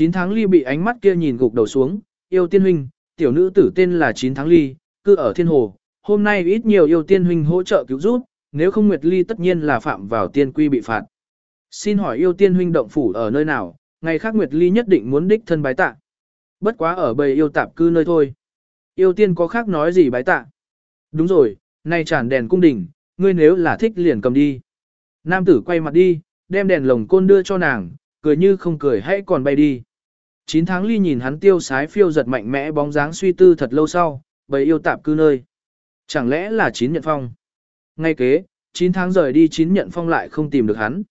9 tháng ly bị ánh mắt kia nhìn gục đầu xuống, yêu tiên huynh, tiểu nữ tử tên là 9 tháng ly, cư ở thiên hồ, hôm nay ít nhiều yêu tiên huynh hỗ trợ cứu giúp, nếu không Nguyệt Ly tất nhiên là phạm vào tiên quy bị phạt. Xin hỏi yêu tiên huynh động phủ ở nơi nào, ngày khác Nguyệt Ly nhất định muốn đích thân bái tạ. Bất quá ở bầy yêu tạp cư nơi thôi. Yêu tiên có khác nói gì bái tạ. Đúng rồi, nay tràn đèn cung đỉnh, ngươi nếu là thích liền cầm đi. Nam tử quay mặt đi, đem đèn lồng côn đưa cho nàng, cười như không cười hãy còn bay đi. 9 tháng ly nhìn hắn tiêu sái phiêu giật mạnh mẽ bóng dáng suy tư thật lâu sau, bầy yêu tạp cư nơi. Chẳng lẽ là chín nhận phong? Ngay kế, 9 tháng rời đi chín nhận phong lại không tìm được hắn.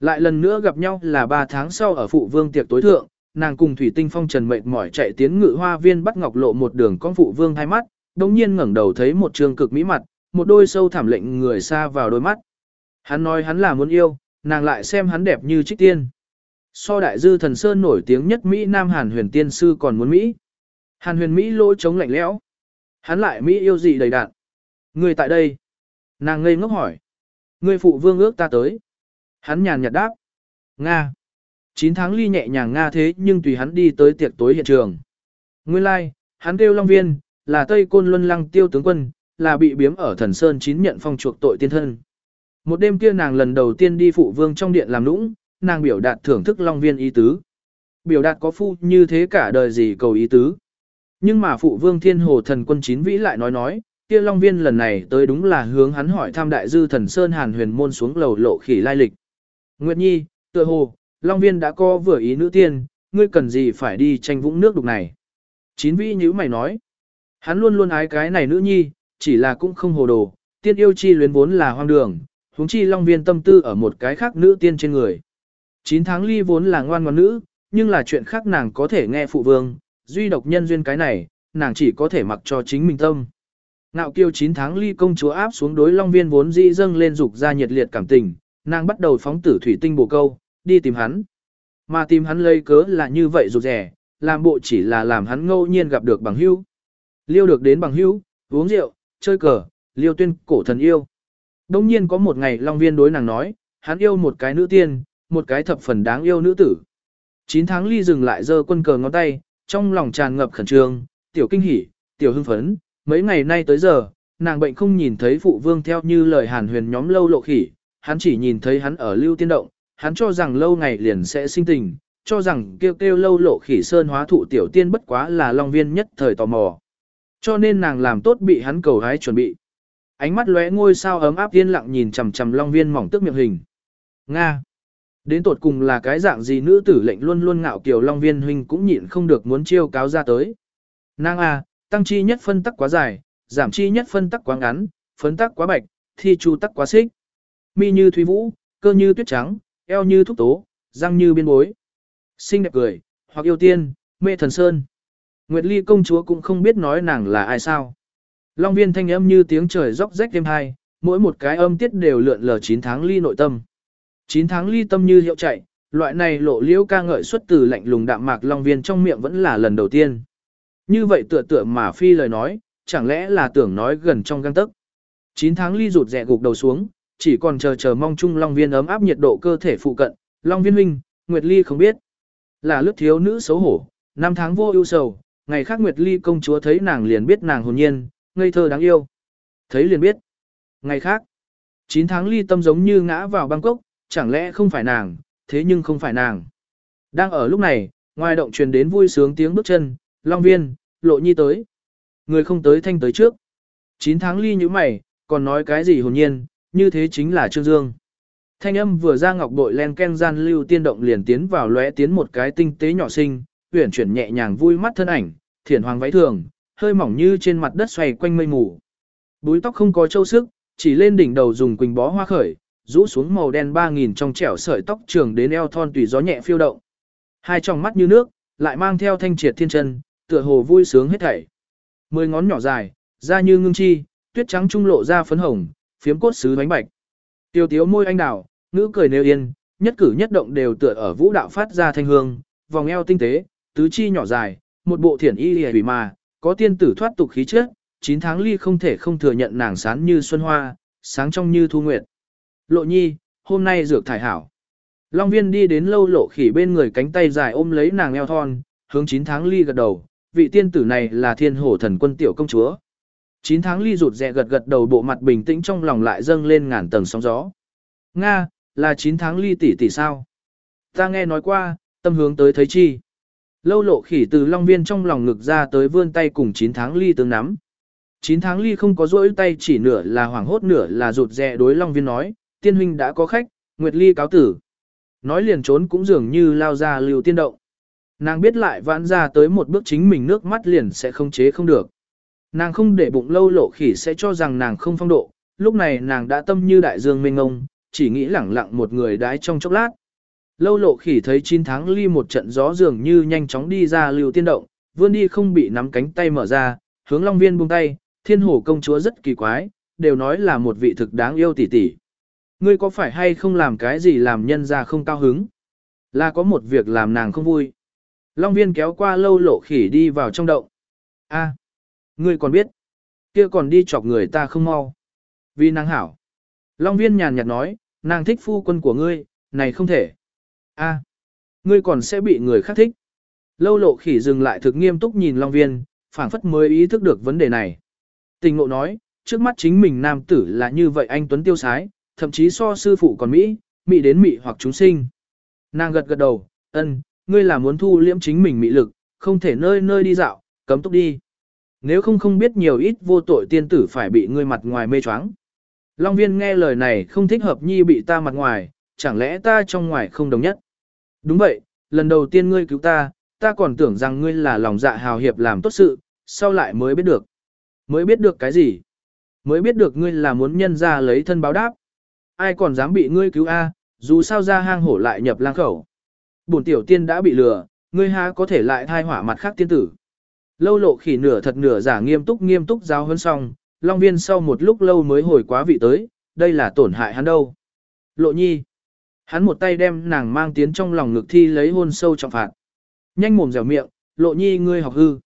Lại lần nữa gặp nhau là 3 tháng sau ở phụ vương tiệc tối thượng, nàng cùng Thủy Tinh Phong trần mệt mỏi chạy tiến ngự hoa viên bắt ngọc lộ một đường con phụ vương hai mắt, đồng nhiên ngẩng đầu thấy một trường cực mỹ mặt, một đôi sâu thảm lệnh người xa vào đôi mắt. Hắn nói hắn là muốn yêu, nàng lại xem hắn đẹp như trích tiên. So đại dư thần sơn nổi tiếng nhất Mỹ Nam Hàn huyền tiên sư còn muốn Mỹ. Hàn huyền Mỹ lỗ chống lạnh lẽo. Hắn lại Mỹ yêu gì đầy đạn. Người tại đây. Nàng ngây ngốc hỏi. Người phụ vương ước ta tới. Hắn nhàn nhạt đáp. Nga. 9 tháng ly nhẹ nhàng Nga thế nhưng tùy hắn đi tới tiệc tối hiện trường. Nguyên lai, like, hắn kêu Long Viên, là Tây Côn Luân Lăng tiêu tướng quân, là bị biếm ở thần Sơn chín nhận phong chuộc tội tiên thân. Một đêm kia nàng lần đầu tiên đi phụ vương trong điện làm nũng, nàng biểu đạt thưởng thức Long Viên ý tứ. Biểu đạt có phu như thế cả đời gì cầu ý tứ. Nhưng mà phụ vương thiên hồ thần quân chín vĩ lại nói nói, kia Long Viên lần này tới đúng là hướng hắn hỏi tham đại dư thần Sơn Hàn huyền môn xuống lầu lộ khỉ lai lịch. Nguyệt Nhi, tựa hồ, Long Viên đã có vừa ý nữ tiên, ngươi cần gì phải đi tranh vũng nước đục này. Chín vĩ như mày nói, hắn luôn luôn ái cái này nữ nhi, chỉ là cũng không hồ đồ, tiên yêu chi luyến vốn là hoang đường, huống chi Long Viên tâm tư ở một cái khác nữ tiên trên người. 9 tháng ly vốn là ngoan ngoãn nữ, nhưng là chuyện khác nàng có thể nghe phụ vương, duy độc nhân duyên cái này, nàng chỉ có thể mặc cho chính mình tâm. Nạo kiêu 9 tháng ly công chúa áp xuống đối Long Viên vốn dĩ dâng lên dục ra nhiệt liệt cảm tình, nàng bắt đầu phóng tử thủy tinh bổ câu, đi tìm hắn. Mà tìm hắn lấy cớ là như vậy rụt rẻ, làm bộ chỉ là làm hắn ngẫu nhiên gặp được bằng hữu. Liêu được đến bằng hữu, uống rượu, chơi cờ, liêu tuyên cổ thần yêu. Đông nhiên có một ngày Long Viên đối nàng nói, hắn yêu một cái nữ tiên, một cái thập phần đáng yêu nữ tử. 9 tháng ly dừng lại giơ quân cờ ngón tay, trong lòng tràn ngập khẩn trương, tiểu kinh hỉ, tiểu hưng phấn, mấy ngày nay tới giờ, nàng bệnh không nhìn thấy phụ vương theo như lời hàn huyền nhóm lâu lộ khỉ, hắn chỉ nhìn thấy hắn ở lưu tiên động, hắn cho rằng lâu ngày liền sẽ sinh tình, cho rằng kêu kêu lâu lộ khỉ sơn hóa thụ tiểu tiên bất quá là long viên nhất thời tò mò. Cho nên nàng làm tốt bị hắn cầu hái chuẩn bị. Ánh mắt lóe ngôi sao ấm áp yên lặng nhìn chằm chằm long viên mỏng tức miệng hình. Nga. Đến tột cùng là cái dạng gì nữ tử lệnh luôn luôn ngạo kiều long viên huynh cũng nhịn không được muốn chiêu cáo ra tới. Nàng A, tăng chi nhất phân tắc quá dài, giảm chi nhất phân tắc quá ngắn, phấn tắc quá bạch, thi chu tắc quá xích. Mi như thủy vũ, cơ như tuyết trắng, eo như thúc tố, răng như biên bối. Xinh đẹp cười, hoặc yêu tiên, mê thần sơn. Nguyệt Ly công chúa cũng không biết nói nàng là ai sao. Long viên thanh âm như tiếng trời róc rách đêm hai, mỗi một cái âm tiết đều lượn lờ 9 tháng ly nội tâm. 9 tháng ly tâm như hiệu chạy, loại này lộ liễu ca ngợi xuất từ lạnh lùng đạm mạc long viên trong miệng vẫn là lần đầu tiên. Như vậy tựa tựa mà phi lời nói, chẳng lẽ là tưởng nói gần trong găng tức. 9 tháng ly rụt rẹ gục đầu xuống, chỉ còn chờ chờ mong chung long viên ấm áp nhiệt độ cơ thể phụ cận, long viên huynh, Nguyệt Ly không biết. Là lướt thiếu nữ xấu hổ, năm tháng vô ưu sầu, ngày khác Nguyệt Ly công chúa thấy nàng liền biết nàng hồn nhiên, ngây thơ đáng yêu. Thấy liền biết. Ngày khác, 9 tháng ly tâm giống như ngã vào Bangkok, chẳng lẽ không phải nàng, thế nhưng không phải nàng. Đang ở lúc này, ngoài động truyền đến vui sướng tiếng bước chân, Long Viên, Lộ Nhi tới. Người không tới thanh tới trước. 9 tháng ly như mày, còn nói cái gì hồn nhiên, như thế chính là Trương Dương. Thanh âm vừa ra ngọc bội len ken gian lưu tiên động liền tiến vào lóe tiến một cái tinh tế nhỏ xinh, huyển chuyển nhẹ nhàng vui mắt thân ảnh, thiển hoàng váy thường, hơi mỏng như trên mặt đất xoay quanh mây mù. Búi tóc không có châu sức, chỉ lên đỉnh đầu dùng quỳnh bó hoa khởi, rũ xuống màu đen 3000 trong trẻo sợi tóc trường đến eo thon tùy gió nhẹ phiêu động. Hai tròng mắt như nước, lại mang theo thanh triệt thiên chân, tựa hồ vui sướng hết thảy. Mười ngón nhỏ dài, da như ngưng chi, tuyết trắng trung lộ ra phấn hồng, phiếm cốt sứ bánh bạch. Tiêu tiếu môi anh đào, ngữ cười nêu yên, nhất cử nhất động đều tựa ở vũ đạo phát ra thanh hương, vòng eo tinh tế, tứ chi nhỏ dài, một bộ thiển y hề mà, có tiên tử thoát tục khí chất, 9 tháng ly không thể không thừa nhận nàng sán như xuân hoa, sáng trong như thu nguyệt. Lộ nhi, hôm nay dược thải hảo. Long viên đi đến lâu lộ khỉ bên người cánh tay dài ôm lấy nàng eo thon, hướng 9 tháng ly gật đầu, vị tiên tử này là thiên hổ thần quân tiểu công chúa. 9 tháng ly rụt rẹ gật gật đầu bộ mặt bình tĩnh trong lòng lại dâng lên ngàn tầng sóng gió. Nga, là 9 tháng ly tỷ tỷ sao? Ta nghe nói qua, tâm hướng tới thấy chi. Lâu lộ khỉ từ long viên trong lòng ngực ra tới vươn tay cùng 9 tháng ly tương nắm. 9 tháng ly không có rỗi tay chỉ nửa là hoảng hốt nửa là rụt rè đối long viên nói, tiên huynh đã có khách, Nguyệt ly cáo tử. Nói liền trốn cũng dường như lao ra lưu tiên động. Nàng biết lại vãn ra tới một bước chính mình nước mắt liền sẽ không chế không được. Nàng không để bụng lâu lộ khỉ sẽ cho rằng nàng không phong độ, lúc này nàng đã tâm như đại dương mênh ngông, chỉ nghĩ lẳng lặng một người đái trong chốc lát. Lâu lộ khỉ thấy 9 tháng ly một trận gió dường như nhanh chóng đi ra lưu tiên động, vươn đi không bị nắm cánh tay mở ra, hướng long viên buông tay, thiên hồ công chúa rất kỳ quái, đều nói là một vị thực đáng yêu tỷ tỷ. Ngươi có phải hay không làm cái gì làm nhân ra không cao hứng? Là có một việc làm nàng không vui. Long viên kéo qua lâu lộ khỉ đi vào trong động. a ngươi còn biết. kia còn đi chọc người ta không mau. Vì nàng hảo. Long viên nhàn nhạt nói, nàng thích phu quân của ngươi, này không thể. a ngươi còn sẽ bị người khác thích. Lâu lộ khỉ dừng lại thực nghiêm túc nhìn Long viên, phảng phất mới ý thức được vấn đề này. Tình ngộ nói, trước mắt chính mình nam tử là như vậy anh Tuấn tiêu sái, thậm chí so sư phụ còn Mỹ, Mỹ đến Mỹ hoặc chúng sinh. Nàng gật gật đầu, ân, ngươi là muốn thu liễm chính mình Mỹ lực, không thể nơi nơi đi dạo, cấm túc đi. Nếu không không biết nhiều ít vô tội tiên tử phải bị ngươi mặt ngoài mê choáng. Long viên nghe lời này không thích hợp nhi bị ta mặt ngoài, chẳng lẽ ta trong ngoài không đồng nhất. Đúng vậy, lần đầu tiên ngươi cứu ta, ta còn tưởng rằng ngươi là lòng dạ hào hiệp làm tốt sự, sau lại mới biết được. Mới biết được cái gì? Mới biết được ngươi là muốn nhân ra lấy thân báo đáp. Ai còn dám bị ngươi cứu a? dù sao ra hang hổ lại nhập lang khẩu. Bổn tiểu tiên đã bị lừa, ngươi há có thể lại thai hỏa mặt khác tiên tử. Lâu lộ khỉ nửa thật nửa giả nghiêm túc nghiêm túc giáo hơn xong, Long Viên sau một lúc lâu mới hồi quá vị tới, đây là tổn hại hắn đâu. Lộ nhi. Hắn một tay đem nàng mang tiến trong lòng ngực thi lấy hôn sâu trọng phạt. Nhanh mồm dẻo miệng, lộ nhi ngươi học hư.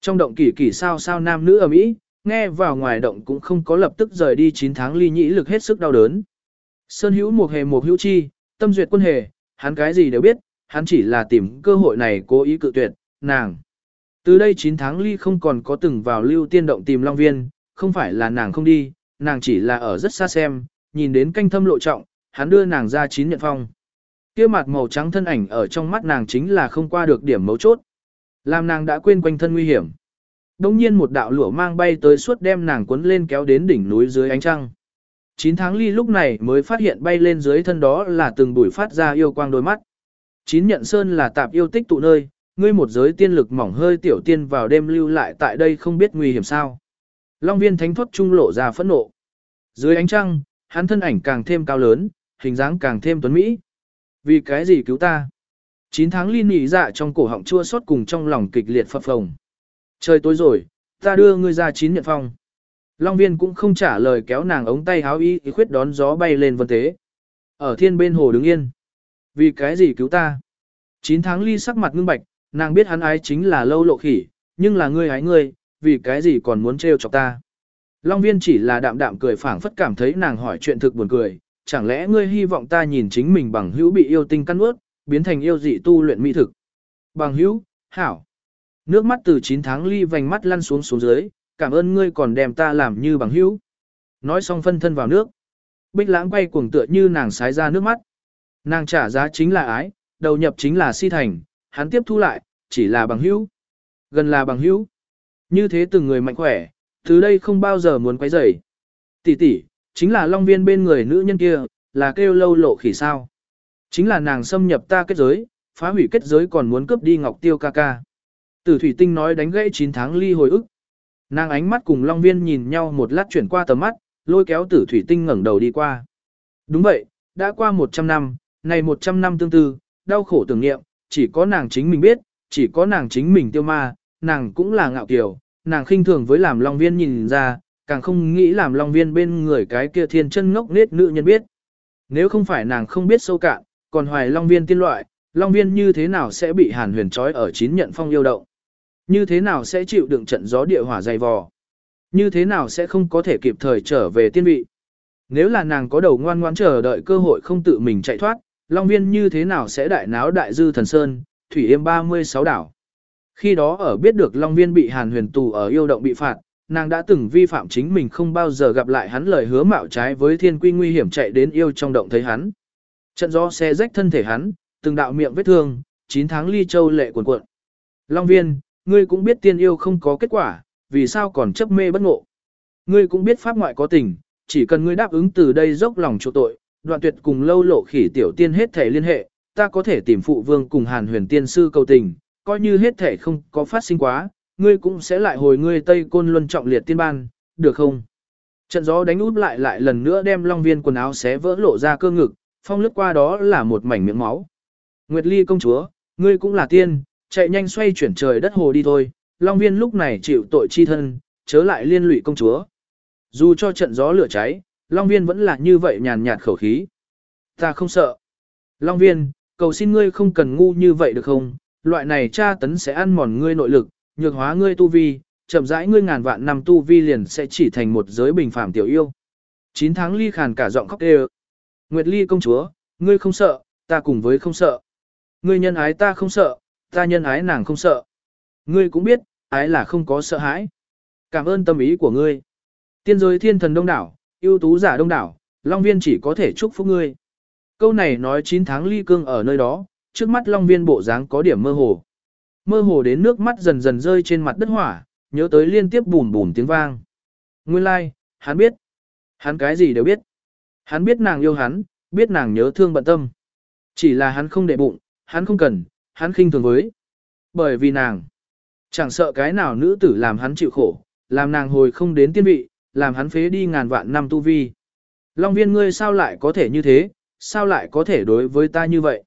Trong động kỳ kỳ sao sao nam nữ ở mỹ, nghe vào ngoài động cũng không có lập tức rời đi 9 tháng ly nhĩ lực hết sức đau đớn. Sơn hữu một hề một hữu chi, tâm duyệt quân hề, hắn cái gì đều biết, hắn chỉ là tìm cơ hội này cố ý cự tuyệt, nàng. Từ đây 9 tháng ly không còn có từng vào lưu tiên động tìm Long Viên, không phải là nàng không đi, nàng chỉ là ở rất xa xem, nhìn đến canh thâm lộ trọng, hắn đưa nàng ra chín nhận phong. kia mặt màu trắng thân ảnh ở trong mắt nàng chính là không qua được điểm mấu chốt. Làm nàng đã quên quanh thân nguy hiểm. Đông nhiên một đạo lửa mang bay tới suốt đem nàng cuốn lên kéo đến đỉnh núi dưới ánh trăng. 9 tháng ly lúc này mới phát hiện bay lên dưới thân đó là từng bụi phát ra yêu quang đôi mắt. Chín nhận sơn là tạp yêu tích tụ nơi, ngươi một giới tiên lực mỏng hơi tiểu tiên vào đêm lưu lại tại đây không biết nguy hiểm sao. Long viên thánh thoát trung lộ ra phẫn nộ. Dưới ánh trăng, hắn thân ảnh càng thêm cao lớn, hình dáng càng thêm tuấn mỹ. Vì cái gì cứu ta? 9 tháng ly nỉ dạ trong cổ họng chua xót cùng trong lòng kịch liệt phập phồng. Trời tối rồi, ta đưa ngươi ra chín nhận phòng. Long viên cũng không trả lời kéo nàng ống tay háo y khuyết đón gió bay lên vân tế. Ở thiên bên hồ đứng yên. Vì cái gì cứu ta? 9 tháng ly sắc mặt ngưng bạch, nàng biết hắn ái chính là lâu lộ khỉ, nhưng là ngươi ái ngươi, vì cái gì còn muốn trêu chọc ta? Long viên chỉ là đạm đạm cười phảng phất cảm thấy nàng hỏi chuyện thực buồn cười, chẳng lẽ ngươi hy vọng ta nhìn chính mình bằng hữu bị yêu tinh căn ướt, biến thành yêu dị tu luyện mỹ thực. Bằng hữu, hảo. Nước mắt từ 9 tháng ly vành mắt lăn xuống xuống dưới, cảm ơn ngươi còn đem ta làm như bằng hữu. Nói xong phân thân vào nước. Bích lãng quay cuồng tựa như nàng sái ra nước mắt. Nàng trả giá chính là ái, đầu nhập chính là si thành, hắn tiếp thu lại, chỉ là bằng hữu. Gần là bằng hữu. Như thế từng người mạnh khỏe, từ đây không bao giờ muốn quấy rầy. Tỷ tỷ, chính là long viên bên người nữ nhân kia, là kêu lâu lộ khỉ sao. Chính là nàng xâm nhập ta kết giới, phá hủy kết giới còn muốn cướp đi Ngọc Tiêu ca ca. Tử Thủy Tinh nói đánh gãy 9 tháng ly hồi ức. Nàng ánh mắt cùng Long Viên nhìn nhau một lát chuyển qua tầm mắt, lôi kéo Tử Thủy Tinh ngẩng đầu đi qua. Đúng vậy, đã qua 100 năm, này 100 năm tương tư, đau khổ tưởng niệm, chỉ có nàng chính mình biết, chỉ có nàng chính mình tiêu ma, nàng cũng là ngạo kiều, nàng khinh thường với làm Long Viên nhìn ra, càng không nghĩ làm Long Viên bên người cái kia thiên chân ngốc nết nữ nhân biết. Nếu không phải nàng không biết sâu cạn, còn hoài long viên tiên loại, long viên như thế nào sẽ bị hàn huyền trói ở chín nhận phong yêu động? Như thế nào sẽ chịu đựng trận gió địa hỏa dày vò? Như thế nào sẽ không có thể kịp thời trở về tiên vị? Nếu là nàng có đầu ngoan ngoãn chờ đợi cơ hội không tự mình chạy thoát, Long viên như thế nào sẽ đại náo đại dư thần sơn, thủy yêm 36 đảo. Khi đó ở biết được Long viên bị hàn huyền tù ở yêu động bị phạt, nàng đã từng vi phạm chính mình không bao giờ gặp lại hắn lời hứa mạo trái với thiên quy nguy hiểm chạy đến yêu trong động thấy hắn. Trận gió xe rách thân thể hắn, từng đạo miệng vết thương, 9 tháng ly châu lệ cuộn cuộn. Long viên, ngươi cũng biết tiên yêu không có kết quả, vì sao còn chấp mê bất ngộ. Ngươi cũng biết pháp ngoại có tình, chỉ cần ngươi đáp ứng từ đây dốc lòng chỗ tội, đoạn tuyệt cùng lâu lộ khỉ tiểu tiên hết thể liên hệ, ta có thể tìm phụ vương cùng hàn huyền tiên sư cầu tình, coi như hết thể không có phát sinh quá, ngươi cũng sẽ lại hồi ngươi Tây Côn Luân trọng liệt tiên ban, được không? Trận gió đánh út lại lại lần nữa đem long viên quần áo xé vỡ lộ ra cơ ngực, phong lướt qua đó là một mảnh miệng máu. Nguyệt Ly công chúa, ngươi cũng là tiên, chạy nhanh xoay chuyển trời đất hồ đi thôi, long viên lúc này chịu tội chi thân, chớ lại liên lụy công chúa. Dù cho trận gió lửa cháy, long viên vẫn là như vậy nhàn nhạt khẩu khí. Ta không sợ. Long viên, cầu xin ngươi không cần ngu như vậy được không, loại này tra tấn sẽ ăn mòn ngươi nội lực, nhược hóa ngươi tu vi, chậm rãi ngươi ngàn vạn năm tu vi liền sẽ chỉ thành một giới bình phàm tiểu yêu. 9 tháng ly khàn cả giọng khóc đều. Nguyệt ly công chúa, ngươi không sợ, ta cùng với không sợ. Ngươi nhân ái ta không sợ, ta nhân ái nàng không sợ. Ngươi cũng biết, ái là không có sợ hãi. Cảm ơn tâm ý của ngươi. Tiên giới thiên thần đông đảo, ưu tú giả đông đảo, Long Viên chỉ có thể chúc phúc ngươi. Câu này nói 9 tháng ly cương ở nơi đó, trước mắt Long Viên bộ dáng có điểm mơ hồ. Mơ hồ đến nước mắt dần dần rơi trên mặt đất hỏa, nhớ tới liên tiếp bùn bùn tiếng vang. Nguyên lai, like, hắn biết. Hắn cái gì đều biết. Hắn biết nàng yêu hắn, biết nàng nhớ thương bận tâm. Chỉ là hắn không để bụng, hắn không cần, hắn khinh thường với. Bởi vì nàng, chẳng sợ cái nào nữ tử làm hắn chịu khổ, làm nàng hồi không đến tiên vị, làm hắn phế đi ngàn vạn năm tu vi. Long viên ngươi sao lại có thể như thế, sao lại có thể đối với ta như vậy?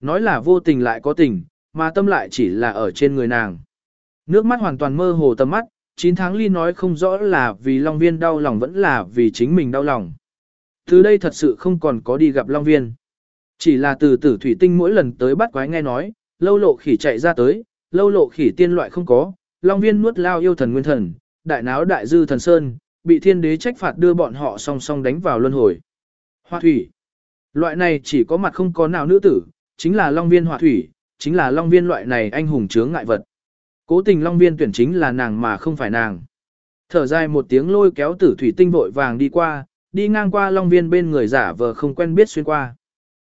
Nói là vô tình lại có tình, mà tâm lại chỉ là ở trên người nàng. Nước mắt hoàn toàn mơ hồ tầm mắt, 9 tháng ly nói không rõ là vì Long Viên đau lòng vẫn là vì chính mình đau lòng. Từ đây thật sự không còn có đi gặp Long Viên. Chỉ là từ tử thủy tinh mỗi lần tới bắt quái nghe nói, lâu lộ khỉ chạy ra tới, lâu lộ khỉ tiên loại không có, Long Viên nuốt lao yêu thần nguyên thần, đại náo đại dư thần sơn, bị thiên đế trách phạt đưa bọn họ song song đánh vào luân hồi. Hoa thủy. Loại này chỉ có mặt không có nào nữ tử, chính là Long Viên hỏa thủy, chính là Long Viên loại này anh hùng chướng ngại vật. Cố tình Long Viên tuyển chính là nàng mà không phải nàng. Thở dài một tiếng lôi kéo tử thủy tinh vội vàng đi qua, đi ngang qua Long Viên bên người giả vờ không quen biết xuyên qua.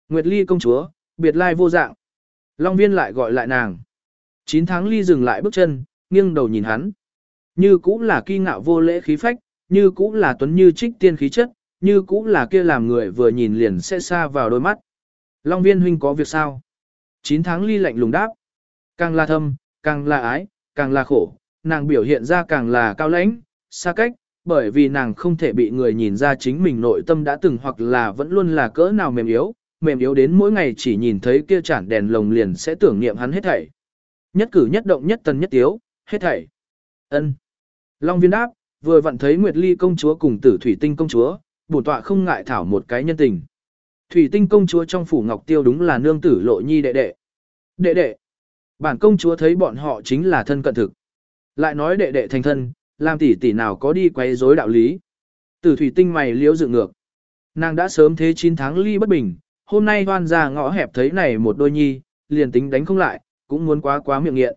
Nguyệt Ly công chúa, biệt lai vô dạng. Long Viên lại gọi lại nàng. 9 tháng Ly dừng lại bước chân, nghiêng đầu nhìn hắn. Như cũng là kỳ ngạo vô lễ khí phách, như cũng là tuấn như trích tiên khí chất, như cũng là kia làm người vừa nhìn liền sẽ xa vào đôi mắt. Long Viên huynh có việc sao? 9 tháng ly lạnh lùng đáp. Càng là thâm, càng là ái, càng là khổ, nàng biểu hiện ra càng là cao lãnh, xa cách, bởi vì nàng không thể bị người nhìn ra chính mình nội tâm đã từng hoặc là vẫn luôn là cỡ nào mềm yếu, mềm yếu đến mỗi ngày chỉ nhìn thấy kia chản đèn lồng liền sẽ tưởng niệm hắn hết thảy. Nhất cử nhất động nhất tần nhất tiếu, hết thảy. ân Long viên đáp, vừa vặn thấy Nguyệt Ly công chúa cùng tử thủy tinh công chúa, bổn tọa không ngại thảo một cái nhân tình. Thủy tinh công chúa trong phủ Ngọc Tiêu đúng là nương tử lộ nhi đệ đệ. Đệ đệ. Bản công chúa thấy bọn họ chính là thân cận thực. Lại nói đệ đệ thành thân, làm tỷ tỷ nào có đi quấy rối đạo lý. Tử thủy tinh mày liếu dựng ngược. Nàng đã sớm thế 9 tháng ly bất bình, hôm nay hoan ra ngõ hẹp thấy này một đôi nhi, liền tính đánh không lại, cũng muốn quá quá miệng nghiện.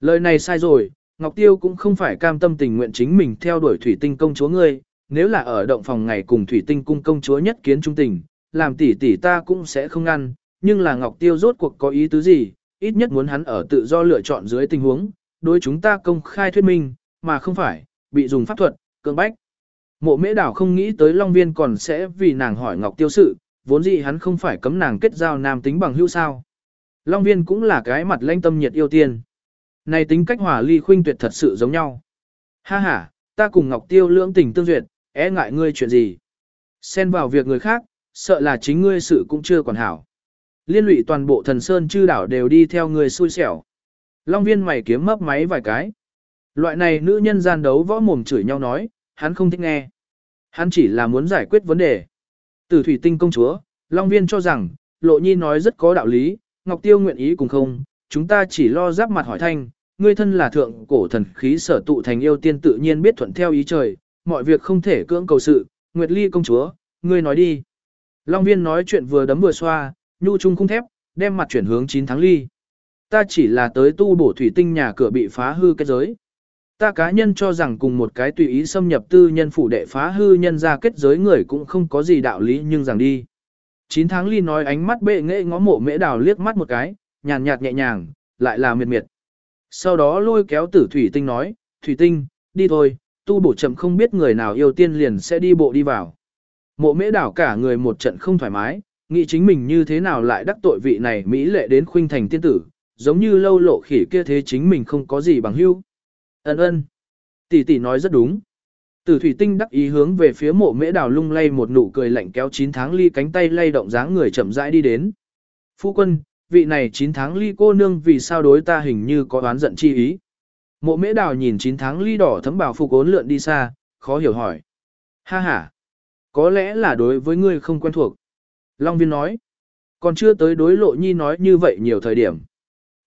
Lời này sai rồi, Ngọc Tiêu cũng không phải cam tâm tình nguyện chính mình theo đuổi thủy tinh công chúa ngươi, nếu là ở động phòng ngày cùng thủy tinh cung công chúa nhất kiến trung tình, làm tỷ tỷ ta cũng sẽ không ngăn, nhưng là Ngọc Tiêu rốt cuộc có ý tứ gì, ít nhất muốn hắn ở tự do lựa chọn dưới tình huống, đối chúng ta công khai thuyết minh, mà không phải, bị dùng pháp thuật, cưỡng bách. Mộ mễ đảo không nghĩ tới Long Viên còn sẽ vì nàng hỏi Ngọc Tiêu sự, vốn dĩ hắn không phải cấm nàng kết giao nam tính bằng hữu sao. Long Viên cũng là cái mặt lanh tâm nhiệt yêu tiên. Này tính cách hòa ly khuynh tuyệt thật sự giống nhau. Ha ha, ta cùng Ngọc Tiêu lưỡng tình tương duyệt, e ngại ngươi chuyện gì. Xen vào việc người khác, sợ là chính ngươi sự cũng chưa còn hảo. Liên lụy toàn bộ thần sơn chư đảo đều đi theo ngươi xui xẻo. Long viên mày kiếm mấp máy vài cái. Loại này nữ nhân gian đấu võ mồm chửi nhau nói, hắn không thích nghe. Hắn chỉ là muốn giải quyết vấn đề. Từ thủy tinh công chúa, Long viên cho rằng, lộ nhi nói rất có đạo lý, Ngọc Tiêu nguyện ý cùng không, chúng ta chỉ lo giáp mặt hỏi thanh, ngươi thân là thượng cổ thần khí sở tụ thành yêu tiên tự nhiên biết thuận theo ý trời, mọi việc không thể cưỡng cầu sự, Nguyệt Ly công chúa, ngươi nói đi. Long viên nói chuyện vừa đấm vừa xoa, nhu trung khung thép, đem mặt chuyển hướng 9 tháng ly. Ta chỉ là tới tu bổ thủy tinh nhà cửa bị phá hư cái giới. Ta cá nhân cho rằng cùng một cái tùy ý xâm nhập tư nhân phủ đệ phá hư nhân ra kết giới người cũng không có gì đạo lý nhưng rằng đi. 9 tháng ly nói ánh mắt bệ nghệ ngó mộ mễ đào liếc mắt một cái, nhàn nhạt nhẹ nhàng, lại là miệt miệt. Sau đó lôi kéo tử thủy tinh nói, thủy tinh, đi thôi, tu bổ chậm không biết người nào yêu tiên liền sẽ đi bộ đi vào. Mộ mễ đảo cả người một trận không thoải mái, nghĩ chính mình như thế nào lại đắc tội vị này Mỹ lệ đến khuynh thành tiên tử, giống như lâu lộ khỉ kia thế chính mình không có gì bằng hữu. Ấn ơn. Tỷ tỷ nói rất đúng. Tử thủy tinh đắc ý hướng về phía mộ mễ đào lung lay một nụ cười lạnh kéo 9 tháng ly cánh tay lay động dáng người chậm rãi đi đến. Phu quân, vị này 9 tháng ly cô nương vì sao đối ta hình như có oán giận chi ý. Mộ mễ đào nhìn 9 tháng ly đỏ thấm bào phục ốn lượn đi xa, khó hiểu hỏi. Ha ha, có lẽ là đối với ngươi không quen thuộc. Long viên nói, còn chưa tới đối lộ nhi nói như vậy nhiều thời điểm.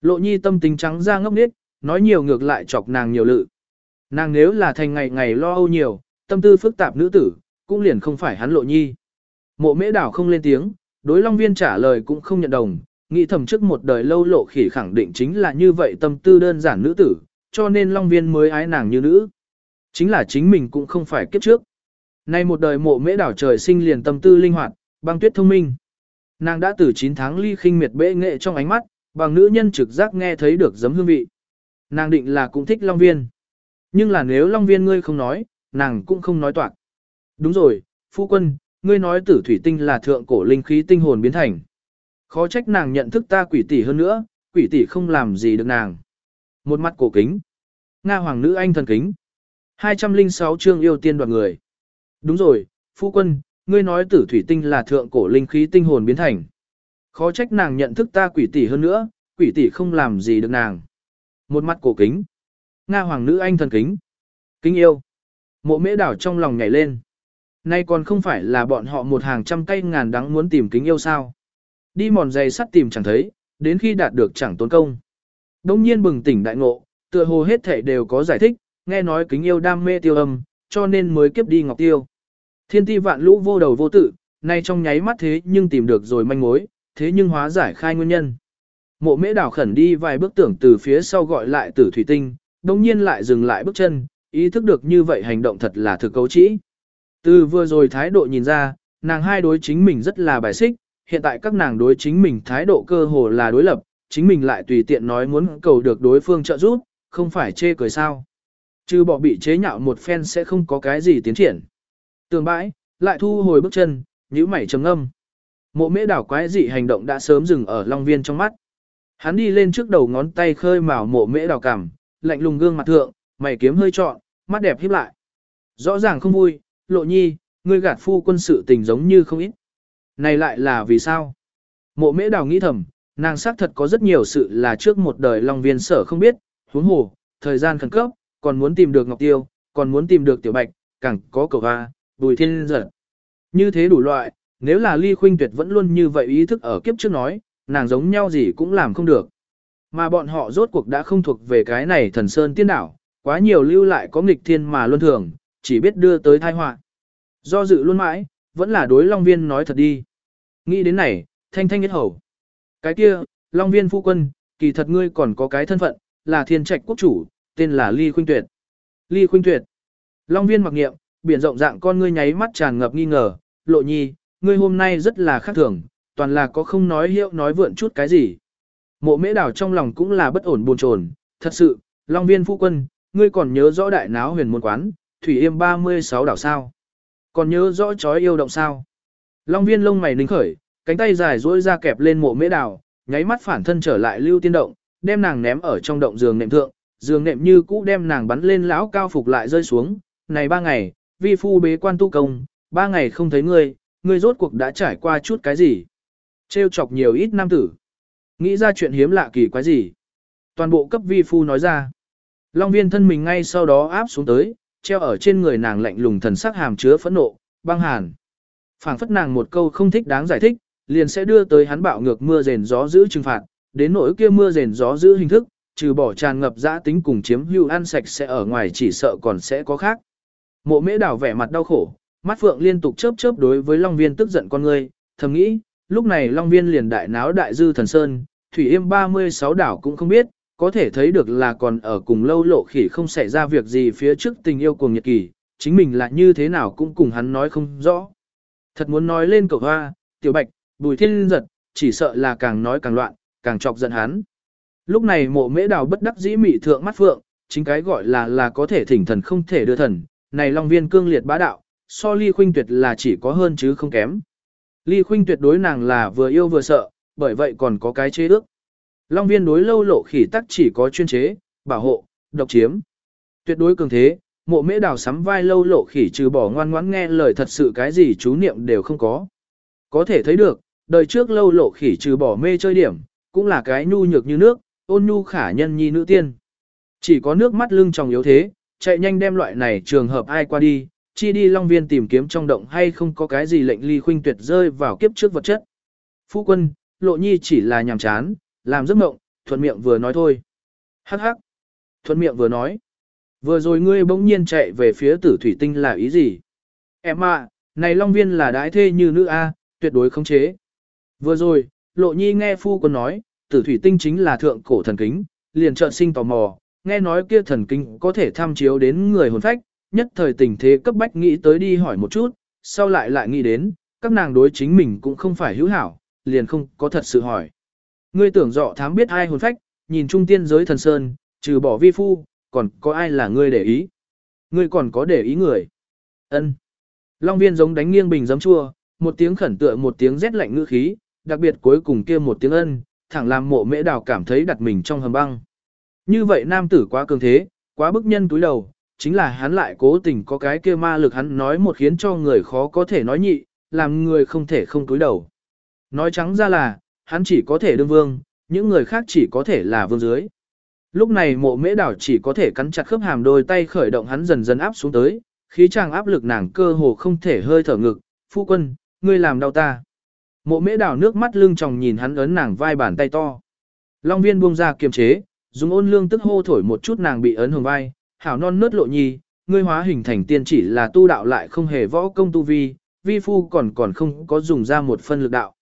Lộ nhi tâm tình trắng ra ngốc nết, nói nhiều ngược lại chọc nàng nhiều lự. Nàng nếu là thành ngày ngày lo âu nhiều, tâm tư phức tạp nữ tử, cũng liền không phải hắn lộ nhi. Mộ mễ đảo không lên tiếng, đối long viên trả lời cũng không nhận đồng, nghĩ thầm trước một đời lâu lộ khỉ khẳng định chính là như vậy tâm tư đơn giản nữ tử, cho nên long viên mới ái nàng như nữ. Chính là chính mình cũng không phải kiếp trước. Nay một đời mộ mễ đảo trời sinh liền tâm tư linh hoạt, băng tuyết thông minh. Nàng đã từ 9 tháng ly khinh miệt bệ nghệ trong ánh mắt, bằng nữ nhân trực giác nghe thấy được giấm hương vị. Nàng định là cũng thích Long Viên. Nhưng là nếu Long Viên ngươi không nói, nàng cũng không nói toạc. Đúng rồi, phu quân, ngươi nói tử thủy tinh là thượng cổ linh khí tinh hồn biến thành. Khó trách nàng nhận thức ta quỷ tỷ hơn nữa, quỷ tỷ không làm gì được nàng. Một mắt cổ kính. Nga hoàng nữ anh thần kính. 206 chương yêu tiên đoạt người. Đúng rồi, phu quân, ngươi nói tử thủy tinh là thượng cổ linh khí tinh hồn biến thành. Khó trách nàng nhận thức ta quỷ tỷ hơn nữa, quỷ tỷ không làm gì được nàng. Một mắt cổ kính. Nga hoàng nữ anh thần kính. Kính yêu. Mộ mễ đảo trong lòng nhảy lên. Nay còn không phải là bọn họ một hàng trăm cây ngàn đắng muốn tìm kính yêu sao. Đi mòn giày sắt tìm chẳng thấy, đến khi đạt được chẳng tốn công. Đông nhiên bừng tỉnh đại ngộ, tựa hồ hết thể đều có giải thích, nghe nói kính yêu đam mê tiêu âm, cho nên mới kiếp đi ngọc tiêu. Thiên ti vạn lũ vô đầu vô tự, nay trong nháy mắt thế nhưng tìm được rồi manh mối, thế nhưng hóa giải khai nguyên nhân. Mộ mễ đảo khẩn đi vài bước tưởng từ phía sau gọi lại tử thủy tinh, đồng nhiên lại dừng lại bước chân, ý thức được như vậy hành động thật là thực cấu trĩ. Từ vừa rồi thái độ nhìn ra, nàng hai đối chính mình rất là bài xích, hiện tại các nàng đối chính mình thái độ cơ hồ là đối lập, chính mình lại tùy tiện nói muốn cầu được đối phương trợ giúp, không phải chê cười sao. Chứ bỏ bị chế nhạo một phen sẽ không có cái gì tiến triển. Tường bãi, lại thu hồi bước chân, nhíu mảy trầm âm. Mộ mễ đảo quái dị hành động đã sớm dừng ở Long Viên trong mắt. Hắn đi lên trước đầu ngón tay khơi mào mộ mễ đào cằm, lạnh lùng gương mặt thượng, mày kiếm hơi trọn, mắt đẹp híp lại. Rõ ràng không vui, lộ nhi, ngươi gạt phu quân sự tình giống như không ít. Này lại là vì sao? Mộ mễ đào nghĩ thầm, nàng xác thật có rất nhiều sự là trước một đời Long Viên sở không biết, huống hồ, thời gian khẩn cấp, còn muốn tìm được Ngọc Tiêu, còn muốn tìm được Tiểu Bạch, càng có cầu hoa, bùi thiên giật. Như thế đủ loại, nếu là ly khuynh tuyệt vẫn luôn như vậy ý thức ở kiếp trước nói, nàng giống nhau gì cũng làm không được. Mà bọn họ rốt cuộc đã không thuộc về cái này thần sơn tiên đảo, quá nhiều lưu lại có nghịch thiên mà luân thường, chỉ biết đưa tới tai họa. Do dự luôn mãi, vẫn là đối Long Viên nói thật đi. Nghĩ đến này, thanh thanh nhất hầu. Cái kia, Long Viên phu quân, kỳ thật ngươi còn có cái thân phận, là thiên trạch quốc chủ, tên là Ly Khuynh Tuyệt. Ly Khuynh Tuyệt. Long Viên mặc nghiệm, biển rộng dạng con ngươi nháy mắt tràn ngập nghi ngờ, lộ nhi, ngươi hôm nay rất là khác thường, toàn là có không nói hiệu nói vượn chút cái gì. Mộ mễ đảo trong lòng cũng là bất ổn buồn chồn, thật sự, Long Viên phu quân, ngươi còn nhớ rõ đại náo huyền môn quán, thủy yêm 36 đảo sao? Còn nhớ rõ chói yêu động sao? Long Viên lông mày nính khởi, cánh tay dài duỗi ra kẹp lên mộ mễ đảo, nháy mắt phản thân trở lại lưu tiên động, đem nàng ném ở trong động giường nệm thượng, giường nệm như cũ đem nàng bắn lên lão cao phục lại rơi xuống, này ba ngày, vi phu bế quan tu công, ba ngày không thấy ngươi, ngươi rốt cuộc đã trải qua chút cái gì? Trêu chọc nhiều ít nam tử. Nghĩ ra chuyện hiếm lạ kỳ quái gì? Toàn bộ cấp vi phu nói ra. Long viên thân mình ngay sau đó áp xuống tới, treo ở trên người nàng lạnh lùng thần sắc hàm chứa phẫn nộ, băng hàn. phảng phất nàng một câu không thích đáng giải thích, liền sẽ đưa tới hắn bạo ngược mưa rền gió giữ trừng phạt, đến nỗi kia mưa rền gió giữ hình thức, trừ bỏ tràn ngập dã tính cùng chiếm hưu ăn sạch sẽ ở ngoài chỉ sợ còn sẽ có khác. Mộ mễ đảo vẻ mặt đau khổ, mắt phượng liên tục chớp chớp đối với Long Viên tức giận con ngươi, thầm nghĩ, lúc này Long Viên liền đại náo đại dư thần sơn, Thủy Yêm 36 đảo cũng không biết, có thể thấy được là còn ở cùng lâu lộ khỉ không xảy ra việc gì phía trước tình yêu cùng nhật kỳ, chính mình là như thế nào cũng cùng hắn nói không rõ. Thật muốn nói lên cậu hoa, tiểu bạch, bùi thiên giật, chỉ sợ là càng nói càng loạn, càng chọc giận hắn. Lúc này mộ mễ đào bất đắc dĩ mị thượng mắt phượng, chính cái gọi là là có thể thỉnh thần không thể đưa thần, này long viên cương liệt bá đạo, so ly khuynh tuyệt là chỉ có hơn chứ không kém. Ly khuynh tuyệt đối nàng là vừa yêu vừa sợ, bởi vậy còn có cái chế ước. Long viên đối lâu lộ khỉ tắc chỉ có chuyên chế, bảo hộ, độc chiếm. Tuyệt đối cường thế, mộ mễ đào sắm vai lâu lộ khỉ trừ bỏ ngoan ngoãn nghe lời thật sự cái gì chú niệm đều không có. Có thể thấy được, đời trước lâu lộ khỉ trừ bỏ mê chơi điểm, cũng là cái nhu nhược như nước, ôn nhu khả nhân nhi nữ tiên. Chỉ có nước mắt lưng trong yếu thế, chạy nhanh đem loại này trường hợp ai qua đi, chi đi long viên tìm kiếm trong động hay không có cái gì lệnh ly khuynh tuyệt rơi vào kiếp trước vật chất. Phu quân, lộ nhi chỉ là nhàm chán, làm giấc mộng, thuận miệng vừa nói thôi. Hắc hắc. Thuận miệng vừa nói. Vừa rồi ngươi bỗng nhiên chạy về phía tử thủy tinh là ý gì? Em à, này long viên là đái thê như nữ A, tuyệt đối không chế. Vừa rồi, lộ nhi nghe phu quân nói, tử thủy tinh chính là thượng cổ thần kính, liền chợt sinh tò mò, nghe nói kia thần kính có thể tham chiếu đến người hồn phách, nhất thời tình thế cấp bách nghĩ tới đi hỏi một chút, sau lại lại nghĩ đến, các nàng đối chính mình cũng không phải hữu hảo, liền không có thật sự hỏi. Ngươi tưởng dọ thám biết ai hồn phách, nhìn trung tiên giới thần sơn, trừ bỏ vi phu, còn có ai là ngươi để ý? Ngươi còn có để ý người? Ân. Long viên giống đánh nghiêng bình giấm chua, một tiếng khẩn tựa một tiếng rét lạnh ngữ khí, đặc biệt cuối cùng kia một tiếng ân, thẳng làm mộ mễ đào cảm thấy đặt mình trong hầm băng. Như vậy nam tử quá cường thế, quá bức nhân túi đầu, chính là hắn lại cố tình có cái kia ma lực hắn nói một khiến cho người khó có thể nói nhị, làm người không thể không túi đầu. Nói trắng ra là, hắn chỉ có thể đương vương, những người khác chỉ có thể là vương dưới. Lúc này mộ mễ đảo chỉ có thể cắn chặt khớp hàm đôi tay khởi động hắn dần dần áp xuống tới, khí chàng áp lực nàng cơ hồ không thể hơi thở ngực, phu quân, ngươi làm đau ta. Mộ mễ đảo nước mắt lưng tròng nhìn hắn ấn nàng vai bàn tay to. Long viên buông ra kiềm chế, dùng ôn lương tức hô thổi một chút nàng bị ấn hồng vai, hảo non nớt lộ nhi, ngươi hóa hình thành tiên chỉ là tu đạo lại không hề võ công tu vi, vi phu còn còn không có dùng ra một phân lực đạo.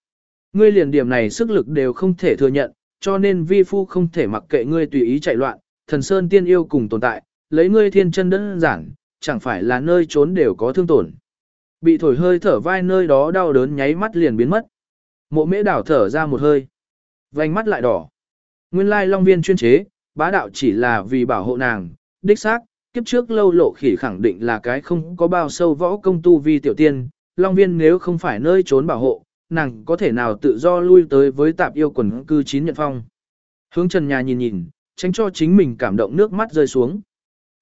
Ngươi liền điểm này sức lực đều không thể thừa nhận, cho nên vi phu không thể mặc kệ ngươi tùy ý chạy loạn, thần sơn tiên yêu cùng tồn tại, lấy ngươi thiên chân đơn giản, chẳng phải là nơi trốn đều có thương tổn. Bị thổi hơi thở vai nơi đó đau đớn nháy mắt liền biến mất. Mộ mễ đảo thở ra một hơi. Vành mắt lại đỏ. Nguyên lai long viên chuyên chế, bá đạo chỉ là vì bảo hộ nàng, đích xác, kiếp trước lâu lộ khỉ khẳng định là cái không có bao sâu võ công tu vi tiểu tiên, long viên nếu không phải nơi trốn bảo hộ, nàng có thể nào tự do lui tới với tạp yêu quần cư chín nhận phong. Hướng trần nhà nhìn nhìn, tránh cho chính mình cảm động nước mắt rơi xuống.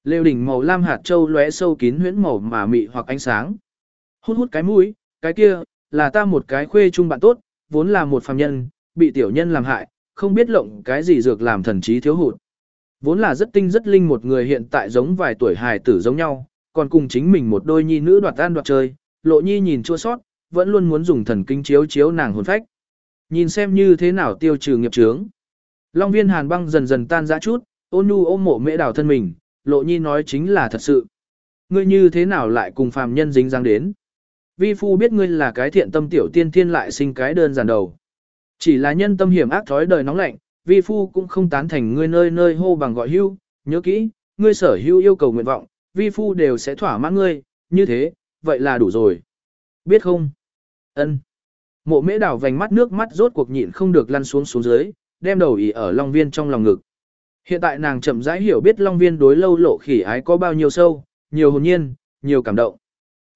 Lêu đỉnh màu lam hạt châu lóe sâu kín huyễn màu mà mị hoặc ánh sáng. Hút hút cái mũi, cái kia, là ta một cái khuê chung bạn tốt, vốn là một phàm nhân, bị tiểu nhân làm hại, không biết lộng cái gì dược làm thần trí thiếu hụt. Vốn là rất tinh rất linh một người hiện tại giống vài tuổi hài tử giống nhau, còn cùng chính mình một đôi nhi nữ đoạt ăn đoạt chơi, lộ nhi nhìn chua sót, vẫn luôn muốn dùng thần kinh chiếu chiếu nàng hồn phách. Nhìn xem như thế nào tiêu trừ nghiệp chướng. Long viên hàn băng dần dần tan ra chút, ôn nhu ôm mộ mễ đào thân mình, lộ nhi nói chính là thật sự. Ngươi như thế nào lại cùng phàm nhân dính dáng đến. Vi phu biết ngươi là cái thiện tâm tiểu tiên thiên lại sinh cái đơn giản đầu. Chỉ là nhân tâm hiểm ác thói đời nóng lạnh, vi phu cũng không tán thành ngươi nơi nơi hô bằng gọi hưu, nhớ kỹ, ngươi sở hưu yêu cầu nguyện vọng, vi phu đều sẽ thỏa mãn ngươi, như thế, vậy là đủ rồi. Biết không? Ân. Mộ mễ đảo vành mắt nước mắt rốt cuộc nhịn không được lăn xuống xuống dưới, đem đầu ỉ ở Long Viên trong lòng ngực. Hiện tại nàng chậm rãi hiểu biết Long Viên đối lâu lộ khỉ ái có bao nhiêu sâu, nhiều hồn nhiên, nhiều cảm động.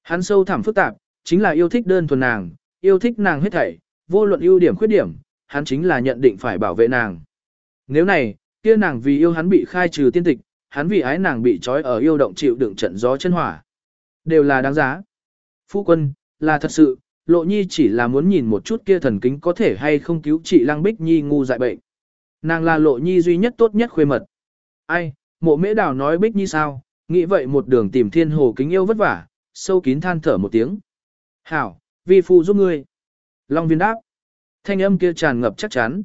Hắn sâu thẳm phức tạp, chính là yêu thích đơn thuần nàng, yêu thích nàng hết thảy, vô luận ưu điểm khuyết điểm, hắn chính là nhận định phải bảo vệ nàng. Nếu này, kia nàng vì yêu hắn bị khai trừ tiên tịch, hắn vì ái nàng bị trói ở yêu động chịu đựng trận gió chân hỏa. Đều là đáng giá. Phu quân, là thật sự, lộ nhi chỉ là muốn nhìn một chút kia thần kính có thể hay không cứu chị lăng bích nhi ngu dại bệnh. Nàng là lộ nhi duy nhất tốt nhất khuê mật. Ai, mộ mễ đào nói bích nhi sao, nghĩ vậy một đường tìm thiên hồ kính yêu vất vả, sâu kín than thở một tiếng. Hảo, vi phu giúp ngươi. Long viên đáp. Thanh âm kia tràn ngập chắc chắn.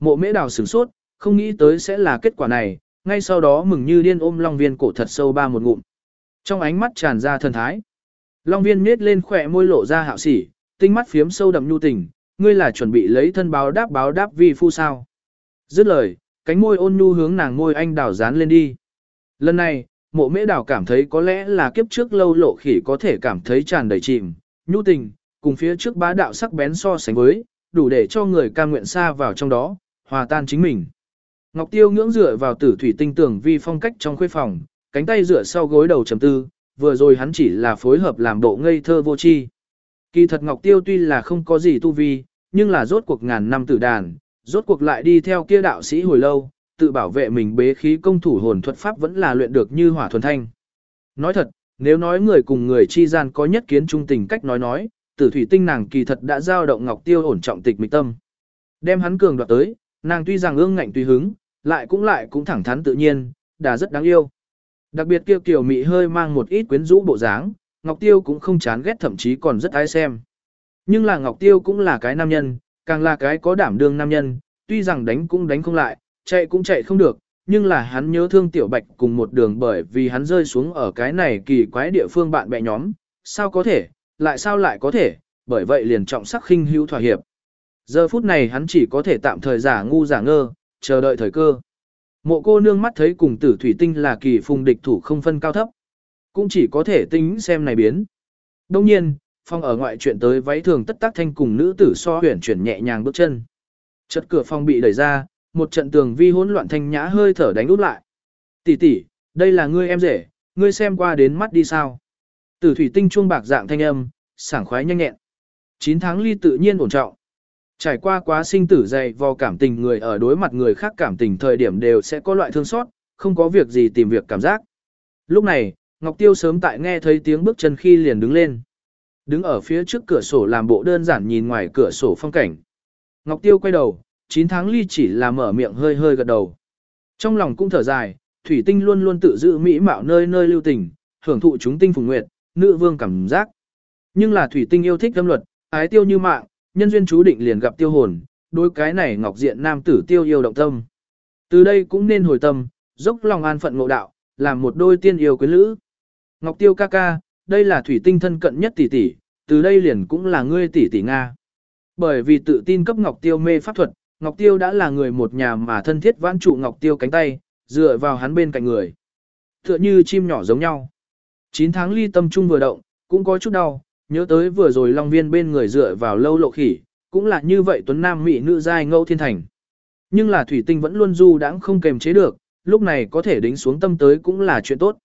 Mộ mễ đào sửng sốt, không nghĩ tới sẽ là kết quả này, ngay sau đó mừng như điên ôm Long viên cổ thật sâu ba một ngụm. Trong ánh mắt tràn ra thần thái. Long viên miết lên khỏe môi lộ ra hạo sỉ, tinh mắt phiếm sâu đậm nhu tình, ngươi là chuẩn bị lấy thân báo đáp báo đáp vi phu sao. Dứt lời, cánh môi ôn nhu hướng nàng môi anh đào dán lên đi. Lần này, mộ mễ đào cảm thấy có lẽ là kiếp trước lâu lộ khỉ có thể cảm thấy tràn đầy chìm, nhu tình, cùng phía trước bá đạo sắc bén so sánh với, đủ để cho người cam nguyện xa vào trong đó, hòa tan chính mình. Ngọc Tiêu ngưỡng dựa vào tử thủy tinh tưởng vi phong cách trong khuê phòng, cánh tay dựa sau gối đầu trầm tư, vừa rồi hắn chỉ là phối hợp làm bộ ngây thơ vô tri. Kỳ thật Ngọc Tiêu tuy là không có gì tu vi, nhưng là rốt cuộc ngàn năm tử đàn, rốt cuộc lại đi theo kia đạo sĩ hồi lâu, tự bảo vệ mình bế khí công thủ hồn thuật pháp vẫn là luyện được như hỏa thuần thanh. Nói thật, nếu nói người cùng người chi gian có nhất kiến trung tình cách nói nói, tử thủy tinh nàng kỳ thật đã giao động Ngọc Tiêu ổn trọng tịch mịch tâm. Đem hắn cường đoạt tới, nàng tuy rằng ương ngạnh tùy hứng, lại cũng lại cũng thẳng thắn tự nhiên, đã rất đáng yêu. Đặc biệt kia kiểu mị hơi mang một ít quyến rũ bộ dáng, Ngọc Tiêu cũng không chán ghét thậm chí còn rất ai xem. Nhưng là Ngọc Tiêu cũng là cái nam nhân, càng là cái có đảm đương nam nhân, tuy rằng đánh cũng đánh không lại, chạy cũng chạy không được, nhưng là hắn nhớ thương Tiểu Bạch cùng một đường bởi vì hắn rơi xuống ở cái này kỳ quái địa phương bạn bè nhóm, sao có thể, lại sao lại có thể, bởi vậy liền trọng sắc khinh hữu thỏa hiệp. Giờ phút này hắn chỉ có thể tạm thời giả ngu giả ngơ, chờ đợi thời cơ. Mộ cô nương mắt thấy cùng tử thủy tinh là kỳ phùng địch thủ không phân cao thấp. Cũng chỉ có thể tính xem này biến. Đông nhiên, phong ở ngoại chuyện tới váy thường tất tác thanh cùng nữ tử so huyển chuyển nhẹ nhàng bước chân. Chợt cửa phòng bị đẩy ra, một trận tường vi hỗn loạn thanh nhã hơi thở đánh út lại. Tỷ tỷ, đây là ngươi em rể, ngươi xem qua đến mắt đi sao. Tử thủy tinh chuông bạc dạng thanh âm, sảng khoái nhanh nhẹn. 9 tháng ly tự nhiên ổn trọng. Trải qua quá sinh tử dày vò cảm tình người ở đối mặt người khác cảm tình thời điểm đều sẽ có loại thương xót, không có việc gì tìm việc cảm giác. Lúc này, Ngọc Tiêu sớm tại nghe thấy tiếng bước chân khi liền đứng lên. Đứng ở phía trước cửa sổ làm bộ đơn giản nhìn ngoài cửa sổ phong cảnh. Ngọc Tiêu quay đầu, 9 tháng ly chỉ là mở miệng hơi hơi gật đầu. Trong lòng cũng thở dài, thủy tinh luôn luôn tự giữ mỹ mạo nơi nơi lưu tình, hưởng thụ chúng tinh phùng nguyệt, nữ vương cảm giác. Nhưng là thủy tinh yêu thích âm luật, ái tiêu như mạng, nhân duyên chú định liền gặp tiêu hồn, đối cái này ngọc diện nam tử tiêu yêu động tâm. Từ đây cũng nên hồi tâm, dốc lòng an phận ngộ đạo, làm một đôi tiên yêu quyến lữ. Ngọc tiêu ca ca, đây là thủy tinh thân cận nhất tỷ tỷ, từ đây liền cũng là ngươi tỷ tỷ Nga. Bởi vì tự tin cấp Ngọc Tiêu mê pháp thuật, Ngọc Tiêu đã là người một nhà mà thân thiết vãn trụ Ngọc Tiêu cánh tay, dựa vào hắn bên cạnh người. Tựa như chim nhỏ giống nhau. 9 tháng ly tâm trung vừa động, cũng có chút đau, nhớ tới vừa rồi Long Viên bên người dựa vào lâu lộ khỉ, cũng là như vậy tuấn nam mỹ nữ giai ngẫu thiên thành. Nhưng là thủy tinh vẫn luôn du đãng không kềm chế được, lúc này có thể đính xuống tâm tới cũng là chuyện tốt.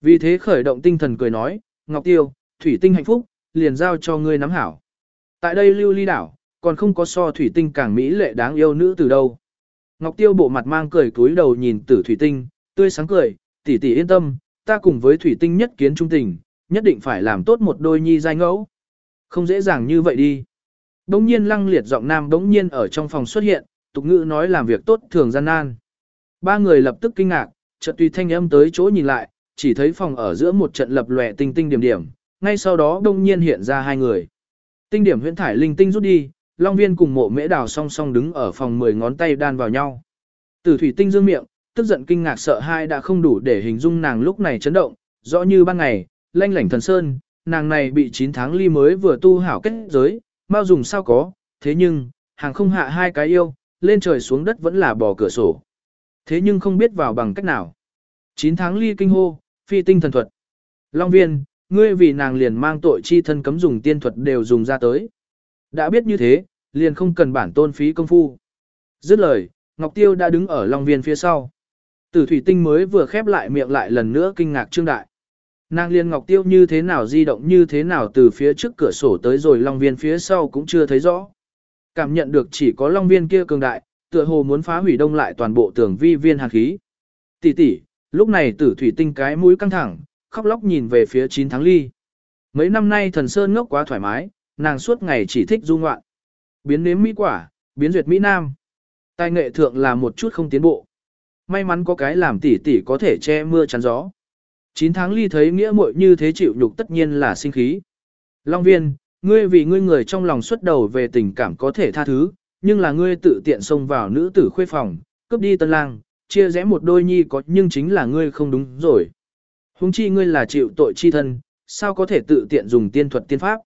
Vì thế khởi động tinh thần cười nói, Ngọc Tiêu, thủy tinh hạnh phúc, liền giao cho ngươi nắm hảo. Tại đây lưu ly đảo, còn không có so thủy tinh càng mỹ lệ đáng yêu nữ từ đâu. Ngọc Tiêu bộ mặt mang cười cúi đầu nhìn tử thủy tinh, tươi sáng cười, tỷ tỷ yên tâm, ta cùng với thủy tinh nhất kiến trung tình, nhất định phải làm tốt một đôi nhi giai ngẫu. Không dễ dàng như vậy đi. Đống nhiên lăng liệt giọng nam đống nhiên ở trong phòng xuất hiện, tục ngữ nói làm việc tốt thường gian nan. Ba người lập tức kinh ngạc, chợt tùy thanh âm tới chỗ nhìn lại, chỉ thấy phòng ở giữa một trận lập lòe tinh tinh điểm điểm, ngay sau đó đông nhiên hiện ra hai người. Tinh điểm huyễn thải linh tinh rút đi, Long Viên cùng mộ mễ đào song song đứng ở phòng mười ngón tay đan vào nhau. Tử thủy tinh dương miệng, tức giận kinh ngạc sợ hai đã không đủ để hình dung nàng lúc này chấn động, rõ như ban ngày, lanh lảnh thần sơn, nàng này bị 9 tháng ly mới vừa tu hảo kết giới, mau dùng sao có, thế nhưng, hàng không hạ hai cái yêu, lên trời xuống đất vẫn là bò cửa sổ. Thế nhưng không biết vào bằng cách nào. 9 tháng ly kinh hô, phi tinh thần thuật. Long viên, ngươi vì nàng liền mang tội chi thân cấm dùng tiên thuật đều dùng ra tới. Đã biết như thế, liền không cần bản tôn phí công phu. Dứt lời, Ngọc Tiêu đã đứng ở Long Viên phía sau. Tử thủy tinh mới vừa khép lại miệng lại lần nữa kinh ngạc trương đại. Nàng liên Ngọc Tiêu như thế nào di động như thế nào từ phía trước cửa sổ tới rồi Long Viên phía sau cũng chưa thấy rõ. Cảm nhận được chỉ có Long Viên kia cường đại, tựa hồ muốn phá hủy đông lại toàn bộ tường vi viên hàn khí. Tỷ tỷ, lúc này tử thủy tinh cái mũi căng thẳng, khóc lóc nhìn về phía 9 tháng ly. Mấy năm nay thần sơn ngốc quá thoải mái, nàng suốt ngày chỉ thích du ngoạn. Biến nếm mỹ quả, biến duyệt Mỹ Nam. Tài nghệ thượng là một chút không tiến bộ. May mắn có cái làm tỷ tỷ có thể che mưa chắn gió. 9 tháng ly thấy nghĩa muội như thế chịu nhục tất nhiên là sinh khí. Long viên, ngươi vì ngươi người trong lòng xuất đầu về tình cảm có thể tha thứ, nhưng là ngươi tự tiện xông vào nữ tử khuê phòng, cướp đi tân lang, chia rẽ một đôi nhi có nhưng chính là ngươi không đúng rồi. Hùng chi ngươi là chịu tội chi thân, sao có thể tự tiện dùng tiên thuật tiên pháp.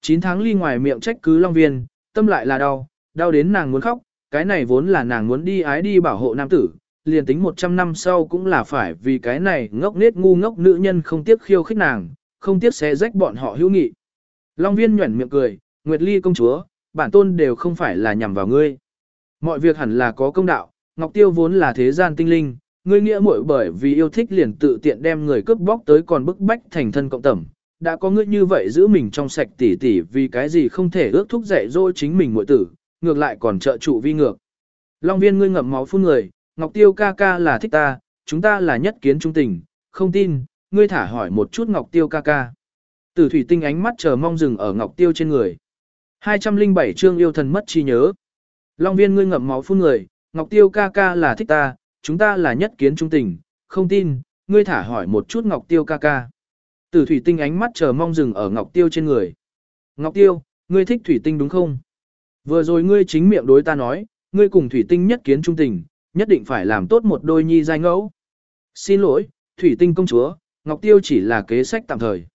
9 tháng ly ngoài miệng trách cứ Long Viên, tâm lại là đau, đau đến nàng muốn khóc, cái này vốn là nàng muốn đi ái đi bảo hộ nam tử, liền tính 100 năm sau cũng là phải vì cái này ngốc nết ngu ngốc nữ nhân không tiếc khiêu khích nàng, không tiếc xé rách bọn họ hữu nghị. Long viên nhuẩn miệng cười, Nguyệt Ly công chúa, bản tôn đều không phải là nhằm vào ngươi. Mọi việc hẳn là có công đạo, Ngọc Tiêu vốn là thế gian tinh linh, ngươi nghĩa muội bởi vì yêu thích liền tự tiện đem người cướp bóc tới còn bức bách thành thân cộng tẩm. Đã có ngươi như vậy giữ mình trong sạch tỉ tỉ vì cái gì không thể ước thúc dạy dỗ chính mình muội tử, ngược lại còn trợ trụ vi ngược. Long viên ngươi ngậm máu phun người, Ngọc Tiêu ca ca là thích ta, chúng ta là nhất kiến trung tình, không tin, ngươi thả hỏi một chút Ngọc Tiêu ca ca. Tử thủy tinh ánh mắt chờ mong dừng ở Ngọc Tiêu trên người. 207 chương yêu thần mất trí nhớ. Long viên ngươi ngậm máu phun người, Ngọc Tiêu ca ca là thích ta, chúng ta là nhất kiến trung tình, không tin, ngươi thả hỏi một chút Ngọc Tiêu ca ca. Tử thủy tinh ánh mắt chờ mong dừng ở Ngọc Tiêu trên người. Ngọc Tiêu, ngươi thích thủy tinh đúng không? Vừa rồi ngươi chính miệng đối ta nói, ngươi cùng thủy tinh nhất kiến trung tình, nhất định phải làm tốt một đôi nhi giai ngẫu. Xin lỗi, thủy tinh công chúa, Ngọc Tiêu chỉ là kế sách tạm thời.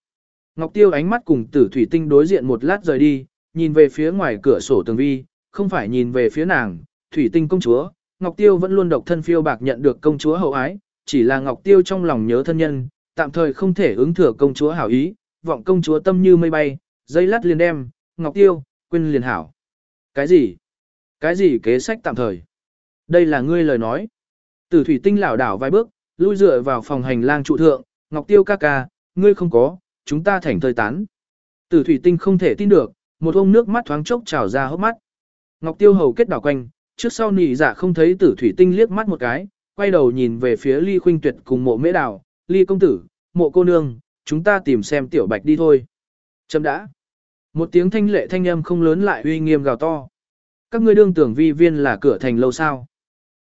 Ngọc Tiêu ánh mắt cùng tử thủy tinh đối diện một lát rời đi, nhìn về phía ngoài cửa sổ tường vi, không phải nhìn về phía nàng, thủy tinh công chúa. Ngọc Tiêu vẫn luôn độc thân phiêu bạc nhận được công chúa hậu ái, chỉ là Ngọc Tiêu trong lòng nhớ thân nhân, tạm thời không thể ứng thừa công chúa hảo ý, vọng công chúa tâm như mây bay, dây lát liền đem, Ngọc Tiêu, quên liền hảo. Cái gì? Cái gì kế sách tạm thời? Đây là ngươi lời nói. Tử thủy tinh lảo đảo vài bước, lui dựa vào phòng hành lang trụ thượng, Ngọc Tiêu ca ca, ngươi không có, chúng ta thành thời tán. Tử thủy tinh không thể tin được, một ông nước mắt thoáng chốc trào ra hốc mắt. Ngọc Tiêu hầu kết đảo quanh, trước sau nị dạ không thấy tử thủy tinh liếc mắt một cái, quay đầu nhìn về phía ly khuynh tuyệt cùng mộ mễ đảo, ly công tử, mộ cô nương, chúng ta tìm xem tiểu bạch đi thôi. Chấm đã. Một tiếng thanh lệ thanh âm không lớn lại uy nghiêm gào to. Các ngươi đương tưởng vi viên là cửa thành lâu sao.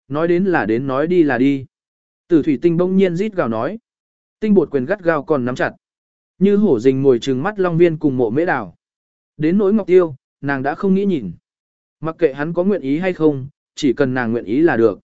Nói đến là đến nói đi là đi. Tử thủy tinh bỗng nhiên rít gào nói. Tinh bột quyền gắt gao còn nắm chặt. Như hổ rình ngồi trừng mắt long viên cùng mộ mễ đảo. Đến nỗi ngọc tiêu, nàng đã không nghĩ nhìn. Mặc kệ hắn có nguyện ý hay không, chỉ cần nàng nguyện ý là được.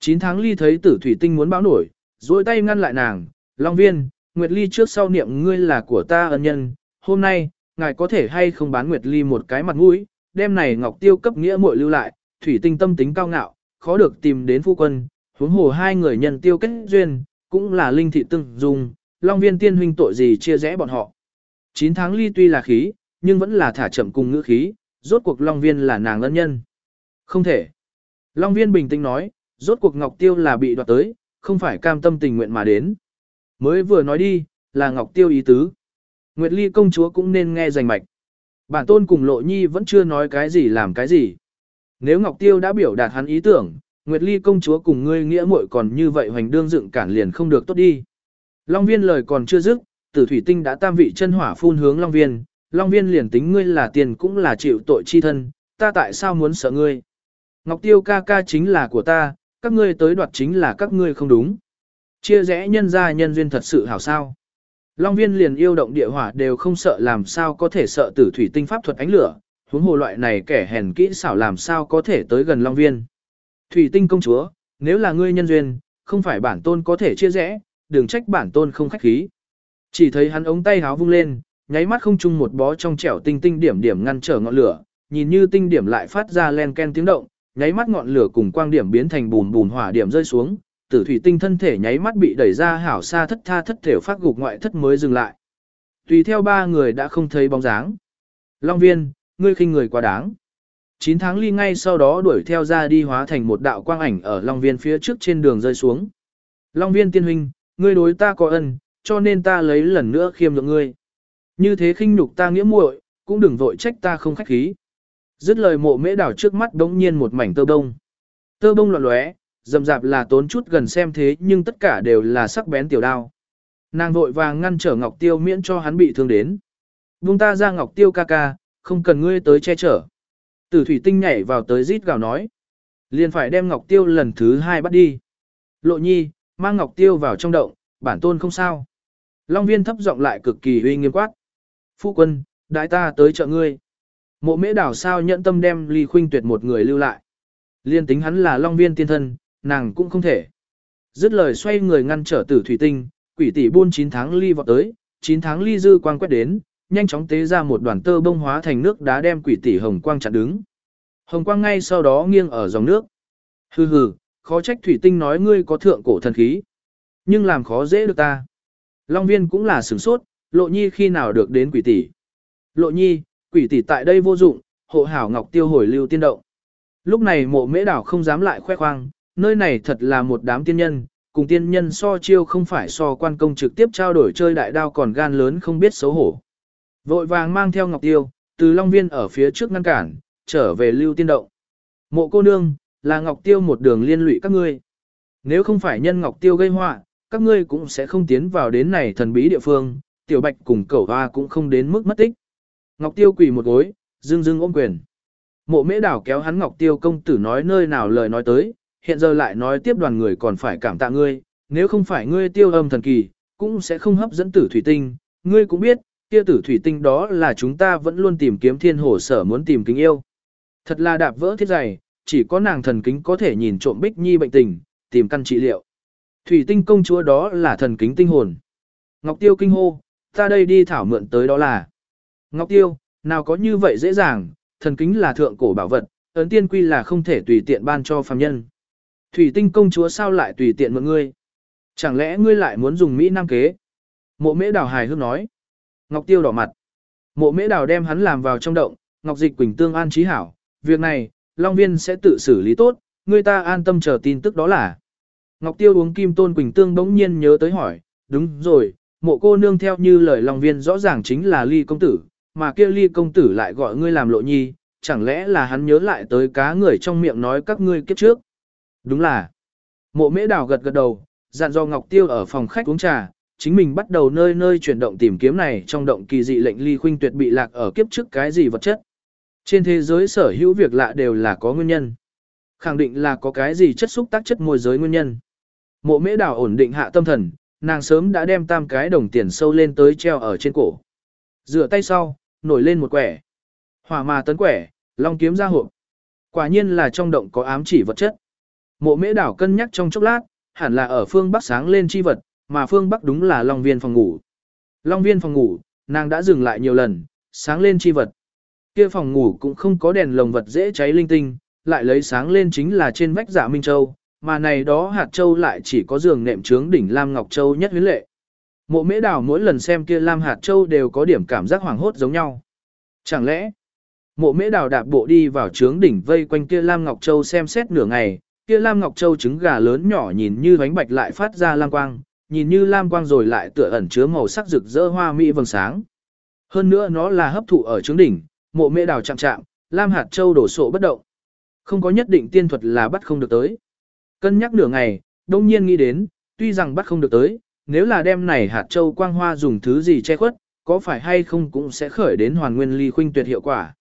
9 tháng ly thấy tử thủy tinh muốn báo nổi, duỗi tay ngăn lại nàng. Long viên, Nguyệt Ly trước sau niệm ngươi là của ta ân nhân. Hôm nay, ngài có thể hay không bán Nguyệt Ly một cái mặt mũi, Đêm này ngọc tiêu cấp nghĩa muội lưu lại, thủy tinh tâm tính cao ngạo, khó được tìm đến phu quân, huống hồ hai người nhân tiêu kết duyên, cũng là linh thị từng dùng, Long Viên tiên huynh tội gì chia rẽ bọn họ. 9 tháng ly tuy là khí, nhưng vẫn là thả chậm cùng ngữ khí, rốt cuộc Long Viên là nàng ân nhân. Không thể. Long Viên bình tĩnh nói, rốt cuộc Ngọc Tiêu là bị đoạt tới, không phải cam tâm tình nguyện mà đến. Mới vừa nói đi, là Ngọc Tiêu ý tứ. Nguyệt Ly công chúa cũng nên nghe rành mạch. Bản tôn cùng Lộ Nhi vẫn chưa nói cái gì làm cái gì. Nếu Ngọc Tiêu đã biểu đạt hắn ý tưởng, Nguyệt Ly công chúa cùng ngươi nghĩa muội còn như vậy hoành đương dựng cản liền không được tốt đi. Long viên lời còn chưa dứt, tử thủy tinh đã tam vị chân hỏa phun hướng Long viên, Long viên liền tính ngươi là tiền cũng là chịu tội chi thân, ta tại sao muốn sợ ngươi? Ngọc Tiêu ca ca chính là của ta, các ngươi tới đoạt chính là các ngươi không đúng. Chia rẽ nhân gia nhân duyên thật sự hảo sao. Long viên liền yêu động địa hỏa đều không sợ làm sao có thể sợ tử thủy tinh pháp thuật ánh lửa, huống hồ loại này kẻ hèn kỹ xảo làm sao có thể tới gần Long viên. Thủy tinh công chúa, nếu là ngươi nhân duyên, không phải bản tôn có thể chia rẽ, đừng trách bản tôn không khách khí. Chỉ thấy hắn ống tay háo vung lên, nháy mắt không chung một bó trong trẻo tinh tinh điểm điểm ngăn trở ngọn lửa, nhìn như tinh điểm lại phát ra len ken tiếng động, nháy mắt ngọn lửa cùng quang điểm biến thành bùn bùn hỏa điểm rơi xuống, tử thủy tinh thân thể nháy mắt bị đẩy ra hảo xa thất tha thất thể phát gục ngoại thất mới dừng lại. Tùy theo ba người đã không thấy bóng dáng. Long viên, ngươi khinh người quá đáng. 9 tháng ly ngay sau đó đuổi theo ra đi hóa thành một đạo quang ảnh ở Long viên phía trước trên đường rơi xuống. Long viên tiên huynh, ngươi đối ta có ân, cho nên ta lấy lần nữa khiêm lượng ngươi. Như thế khinh nhục ta nghĩa muội, cũng đừng vội trách ta không khách khí. Dứt lời mộ mễ đảo trước mắt đống nhiên một mảnh tơ bông. Tơ bông loạn lóe, dầm dạp là tốn chút gần xem thế nhưng tất cả đều là sắc bén tiểu đao. Nàng vội vàng ngăn trở Ngọc Tiêu miễn cho hắn bị thương đến. Vung ta ra Ngọc Tiêu ca ca, không cần ngươi tới che chở. Tử thủy tinh nhảy vào tới rít gào nói. Liền phải đem Ngọc Tiêu lần thứ hai bắt đi. Lộ nhi, mang Ngọc Tiêu vào trong động, bản tôn không sao. Long viên thấp giọng lại cực kỳ uy nghiêm quát. Phu quân, đại ta tới trợ ngươi. Mộ mễ đảo sao nhận tâm đem ly khuynh tuyệt một người lưu lại. Liên tính hắn là long viên tiên thân, nàng cũng không thể. Dứt lời xoay người ngăn trở tử thủy tinh, quỷ tỷ buôn 9 tháng ly vọt tới, 9 tháng ly dư quang quét đến, nhanh chóng tế ra một đoàn tơ bông hóa thành nước đá đem quỷ tỷ hồng quang chặn đứng. Hồng quang ngay sau đó nghiêng ở dòng nước. Hừ hừ, khó trách thủy tinh nói ngươi có thượng cổ thần khí. Nhưng làm khó dễ được ta. Long viên cũng là sửng sốt, lộ nhi khi nào được đến quỷ tỷ. Lộ nhi, quỷ tỷ tại đây vô dụng, hộ hảo ngọc tiêu hồi lưu tiên động. Lúc này mộ mễ đảo không dám lại khoe khoang, nơi này thật là một đám tiên nhân, cùng tiên nhân so chiêu không phải so quan công trực tiếp trao đổi chơi đại đao còn gan lớn không biết xấu hổ. Vội vàng mang theo ngọc tiêu, từ Long Viên ở phía trước ngăn cản, trở về lưu tiên động. Mộ cô nương, là ngọc tiêu một đường liên lụy các ngươi. Nếu không phải nhân ngọc tiêu gây họa, các ngươi cũng sẽ không tiến vào đến này thần bí địa phương, tiểu bạch cùng cẩu hoa cũng không đến mức mất tích. Ngọc tiêu quỳ một gối, dưng dưng ôm quyền. Mộ mễ đảo kéo hắn Ngọc Tiêu công tử nói nơi nào lời nói tới, hiện giờ lại nói tiếp đoàn người còn phải cảm tạ ngươi, nếu không phải ngươi tiêu âm thần kỳ, cũng sẽ không hấp dẫn tử thủy tinh, ngươi cũng biết, kia tử thủy tinh đó là chúng ta vẫn luôn tìm kiếm thiên hồ sở muốn tìm kính yêu. Thật là đạp vỡ thiết dày, chỉ có nàng thần kính có thể nhìn trộm bích nhi bệnh tình, tìm căn trị liệu. Thủy tinh công chúa đó là thần kính tinh hồn. Ngọc Tiêu kinh hô, ta đây đi thảo mượn tới đó là. Ngọc Tiêu, nào có như vậy dễ dàng, thần kính là thượng cổ bảo vật, ấn tiên quy là không thể tùy tiện ban cho phàm nhân. Thủy tinh công chúa sao lại tùy tiện mượn ngươi? Chẳng lẽ ngươi lại muốn dùng Mỹ Nam kế? Mộ mễ đào hài hước nói. Ngọc tiêu đỏ mặt. Mộ mễ đào đem hắn làm vào trong động, Ngọc dịch quỳnh tương an trí hảo. Việc này, Long Viên sẽ tự xử lý tốt, người ta an tâm chờ tin tức đó là. Ngọc tiêu uống kim tôn quỳnh tương bỗng nhiên nhớ tới hỏi, đúng rồi, mộ cô nương theo như lời Long Viên rõ ràng chính là ly công tử, mà kia ly công tử lại gọi ngươi làm lộ nhi, chẳng lẽ là hắn nhớ lại tới cá người trong miệng nói các ngươi kiếp trước. Đúng là. Mộ mễ đào gật gật đầu, dặn do Ngọc Tiêu ở phòng khách uống trà, chính mình bắt đầu nơi nơi chuyển động tìm kiếm này trong động kỳ dị lệnh ly khuynh tuyệt bị lạc ở kiếp trước cái gì vật chất. Trên thế giới sở hữu việc lạ đều là có nguyên nhân. Khẳng định là có cái gì chất xúc tác chất môi giới nguyên nhân. Mộ mễ đảo ổn định hạ tâm thần, nàng sớm đã đem tam cái đồng tiền sâu lên tới treo ở trên cổ. Rửa tay sau, nổi lên một quẻ. Hỏa mà tấn quẻ, long kiếm ra hộp. Quả nhiên là trong động có ám chỉ vật chất. Mộ mễ đảo cân nhắc trong chốc lát, hẳn là ở phương Bắc sáng lên chi vật, mà phương Bắc đúng là long viên phòng ngủ. Long viên phòng ngủ, nàng đã dừng lại nhiều lần, sáng lên chi vật. Kia phòng ngủ cũng không có đèn lồng vật dễ cháy linh tinh, lại lấy sáng lên chính là trên vách giả Minh Châu, mà này đó hạt châu lại chỉ có giường nệm trướng đỉnh Lam Ngọc Châu nhất huyến lệ. Mộ mễ đảo mỗi lần xem kia Lam hạt châu đều có điểm cảm giác hoảng hốt giống nhau. Chẳng lẽ, mộ mễ đảo đạp bộ đi vào trướng đỉnh vây quanh kia Lam Ngọc Châu xem xét nửa ngày, kia Lam Ngọc Châu trứng gà lớn nhỏ nhìn như bánh bạch lại phát ra lam quang, nhìn như lam quang rồi lại tựa ẩn chứa màu sắc rực rỡ hoa mỹ vầng sáng. Hơn nữa nó là hấp thụ ở trứng đỉnh, mộ mễ đào chạm chạm, lam hạt châu đổ sộ bất động. Không có nhất định tiên thuật là bắt không được tới. Cân nhắc nửa ngày, đông nhiên nghĩ đến, tuy rằng bắt không được tới, nếu là đem này hạt châu quang hoa dùng thứ gì che khuất, có phải hay không cũng sẽ khởi đến hoàn nguyên ly khuynh tuyệt hiệu quả.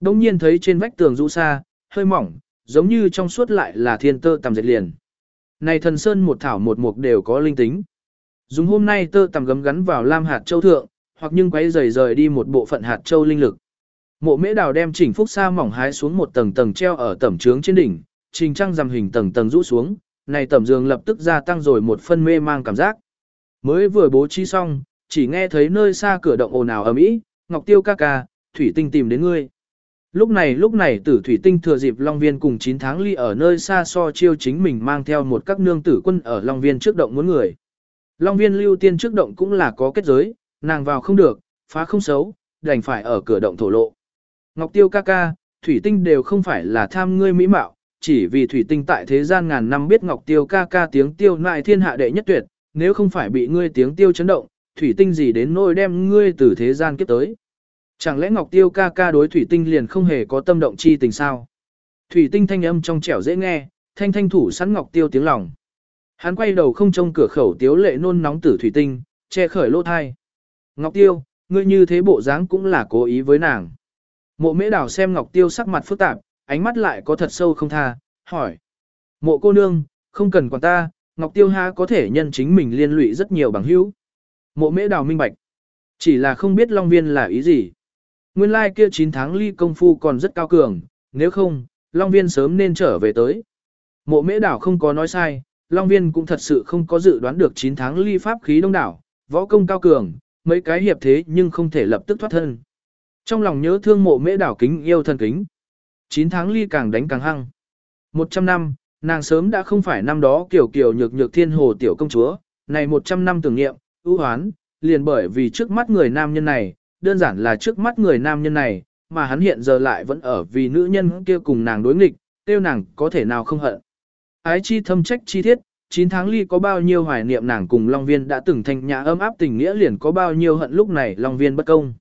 Đông nhiên thấy trên vách tường rũ xa, hơi mỏng, giống như trong suốt lại là thiên tơ tầm dệt liền. Này thần sơn một thảo một mục đều có linh tính. Dùng hôm nay tơ tầm gấm gắn vào lam hạt châu thượng, hoặc nhưng quấy rời rời đi một bộ phận hạt châu linh lực. Mộ mễ đào đem chỉnh phúc sa mỏng hái xuống một tầng tầng treo ở tẩm trướng trên đỉnh, trình trăng dằm hình tầng tầng rũ xuống, này tẩm giường lập tức gia tăng rồi một phân mê mang cảm giác. Mới vừa bố trí xong, chỉ nghe thấy nơi xa cửa động ồn ào ầm ĩ, Ngọc Tiêu ca ca, thủy tinh tìm đến ngươi. Lúc này lúc này tử thủy tinh thừa dịp Long Viên cùng 9 tháng ly ở nơi xa so chiêu chính mình mang theo một các nương tử quân ở Long Viên trước động muốn người. Long Viên lưu tiên trước động cũng là có kết giới, nàng vào không được, phá không xấu, đành phải ở cửa động thổ lộ. Ngọc Tiêu ca ca, thủy tinh đều không phải là tham ngươi mỹ mạo, chỉ vì thủy tinh tại thế gian ngàn năm biết Ngọc Tiêu ca ca tiếng tiêu nại thiên hạ đệ nhất tuyệt, nếu không phải bị ngươi tiếng tiêu chấn động, thủy tinh gì đến nỗi đem ngươi từ thế gian kiếp tới. Chẳng lẽ Ngọc Tiêu ca ca đối thủy tinh liền không hề có tâm động chi tình sao? Thủy tinh thanh âm trong trẻo dễ nghe, thanh thanh thủ sẵn Ngọc Tiêu tiếng lòng. Hắn quay đầu không trông cửa khẩu tiếu lệ nôn nóng tử thủy tinh, che khởi lỗ thai. Ngọc Tiêu, ngươi như thế bộ dáng cũng là cố ý với nàng. Mộ mễ đảo xem Ngọc Tiêu sắc mặt phức tạp, ánh mắt lại có thật sâu không tha, hỏi. Mộ cô nương, không cần quản ta, Ngọc Tiêu ha có thể nhân chính mình liên lụy rất nhiều bằng hữu. Mộ mễ đào minh bạch. Chỉ là không biết Long Viên là ý gì. Nguyên lai like kia 9 tháng ly công phu còn rất cao cường, nếu không, Long Viên sớm nên trở về tới. Mộ mễ đảo không có nói sai, Long Viên cũng thật sự không có dự đoán được 9 tháng ly pháp khí đông đảo, võ công cao cường, mấy cái hiệp thế nhưng không thể lập tức thoát thân. Trong lòng nhớ thương mộ mễ đảo kính yêu thân kính. 9 tháng ly càng đánh càng hăng. 100 năm, nàng sớm đã không phải năm đó kiểu kiểu nhược nhược thiên hồ tiểu công chúa, này 100 năm tưởng niệm, ưu hoán, liền bởi vì trước mắt người nam nhân này, đơn giản là trước mắt người nam nhân này, mà hắn hiện giờ lại vẫn ở vì nữ nhân kia cùng nàng đối nghịch, tiêu nàng có thể nào không hận. Ái chi thâm trách chi thiết, 9 tháng ly có bao nhiêu hoài niệm nàng cùng Long Viên đã từng thành nhà ấm áp tình nghĩa liền có bao nhiêu hận lúc này Long Viên bất công.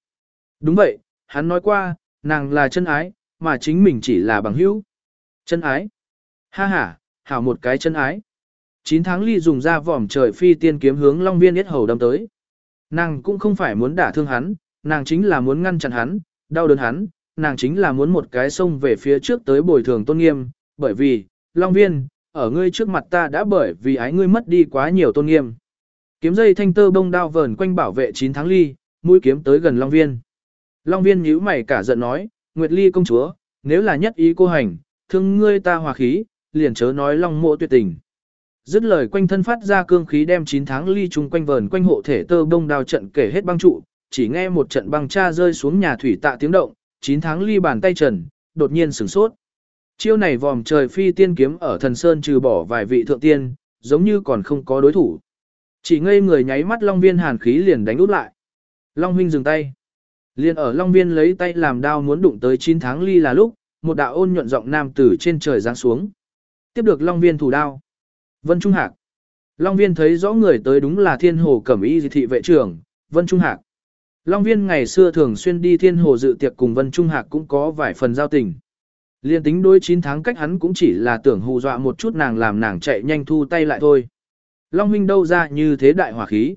Đúng vậy, hắn nói qua, nàng là chân ái, mà chính mình chỉ là bằng hữu. Chân ái. Ha ha, hảo một cái chân ái. 9 tháng ly dùng ra vòm trời phi tiên kiếm hướng Long Viên yết hầu đâm tới. Nàng cũng không phải muốn đả thương hắn, nàng chính là muốn ngăn chặn hắn, đau đớn hắn, nàng chính là muốn một cái sông về phía trước tới bồi thường tôn nghiêm, bởi vì, Long Viên, ở ngươi trước mặt ta đã bởi vì ái ngươi mất đi quá nhiều tôn nghiêm. Kiếm dây thanh tơ bông đao vờn quanh bảo vệ 9 tháng ly, mũi kiếm tới gần Long Viên. Long Viên nhíu mày cả giận nói, Nguyệt Ly công chúa, nếu là nhất ý cô hành, thương ngươi ta hòa khí, liền chớ nói Long mộ tuyệt tình. Dứt lời quanh thân phát ra cương khí đem 9 tháng ly chung quanh vờn quanh hộ thể tơ bông đao trận kể hết băng trụ, chỉ nghe một trận băng cha rơi xuống nhà thủy tạ tiếng động, 9 tháng ly bàn tay trần, đột nhiên sửng sốt. Chiêu này vòm trời phi tiên kiếm ở thần sơn trừ bỏ vài vị thượng tiên, giống như còn không có đối thủ. Chỉ ngây người nháy mắt Long Viên hàn khí liền đánh út lại. Long huynh dừng tay. Liền ở Long Viên lấy tay làm đao muốn đụng tới 9 tháng ly là lúc, một đạo ôn nhuận giọng nam tử trên trời giáng xuống. Tiếp được Long Viên thủ đao. Vân Trung Hạc. Long Viên thấy rõ người tới đúng là thiên hồ cẩm y thị vệ trưởng, Vân Trung Hạc. Long Viên ngày xưa thường xuyên đi thiên hồ dự tiệc cùng Vân Trung Hạc cũng có vài phần giao tình. Liên tính đối 9 tháng cách hắn cũng chỉ là tưởng hù dọa một chút nàng làm nàng chạy nhanh thu tay lại thôi. Long huynh đâu ra như thế đại hỏa khí.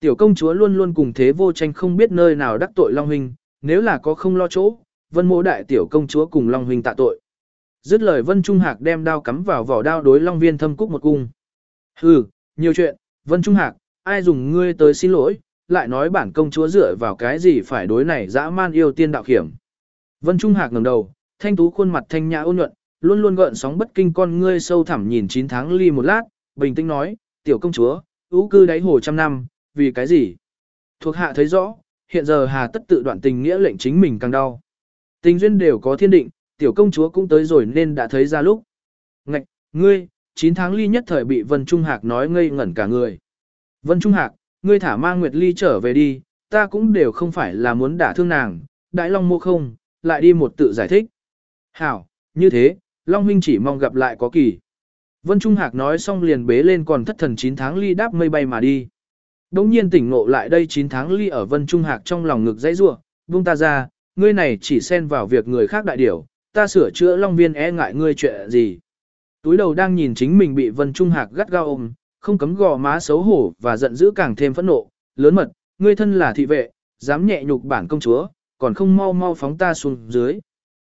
Tiểu công chúa luôn luôn cùng thế vô tranh không biết nơi nào đắc tội Long huynh, nếu là có không lo chỗ, vân Mộ đại tiểu công chúa cùng Long huynh tạ tội. Dứt lời Vân Trung Hạc đem đao cắm vào vỏ đao đối Long Viên thâm cúc một cung. Hừ, nhiều chuyện, Vân Trung Hạc, ai dùng ngươi tới xin lỗi, lại nói bản công chúa dựa vào cái gì phải đối này dã man yêu tiên đạo hiểm Vân Trung Hạc ngẩng đầu, thanh tú khuôn mặt thanh nhã ôn nhuận, luôn luôn gợn sóng bất kinh con ngươi sâu thẳm nhìn 9 tháng ly một lát, bình tĩnh nói, tiểu công chúa, ú cư đáy hồ trăm năm, vì cái gì? Thuộc hạ thấy rõ, hiện giờ hà tất tự đoạn tình nghĩa lệnh chính mình càng đau. Tình duyên đều có thiên định, tiểu công chúa cũng tới rồi nên đã thấy ra lúc. Ngạch, ngươi, 9 tháng ly nhất thời bị Vân Trung Hạc nói ngây ngẩn cả người. Vân Trung Hạc, ngươi thả mang Nguyệt Ly trở về đi, ta cũng đều không phải là muốn đả thương nàng, đại long mô không, lại đi một tự giải thích. Hảo, như thế, Long huynh chỉ mong gặp lại có kỳ. Vân Trung Hạc nói xong liền bế lên còn thất thần 9 tháng ly đáp mây bay mà đi. Đống nhiên tỉnh ngộ lại đây 9 tháng ly ở Vân Trung Hạc trong lòng ngực dãy rua, buông ta ra, ngươi này chỉ xen vào việc người khác đại điểu, ta sửa chữa Long Viên e ngại ngươi chuyện gì. Túi đầu đang nhìn chính mình bị Vân Trung Hạc gắt gao ôm, không cấm gò má xấu hổ và giận dữ càng thêm phẫn nộ, lớn mật, ngươi thân là thị vệ, dám nhẹ nhục bản công chúa, còn không mau mau phóng ta xuống dưới.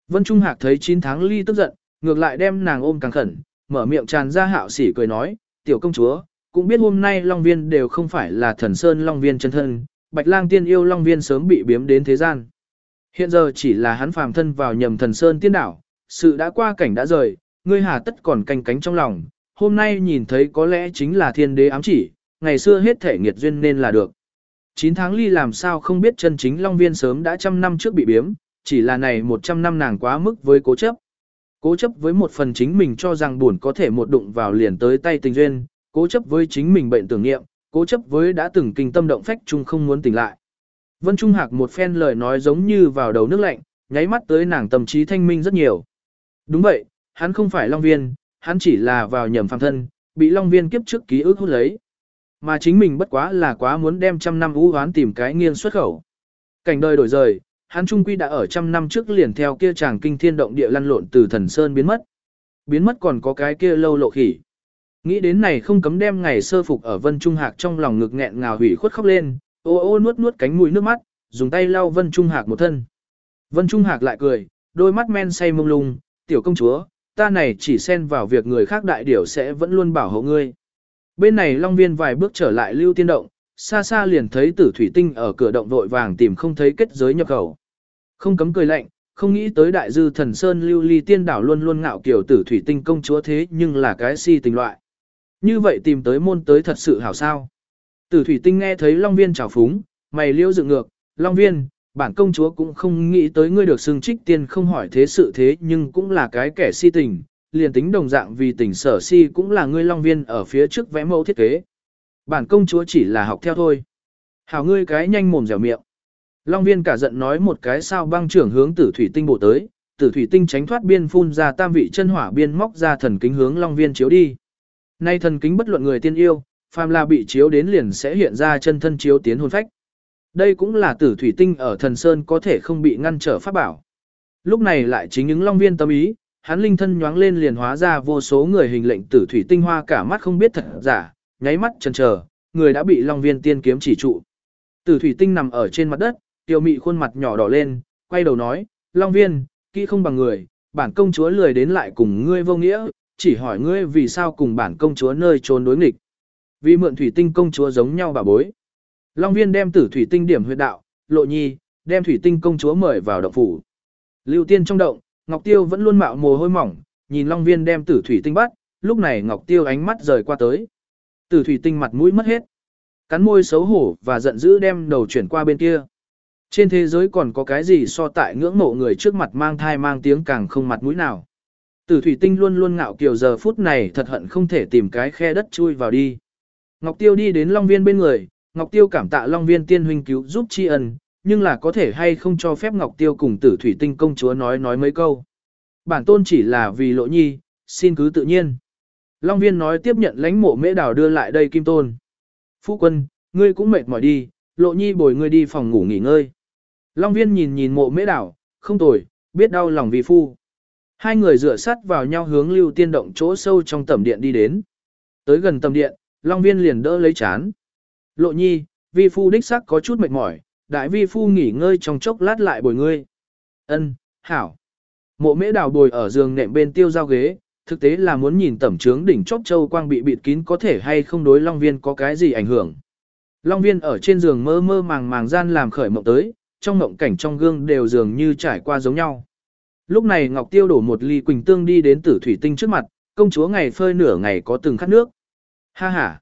Vân Trung Hạc thấy 9 tháng ly tức giận, ngược lại đem nàng ôm càng khẩn, mở miệng tràn ra hạo sỉ cười nói, tiểu công chúa, cũng biết hôm nay Long Viên đều không phải là thần sơn Long Viên chân thân, Bạch Lang tiên yêu Long Viên sớm bị biếm đến thế gian. Hiện giờ chỉ là hắn phàm thân vào nhầm thần sơn tiên đảo, sự đã qua cảnh đã rời, ngươi hà tất còn canh cánh trong lòng, hôm nay nhìn thấy có lẽ chính là thiên đế ám chỉ, ngày xưa hết thể nghiệt duyên nên là được. 9 tháng ly làm sao không biết chân chính Long Viên sớm đã trăm năm trước bị biếm, chỉ là này 100 năm nàng quá mức với cố chấp. Cố chấp với một phần chính mình cho rằng buồn có thể một đụng vào liền tới tay tình duyên, cố chấp với chính mình bệnh tưởng nghiệm, cố chấp với đã từng kinh tâm động phách chung không muốn tỉnh lại. Vân Trung Hạc một phen lời nói giống như vào đầu nước lạnh, nháy mắt tới nàng tâm trí thanh minh rất nhiều. Đúng vậy, hắn không phải Long Viên, hắn chỉ là vào nhầm phàm thân, bị Long Viên kiếp trước ký ức hút lấy. Mà chính mình bất quá là quá muốn đem trăm năm u hoán tìm cái nghiêng xuất khẩu. Cảnh đời đổi rời, hắn trung quy đã ở trăm năm trước liền theo kia chàng kinh thiên động địa lăn lộn từ thần sơn biến mất. Biến mất còn có cái kia lâu lộ khỉ. Nghĩ đến này không cấm đem ngày sơ phục ở Vân Trung Hạc trong lòng ngực nghẹn ngào hủy khuất khóc lên, ô ô nuốt nuốt cánh mũi nước mắt, dùng tay lau Vân Trung Hạc một thân. Vân Trung Hạc lại cười, đôi mắt men say mông lung, tiểu công chúa, ta này chỉ xen vào việc người khác đại điểu sẽ vẫn luôn bảo hộ ngươi. Bên này Long Viên vài bước trở lại lưu tiên động, xa xa liền thấy tử thủy tinh ở cửa động vội vàng tìm không thấy kết giới nhập khẩu. Không cấm cười lạnh, không nghĩ tới đại dư thần sơn lưu ly tiên đảo luôn luôn ngạo kiểu tử thủy tinh công chúa thế nhưng là cái si tình loại. Như vậy tìm tới môn tới thật sự hảo sao. Tử thủy tinh nghe thấy long viên trào phúng, mày liêu dựng ngược, Long Viên, bản công chúa cũng không nghĩ tới ngươi được xưng trích tiên không hỏi thế sự thế nhưng cũng là cái kẻ si tình, liền tính đồng dạng vì tình sở si cũng là ngươi Long Viên ở phía trước vẽ mẫu thiết kế. Bản công chúa chỉ là học theo thôi. Hảo ngươi cái nhanh mồm dẻo miệng. Long Viên cả giận nói một cái sao băng trưởng hướng tử thủy tinh bộ tới, tử thủy tinh tránh thoát biên phun ra tam vị chân hỏa biên móc ra thần kính hướng Long Viên chiếu đi. Nay thần kính bất luận người tiên yêu, phàm là bị chiếu đến liền sẽ hiện ra chân thân chiếu tiến hồn phách. Đây cũng là tử thủy tinh ở thần sơn có thể không bị ngăn trở pháp bảo. Lúc này lại chính những long viên tâm ý, hắn linh thân nhoáng lên liền hóa ra vô số người hình lệnh tử thủy tinh hoa cả mắt không biết thật giả, nháy mắt chần chờ, người đã bị long viên tiên kiếm chỉ trụ. Tử thủy tinh nằm ở trên mặt đất, tiêu mị khuôn mặt nhỏ đỏ lên, quay đầu nói, long viên, kỹ không bằng người, bản công chúa lười đến lại cùng ngươi vô nghĩa, chỉ hỏi ngươi vì sao cùng bản công chúa nơi trốn đối nghịch. Vì mượn thủy tinh công chúa giống nhau bà bối. Long viên đem tử thủy tinh điểm huyệt đạo, lộ nhi, đem thủy tinh công chúa mời vào động phủ. Lưu tiên trong động, Ngọc Tiêu vẫn luôn mạo mồ hôi mỏng, nhìn Long viên đem tử thủy tinh bắt, lúc này Ngọc Tiêu ánh mắt rời qua tới. Tử thủy tinh mặt mũi mất hết. Cắn môi xấu hổ và giận dữ đem đầu chuyển qua bên kia. Trên thế giới còn có cái gì so tại ngưỡng mộ người trước mặt mang thai mang tiếng càng không mặt mũi nào. Tử thủy tinh luôn luôn ngạo kiều giờ phút này thật hận không thể tìm cái khe đất chui vào đi. Ngọc Tiêu đi đến Long Viên bên người, Ngọc Tiêu cảm tạ Long Viên tiên huynh cứu giúp tri ân, nhưng là có thể hay không cho phép Ngọc Tiêu cùng tử thủy tinh công chúa nói nói mấy câu. Bản tôn chỉ là vì lộ nhi, xin cứ tự nhiên. Long Viên nói tiếp nhận lãnh mộ mễ đào đưa lại đây kim tôn. Phu quân, ngươi cũng mệt mỏi đi, lộ nhi bồi ngươi đi phòng ngủ nghỉ ngơi. Long Viên nhìn nhìn mộ mễ đào, không tồi, biết đau lòng vì phu. Hai người dựa sát vào nhau hướng lưu tiên động chỗ sâu trong tầm điện đi đến. Tới gần tầm điện, Long Viên liền đỡ lấy chán. Lộ nhi, vi phu đích sắc có chút mệt mỏi, đại vi phu nghỉ ngơi trong chốc lát lại bồi ngươi. Ân, hảo. Mộ mễ đào bồi ở giường nệm bên tiêu giao ghế, thực tế là muốn nhìn tẩm trướng đỉnh chóp châu quang bị bịt kín có thể hay không đối Long Viên có cái gì ảnh hưởng. Long Viên ở trên giường mơ mơ màng màng gian làm khởi mộng tới, trong mộng cảnh trong gương đều dường như trải qua giống nhau. Lúc này Ngọc Tiêu đổ một ly quỳnh tương đi đến tử thủy tinh trước mặt, công chúa ngày phơi nửa ngày có từng khát nước. Ha ha.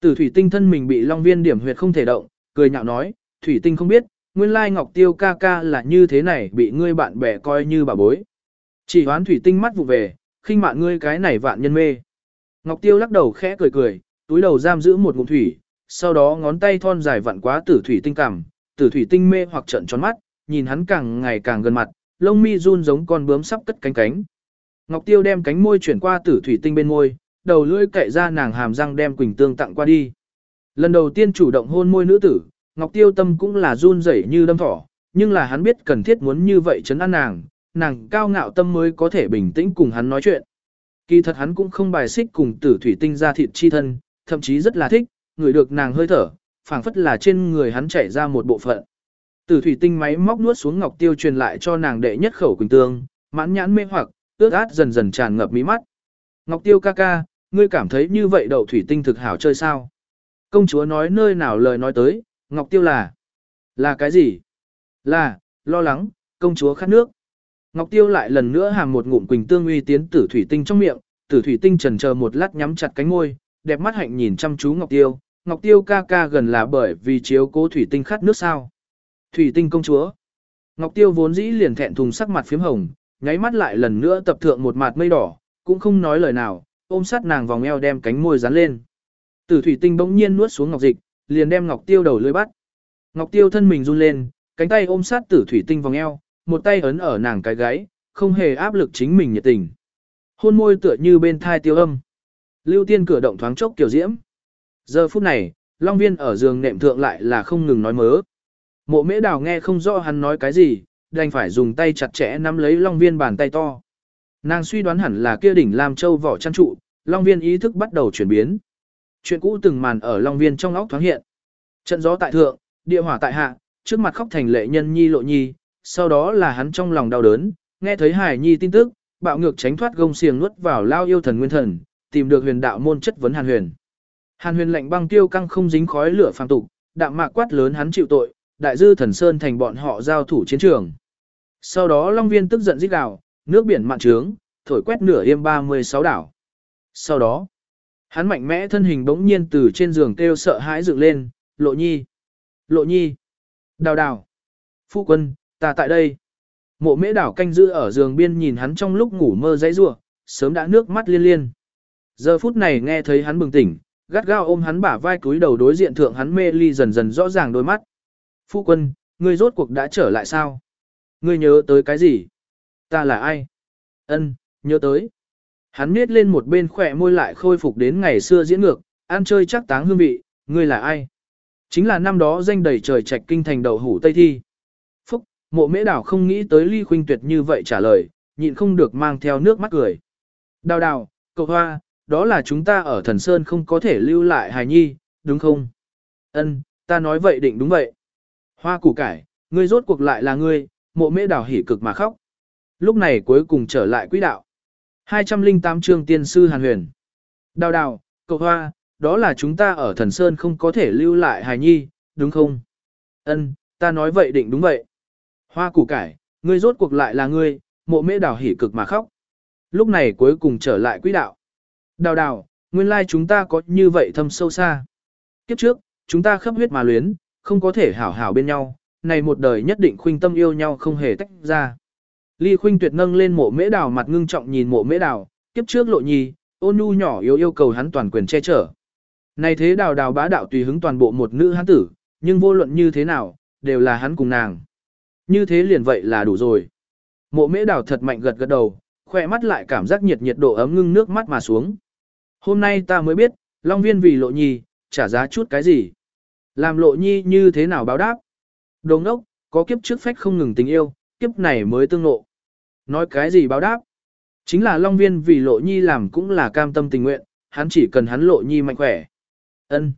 Tử thủy tinh thân mình bị long viên điểm huyệt không thể động, cười nhạo nói, thủy tinh không biết, nguyên lai ngọc tiêu ca ca là như thế này bị ngươi bạn bè coi như bà bối. Chỉ hoán thủy tinh mắt vụ về, khinh mạn ngươi cái này vạn nhân mê. Ngọc tiêu lắc đầu khẽ cười cười, túi đầu giam giữ một ngụm thủy, sau đó ngón tay thon dài vặn quá tử thủy tinh cảm, tử thủy tinh mê hoặc trận tròn mắt, nhìn hắn càng ngày càng gần mặt, lông mi run giống con bướm sắp cất cánh cánh. Ngọc tiêu đem cánh môi chuyển qua tử thủy tinh bên môi, đầu lưỡi cậy ra nàng hàm răng đem Quỳnh Tương tặng qua đi. Lần đầu tiên chủ động hôn môi nữ tử, Ngọc Tiêu Tâm cũng là run rẩy như đâm thỏ, nhưng là hắn biết cần thiết muốn như vậy chấn an nàng, nàng cao ngạo tâm mới có thể bình tĩnh cùng hắn nói chuyện. Kỳ thật hắn cũng không bài xích cùng tử thủy tinh ra thịt chi thân, thậm chí rất là thích, người được nàng hơi thở, phảng phất là trên người hắn chảy ra một bộ phận. Tử thủy tinh máy móc nuốt xuống Ngọc Tiêu truyền lại cho nàng đệ nhất khẩu quỳnh tương, mãn nhãn mê hoặc, ước át dần dần tràn ngập mí mắt. Ngọc Tiêu ca ca, ngươi cảm thấy như vậy đậu thủy tinh thực hảo chơi sao? Công chúa nói nơi nào lời nói tới, Ngọc Tiêu là... Là cái gì? Là, lo lắng, công chúa khát nước. Ngọc Tiêu lại lần nữa hàm một ngụm quỳnh tương uy tiến tử thủy tinh trong miệng, tử thủy tinh trần chờ một lát nhắm chặt cánh môi, đẹp mắt hạnh nhìn chăm chú Ngọc Tiêu. Ngọc Tiêu ca ca gần là bởi vì chiếu cố thủy tinh khát nước sao. Thủy tinh công chúa. Ngọc Tiêu vốn dĩ liền thẹn thùng sắc mặt phím hồng, nháy mắt lại lần nữa tập thượng một mặt mây đỏ, cũng không nói lời nào, ôm sát nàng vòng eo đem cánh môi dán lên. Tử thủy tinh bỗng nhiên nuốt xuống ngọc dịch, liền đem ngọc tiêu đầu lưỡi bắt. Ngọc tiêu thân mình run lên, cánh tay ôm sát tử thủy tinh vòng eo, một tay ấn ở nàng cái gáy, không hề áp lực chính mình nhiệt tình. Hôn môi tựa như bên thai tiêu âm. Lưu tiên cửa động thoáng chốc kiểu diễm. Giờ phút này, Long Viên ở giường nệm thượng lại là không ngừng nói mớ. Mộ mễ đào nghe không rõ hắn nói cái gì, đành phải dùng tay chặt chẽ nắm lấy Long Viên bàn tay to. Nàng suy đoán hẳn là kia đỉnh Lam Châu vỏ chăn trụ, Long Viên ý thức bắt đầu chuyển biến. Chuyện cũ từng màn ở Long Viên trong óc thoáng hiện. Trận gió tại thượng, địa hỏa tại hạ, trước mặt khóc thành lệ nhân nhi lộ nhi, sau đó là hắn trong lòng đau đớn, nghe thấy Hải Nhi tin tức, bạo ngược tránh thoát gông xiềng nuốt vào lao yêu thần nguyên thần, tìm được huyền đạo môn chất vấn Hàn Huyền. Hàn Huyền lạnh băng tiêu căng không dính khói lửa phàm tục, đạm mạc quát lớn hắn chịu tội, đại dư thần sơn thành bọn họ giao thủ chiến trường. Sau đó Long Viên tức giận rít gào, nước biển mạn trướng, thổi quét nửa yêm 36 đảo. Sau đó, hắn mạnh mẽ thân hình bỗng nhiên từ trên giường kêu sợ hãi dựng lên, lộ nhi, lộ nhi. Đào đào. Phu quân, ta tại đây. Mộ mễ đảo canh giữ ở giường biên nhìn hắn trong lúc ngủ mơ dãy rủa sớm đã nước mắt liên liên. Giờ phút này nghe thấy hắn bừng tỉnh, gắt gao ôm hắn bả vai cúi đầu đối diện thượng hắn mê ly dần dần rõ ràng đôi mắt. Phu quân, ngươi rốt cuộc đã trở lại sao? Ngươi nhớ tới cái gì? Ta là ai? Ân, nhớ tới. Hắn miết lên một bên khỏe môi lại khôi phục đến ngày xưa diễn ngược, ăn chơi chắc táng hương vị, ngươi là ai? Chính là năm đó danh đầy trời trạch kinh thành đầu hủ Tây Thi. Phúc, mộ mễ đảo không nghĩ tới ly khuynh tuyệt như vậy trả lời, nhịn không được mang theo nước mắt cười. Đào đào, cậu hoa, đó là chúng ta ở thần Sơn không có thể lưu lại hài nhi, đúng không? Ân, ta nói vậy định đúng vậy. Hoa củ cải, ngươi rốt cuộc lại là ngươi, mộ mễ đảo hỉ cực mà khóc. Lúc này cuối cùng trở lại quỹ đạo. 208 chương tiên sư Hàn Huyền. Đào đào, cậu hoa, đó là chúng ta ở thần Sơn không có thể lưu lại hài nhi, đúng không? Ân, ta nói vậy định đúng vậy. Hoa củ cải, ngươi rốt cuộc lại là ngươi, mộ mễ đào hỉ cực mà khóc. Lúc này cuối cùng trở lại quỹ đạo. Đào đào, nguyên lai chúng ta có như vậy thâm sâu xa. Kiếp trước, chúng ta khắp huyết mà luyến, không có thể hảo hảo bên nhau, này một đời nhất định khuynh tâm yêu nhau không hề tách ra. Ly khuynh tuyệt nâng lên mộ mễ đào mặt ngưng trọng nhìn mộ mễ đào, kiếp trước lộ nhi, ôn nhu nhỏ yếu yêu cầu hắn toàn quyền che chở. Này thế đào đào bá đạo tùy hứng toàn bộ một nữ hắn tử, nhưng vô luận như thế nào, đều là hắn cùng nàng. Như thế liền vậy là đủ rồi. Mộ mễ đào thật mạnh gật gật đầu, khỏe mắt lại cảm giác nhiệt nhiệt độ ấm ngưng nước mắt mà xuống. Hôm nay ta mới biết, Long Viên vì lộ nhi, trả giá chút cái gì. Làm lộ nhi như thế nào báo đáp. Đồng đốc, có kiếp trước phách không ngừng tình yêu, kiếp này mới tương lộ. Nói cái gì báo đáp? Chính là Long Viên vì lộ nhi làm cũng là cam tâm tình nguyện, hắn chỉ cần hắn lộ nhi mạnh khỏe. ân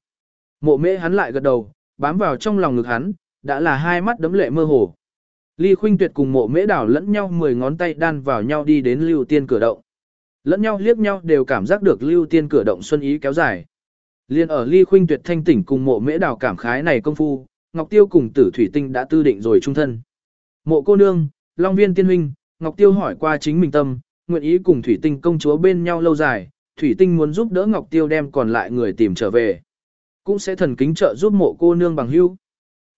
Mộ mễ hắn lại gật đầu, bám vào trong lòng ngực hắn, đã là hai mắt đấm lệ mơ hồ. Ly Khuynh Tuyệt cùng mộ mễ đảo lẫn nhau mười ngón tay đan vào nhau đi đến lưu tiên cửa động. Lẫn nhau liếc nhau đều cảm giác được lưu tiên cửa động xuân ý kéo dài. Liên ở Ly Khuynh Tuyệt thanh tỉnh cùng mộ mễ đảo cảm khái này công phu, Ngọc Tiêu cùng Tử Thủy Tinh đã tư định rồi trung thân. Mộ cô nương, Long Viên tiên huynh, Ngọc Tiêu hỏi qua chính mình tâm, nguyện ý cùng Thủy Tinh công chúa bên nhau lâu dài, Thủy Tinh muốn giúp đỡ Ngọc Tiêu đem còn lại người tìm trở về. Cũng sẽ thần kính trợ giúp mộ cô nương bằng hữu.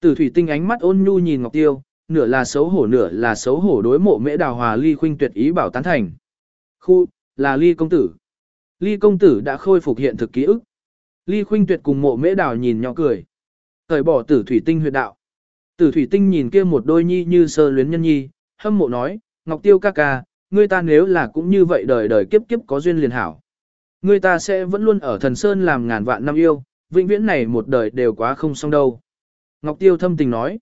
Tử Thủy Tinh ánh mắt ôn nhu nhìn Ngọc Tiêu, nửa là xấu hổ nửa là xấu hổ đối mộ mễ đào hòa ly khuynh tuyệt ý bảo tán thành. Khu, là ly công tử. Ly công tử đã khôi phục hiện thực ký ức. Ly khuynh tuyệt cùng mộ mễ đào nhìn nhỏ cười. Thời bỏ tử thủy tinh huyệt đạo. Tử thủy tinh nhìn kia một đôi nhi như sơ luyến nhân nhi, hâm mộ nói, Ngọc Tiêu ca ca, ngươi ta nếu là cũng như vậy đời đời kiếp kiếp có duyên liền hảo. Ngươi ta sẽ vẫn luôn ở thần sơn làm ngàn vạn năm yêu, vĩnh viễn này một đời đều quá không xong đâu. Ngọc Tiêu thâm tình nói,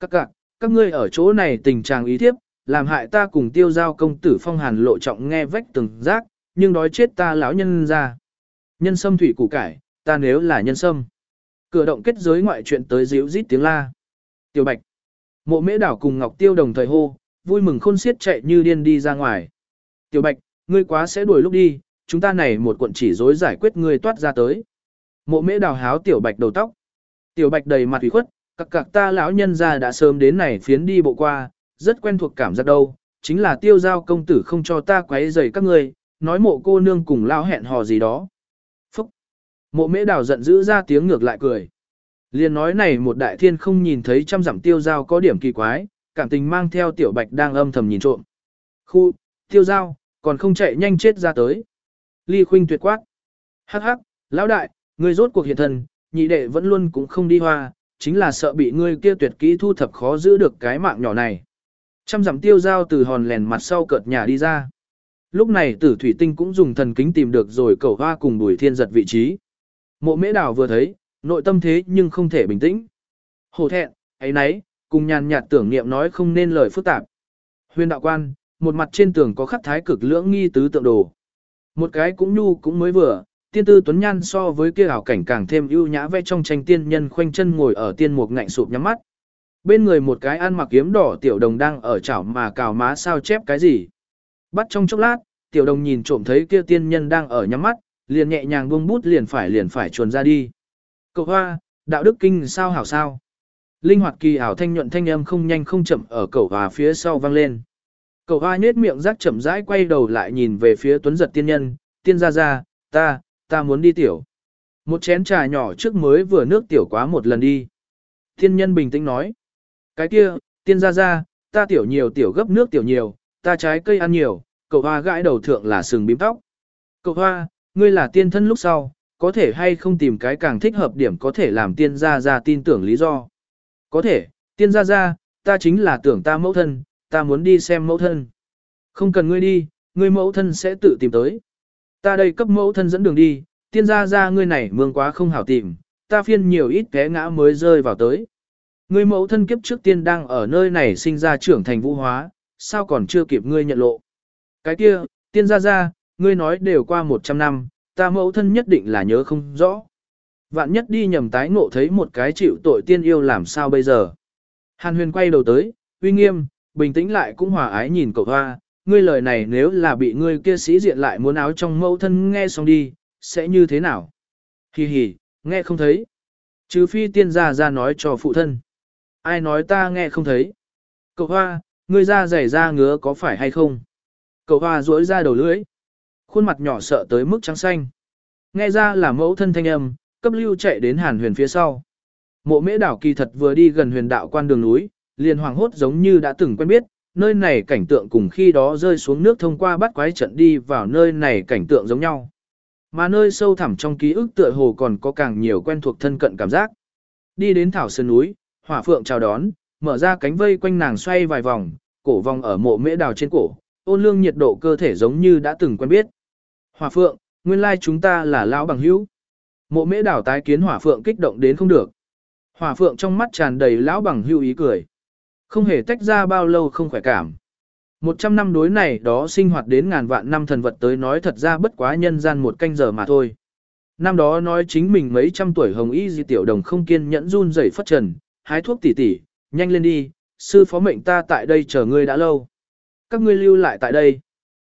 các cạc, các ngươi ở chỗ này tình trạng ý thiếp, làm hại ta cùng tiêu giao công tử phong hàn lộ trọng nghe vách từng giác, nhưng đói chết ta lão nhân ra. Nhân sâm thủy củ cải, ta nếu là nhân sâm. Cửa động kết giới ngoại chuyện tới díu rít tiếng la. Tiểu Bạch. Mộ mễ đảo cùng Ngọc Tiêu đồng thời hô, vui mừng khôn xiết chạy như điên đi ra ngoài. Tiểu Bạch, ngươi quá sẽ đuổi lúc đi, chúng ta này một cuộn chỉ dối giải quyết ngươi toát ra tới. Mộ mễ đào háo Tiểu Bạch đầu tóc. Tiểu Bạch đầy mặt ủy khuất, Cặc cặc ta lão nhân ra đã sớm đến này phiến đi bộ qua, rất quen thuộc cảm giác đâu, chính là tiêu giao công tử không cho ta quấy rầy các ngươi, nói mộ cô nương cùng lao hẹn hò gì đó. Phúc! Mộ mễ đào giận dữ ra tiếng ngược lại cười. Liên nói này một đại thiên không nhìn thấy trăm dặm tiêu giao có điểm kỳ quái, cảm tình mang theo tiểu bạch đang âm thầm nhìn trộm. Khu, tiêu giao, còn không chạy nhanh chết ra tới. Ly khuynh tuyệt quát. Hắc hắc, lão đại, ngươi rốt cuộc hiện thân, nhị đệ vẫn luôn cũng không đi hoa, chính là sợ bị ngươi kia tuyệt kỹ thu thập khó giữ được cái mạng nhỏ này. Trăm dặm tiêu giao từ hòn lèn mặt sau cợt nhà đi ra. Lúc này tử thủy tinh cũng dùng thần kính tìm được rồi cầu hoa cùng đuổi thiên giật vị trí. Mộ mễ đào vừa thấy, nội tâm thế nhưng không thể bình tĩnh. hổ thẹn, ấy nấy, cùng nhàn nhạt tưởng niệm nói không nên lời phức tạp. Huyền đạo quan, một mặt trên tường có khắc thái cực lưỡng nghi tứ tượng đồ. Một cái cũng nhu cũng mới vừa, tiên tư tuấn nhan so với kia ảo cảnh càng thêm ưu nhã vẽ trong tranh tiên nhân khoanh chân ngồi ở tiên mục ngạnh sụp nhắm mắt. Bên người một cái ăn mặc kiếm đỏ tiểu đồng đang ở chảo mà cào má sao chép cái gì. Bắt trong chốc lát, tiểu đồng nhìn trộm thấy kia tiên nhân đang ở nhắm mắt, liền nhẹ nhàng buông bút liền phải liền phải chuồn ra đi. Cậu hoa, đạo đức kinh sao hảo sao. Linh hoạt kỳ ảo thanh nhuận thanh âm không nhanh không chậm ở cậu hòa phía sau vang lên. Cậu hoa nhếch miệng rắc chậm rãi quay đầu lại nhìn về phía tuấn giật tiên nhân, tiên ra ra, ta, ta muốn đi tiểu. Một chén trà nhỏ trước mới vừa nước tiểu quá một lần đi. Thiên nhân bình tĩnh nói. Cái kia, tiên gia gia, ta tiểu nhiều tiểu gấp nước tiểu nhiều, ta trái cây ăn nhiều, cậu hoa gãi đầu thượng là sừng bím tóc. Cậu hoa, ngươi là tiên thân lúc sau, có thể hay không tìm cái càng thích hợp điểm có thể làm tiên gia gia tin tưởng lý do. Có thể, tiên gia gia, ta chính là tưởng ta mẫu thân, ta muốn đi xem mẫu thân. Không cần ngươi đi, ngươi mẫu thân sẽ tự tìm tới. Ta đây cấp mẫu thân dẫn đường đi, tiên gia gia ngươi này mương quá không hảo tìm, ta phiên nhiều ít té ngã mới rơi vào tới. Ngươi mẫu thân kiếp trước tiên đang ở nơi này sinh ra trưởng thành vũ hóa, sao còn chưa kịp ngươi nhận lộ. Cái kia, tiên gia gia, ngươi nói đều qua 100 năm, ta mẫu thân nhất định là nhớ không rõ. Vạn nhất đi nhầm tái ngộ thấy một cái chịu tội tiên yêu làm sao bây giờ. Hàn huyền quay đầu tới, uy nghiêm, bình tĩnh lại cũng hòa ái nhìn cậu hoa, ngươi lời này nếu là bị ngươi kia sĩ diện lại muốn áo trong mẫu thân nghe xong đi, sẽ như thế nào? Hì hì, nghe không thấy. Trừ phi tiên gia ra nói cho phụ thân. Ai nói ta nghe không thấy? Cậu hoa, ngươi ra giày ra ngứa có phải hay không? Cậu hoa duỗi ra đầu lưỡi. Khuôn mặt nhỏ sợ tới mức trắng xanh. Nghe ra là mẫu thân thanh âm, cấp lưu chạy đến hàn huyền phía sau. Mộ mễ đảo kỳ thật vừa đi gần huyền đạo quan đường núi, liền hoàng hốt giống như đã từng quen biết, nơi này cảnh tượng cùng khi đó rơi xuống nước thông qua bắt quái trận đi vào nơi này cảnh tượng giống nhau. Mà nơi sâu thẳm trong ký ức tựa hồ còn có càng nhiều quen thuộc thân cận cảm giác. Đi đến thảo sơn núi, hỏa phượng chào đón, mở ra cánh vây quanh nàng xoay vài vòng, cổ vòng ở mộ mễ đào trên cổ, ôn lương nhiệt độ cơ thể giống như đã từng quen biết. Hỏa phượng, nguyên lai chúng ta là lão bằng hữu. Mộ mễ đảo tái kiến hỏa phượng kích động đến không được. Hỏa phượng trong mắt tràn đầy lão bằng hưu ý cười. Không hề tách ra bao lâu không khỏe cảm. Một trăm năm đối này đó sinh hoạt đến ngàn vạn năm thần vật tới nói thật ra bất quá nhân gian một canh giờ mà thôi. Năm đó nói chính mình mấy trăm tuổi hồng y di tiểu đồng không kiên nhẫn run rẩy phất trần, hái thuốc tỉ tỉ, nhanh lên đi, sư phó mệnh ta tại đây chờ ngươi đã lâu. Các ngươi lưu lại tại đây.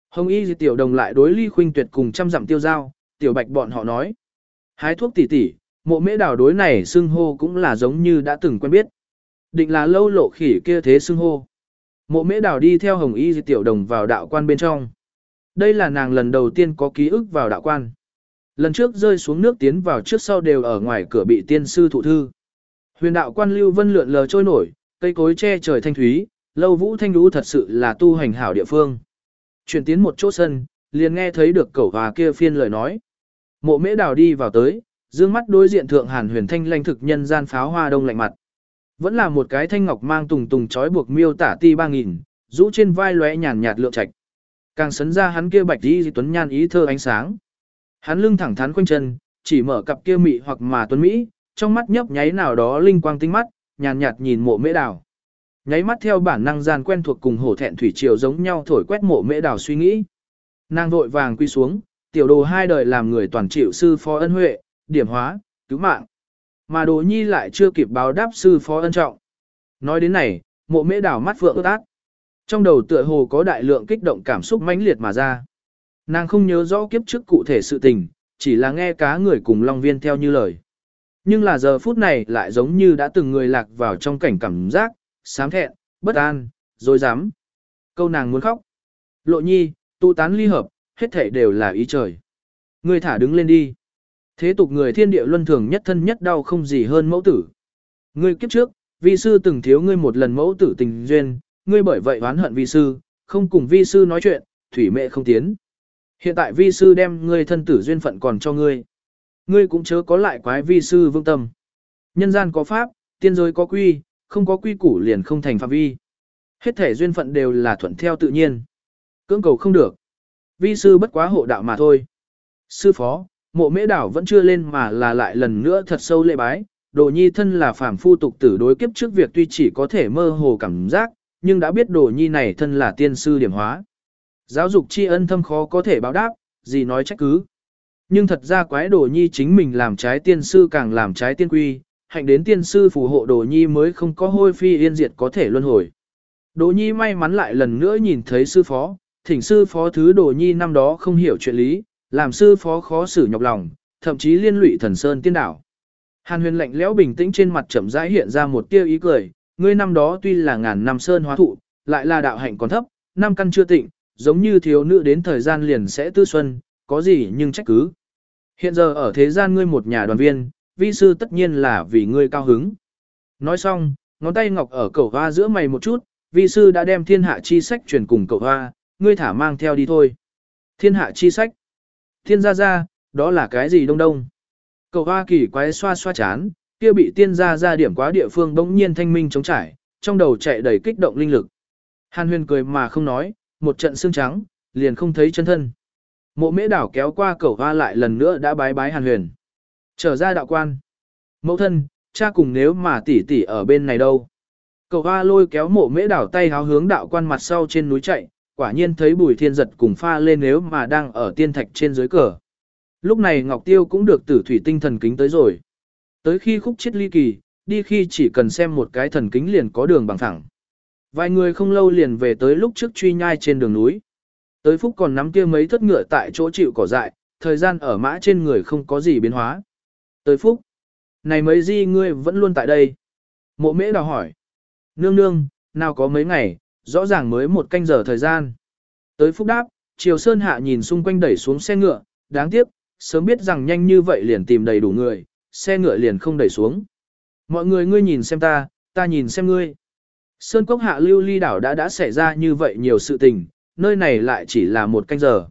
Hồng y di tiểu đồng lại đối ly khuynh tuyệt cùng trăm dặm tiêu giao, tiểu bạch bọn họ nói. Hái thuốc tỉ tỉ, mộ mễ đào đối này xưng hô cũng là giống như đã từng quen biết. Định là lâu lộ khỉ kia thế xưng hô. Mộ mễ đào đi theo hồng y di tiểu đồng vào đạo quan bên trong. Đây là nàng lần đầu tiên có ký ức vào đạo quan. Lần trước rơi xuống nước tiến vào trước sau đều ở ngoài cửa bị tiên sư thụ thư. Huyền đạo quan lưu vân lượn lờ trôi nổi, cây cối che trời thanh thúy, lâu vũ thanh đú thật sự là tu hành hảo địa phương. Chuyển tiến một chỗ sân, liền nghe thấy được cẩu hòa kia phiên lời nói. Mộ mễ đào đi vào tới, dương mắt đối diện thượng hàn huyền thanh lanh thực nhân gian pháo hoa đông lạnh mặt. Vẫn là một cái thanh ngọc mang tùng tùng trói buộc miêu tả ti ba nghìn, rũ trên vai lóe nhàn nhạt lượng trạch. Càng sấn ra hắn kia bạch đi tuấn nhan ý thơ ánh sáng. Hắn lưng thẳng thắn quanh chân, chỉ mở cặp kia mị hoặc mà tuấn mỹ, trong mắt nhấp nháy nào đó linh quang tinh mắt, nhàn nhạt nhìn mộ mễ đào. Nháy mắt theo bản năng gian quen thuộc cùng hổ thẹn thủy triều giống nhau thổi quét mộ mễ đào suy nghĩ. Nàng vội vàng quy xuống, tiểu đồ hai đời làm người toàn chịu sư phó ân huệ, điểm hóa, cứu mạng. Mà đồ nhi lại chưa kịp báo đáp sư phó ân trọng. Nói đến này, mộ mễ đảo mắt vượng ướt át. Trong đầu tựa hồ có đại lượng kích động cảm xúc mãnh liệt mà ra. Nàng không nhớ rõ kiếp trước cụ thể sự tình, chỉ là nghe cá người cùng Long Viên theo như lời. Nhưng là giờ phút này lại giống như đã từng người lạc vào trong cảnh cảm giác, sám thẹn, bất an, dối dám. Câu nàng muốn khóc. Lộ nhi, tu tán ly hợp, hết thể đều là ý trời. Người thả đứng lên đi. Thế tục người thiên địa luân thường nhất thân nhất đau không gì hơn mẫu tử. Ngươi kiếp trước, vi sư từng thiếu ngươi một lần mẫu tử tình duyên, ngươi bởi vậy oán hận vi sư, không cùng vi sư nói chuyện, thủy mẹ không tiến. Hiện tại vi sư đem ngươi thân tử duyên phận còn cho ngươi. Ngươi cũng chớ có lại quái vi sư vương tâm. Nhân gian có pháp, tiên giới có quy, không có quy củ liền không thành phạm vi. Hết thể duyên phận đều là thuận theo tự nhiên. Cưỡng cầu không được. Vi sư bất quá hộ đạo mà thôi. Sư phó, mộ mễ đảo vẫn chưa lên mà là lại lần nữa thật sâu lễ bái, đồ nhi thân là phàm phu tục tử đối kiếp trước việc tuy chỉ có thể mơ hồ cảm giác, nhưng đã biết đồ nhi này thân là tiên sư điểm hóa. Giáo dục tri ân thâm khó có thể báo đáp, gì nói trách cứ. Nhưng thật ra quái đồ nhi chính mình làm trái tiên sư càng làm trái tiên quy, hạnh đến tiên sư phù hộ đồ nhi mới không có hôi phi yên diệt có thể luân hồi. Đồ nhi may mắn lại lần nữa nhìn thấy sư phó, thỉnh sư phó thứ đồ nhi năm đó không hiểu chuyện lý, làm sư phó khó xử nhọc lòng, thậm chí liên lụy thần sơn tiên đảo. Hàn huyền lạnh lẽo bình tĩnh trên mặt chậm rãi hiện ra một tia ý cười, ngươi năm đó tuy là ngàn năm sơn hóa thụ, lại là đạo hạnh còn thấp, năm căn chưa tịnh, giống như thiếu nữ đến thời gian liền sẽ tư xuân, có gì nhưng trách cứ. Hiện giờ ở thế gian ngươi một nhà đoàn viên, vi sư tất nhiên là vì ngươi cao hứng. Nói xong, ngón tay ngọc ở cầu hoa giữa mày một chút, vi sư đã đem thiên hạ chi sách truyền cùng cầu hoa, ngươi thả mang theo đi thôi. Thiên hạ chi sách. Thiên gia gia, đó là cái gì đông đông? Cậu hoa kỳ quái xoa xoa chán, kia bị tiên gia gia điểm quá địa phương bỗng nhiên thanh minh chống trải, trong đầu chạy đầy kích động linh lực. Hàn huyền cười mà không nói, một trận xương trắng, liền không thấy chân thân. Mộ mễ đảo kéo qua cậu hoa lại lần nữa đã bái bái hàn huyền. Trở ra đạo quan. Mẫu thân, cha cùng nếu mà tỷ tỷ ở bên này đâu. Cậu hoa lôi kéo mộ mễ đảo tay háo hướng đạo quan mặt sau trên núi chạy, quả nhiên thấy bùi thiên giật cùng pha lên nếu mà đang ở tiên thạch trên dưới cờ. Lúc này Ngọc Tiêu cũng được tử thủy tinh thần kính tới rồi. Tới khi khúc chết ly kỳ, đi khi chỉ cần xem một cái thần kính liền có đường bằng thẳng. Vài người không lâu liền về tới lúc trước truy nhai trên đường núi. Tới phúc còn nắm kia mấy thất ngựa tại chỗ chịu cỏ dại, thời gian ở mã trên người không có gì biến hóa. Tới phúc, này mấy di ngươi vẫn luôn tại đây. Mộ mễ đào hỏi. Nương nương, nào có mấy ngày, rõ ràng mới một canh giờ thời gian. Tới phúc đáp, Triều Sơn Hạ nhìn xung quanh đẩy xuống xe ngựa, đáng tiếc, sớm biết rằng nhanh như vậy liền tìm đầy đủ người, xe ngựa liền không đẩy xuống. Mọi người ngươi nhìn xem ta, ta nhìn xem ngươi. Sơn Cốc Hạ Lưu Ly đảo đã đã xảy ra như vậy nhiều sự tình, nơi này lại chỉ là một canh giờ.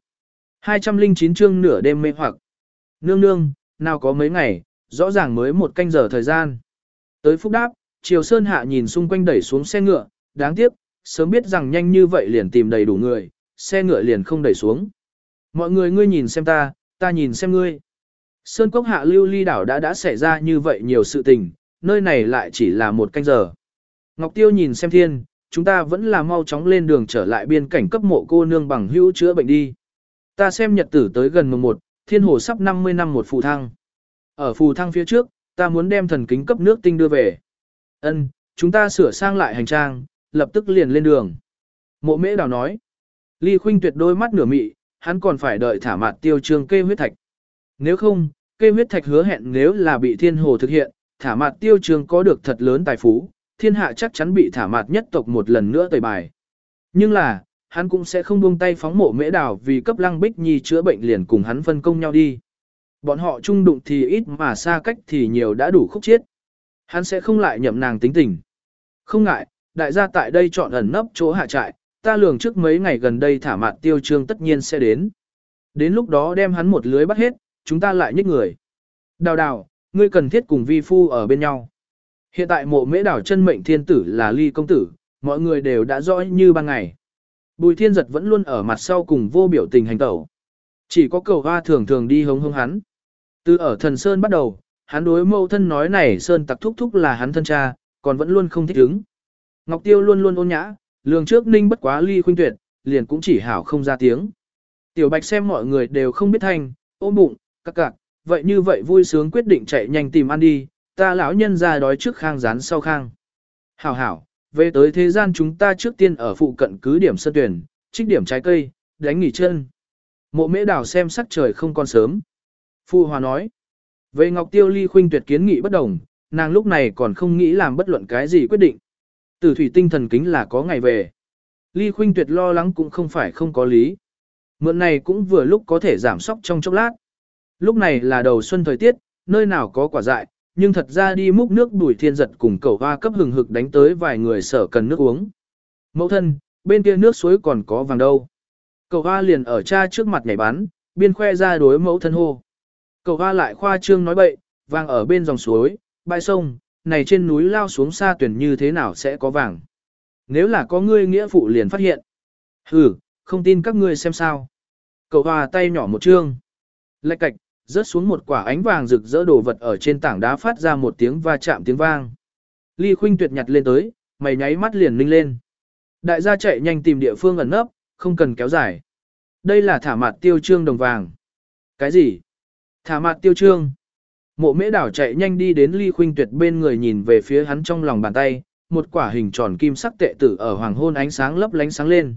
209 chương nửa đêm mê hoặc. Nương nương, nào có mấy ngày, rõ ràng mới một canh giờ thời gian. Tới phúc đáp, Triều Sơn Hạ nhìn xung quanh đẩy xuống xe ngựa, đáng tiếc, sớm biết rằng nhanh như vậy liền tìm đầy đủ người, xe ngựa liền không đẩy xuống. Mọi người ngươi nhìn xem ta, ta nhìn xem ngươi. Sơn Cốc Hạ Lưu Ly đảo đã đã xảy ra như vậy nhiều sự tình, nơi này lại chỉ là một canh giờ. Ngọc Tiêu nhìn xem thiên, chúng ta vẫn là mau chóng lên đường trở lại biên cảnh cấp mộ cô nương bằng hữu chữa bệnh đi. Ta xem nhật tử tới gần mùng 1, thiên hồ sắp 50 năm một phù thăng. Ở phù thăng phía trước, ta muốn đem thần kính cấp nước tinh đưa về. Ân, chúng ta sửa sang lại hành trang, lập tức liền lên đường. Mộ mễ đào nói. Ly khuynh tuyệt đôi mắt nửa mị, hắn còn phải đợi thả mặt tiêu trương kê huyết thạch. Nếu không, kê huyết thạch hứa hẹn nếu là bị thiên hồ thực hiện, thả mặt tiêu trương có được thật lớn tài phú, thiên hạ chắc chắn bị thả mặt nhất tộc một lần nữa tẩy bài. Nhưng là, hắn cũng sẽ không buông tay phóng mộ mễ đào vì cấp lăng bích nhi chữa bệnh liền cùng hắn phân công nhau đi. Bọn họ chung đụng thì ít mà xa cách thì nhiều đã đủ khúc chiết. Hắn sẽ không lại nhậm nàng tính tình. Không ngại, đại gia tại đây chọn ẩn nấp chỗ hạ trại, ta lường trước mấy ngày gần đây thả mạt tiêu trương tất nhiên sẽ đến. Đến lúc đó đem hắn một lưới bắt hết, chúng ta lại nhích người. Đào đào, ngươi cần thiết cùng vi phu ở bên nhau. Hiện tại mộ mễ đảo chân mệnh thiên tử là ly công tử, mọi người đều đã rõ như ban ngày. Bùi thiên giật vẫn luôn ở mặt sau cùng vô biểu tình hành tẩu. Chỉ có cầu hoa thường thường đi hống hống hắn. Từ ở thần Sơn bắt đầu, hắn đối mâu thân nói này Sơn tặc thúc thúc là hắn thân cha, còn vẫn luôn không thích ứng. Ngọc Tiêu luôn luôn ôn nhã, lường trước ninh bất quá ly khuynh tuyệt, liền cũng chỉ hảo không ra tiếng. Tiểu Bạch xem mọi người đều không biết thành, ôm bụng, các cạc, vậy như vậy vui sướng quyết định chạy nhanh tìm ăn đi, ta lão nhân ra đói trước khang rán sau khang. Hảo hảo, về tới thế gian chúng ta trước tiên ở phụ cận cứ điểm sân tuyển, trích điểm trái cây, đánh nghỉ chân. Mộ mễ đảo xem sắc trời không còn sớm. Phu Hòa nói, về Ngọc Tiêu Ly Khuynh tuyệt kiến nghị bất đồng, nàng lúc này còn không nghĩ làm bất luận cái gì quyết định. Tử thủy tinh thần kính là có ngày về. Ly Khuynh tuyệt lo lắng cũng không phải không có lý. Mượn này cũng vừa lúc có thể giảm sóc trong chốc lát. Lúc này là đầu xuân thời tiết, nơi nào có quả dại, nhưng thật ra đi múc nước đuổi thiên giật cùng cầu hoa cấp hừng hực đánh tới vài người sở cần nước uống. Mẫu thân, bên kia nước suối còn có vàng đâu. Cầu hoa liền ở cha trước mặt nhảy bắn, biên khoe ra đối mẫu thân hô. Cầu hoa lại khoa trương nói bậy, vàng ở bên dòng suối, bãi sông, này trên núi lao xuống xa tuyển như thế nào sẽ có vàng. Nếu là có ngươi nghĩa phụ liền phát hiện. Hừ, không tin các ngươi xem sao. Cậu hòa tay nhỏ một trương. Lạch cạch, rớt xuống một quả ánh vàng rực rỡ đồ vật ở trên tảng đá phát ra một tiếng va chạm tiếng vang. Ly Khuynh tuyệt nhặt lên tới, mày nháy mắt liền ninh lên. Đại gia chạy nhanh tìm địa phương ẩn nấp, không cần kéo dài. Đây là thả mặt tiêu trương đồng vàng. Cái gì? Thả mặt tiêu trương. Mộ mễ đảo chạy nhanh đi đến Ly Khuynh tuyệt bên người nhìn về phía hắn trong lòng bàn tay, một quả hình tròn kim sắc tệ tử ở hoàng hôn ánh sáng lấp lánh sáng lên.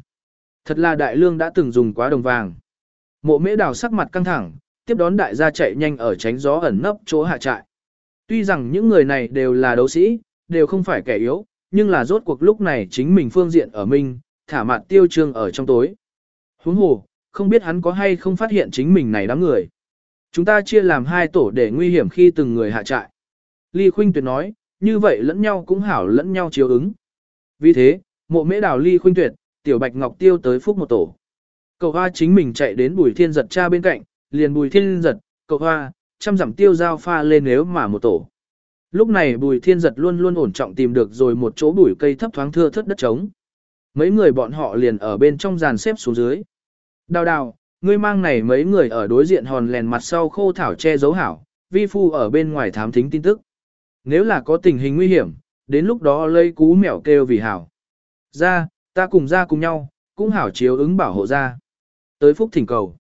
Thật là đại lương đã từng dùng quá đồng vàng. Mộ mễ đảo sắc mặt căng thẳng, tiếp đón đại gia chạy nhanh ở tránh gió ẩn nấp chỗ hạ trại. Tuy rằng những người này đều là đấu sĩ, đều không phải kẻ yếu, nhưng là rốt cuộc lúc này chính mình phương diện ở mình, thả mặt tiêu trương ở trong tối. Huống hồ, không biết hắn có hay không phát hiện chính mình này đám người. Chúng ta chia làm hai tổ để nguy hiểm khi từng người hạ trại. Ly Khuynh Tuyệt nói, như vậy lẫn nhau cũng hảo lẫn nhau chiếu ứng. Vì thế, mộ mễ đào ly khuynh tuyệt, tiểu bạch ngọc tiêu tới phúc một tổ. Cậu hoa chính mình chạy đến bùi thiên giật cha bên cạnh, liền bùi thiên giật, cậu hoa, chăm dặm tiêu giao pha lên nếu mà một tổ. Lúc này bùi thiên giật luôn luôn ổn trọng tìm được rồi một chỗ bùi cây thấp thoáng thưa thất đất trống. Mấy người bọn họ liền ở bên trong dàn xếp xuống dưới. Đào đào, ngươi mang này mấy người ở đối diện hòn lèn mặt sau khô thảo che giấu hảo, vi phu ở bên ngoài thám thính tin tức. Nếu là có tình hình nguy hiểm, đến lúc đó lấy cú mèo kêu vì hảo. Ra, ta cùng ra cùng nhau, cũng hảo chiếu ứng bảo hộ ra. Tới phúc thỉnh cầu.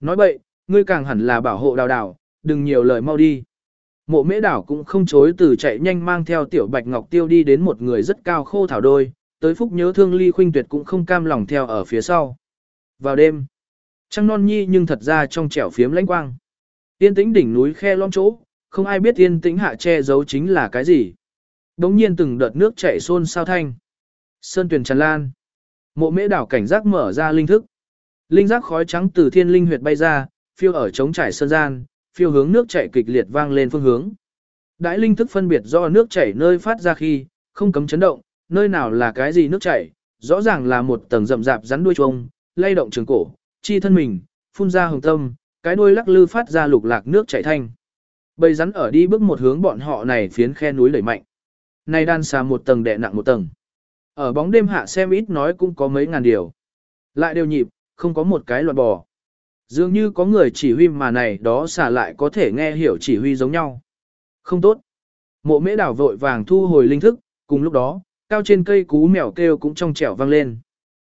Nói bậy, ngươi càng hẳn là bảo hộ đào đào, đừng nhiều lời mau đi. Mộ mễ đảo cũng không chối từ chạy nhanh mang theo tiểu bạch ngọc tiêu đi đến một người rất cao khô thảo đôi, tới phúc nhớ thương ly khuynh tuyệt cũng không cam lòng theo ở phía sau. Vào đêm, trăng non nhi nhưng thật ra trong trẻo phiếm lãnh quang. Yên tĩnh đỉnh núi khe lom chỗ, không ai biết yên tĩnh hạ che giấu chính là cái gì. Đống nhiên từng đợt nước chảy xôn sao thanh. Sơn tuyển tràn lan. Mộ mễ đảo cảnh giác mở ra linh thức. Linh giác khói trắng từ thiên linh huyệt bay ra, phiêu ở trống trải sơn gian, phiêu hướng nước chảy kịch liệt vang lên phương hướng. Đại linh thức phân biệt do nước chảy nơi phát ra khi, không cấm chấn động, nơi nào là cái gì nước chảy, rõ ràng là một tầng rậm rạp rắn đuôi chuông, lay động trường cổ, chi thân mình, phun ra hồng tâm, cái đuôi lắc lư phát ra lục lạc nước chảy thanh. Bầy rắn ở đi bước một hướng bọn họ này phiến khe núi đẩy mạnh. Này đan xà một tầng đè nặng một tầng. Ở bóng đêm hạ xem ít nói cũng có mấy ngàn điều. Lại đều nhịp, không có một cái loạn bò. Dường như có người chỉ huy mà này đó xả lại có thể nghe hiểu chỉ huy giống nhau. Không tốt. Mộ mễ đảo vội vàng thu hồi linh thức, cùng lúc đó, cao trên cây cú mèo kêu cũng trong trẻo vang lên.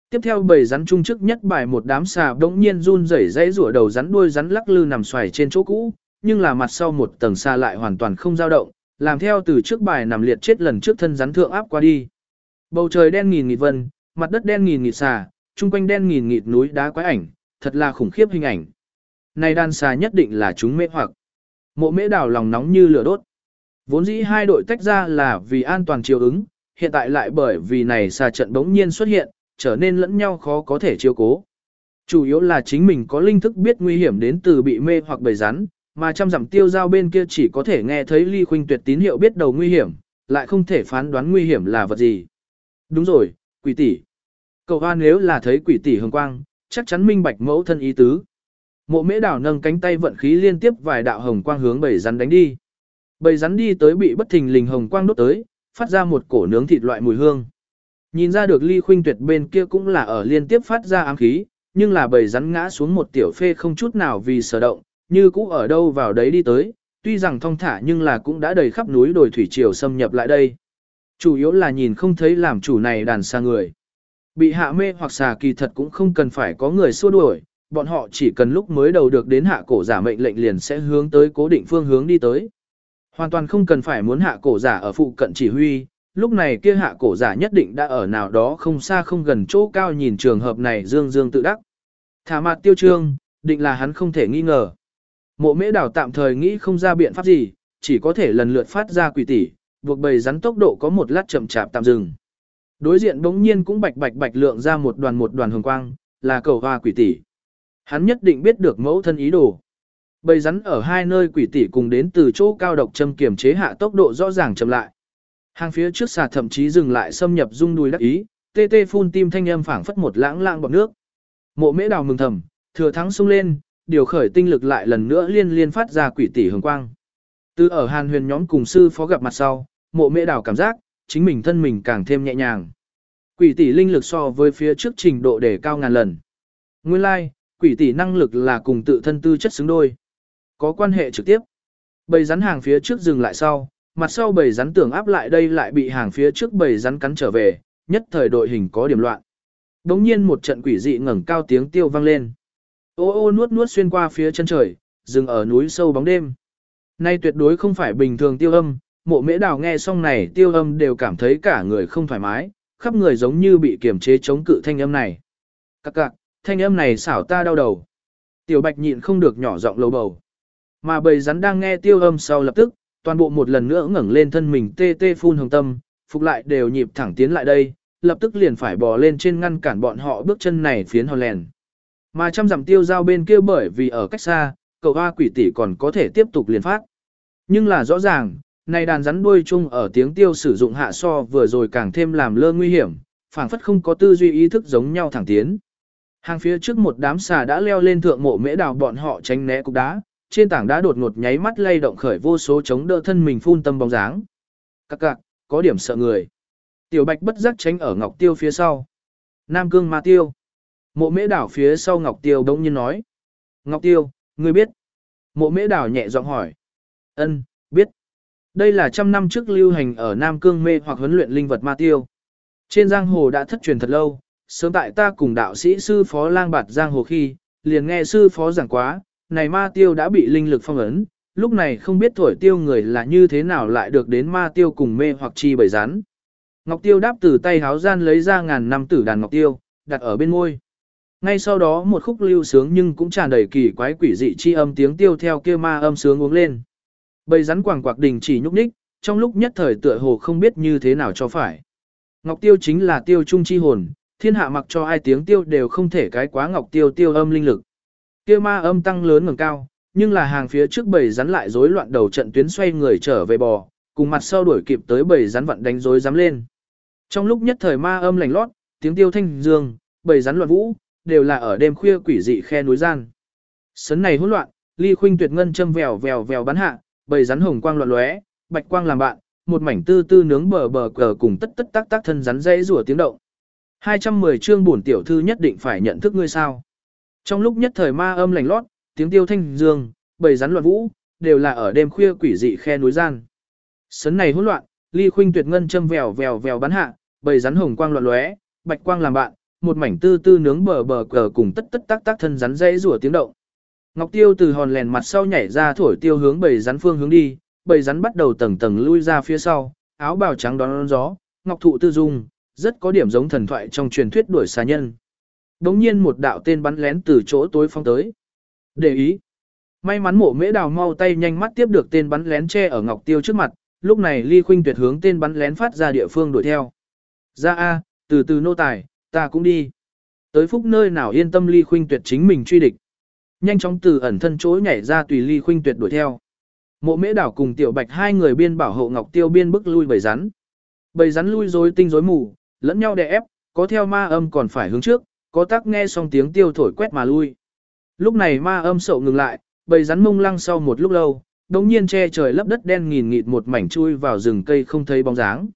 Tiếp theo bầy rắn trung trước nhất bài một đám xà đống nhiên run rẩy dãy rủa đầu rắn đuôi rắn lắc lư nằm xoài trên chỗ cũ, nhưng là mặt sau một tầng xa lại hoàn toàn không dao động, làm theo từ trước bài nằm liệt chết lần trước thân rắn thượng áp qua đi. Bầu trời đen nghìn nghịt vân, mặt đất đen nghìn nghịt xà, trung quanh đen nghìn nghịt núi đá quái ảnh, thật là khủng khiếp hình ảnh. Này đàn xà nhất định là chúng mê hoặc. Mộ mễ đảo lòng nóng như lửa đốt. Vốn dĩ hai đội tách ra là vì an toàn chiều ứng, hiện tại lại bởi vì này xà trận bỗng nhiên xuất hiện, trở nên lẫn nhau khó có thể chiêu cố. Chủ yếu là chính mình có linh thức biết nguy hiểm đến từ bị mê hoặc bầy rắn, mà trăm dặm tiêu giao bên kia chỉ có thể nghe thấy ly khuynh tuyệt tín hiệu biết đầu nguy hiểm, lại không thể phán đoán nguy hiểm là vật gì. Đúng rồi, quỷ tỷ. Cậu hoa nếu là thấy quỷ tỷ hồng quang, chắc chắn minh bạch mẫu thân ý tứ. Mộ mễ đảo nâng cánh tay vận khí liên tiếp vài đạo hồng quang hướng bầy rắn đánh đi. Bầy rắn đi tới bị bất thình lình hồng quang đốt tới, phát ra một cổ nướng thịt loại mùi hương. Nhìn ra được ly khuynh tuyệt bên kia cũng là ở liên tiếp phát ra ám khí, nhưng là bầy rắn ngã xuống một tiểu phê không chút nào vì sở động, như cũ ở đâu vào đấy đi tới, tuy rằng thong thả nhưng là cũng đã đầy khắp núi đồi thủy triều xâm nhập lại đây. Chủ yếu là nhìn không thấy làm chủ này đàn xa người. Bị hạ mê hoặc xà kỳ thật cũng không cần phải có người xua đuổi, bọn họ chỉ cần lúc mới đầu được đến hạ cổ giả mệnh lệnh liền sẽ hướng tới cố định phương hướng đi tới. Hoàn toàn không cần phải muốn hạ cổ giả ở phụ cận chỉ huy, lúc này kia hạ cổ giả nhất định đã ở nào đó không xa không gần chỗ cao nhìn trường hợp này dương dương tự đắc. Thả mặt tiêu trương, định là hắn không thể nghi ngờ. Mộ mễ đảo tạm thời nghĩ không ra biện pháp gì, chỉ có thể lần lượt phát ra quỷ tỷ, buộc bầy rắn tốc độ có một lát chậm chạp tạm dừng. Đối diện bỗng nhiên cũng bạch bạch bạch lượng ra một đoàn một đoàn hồng quang, là cầu hoa quỷ tỷ. Hắn nhất định biết được mẫu thân ý đồ. Bầy rắn ở hai nơi quỷ tỷ cùng đến từ chỗ cao độc châm kiểm chế hạ tốc độ rõ ràng chậm lại. Hàng phía trước xà thậm chí dừng lại xâm nhập dung đùi đắc ý, tê tê phun tim thanh âm phảng phất một lãng lãng bọt nước. Mộ mễ đào mừng thầm, thừa thắng sung lên, điều khởi tinh lực lại lần nữa liên liên phát ra quỷ tỷ hồng quang. Từ ở hàn huyền nhóm cùng sư phó gặp mặt sau, mộ mễ đào cảm giác, chính mình thân mình càng thêm nhẹ nhàng. Quỷ tỷ linh lực so với phía trước trình độ để cao ngàn lần. Nguyên lai, like, quỷ tỷ năng lực là cùng tự thân tư chất xứng đôi. Có quan hệ trực tiếp. Bầy rắn hàng phía trước dừng lại sau, mặt sau bầy rắn tưởng áp lại đây lại bị hàng phía trước bầy rắn cắn trở về, nhất thời đội hình có điểm loạn. Đống nhiên một trận quỷ dị ngẩng cao tiếng tiêu vang lên. Ô ô nuốt nuốt xuyên qua phía chân trời, dừng ở núi sâu bóng đêm. Nay tuyệt đối không phải bình thường tiêu âm, mộ mễ đào nghe xong này tiêu âm đều cảm thấy cả người không thoải mái, khắp người giống như bị kiềm chế chống cự thanh âm này. Các cạc, thanh âm này xảo ta đau đầu. Tiểu bạch nhịn không được nhỏ giọng lầu bầu. Mà bầy rắn đang nghe tiêu âm sau lập tức, toàn bộ một lần nữa ngẩng lên thân mình tê tê phun hồng tâm, phục lại đều nhịp thẳng tiến lại đây, lập tức liền phải bò lên trên ngăn cản bọn họ bước chân này phiến hòn lèn. Mà trăm dặm tiêu giao bên kia bởi vì ở cách xa, cậu hoa quỷ tỷ còn có thể tiếp tục liền phát. Nhưng là rõ ràng, Này đàn rắn đuôi chung ở tiếng tiêu sử dụng hạ so vừa rồi càng thêm làm lơ nguy hiểm, phảng phất không có tư duy ý thức giống nhau thẳng tiến. Hàng phía trước một đám xà đã leo lên thượng mộ mễ đào bọn họ tránh né cục đá, trên tảng đá đột ngột nháy mắt lay động khởi vô số chống đỡ thân mình phun tâm bóng dáng. Các cạc, có điểm sợ người. Tiểu bạch bất giác tránh ở ngọc tiêu phía sau. Nam cương ma tiêu. Mộ mễ đảo phía sau ngọc tiêu đông nhiên nói. Ngọc tiêu, ngươi biết. Mộ mễ đảo nhẹ giọng hỏi. Ân, biết. Đây là trăm năm trước lưu hành ở Nam Cương mê hoặc huấn luyện linh vật ma tiêu. Trên giang hồ đã thất truyền thật lâu, sớm tại ta cùng đạo sĩ sư phó lang bạt giang hồ khi, liền nghe sư phó giảng quá, này ma tiêu đã bị linh lực phong ấn, lúc này không biết thổi tiêu người là như thế nào lại được đến ma tiêu cùng mê hoặc chi bởi rắn. Ngọc tiêu đáp từ tay háo gian lấy ra ngàn năm tử đàn ngọc tiêu, đặt ở bên môi. Ngay sau đó một khúc lưu sướng nhưng cũng tràn đầy kỳ quái quỷ dị chi âm tiếng tiêu theo kia ma âm sướng uống lên. Bầy rắn quảng quạc đình chỉ nhúc nhích, trong lúc nhất thời tựa hồ không biết như thế nào cho phải. Ngọc tiêu chính là tiêu trung chi hồn, thiên hạ mặc cho ai tiếng tiêu đều không thể cái quá ngọc tiêu tiêu âm linh lực. Kia ma âm tăng lớn ngẩng cao, nhưng là hàng phía trước bầy rắn lại rối loạn đầu trận tuyến xoay người trở về bò, cùng mặt sau đuổi kịp tới bầy rắn vận đánh rối dám lên. Trong lúc nhất thời ma âm lành lót, tiếng tiêu thanh dương, bầy rắn loạn vũ, đều là ở đêm khuya quỷ dị khe núi gian. Sấn này hỗn loạn, ly khuynh tuyệt ngân châm vèo vèo vèo bắn hạ, bầy rắn hồng quang loạn lóe, bạch quang làm bạn, một mảnh tư tư nướng bờ bờ cờ cùng tất tất tác tác thân rắn dãy rủa tiếng động. 210 chương bổn tiểu thư nhất định phải nhận thức ngươi sao. Trong lúc nhất thời ma âm lành lót, tiếng tiêu thanh dương, bầy rắn loạn vũ, đều là ở đêm khuya quỷ dị khe núi gian. Sấn này hỗn loạn, ly khuynh tuyệt ngân châm vèo vèo vèo bắn hạ, bầy rắn hồng quang loạn lóe, bạch quang làm bạn, một mảnh tư tư nướng bờ bờ cờ cùng tất tất tác tác thân rắn dãy rủa tiếng động. Ngọc Tiêu từ hòn lèn mặt sau nhảy ra thổi tiêu hướng bầy rắn phương hướng đi, bầy rắn bắt đầu tầng tầng lui ra phía sau, áo bào trắng đón gió, ngọc thụ tư dung, rất có điểm giống thần thoại trong truyền thuyết đuổi xà nhân. Đống nhiên một đạo tên bắn lén từ chỗ tối phong tới. Để ý. May mắn mộ mễ đào mau tay nhanh mắt tiếp được tên bắn lén che ở Ngọc Tiêu trước mặt, lúc này Ly Khuynh tuyệt hướng tên bắn lén phát ra địa phương đuổi theo. Ra A, từ từ nô tài, ta cũng đi. Tới phúc nơi nào yên tâm Ly Khuynh tuyệt chính mình truy địch. Nhanh chóng từ ẩn thân chỗ nhảy ra tùy Ly Khuynh tuyệt đuổi theo. Mộ mễ đảo cùng tiểu bạch hai người biên bảo hộ Ngọc Tiêu biên bức lui bầy rắn. Bầy rắn lui rối tinh rối mù, lẫn nhau đè ép, có theo ma âm còn phải hướng trước, có tác nghe xong tiếng tiêu thổi quét mà lui. Lúc này ma âm sậu ngừng lại, bầy rắn mông lăng sau một lúc lâu, đống nhiên che trời lấp đất đen nghìn nghịt một mảnh chui vào rừng cây không thấy bóng dáng.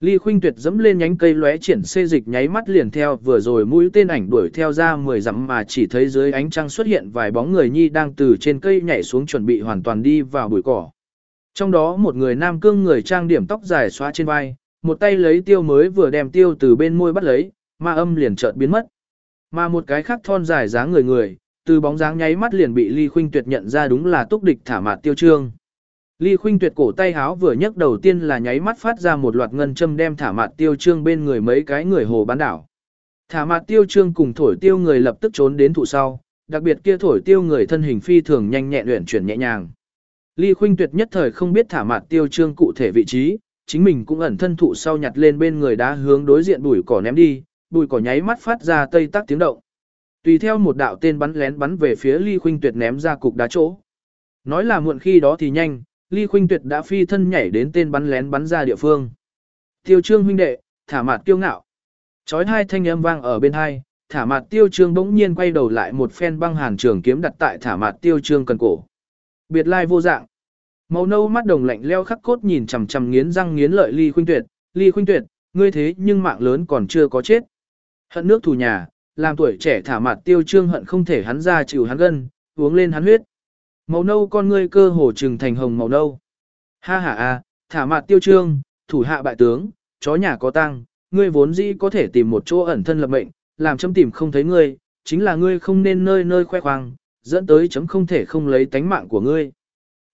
Ly Khuynh Tuyệt dẫm lên nhánh cây lóe triển xê dịch nháy mắt liền theo vừa rồi mũi tên ảnh đuổi theo ra 10 dặm mà chỉ thấy dưới ánh trăng xuất hiện vài bóng người nhi đang từ trên cây nhảy xuống chuẩn bị hoàn toàn đi vào bụi cỏ. Trong đó một người nam cương người trang điểm tóc dài xóa trên vai, một tay lấy tiêu mới vừa đem tiêu từ bên môi bắt lấy, ma âm liền chợt biến mất. Mà một cái khác thon dài dáng người người, từ bóng dáng nháy mắt liền bị Ly Khuynh Tuyệt nhận ra đúng là túc địch thả mạt tiêu trương. Ly Khuynh Tuyệt cổ tay háo vừa nhấc đầu tiên là nháy mắt phát ra một loạt ngân châm đem thả mạt tiêu trương bên người mấy cái người hồ bán đảo. Thả mạt tiêu trương cùng thổi tiêu người lập tức trốn đến thụ sau, đặc biệt kia thổi tiêu người thân hình phi thường nhanh nhẹn luyện chuyển nhẹ nhàng. Ly Khuynh Tuyệt nhất thời không biết thả mạt tiêu trương cụ thể vị trí, chính mình cũng ẩn thân thụ sau nhặt lên bên người đá hướng đối diện bụi cỏ ném đi, bụi cỏ nháy mắt phát ra tây tắc tiếng động. Tùy theo một đạo tên bắn lén bắn về phía Ly Khuynh Tuyệt ném ra cục đá chỗ. Nói là muộn khi đó thì nhanh, Ly Khuynh Tuyệt đã phi thân nhảy đến tên bắn lén bắn ra địa phương. Tiêu Trương huynh đệ, thả mặt tiêu ngạo. Chói hai thanh âm vang ở bên hai, thả mặt tiêu trương bỗng nhiên quay đầu lại một phen băng hàn trường kiếm đặt tại thả mặt tiêu trương cần cổ. Biệt lai vô dạng. Màu nâu mắt đồng lạnh leo khắc cốt nhìn chằm chằm nghiến răng nghiến lợi Ly Khuynh Tuyệt, Ly Khuynh Tuyệt, ngươi thế nhưng mạng lớn còn chưa có chết. Hận nước thù nhà, làm tuổi trẻ thả mặt tiêu trương hận không thể hắn ra chịu hắn gân, uống lên hắn huyết. Màu nâu con ngươi cơ hồ trừng thành hồng màu nâu. Ha ha a, thả mặt tiêu trương, thủ hạ bại tướng, chó nhà có tăng, ngươi vốn dĩ có thể tìm một chỗ ẩn thân lập mệnh, làm chấm tìm không thấy ngươi, chính là ngươi không nên nơi nơi khoe khoang, dẫn tới chấm không thể không lấy tánh mạng của ngươi.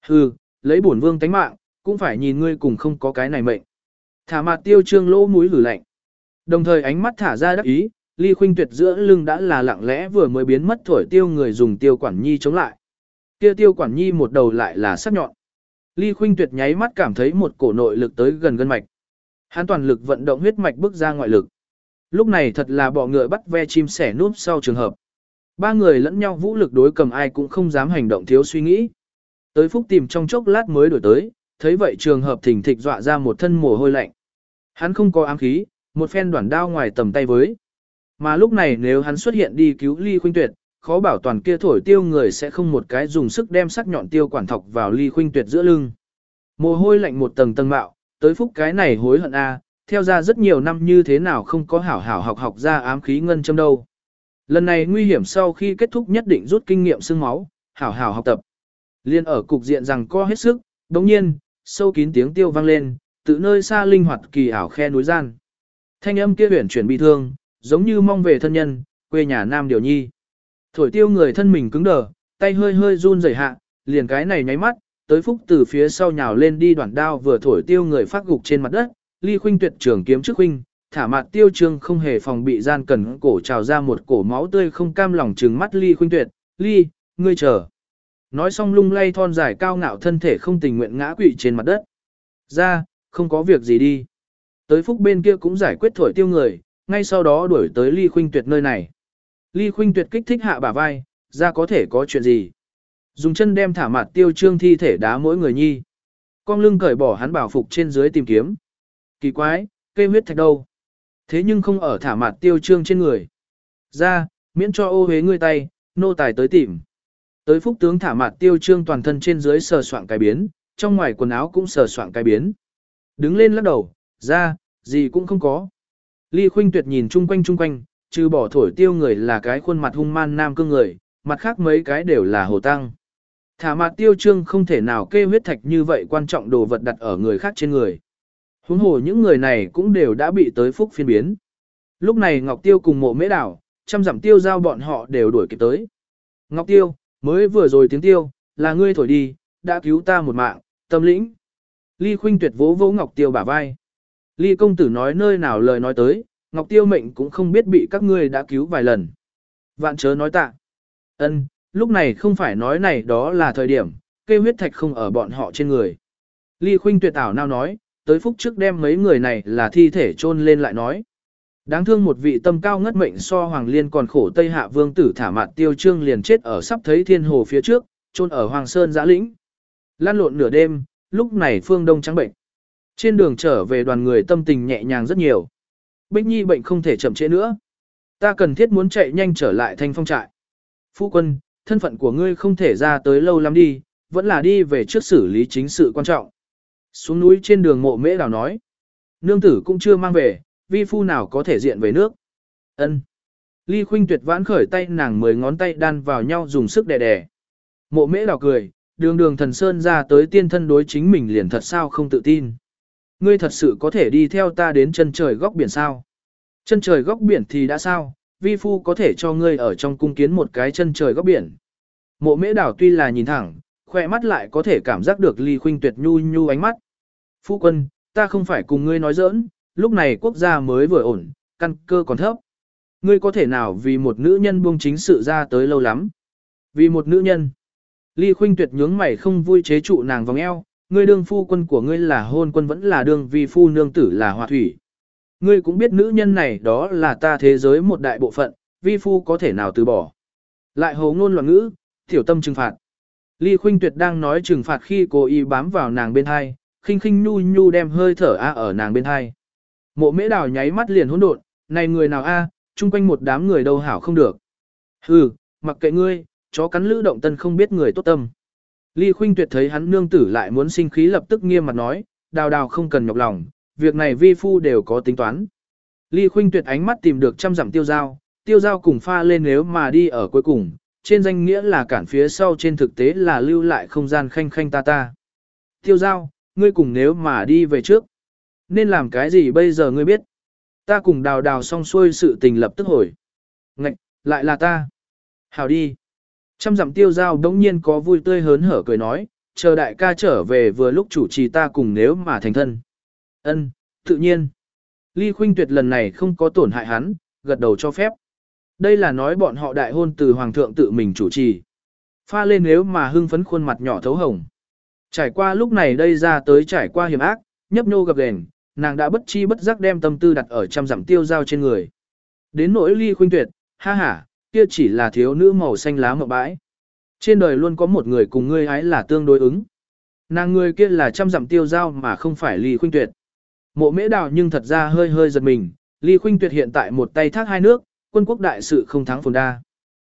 Hừ, lấy bổn vương tánh mạng, cũng phải nhìn ngươi cùng không có cái này mệnh. Thả mặt tiêu trương lỗ mũi lử lạnh. Đồng thời ánh mắt thả ra đắc ý, ly khuynh tuyệt giữa lưng đã là lặng lẽ vừa mới biến mất thổi tiêu người dùng tiêu quản nhi chống lại. Kia tiêu quản nhi một đầu lại là sắc nhọn. Ly khuynh tuyệt nháy mắt cảm thấy một cổ nội lực tới gần gân mạch. Hắn toàn lực vận động huyết mạch bước ra ngoại lực. Lúc này thật là bọ ngựa bắt ve chim sẻ núp sau trường hợp. Ba người lẫn nhau vũ lực đối cầm ai cũng không dám hành động thiếu suy nghĩ. Tới phúc tìm trong chốc lát mới đổi tới, thấy vậy trường hợp thỉnh thịch dọa ra một thân mồ hôi lạnh. Hắn không có ám khí, một phen đoạn đao ngoài tầm tay với. Mà lúc này nếu hắn xuất hiện đi cứu ly khuynh tuyệt, khó bảo toàn kia thổi tiêu người sẽ không một cái dùng sức đem sắc nhọn tiêu quản thọc vào ly khuynh tuyệt giữa lưng. Mồ hôi lạnh một tầng tầng mạo, tới phúc cái này hối hận a, theo ra rất nhiều năm như thế nào không có hảo hảo học học ra ám khí ngân châm đâu. Lần này nguy hiểm sau khi kết thúc nhất định rút kinh nghiệm xương máu, hảo hảo học tập. Liên ở cục diện rằng co hết sức, đồng nhiên, sâu kín tiếng tiêu vang lên, tự nơi xa linh hoạt kỳ ảo khe núi gian. Thanh âm kia huyển chuyển bị thương, giống như mong về thân nhân, quê nhà Nam Điều Nhi. Thổi tiêu người thân mình cứng đờ, tay hơi hơi run rẩy hạ, liền cái này nháy mắt, tới phúc từ phía sau nhào lên đi đoạn đao vừa thổi tiêu người phát gục trên mặt đất, ly khuynh tuyệt trường kiếm trước khuynh, thả mặt tiêu trương không hề phòng bị gian cẩn cổ trào ra một cổ máu tươi không cam lòng trừng mắt ly khuynh tuyệt, ly, ngươi chờ. Nói xong lung lay thon dài cao ngạo thân thể không tình nguyện ngã quỵ trên mặt đất. Ra, không có việc gì đi. Tới phúc bên kia cũng giải quyết thổi tiêu người, ngay sau đó đuổi tới ly khuynh tuyệt nơi này. Ly khuynh tuyệt kích thích hạ bả vai, ra có thể có chuyện gì. Dùng chân đem thả mặt tiêu trương thi thể đá mỗi người nhi. Con lưng cởi bỏ hắn bảo phục trên dưới tìm kiếm. Kỳ quái, cây huyết thạch đâu? Thế nhưng không ở thả mặt tiêu trương trên người. Ra, miễn cho ô hế ngươi tay, nô tài tới tìm. Tới phúc tướng thả mặt tiêu trương toàn thân trên dưới sờ soạn cái biến, trong ngoài quần áo cũng sờ soạn cái biến. Đứng lên lắc đầu, ra, gì cũng không có. Ly khuynh tuyệt nhìn chung quanh chung quanh, trừ bỏ thổi tiêu người là cái khuôn mặt hung man nam cương người, mặt khác mấy cái đều là hồ tăng. Thả mặt tiêu trương không thể nào kê huyết thạch như vậy quan trọng đồ vật đặt ở người khác trên người. Huống hồ những người này cũng đều đã bị tới phúc phiên biến. Lúc này Ngọc Tiêu cùng mộ mễ đảo, trăm dặm tiêu giao bọn họ đều đuổi kịp tới. Ngọc Tiêu, mới vừa rồi tiếng tiêu, là ngươi thổi đi, đã cứu ta một mạng, tâm lĩnh. Ly khuynh tuyệt vỗ vỗ Ngọc Tiêu bả vai. Ly công tử nói nơi nào lời nói tới, Ngọc Tiêu mệnh cũng không biết bị các ngươi đã cứu vài lần. Vạn chớ nói tạ. Ân, lúc này không phải nói này đó là thời điểm, kê huyết thạch không ở bọn họ trên người. Ly khuynh tuyệt ảo nào nói, tới phúc trước đem mấy người này là thi thể chôn lên lại nói. Đáng thương một vị tâm cao ngất mệnh so Hoàng Liên còn khổ Tây Hạ Vương tử thả mạt tiêu trương liền chết ở sắp thấy thiên hồ phía trước, chôn ở Hoàng Sơn giã lĩnh. Lan lộn nửa đêm, lúc này phương đông trắng bệnh. Trên đường trở về đoàn người tâm tình nhẹ nhàng rất nhiều. Bích Nhi bệnh không thể chậm trễ nữa. Ta cần thiết muốn chạy nhanh trở lại thanh phong trại. Phu quân, thân phận của ngươi không thể ra tới lâu lắm đi, vẫn là đi về trước xử lý chính sự quan trọng. Xuống núi trên đường mộ mễ đào nói. Nương tử cũng chưa mang về, vi phu nào có thể diện về nước. ân Ly khuynh tuyệt vãn khởi tay nàng mười ngón tay đan vào nhau dùng sức đè đè. Mộ mễ đào cười, đường đường thần sơn ra tới tiên thân đối chính mình liền thật sao không tự tin. Ngươi thật sự có thể đi theo ta đến chân trời góc biển sao? Chân trời góc biển thì đã sao? Vi phu có thể cho ngươi ở trong cung kiến một cái chân trời góc biển. Mộ mễ đảo tuy là nhìn thẳng, khoe mắt lại có thể cảm giác được ly khuynh tuyệt nhu nhu ánh mắt. Phu quân, ta không phải cùng ngươi nói giỡn, lúc này quốc gia mới vừa ổn, căn cơ còn thấp. Ngươi có thể nào vì một nữ nhân buông chính sự ra tới lâu lắm? Vì một nữ nhân. Ly khuynh tuyệt nhướng mày không vui chế trụ nàng vòng eo, ngươi đương phu quân của ngươi là hôn quân vẫn là đương vi phu nương tử là hòa thủy. Ngươi cũng biết nữ nhân này đó là ta thế giới một đại bộ phận, vi phu có thể nào từ bỏ. Lại hồ ngôn loạn ngữ, tiểu tâm trừng phạt. Ly Khuynh Tuyệt đang nói trừng phạt khi cô y bám vào nàng bên hai, khinh khinh nhu nhu đem hơi thở a ở nàng bên hai. Mộ Mễ Đào nháy mắt liền hỗn độn, này người nào a, chung quanh một đám người đâu hảo không được. Hừ, mặc kệ ngươi, chó cắn lữ động tân không biết người tốt tâm. Ly Khuynh Tuyệt thấy hắn nương tử lại muốn sinh khí lập tức nghiêm mặt nói, đào đào không cần nhọc lòng, việc này vi phu đều có tính toán. Ly Khuynh Tuyệt ánh mắt tìm được trăm dặm tiêu giao, tiêu giao cùng pha lên nếu mà đi ở cuối cùng, trên danh nghĩa là cản phía sau trên thực tế là lưu lại không gian khanh khanh ta ta. Tiêu giao, ngươi cùng nếu mà đi về trước. Nên làm cái gì bây giờ ngươi biết? Ta cùng đào đào xong xuôi sự tình lập tức hồi. Ngạch, lại là ta. Hào đi. Trăm dặm tiêu giao đống nhiên có vui tươi hớn hở cười nói, chờ đại ca trở về vừa lúc chủ trì ta cùng nếu mà thành thân. Ân, tự nhiên. Ly Khuynh Tuyệt lần này không có tổn hại hắn, gật đầu cho phép. Đây là nói bọn họ đại hôn từ hoàng thượng tự mình chủ trì. Pha lên nếu mà hưng phấn khuôn mặt nhỏ thấu hồng. Trải qua lúc này đây ra tới trải qua hiểm ác, nhấp nhô gặp đèn, nàng đã bất chi bất giác đem tâm tư đặt ở trăm dặm tiêu giao trên người. Đến nỗi ly khuynh tuyệt, ha ha, kia chỉ là thiếu nữ màu xanh lá mộng bãi. Trên đời luôn có một người cùng ngươi ái là tương đối ứng. Nàng người kia là trăm dặm tiêu giao mà không phải Lý khuynh tuyệt. Mộ mễ đào nhưng thật ra hơi hơi giật mình, Lý khuynh tuyệt hiện tại một tay thác hai nước, quân quốc đại sự không thắng phồn đa.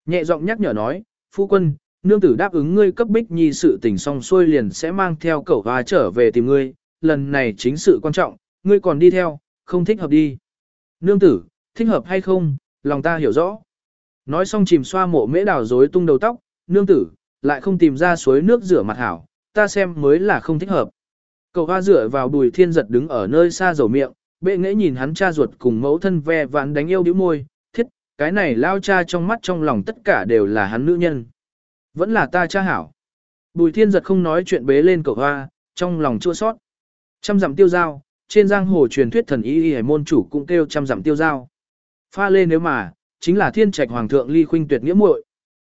Nhẹ giọng nhắc nhở nói, phu quân, nương tử đáp ứng ngươi cấp bích nhi sự tình xong xuôi liền sẽ mang theo cẩu hoa trở về tìm ngươi, lần này chính sự quan trọng, ngươi còn đi theo, không thích hợp đi. Nương tử, thích hợp hay không, lòng ta hiểu rõ. Nói xong chìm xoa mộ mễ đào rối tung đầu tóc, nương tử, lại không tìm ra suối nước rửa mặt hảo, ta xem mới là không thích hợp. Cậu hoa dựa vào bùi thiên giật đứng ở nơi xa dầu miệng, bệ nghẽ nhìn hắn cha ruột cùng mẫu thân ve vãn đánh yêu đĩu môi, thiết, cái này lao cha trong mắt trong lòng tất cả đều là hắn nữ nhân. Vẫn là ta cha hảo. Bùi thiên giật không nói chuyện bế lên cậu hoa, trong lòng chua sót. Trăm dặm tiêu giao, trên giang hồ truyền thuyết thần y y môn chủ cũng kêu trăm dặm tiêu giao. Pha lên nếu mà, chính là thiên trạch hoàng thượng ly khuynh tuyệt nghĩa muội.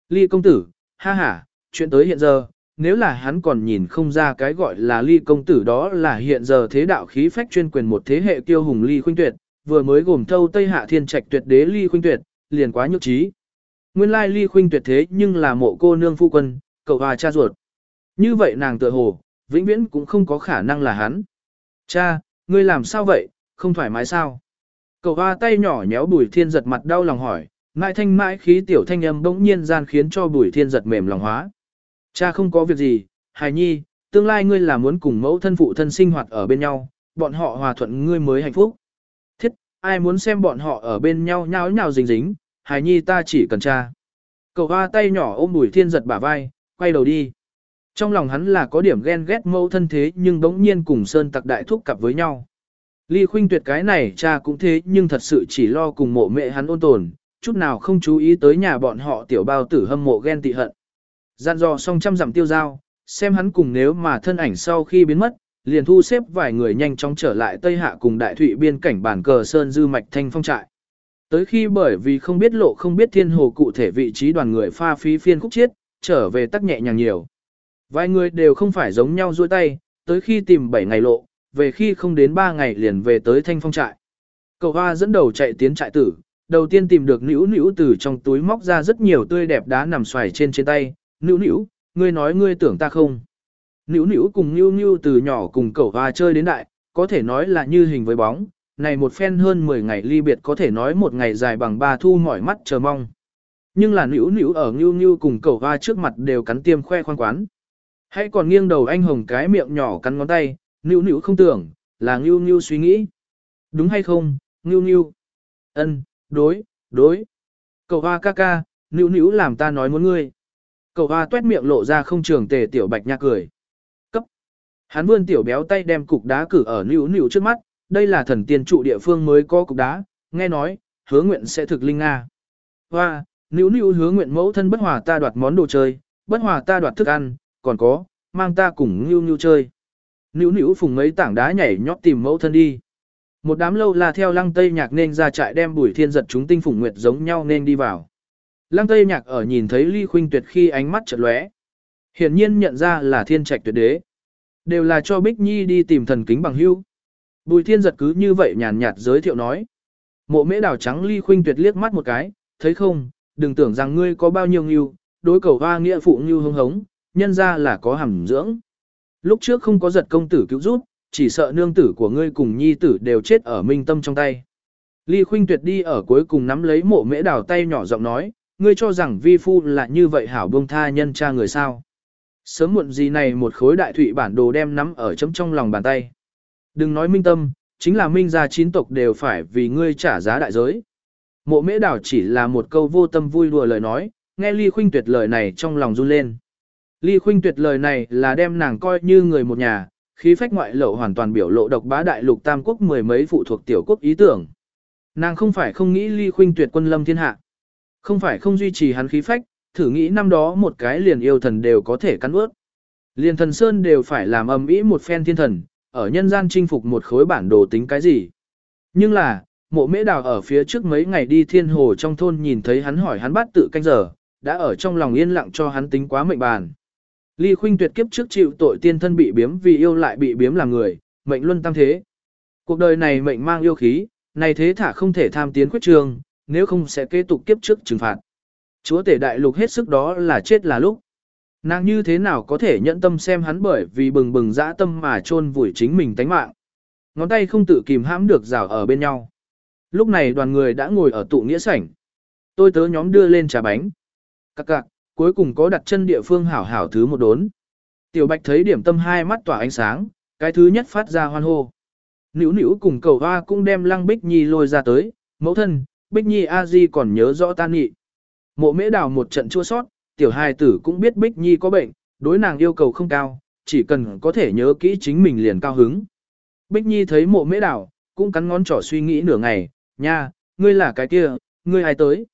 Ly công tử, ha ha, chuyện tới hiện giờ, nếu là hắn còn nhìn không ra cái gọi là ly công tử đó là hiện giờ thế đạo khí phách chuyên quyền một thế hệ kiêu hùng ly khuynh tuyệt, vừa mới gồm thâu Tây Hạ Thiên Trạch tuyệt đế ly khuynh tuyệt, liền quá nhược trí. Nguyên lai ly khuynh tuyệt thế nhưng là mộ cô nương phu quân, cậu hòa cha ruột. Như vậy nàng tựa hồ, vĩnh viễn cũng không có khả năng là hắn. Cha, ngươi làm sao vậy, không thoải mái sao? Cậu hoa tay nhỏ nhéo bùi thiên giật mặt đau lòng hỏi, mãi thanh mãi khí tiểu thanh âm bỗng nhiên gian khiến cho bùi thiên giật mềm lòng hóa. Cha không có việc gì, hài nhi, tương lai ngươi là muốn cùng mẫu thân phụ thân sinh hoạt ở bên nhau, bọn họ hòa thuận ngươi mới hạnh phúc. Thiết, ai muốn xem bọn họ ở bên nhau nháo nhào dính dính, hài nhi ta chỉ cần cha. Cậu hoa tay nhỏ ôm bùi thiên giật bả vai, quay đầu đi. Trong lòng hắn là có điểm ghen ghét mẫu thân thế nhưng bỗng nhiên cùng Sơn tặc đại thúc cặp với nhau. Ly khuynh tuyệt cái này cha cũng thế nhưng thật sự chỉ lo cùng mộ mẹ hắn ôn tồn, chút nào không chú ý tới nhà bọn họ tiểu bao tử hâm mộ ghen tị hận. Gian dò xong trăm dặm tiêu giao, xem hắn cùng nếu mà thân ảnh sau khi biến mất, liền thu xếp vài người nhanh chóng trở lại Tây Hạ cùng Đại Thụy biên cảnh bản cờ Sơn Dư Mạch Thanh Phong Trại. Tới khi bởi vì không biết lộ không biết thiên hồ cụ thể vị trí đoàn người pha phí phiên khúc chiết, trở về tắc nhẹ nhàng nhiều. Vài người đều không phải giống nhau duỗi tay, tới khi tìm 7 ngày lộ, về khi không đến 3 ngày liền về tới thanh phong trại. cậu hoa dẫn đầu chạy tiến trại tử, đầu tiên tìm được nữ nữ từ trong túi móc ra rất nhiều tươi đẹp đá nằm xoài trên trên tay, nữ nữ, ngươi nói ngươi tưởng ta không. Nữ nữ cùng Nhu Nhu từ nhỏ cùng cậu hoa chơi đến đại, có thể nói là như hình với bóng, này một phen hơn 10 ngày ly biệt có thể nói một ngày dài bằng ba thu mỏi mắt chờ mong. Nhưng là nữ nữ ở Nhu Nhu cùng cậu hoa trước mặt đều cắn tiêm khoe khoan quán. Hãy còn nghiêng đầu anh hồng cái miệng nhỏ cắn ngón tay, nữu nữu không tưởng, là Nữu Nữu suy nghĩ. Đúng hay không, Nữu Nữu? Ân, đối, đối. Cậu hoa ca ca, nữu nữu làm ta nói muốn ngươi. Cậu hoa tuét miệng lộ ra không trường tề tiểu bạch nha cười. Cấp. Hắn vươn tiểu béo tay đem cục đá cử ở nữu nữu trước mắt, đây là thần tiên trụ địa phương mới có cục đá, nghe nói, hứa nguyện sẽ thực linh nga. Hoa, nữu nữu hứa nguyện mẫu thân bất hòa ta đoạt món đồ chơi, bất hòa ta đoạt thức ăn, còn có, mang ta cùng Nữu Nữu chơi. Nữu nữu phùng mấy tảng đá nhảy nhót tìm mẫu thân đi. Một đám lâu là theo lăng tây nhạc nên ra trại đem bùi thiên giật chúng tinh phùng nguyệt giống nhau nên đi vào. Lăng tây nhạc ở nhìn thấy ly khuynh tuyệt khi ánh mắt chợt lóe. Hiển nhiên nhận ra là thiên trạch tuyệt đế. Đều là cho Bích Nhi đi tìm thần kính bằng hưu. Bùi thiên giật cứ như vậy nhàn nhạt giới thiệu nói. Mộ mễ đào trắng ly khuynh tuyệt liếc mắt một cái, thấy không, đừng tưởng rằng ngươi có bao nhiêu nghiêu, đối cầu hoa nghĩa phụ nghiêu hống hống, nhân ra là có hẳn dưỡng. Lúc trước không có giật công tử cứu giúp, chỉ sợ nương tử của ngươi cùng nhi tử đều chết ở minh tâm trong tay. Ly Khuynh Tuyệt đi ở cuối cùng nắm lấy mộ mễ đào tay nhỏ giọng nói, ngươi cho rằng vi phu là như vậy hảo buông tha nhân cha người sao. Sớm muộn gì này một khối đại thủy bản đồ đem nắm ở chấm trong lòng bàn tay. Đừng nói minh tâm, chính là minh gia chín tộc đều phải vì ngươi trả giá đại giới. Mộ mễ đào chỉ là một câu vô tâm vui đùa lời nói, nghe Ly Khuynh Tuyệt lời này trong lòng run lên. Ly Khuynh Tuyệt lời này là đem nàng coi như người một nhà, khí phách ngoại lậu hoàn toàn biểu lộ độc bá đại lục tam quốc mười mấy phụ thuộc tiểu quốc ý tưởng. Nàng không phải không nghĩ Ly Khuynh Tuyệt quân lâm thiên hạ, không phải không duy trì hắn khí phách, thử nghĩ năm đó một cái liền yêu thần đều có thể cắn ướt. Liền thần sơn đều phải làm ầm ĩ một phen thiên thần, ở nhân gian chinh phục một khối bản đồ tính cái gì. Nhưng là, mộ mễ đào ở phía trước mấy ngày đi thiên hồ trong thôn nhìn thấy hắn hỏi hắn bắt tự canh giờ, đã ở trong lòng yên lặng cho hắn tính quá mệnh bàn. Ly Khuynh Tuyệt kiếp trước chịu tội tiên thân bị biếm vì yêu lại bị biếm làm người, mệnh luân tam thế. Cuộc đời này mệnh mang yêu khí, này thế thả không thể tham tiến quyết trường, nếu không sẽ kế tục kiếp trước trừng phạt. Chúa tể đại lục hết sức đó là chết là lúc. Nàng như thế nào có thể nhẫn tâm xem hắn bởi vì bừng bừng dã tâm mà chôn vùi chính mình tánh mạng. Ngón tay không tự kìm hãm được rào ở bên nhau. Lúc này đoàn người đã ngồi ở tụ nghĩa sảnh. Tôi tớ nhóm đưa lên trà bánh. Các cạc, cuối cùng có đặt chân địa phương hảo hảo thứ một đốn. Tiểu Bạch thấy điểm tâm hai mắt tỏa ánh sáng, cái thứ nhất phát ra hoan hô. Nữu nữu cùng cầu hoa cũng đem lăng Bích Nhi lôi ra tới, mẫu thân, Bích Nhi a di còn nhớ rõ tan nghị. Mộ mễ đào một trận chua sót, tiểu hài tử cũng biết Bích Nhi có bệnh, đối nàng yêu cầu không cao, chỉ cần có thể nhớ kỹ chính mình liền cao hứng. Bích Nhi thấy mộ mễ đào, cũng cắn ngón trỏ suy nghĩ nửa ngày, nha, ngươi là cái kia, ngươi ai tới.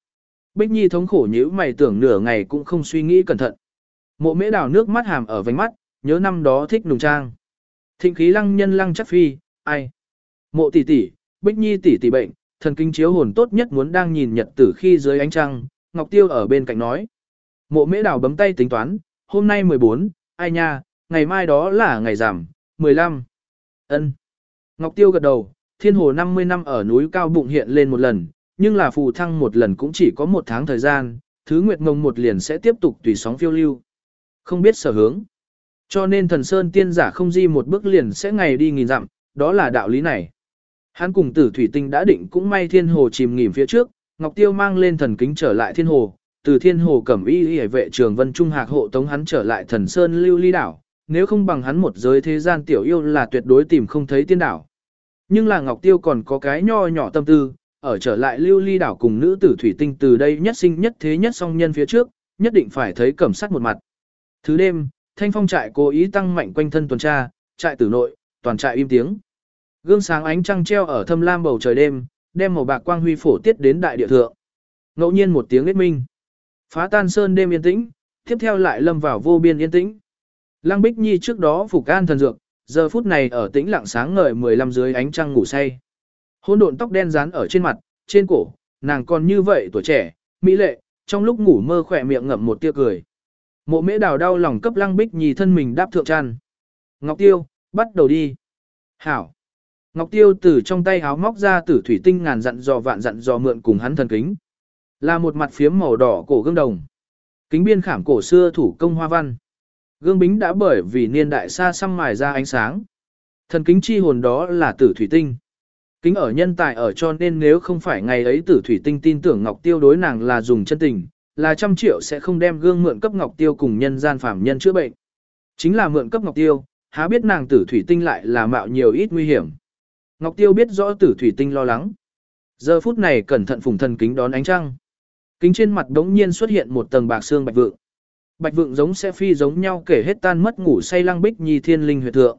Bích Nhi thống khổ nhíu mày tưởng nửa ngày cũng không suy nghĩ cẩn thận. Mộ mễ đào nước mắt hàm ở vành mắt, nhớ năm đó thích nùng trang. Thịnh khí lăng nhân lăng chắc phi, ai. Mộ tỷ tỷ, Bích Nhi tỷ tỷ bệnh, thần kinh chiếu hồn tốt nhất muốn đang nhìn nhật tử khi dưới ánh trăng, Ngọc Tiêu ở bên cạnh nói. Mộ mễ đào bấm tay tính toán, hôm nay 14, ai nha, ngày mai đó là ngày giảm, 15. ân Ngọc Tiêu gật đầu, thiên hồ 50 năm ở núi cao bụng hiện lên một lần, nhưng là phù thăng một lần cũng chỉ có một tháng thời gian, thứ nguyệt mông một liền sẽ tiếp tục tùy sóng phiêu lưu. Không biết sở hướng. Cho nên thần sơn tiên giả không di một bước liền sẽ ngày đi nghìn dặm, đó là đạo lý này. Hắn cùng tử thủy tinh đã định cũng may thiên hồ chìm nghỉm phía trước, Ngọc Tiêu mang lên thần kính trở lại thiên hồ, từ thiên hồ cẩm y y vệ trường vân trung hạc hộ tống hắn trở lại thần sơn lưu ly đảo, nếu không bằng hắn một giới thế gian tiểu yêu là tuyệt đối tìm không thấy tiên đảo. Nhưng là Ngọc Tiêu còn có cái nho nhỏ tâm tư, ở trở lại lưu ly đảo cùng nữ tử thủy tinh từ đây nhất sinh nhất thế nhất song nhân phía trước, nhất định phải thấy cẩm sắt một mặt. Thứ đêm, thanh phong trại cố ý tăng mạnh quanh thân tuần tra, trại tử nội, toàn trại im tiếng. Gương sáng ánh trăng treo ở thâm lam bầu trời đêm, đem màu bạc quang huy phổ tiết đến đại địa thượng. Ngẫu nhiên một tiếng lết minh. Phá tan sơn đêm yên tĩnh, tiếp theo lại lâm vào vô biên yên tĩnh. Lăng Bích Nhi trước đó phục an thần dược, giờ phút này ở tĩnh lặng sáng ngời 15 dưới ánh trăng ngủ say. Hôn độn tóc đen dán ở trên mặt, trên cổ, nàng còn như vậy tuổi trẻ, mỹ lệ, trong lúc ngủ mơ khỏe miệng ngậm một tia cười. Mộ mễ đào đau lòng cấp Lăng Bích nhì thân mình đáp thượng tràn. Ngọc Tiêu, bắt đầu đi. Hảo. Ngọc Tiêu từ trong tay háo móc ra tử thủy tinh ngàn dặn dò vạn dặn dò mượn cùng hắn thần kính. Là một mặt phiếm màu đỏ cổ gương đồng. Kính biên khảm cổ xưa thủ công hoa văn. Gương bính đã bởi vì niên đại xa xăm mài ra ánh sáng. Thần kính chi hồn đó là tử thủy tinh. Kính ở nhân tài ở cho nên nếu không phải ngày ấy tử thủy tinh tin tưởng Ngọc Tiêu đối nàng là dùng chân tình, là trăm triệu sẽ không đem gương mượn cấp Ngọc Tiêu cùng nhân gian phạm nhân chữa bệnh. Chính là mượn cấp Ngọc Tiêu, há biết nàng tử thủy tinh lại là mạo nhiều ít nguy hiểm. Ngọc Tiêu biết rõ tử thủy tinh lo lắng. Giờ phút này cẩn thận phùng thần kính đón ánh trăng. Kính trên mặt đống nhiên xuất hiện một tầng bạc xương bạch vượng. Bạch vượng giống xe phi giống nhau kể hết tan mất ngủ say lăng bích nhi thiên linh huyệt thượng.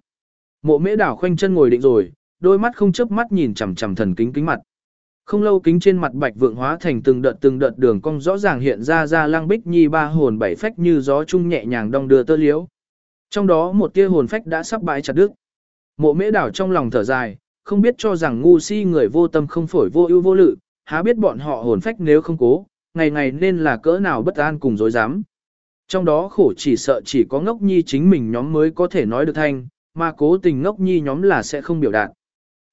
Mộ mễ đảo khoanh chân ngồi định rồi, đôi mắt không chớp mắt nhìn chằm chằm thần kính kính mặt. Không lâu kính trên mặt bạch vượng hóa thành từng đợt từng đợt đường cong rõ ràng hiện ra ra lăng bích nhi ba hồn bảy phách như gió chung nhẹ nhàng đong đưa tơ liếu. Trong đó một tia hồn phách đã sắp bãi chặt đứt. Mộ mễ đảo trong lòng thở dài, không biết cho rằng ngu si người vô tâm không phổi vô ưu vô lự, há biết bọn họ hồn phách nếu không cố, ngày ngày nên là cỡ nào bất an cùng dối dám. Trong đó khổ chỉ sợ chỉ có ngốc nhi chính mình nhóm mới có thể nói được thanh, mà cố tình ngốc nhi nhóm là sẽ không biểu đạt.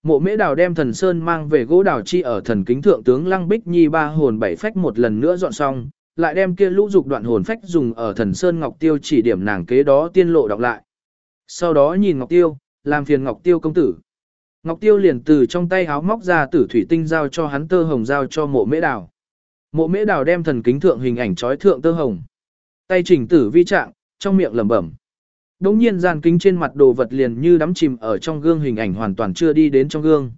Mộ mễ đào đem thần sơn mang về gỗ đào chi ở thần kính thượng tướng lăng bích nhi ba hồn bảy phách một lần nữa dọn xong, lại đem kia lũ dục đoạn hồn phách dùng ở thần sơn ngọc tiêu chỉ điểm nàng kế đó tiên lộ đọc lại. Sau đó nhìn ngọc tiêu, làm phiền ngọc tiêu công tử. Ngọc tiêu liền từ trong tay háo móc ra tử thủy tinh giao cho hắn tơ hồng giao cho mộ mễ đào. Mộ mễ đào đem thần kính thượng hình ảnh trói thượng tơ hồng. Tay chỉnh tử vi trạng, trong miệng lẩm bẩm. Đống nhiên gian kính trên mặt đồ vật liền như đắm chìm ở trong gương hình ảnh hoàn toàn chưa đi đến trong gương.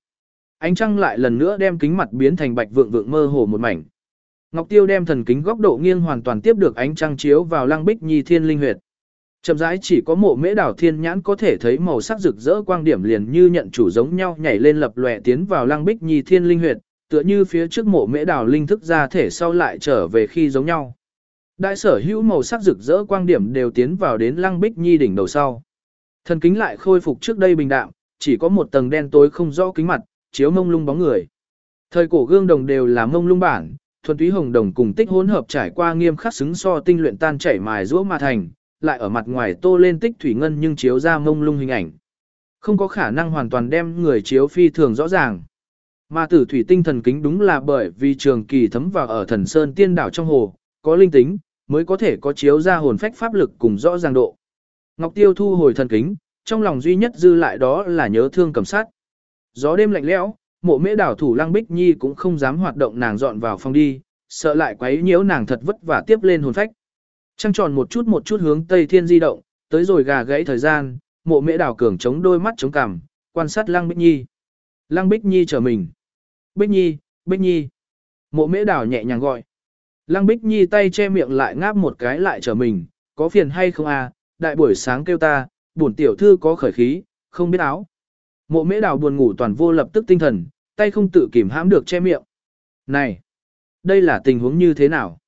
Ánh trăng lại lần nữa đem kính mặt biến thành bạch vượng vượng mơ hồ một mảnh. Ngọc Tiêu đem thần kính góc độ nghiêng hoàn toàn tiếp được ánh trăng chiếu vào lăng bích nhi thiên linh huyệt. Chậm rãi chỉ có mộ mễ đảo thiên nhãn có thể thấy màu sắc rực rỡ quang điểm liền như nhận chủ giống nhau nhảy lên lập lòe tiến vào lăng bích nhi thiên linh huyệt, tựa như phía trước mộ mễ đảo linh thức ra thể sau lại trở về khi giống nhau. Đại sở hữu màu sắc rực rỡ quang điểm đều tiến vào đến lăng bích nhi đỉnh đầu sau. Thần kính lại khôi phục trước đây bình đạm, chỉ có một tầng đen tối không rõ kính mặt, chiếu mông lung bóng người. Thời cổ gương đồng đều là mông lung bản, thuần túy hồng đồng cùng tích hỗn hợp trải qua nghiêm khắc xứng so tinh luyện tan chảy mài rũa mà thành, lại ở mặt ngoài tô lên tích thủy ngân nhưng chiếu ra mông lung hình ảnh. Không có khả năng hoàn toàn đem người chiếu phi thường rõ ràng. Mà tử thủy tinh thần kính đúng là bởi vì trường kỳ thấm vào ở thần sơn tiên đảo trong hồ, có linh tính, mới có thể có chiếu ra hồn phách pháp lực cùng rõ ràng độ. Ngọc Tiêu thu hồi thần kính, trong lòng duy nhất dư lại đó là nhớ thương cầm sát. Gió đêm lạnh lẽo, mộ mễ đảo thủ Lăng Bích Nhi cũng không dám hoạt động nàng dọn vào phòng đi, sợ lại quấy nhiễu nàng thật vất vả tiếp lên hồn phách. Trăng tròn một chút một chút hướng Tây Thiên di động, tới rồi gà gãy thời gian, mộ mễ đảo cường chống đôi mắt chống cằm, quan sát Lăng Bích Nhi. Lăng Bích Nhi trở mình. Bích Nhi, Bích Nhi. Mộ mễ đảo nhẹ nhàng gọi. Lăng Bích Nhi tay che miệng lại ngáp một cái lại trở mình, có phiền hay không à, đại buổi sáng kêu ta, bổn tiểu thư có khởi khí, không biết áo. Mộ mễ Đào buồn ngủ toàn vô lập tức tinh thần, tay không tự kìm hãm được che miệng. Này, đây là tình huống như thế nào?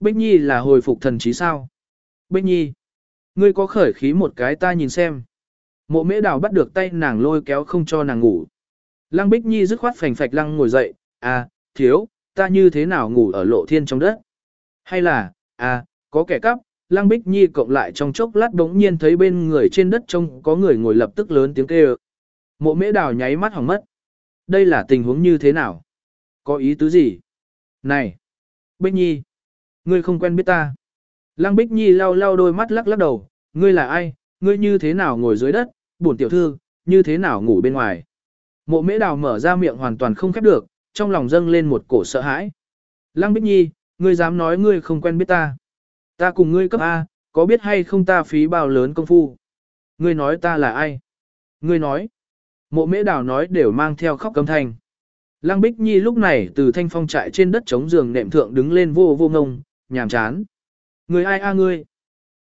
Bích Nhi là hồi phục thần trí sao? Bích Nhi, ngươi có khởi khí một cái ta nhìn xem. Mộ mễ đào bắt được tay nàng lôi kéo không cho nàng ngủ. Lăng Bích Nhi dứt khoát phành phạch lăng ngồi dậy, à, thiếu, ta như thế nào ngủ ở lộ thiên trong đất? Hay là, à, có kẻ cắp, Lăng Bích Nhi cộng lại trong chốc lát đống nhiên thấy bên người trên đất trông có người ngồi lập tức lớn tiếng kêu. Mộ mễ đào nháy mắt hỏng mất. Đây là tình huống như thế nào? Có ý tứ gì? Này! Bích Nhi! Ngươi không quen biết ta. Lăng Bích Nhi lau lau đôi mắt lắc lắc đầu. Ngươi là ai? Ngươi như thế nào ngồi dưới đất? Bổn tiểu thư, như thế nào ngủ bên ngoài? Mộ mễ đào mở ra miệng hoàn toàn không khép được, trong lòng dâng lên một cổ sợ hãi. Lăng Bích Nhi, ngươi dám nói ngươi không quen biết ta. Ta cùng ngươi cấp A, có biết hay không ta phí bao lớn công phu? Ngươi nói ta là ai? Ngươi nói. Mộ mễ đào nói đều mang theo khóc cấm thanh. Lăng Bích Nhi lúc này từ thanh phong trại trên đất chống giường nệm thượng đứng lên vô vô ngông, nhàm chán. Ngươi ai a ngươi?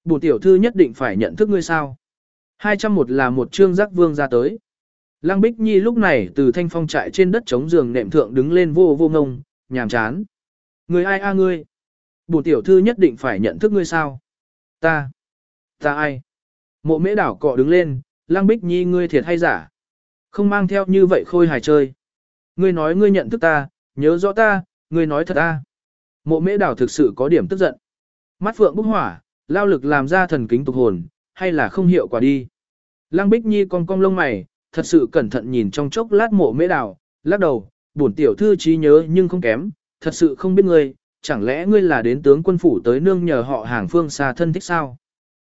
Bổ tiểu thư nhất định phải nhận thức ngươi sao? 201 là một chương giác vương ra tới. Lăng Bích Nhi lúc này từ thanh phong trại trên đất chống giường nệm thượng đứng lên vô vô ngông, nhàm chán. Người ai a ngươi? Bổ tiểu thư nhất định phải nhận thức ngươi sao? Ta. Ta ai? Mộ mễ đảo cọ đứng lên, Lăng Bích Nhi ngươi thiệt hay giả? Không mang theo như vậy khôi hài chơi. Ngươi nói ngươi nhận thức ta, nhớ rõ ta, ngươi nói thật ta. Mộ mễ đảo thực sự có điểm tức giận. Mắt phượng bốc hỏa, lao lực làm ra thần kính tục hồn, hay là không hiệu quả đi. Lăng Bích Nhi cong cong lông mày, thật sự cẩn thận nhìn trong chốc lát mộ mễ đào lắc đầu, bổn tiểu thư trí nhớ nhưng không kém, thật sự không biết ngươi, chẳng lẽ ngươi là đến tướng quân phủ tới nương nhờ họ hàng phương xa thân thích sao?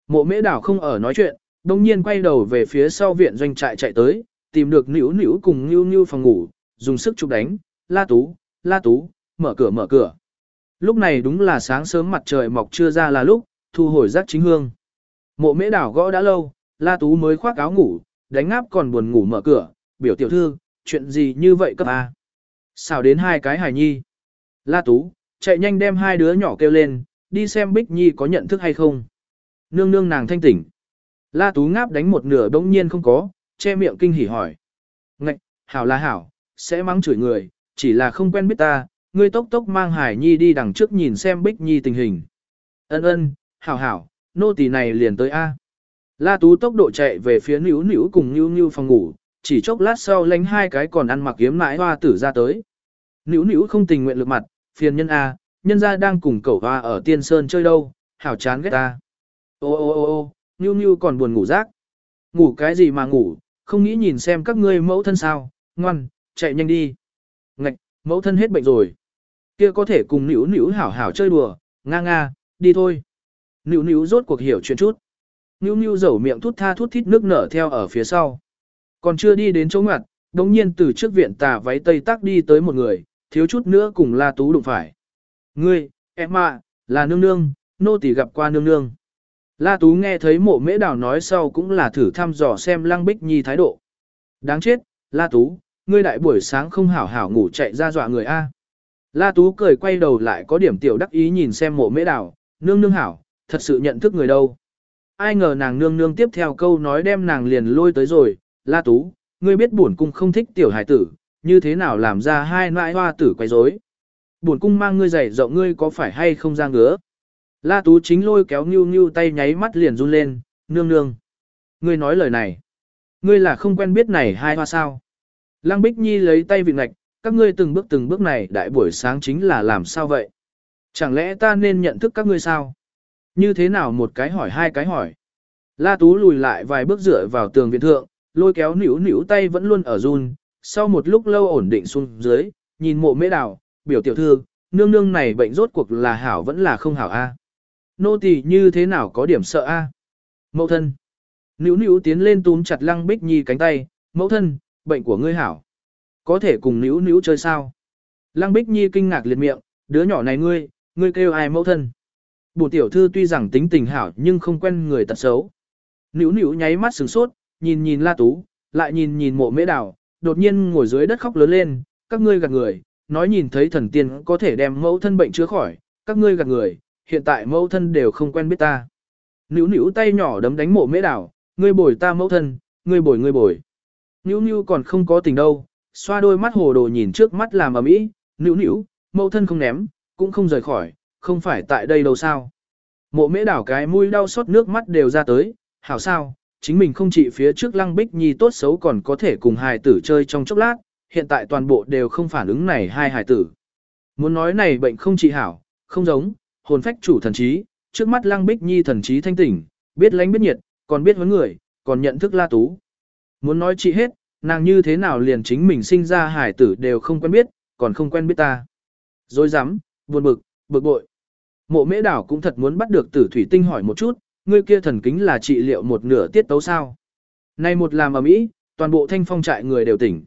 Mộ mễ đảo không ở nói chuyện, đồng nhiên quay đầu về phía sau viện doanh trại chạy tới, tìm được nữ nữ cùng nữu nữu phòng ngủ, dùng sức chụp đánh, la tú, la tú, mở cửa mở cửa. Lúc này đúng là sáng sớm mặt trời mọc chưa ra là lúc, thu hồi giác chính hương. Mộ mễ đảo gõ đã lâu, la tú mới khoác áo ngủ, đánh ngáp còn buồn ngủ mở cửa, biểu tiểu thư, chuyện gì như vậy cấp a? Sao đến hai cái hài nhi? La tú, chạy nhanh đem hai đứa nhỏ kêu lên, đi xem Bích Nhi có nhận thức hay không. Nương nương nàng thanh tỉnh. La tú ngáp đánh một nửa bỗng nhiên không có, che miệng kinh hỉ hỏi. Ngạch, hảo là hảo, sẽ mắng chửi người, chỉ là không quen biết ta, ngươi tốc tốc mang Hải Nhi đi đằng trước nhìn xem Bích Nhi tình hình. Ân ân, hảo hảo, nô tỳ này liền tới A. La Tú tốc độ chạy về phía Nữu Nữu cùng Nữu Nữu phòng ngủ, chỉ chốc lát sau lánh hai cái còn ăn mặc kiếm mãi hoa tử ra tới. Nữu Nữu không tình nguyện lực mặt, phiền nhân A, nhân gia đang cùng cậu hoa ở Tiên Sơn chơi đâu, hảo chán ghét ta. Ô ô ô ô, Nữu Nữu còn buồn ngủ rác. Ngủ cái gì mà ngủ, không nghĩ nhìn xem các ngươi mẫu thân sao, ngoan, chạy nhanh đi. Ngạch, mẫu thân hết bệnh rồi. Kia có thể cùng nữu nữu hảo hảo chơi đùa, nga nga, đi thôi. Nữu nữu rốt cuộc hiểu chuyện chút. Nhu Nhu dẩu miệng thút tha thút thít nước nở theo ở phía sau. Còn chưa đi đến chỗ ngoặt, đống nhiên từ trước viện tà váy tây tắc đi tới một người, thiếu chút nữa cùng la tú đụng phải. Ngươi, em ạ, là nương nương, nô tỳ gặp qua nương nương. La Tú nghe thấy mộ mễ đào nói sau cũng là thử thăm dò xem Lăng Bích Nhi thái độ. Đáng chết, La Tú, ngươi đại buổi sáng không hảo hảo ngủ chạy ra dọa người A. La Tú cười quay đầu lại có điểm tiểu đắc ý nhìn xem mộ mễ đào, nương nương hảo, thật sự nhận thức người đâu. Ai ngờ nàng nương nương tiếp theo câu nói đem nàng liền lôi tới rồi, La Tú, ngươi biết bổn cung không thích tiểu hải tử, như thế nào làm ra hai nãi hoa tử quay rối. Bổn cung mang ngươi giày rộng ngươi có phải hay không ra ngứa. La Tú chính lôi kéo Nưu Nưu tay nháy mắt liền run lên, nương nương. Ngươi nói lời này. Ngươi là không quen biết này hai hoa sao. Lăng Bích Nhi lấy tay vị ngạch, các ngươi từng bước từng bước này đại buổi sáng chính là làm sao vậy? Chẳng lẽ ta nên nhận thức các ngươi sao? Như thế nào một cái hỏi hai cái hỏi? La Tú lùi lại vài bước dựa vào tường viện thượng, lôi kéo nỉu nỉu tay vẫn luôn ở run, sau một lúc lâu ổn định xuống dưới, nhìn mộ mễ đào, biểu tiểu thư, nương nương này bệnh rốt cuộc là hảo vẫn là không hảo a? nô tỳ như thế nào có điểm sợ a? Mẫu thân. Nữu nữu tiến lên túm chặt Lăng Bích Nhi cánh tay, mẫu thân, bệnh của ngươi hảo. Có thể cùng nữu nữu chơi sao? Lăng Bích Nhi kinh ngạc liệt miệng, đứa nhỏ này ngươi, ngươi kêu ai mẫu thân? Bổn tiểu thư tuy rằng tính tình hảo nhưng không quen người tật xấu. Nữu nữu nháy mắt sửng sốt, nhìn nhìn La Tú, lại nhìn nhìn mộ mễ Đào, đột nhiên ngồi dưới đất khóc lớn lên, các ngươi gạt người, nói nhìn thấy thần tiên có thể đem mẫu thân bệnh chữa khỏi, các ngươi gạt người, hiện tại mẫu thân đều không quen biết ta. Nữu nữu tay nhỏ đấm đánh mộ mễ Đào, ngươi bồi ta mẫu thân, ngươi bồi ngươi bồi. Nữu nữu còn không có tình đâu, xoa đôi mắt hồ đồ nhìn trước mắt làm ầm ĩ. nữu nữu, mẫu thân không ném, cũng không rời khỏi, không phải tại đây đâu sao. Mộ mễ đảo cái mũi đau xót nước mắt đều ra tới, hảo sao, chính mình không chỉ phía trước lăng bích nhi tốt xấu còn có thể cùng hài tử chơi trong chốc lát, hiện tại toàn bộ đều không phản ứng này hai hài tử. Muốn nói này bệnh không trị hảo, không giống, hồn phách chủ thần trí, trước mắt lăng bích nhi thần trí thanh tỉnh, biết lánh biết nhiệt, còn biết huấn người, còn nhận thức la tú. Muốn nói trị hết, nàng như thế nào liền chính mình sinh ra hải tử đều không quen biết, còn không quen biết ta. Rồi dám, buồn bực, bực bội. Mộ mễ đảo cũng thật muốn bắt được tử thủy tinh hỏi một chút, ngươi kia thần kính là trị liệu một nửa tiết tấu sao. Này một làm ở mỹ, toàn bộ thanh phong trại người đều tỉnh.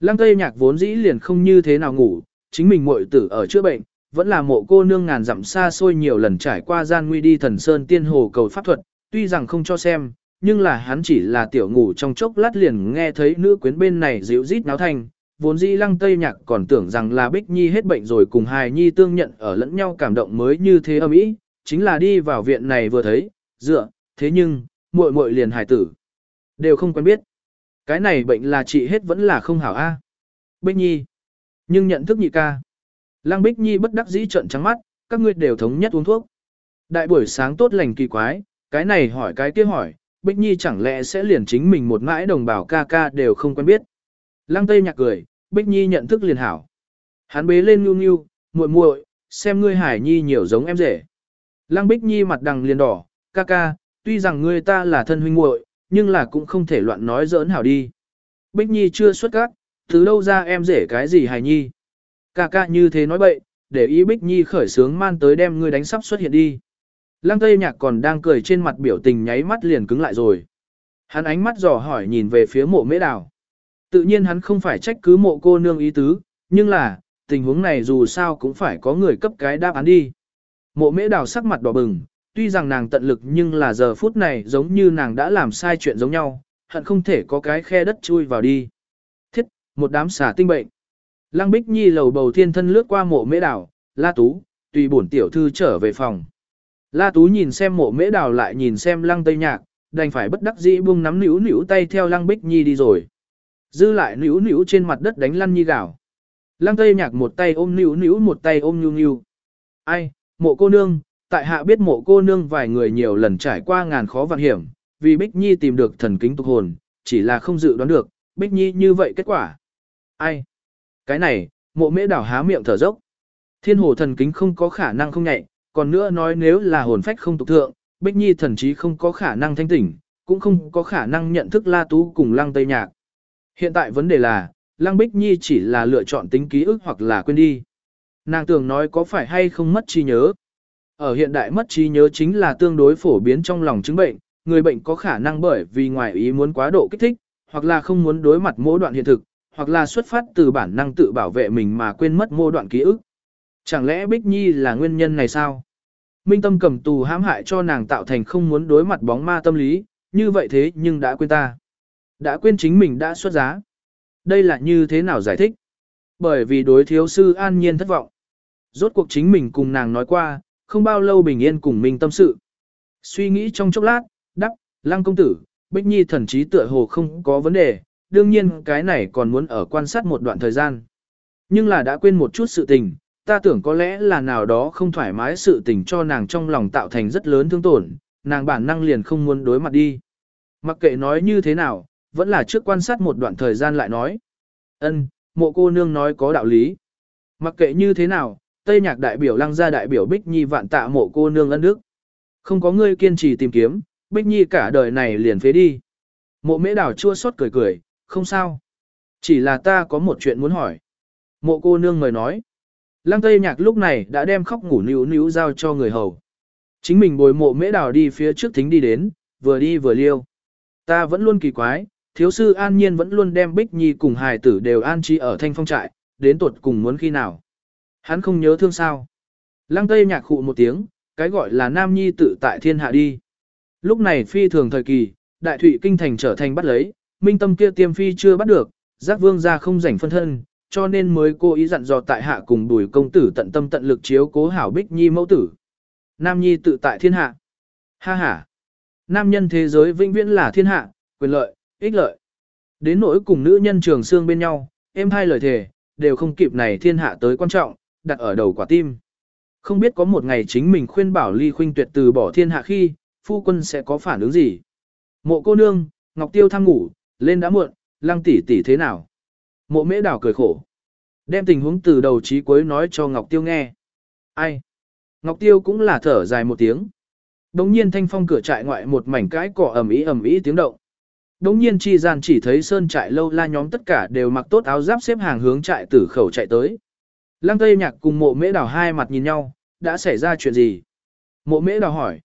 Lăng Tây Nhạc vốn dĩ liền không như thế nào ngủ, chính mình muội tử ở chữa bệnh, vẫn là mộ cô nương ngàn dặm xa xôi nhiều lần trải qua gian nguy đi thần sơn tiên hồ cầu pháp thuật, tuy rằng không cho xem, nhưng là hắn chỉ là tiểu ngủ trong chốc lát liền nghe thấy nữ quyến bên này dịu rít náo thanh, vốn dĩ lăng tây nhạc còn tưởng rằng là Bích Nhi hết bệnh rồi cùng hài nhi tương nhận ở lẫn nhau cảm động mới như thế âm ý, chính là đi vào viện này vừa thấy, dựa, thế nhưng, muội muội liền hài tử, đều không quen biết. Cái này bệnh là trị hết vẫn là không hảo a. Bích Nhi, nhưng nhận thức nhị ca. Lăng Bích Nhi bất đắc dĩ trợn trắng mắt, các ngươi đều thống nhất uống thuốc. Đại buổi sáng tốt lành kỳ quái, cái này hỏi cái kia hỏi, Bích Nhi chẳng lẽ sẽ liền chính mình một mãi đồng bào ca ca đều không quen biết. Lăng Tây nhạc cười, Bích Nhi nhận thức liền hảo. Hắn bế lên nhu nhu, muội muội, xem ngươi Hải Nhi nhiều giống em rể. Lăng Bích Nhi mặt đằng liền đỏ, ca ca, tuy rằng ngươi ta là thân huynh muội, nhưng là cũng không thể loạn nói giỡn hảo đi. Bích Nhi chưa xuất các, từ đâu ra em rể cái gì Hải Nhi. Ca ca như thế nói bậy, để ý Bích Nhi khởi sướng man tới đem ngươi đánh sắp xuất hiện đi. Lăng Tây Nhạc còn đang cười trên mặt biểu tình nháy mắt liền cứng lại rồi. Hắn ánh mắt dò hỏi nhìn về phía mộ mễ đào. Tự nhiên hắn không phải trách cứ mộ cô nương ý tứ, nhưng là, tình huống này dù sao cũng phải có người cấp cái đáp án đi. Mộ mễ đào sắc mặt đỏ bừng, tuy rằng nàng tận lực nhưng là giờ phút này giống như nàng đã làm sai chuyện giống nhau, hận không thể có cái khe đất chui vào đi. Thiết, một đám xả tinh bệnh. Lăng Bích Nhi lầu bầu thiên thân lướt qua mộ mễ đào, la tú, tùy bổn tiểu thư trở về phòng. La Tú nhìn xem mộ mễ đào lại nhìn xem lăng tây nhạc, đành phải bất đắc dĩ buông nắm nữu nữu tay theo lăng bích nhi đi rồi. Dư lại nữu nữu trên mặt đất đánh lăn nhi gạo. Lăng tây nhạc một tay ôm nữu nữu một tay ôm nhu nhu. Ai, mộ cô nương, tại hạ biết mộ cô nương vài người nhiều lần trải qua ngàn khó vạn hiểm, vì Bích Nhi tìm được thần kính tục hồn, chỉ là không dự đoán được, Bích Nhi như vậy kết quả. Ai? Cái này, mộ mễ đảo há miệng thở dốc. Thiên hồ thần kính không có khả năng không nhạy, còn nữa nói nếu là hồn phách không tục thượng, Bích Nhi thần chí không có khả năng thanh tỉnh, cũng không có khả năng nhận thức La Tú cùng Lăng Tây Nhạc. Hiện tại vấn đề là, Lăng Bích Nhi chỉ là lựa chọn tính ký ức hoặc là quên đi. Nàng tưởng nói có phải hay không mất trí nhớ. Ở hiện đại mất trí nhớ chính là tương đối phổ biến trong lòng chứng bệnh, người bệnh có khả năng bởi vì ngoài ý muốn quá độ kích thích, hoặc là không muốn đối mặt mỗi đoạn hiện thực, hoặc là xuất phát từ bản năng tự bảo vệ mình mà quên mất mô đoạn ký ức. Chẳng lẽ Bích Nhi là nguyên nhân này sao? Minh tâm cầm tù hãm hại cho nàng tạo thành không muốn đối mặt bóng ma tâm lý, như vậy thế nhưng đã quên ta. Đã quên chính mình đã xuất giá. Đây là như thế nào giải thích? Bởi vì đối thiếu sư an nhiên thất vọng. Rốt cuộc chính mình cùng nàng nói qua, không bao lâu bình yên cùng mình tâm sự. Suy nghĩ trong chốc lát, đắc, lăng công tử, Bích Nhi thần trí tựa hồ không có vấn đề, đương nhiên cái này còn muốn ở quan sát một đoạn thời gian. Nhưng là đã quên một chút sự tình, ta tưởng có lẽ là nào đó không thoải mái sự tình cho nàng trong lòng tạo thành rất lớn thương tổn, nàng bản năng liền không muốn đối mặt đi. Mặc kệ nói như thế nào, vẫn là trước quan sát một đoạn thời gian lại nói. Ân, mộ cô nương nói có đạo lý. Mặc kệ như thế nào, Tây nhạc đại biểu lăng gia đại biểu Bích Nhi vạn tạ mộ cô nương ân đức. Không có ngươi kiên trì tìm kiếm, Bích Nhi cả đời này liền phế đi. Mộ mễ đảo chua xót cười cười, không sao. Chỉ là ta có một chuyện muốn hỏi. Mộ cô nương mời nói. Lăng Tây Nhạc lúc này đã đem khóc ngủ níu níu giao cho người hầu. Chính mình bồi mộ mễ đào đi phía trước thính đi đến, vừa đi vừa liêu. Ta vẫn luôn kỳ quái, thiếu sư an nhiên vẫn luôn đem Bích Nhi cùng hài tử đều an trí ở thanh phong trại, đến tuột cùng muốn khi nào. Hắn không nhớ thương sao. Lăng Tây nhạc khụ một tiếng, cái gọi là Nam Nhi tự tại thiên hạ đi. Lúc này phi thường thời kỳ, đại thụy kinh thành trở thành bắt lấy, minh tâm kia tiêm phi chưa bắt được, giác vương ra không rảnh phân thân, cho nên mới cố ý dặn dò tại hạ cùng đùi công tử tận tâm tận lực chiếu cố hảo Bích Nhi mẫu tử. Nam Nhi tự tại thiên hạ. Ha ha. Nam nhân thế giới vĩnh viễn là thiên hạ, quyền lợi, ích lợi. Đến nỗi cùng nữ nhân trường xương bên nhau, em hai lời thề, đều không kịp này thiên hạ tới quan trọng, đặt ở đầu quả tim. Không biết có một ngày chính mình khuyên bảo ly khuynh tuyệt từ bỏ thiên hạ khi, phu quân sẽ có phản ứng gì. Mộ cô nương, Ngọc Tiêu tham ngủ, lên đã muộn, lăng tỷ tỷ thế nào? Mộ mễ đảo cười khổ. Đem tình huống từ đầu chí cuối nói cho Ngọc Tiêu nghe. Ai? Ngọc Tiêu cũng là thở dài một tiếng. Đống nhiên thanh phong cửa trại ngoại một mảnh cái cỏ ẩm ý ẩm ý tiếng động. Đống nhiên chi gian chỉ thấy sơn trại lâu la nhóm tất cả đều mặc tốt áo giáp xếp hàng hướng trại tử khẩu chạy tới. Lăng Tây Nhạc cùng mộ mễ đào hai mặt nhìn nhau, đã xảy ra chuyện gì? Mộ mễ đào hỏi.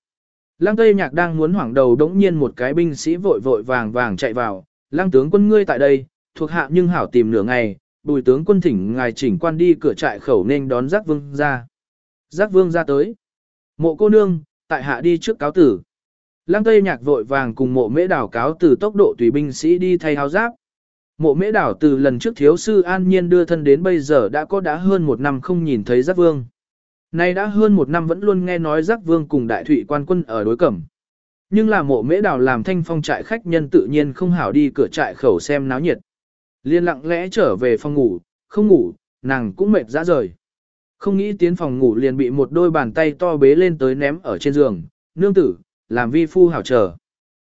Lăng Tây Nhạc đang muốn hoảng đầu đống nhiên một cái binh sĩ vội vội vàng vàng chạy vào. Lăng tướng quân ngươi tại đây, thuộc hạ nhưng hảo tìm nửa ngày, bùi tướng quân thỉnh ngài chỉnh quan đi cửa trại khẩu nên đón giác vương ra. Giác vương ra tới. Mộ cô nương, tại hạ đi trước cáo tử. Lăng Tây Nhạc vội vàng cùng mộ mễ đảo cáo từ tốc độ tùy binh sĩ đi thay áo giáp. Mộ mễ đảo từ lần trước thiếu sư an nhiên đưa thân đến bây giờ đã có đã hơn một năm không nhìn thấy giác vương. Nay đã hơn một năm vẫn luôn nghe nói giác vương cùng đại thụy quan quân ở đối cẩm. Nhưng là mộ mễ đảo làm thanh phong trại khách nhân tự nhiên không hảo đi cửa trại khẩu xem náo nhiệt. Liên lặng lẽ trở về phòng ngủ, không ngủ, nàng cũng mệt ra rời. Không nghĩ tiến phòng ngủ liền bị một đôi bàn tay to bế lên tới ném ở trên giường, nương tử, làm vi phu hảo chờ.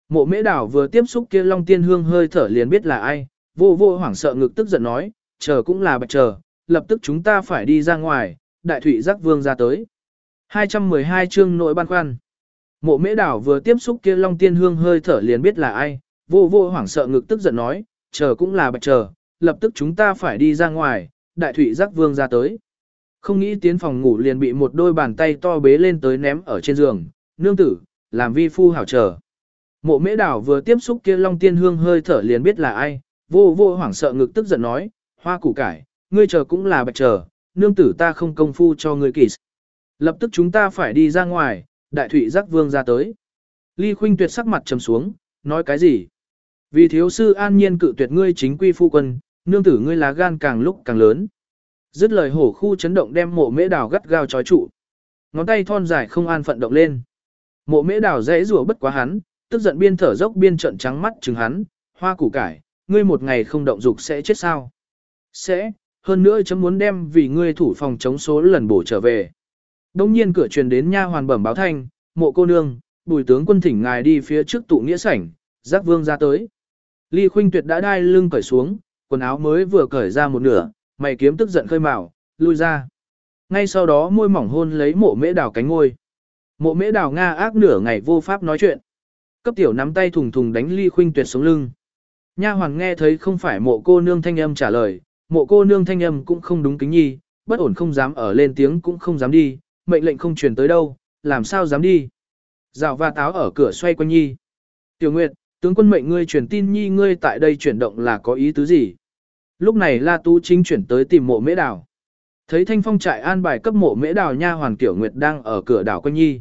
Mộ mễ đảo vừa tiếp xúc kia long tiên hương hơi thở liền biết là ai, vô vô hoảng sợ ngực tức giận nói, chờ cũng là bạch chờ, lập tức chúng ta phải đi ra ngoài, đại thủy giác vương ra tới. 212 chương nội ban khoan. Mộ mễ đảo vừa tiếp xúc kia long tiên hương hơi thở liền biết là ai, vô vô hoảng sợ ngực tức giận nói, chờ cũng là bạch chờ, lập tức chúng ta phải đi ra ngoài, đại thủy giác vương ra tới. Không nghĩ tiến phòng ngủ liền bị một đôi bàn tay to bế lên tới ném ở trên giường, nương tử, làm vi phu hảo chờ. Mộ mễ đảo vừa tiếp xúc kia long tiên hương hơi thở liền biết là ai, vô vô hoảng sợ ngực tức giận nói, hoa củ cải, ngươi chờ cũng là bạch chờ, nương tử ta không công phu cho ngươi kỳ. Lập tức chúng ta phải đi ra ngoài, đại thụy giác vương ra tới. Ly khuynh tuyệt sắc mặt trầm xuống, nói cái gì? Vì thiếu sư an nhiên cự tuyệt ngươi chính quy phu quân, nương tử ngươi lá gan càng lúc càng lớn. Dứt lời hổ khu chấn động đem mộ mễ đảo gắt gao trói trụ. Ngón tay thon dài không an phận động lên. Mộ mễ đào dễ rủa bất quá hắn, tức giận biên thở dốc biên trận trắng mắt chừng hắn, hoa củ cải, ngươi một ngày không động dục sẽ chết sao? Sẽ, hơn nữa chấm muốn đem vì ngươi thủ phòng chống số lần bổ trở về. Đông nhiên cửa truyền đến nha hoàn bẩm báo thanh, mộ cô nương, bùi tướng quân thỉnh ngài đi phía trước tụ nghĩa sảnh, giác vương ra tới. Ly khuynh tuyệt đã đai lưng cởi xuống, quần áo mới vừa cởi ra một nửa, mày kiếm tức giận khơi mào, lui ra. Ngay sau đó môi mỏng hôn lấy mộ mễ đào cánh ngôi. Mộ mễ đào Nga ác nửa ngày vô pháp nói chuyện. Cấp tiểu nắm tay thùng thùng đánh ly khuynh tuyệt sống lưng. Nha Hoàng nghe thấy không phải mộ cô nương thanh âm trả lời, mộ cô nương thanh âm cũng không đúng kính nhi, bất ổn không dám ở lên tiếng cũng không dám đi, mệnh lệnh không truyền tới đâu, làm sao dám đi. Rào và táo ở cửa xoay quanh nhi. Tiểu Nguyệt, tướng quân mệnh ngươi truyền tin nhi ngươi tại đây chuyển động là có ý tứ gì? Lúc này La Tú chính chuyển tới tìm mộ mễ đào. Thấy thanh phong trại an bài cấp mộ mễ đào nha Hoàng tiểu nguyệt đang ở cửa đảo quanh nhi.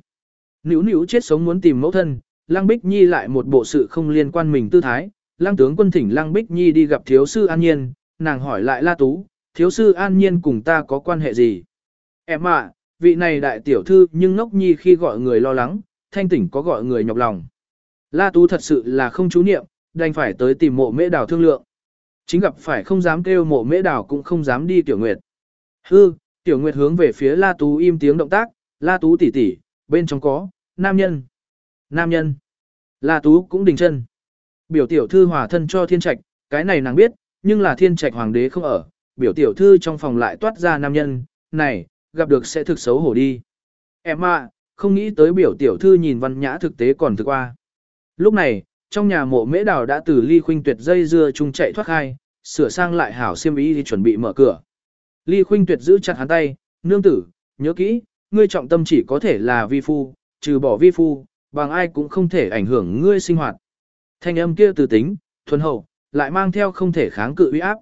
Nữu nữu chết sống muốn tìm mẫu thân, Lăng Bích Nhi lại một bộ sự không liên quan mình tư thái. Lăng tướng quân thỉnh Lăng Bích Nhi đi gặp thiếu sư An Nhiên, nàng hỏi lại La Tú, thiếu sư An Nhiên cùng ta có quan hệ gì? Em ạ, vị này đại tiểu thư nhưng ngốc nhi khi gọi người lo lắng, thanh tỉnh có gọi người nhọc lòng. La Tú thật sự là không chú niệm, đành phải tới tìm mộ mễ đào thương lượng. Chính gặp phải không dám kêu mộ mễ đào cũng không dám đi tiểu nguyệt. Hư, tiểu nguyệt hướng về phía La Tú im tiếng động tác, La Tú tỉ tỉ, bên trong có, nam nhân. Nam nhân. La Tú cũng đình chân. Biểu tiểu thư hòa thân cho thiên trạch, cái này nàng biết, nhưng là thiên trạch hoàng đế không ở, biểu tiểu thư trong phòng lại toát ra nam nhân, này, gặp được sẽ thực xấu hổ đi. Em ạ, không nghĩ tới biểu tiểu thư nhìn văn nhã thực tế còn thực qua. Lúc này, trong nhà mộ mễ đào đã từ ly khuynh tuyệt dây dưa chung chạy thoát khai, sửa sang lại hảo xiêm ý thì chuẩn bị mở cửa. Ly khuynh tuyệt giữ chặt hắn tay, nương tử, nhớ kỹ, ngươi trọng tâm chỉ có thể là vi phu, trừ bỏ vi phu, bằng ai cũng không thể ảnh hưởng ngươi sinh hoạt. Thanh âm kia từ tính, thuần hậu, lại mang theo không thể kháng cự uy áp.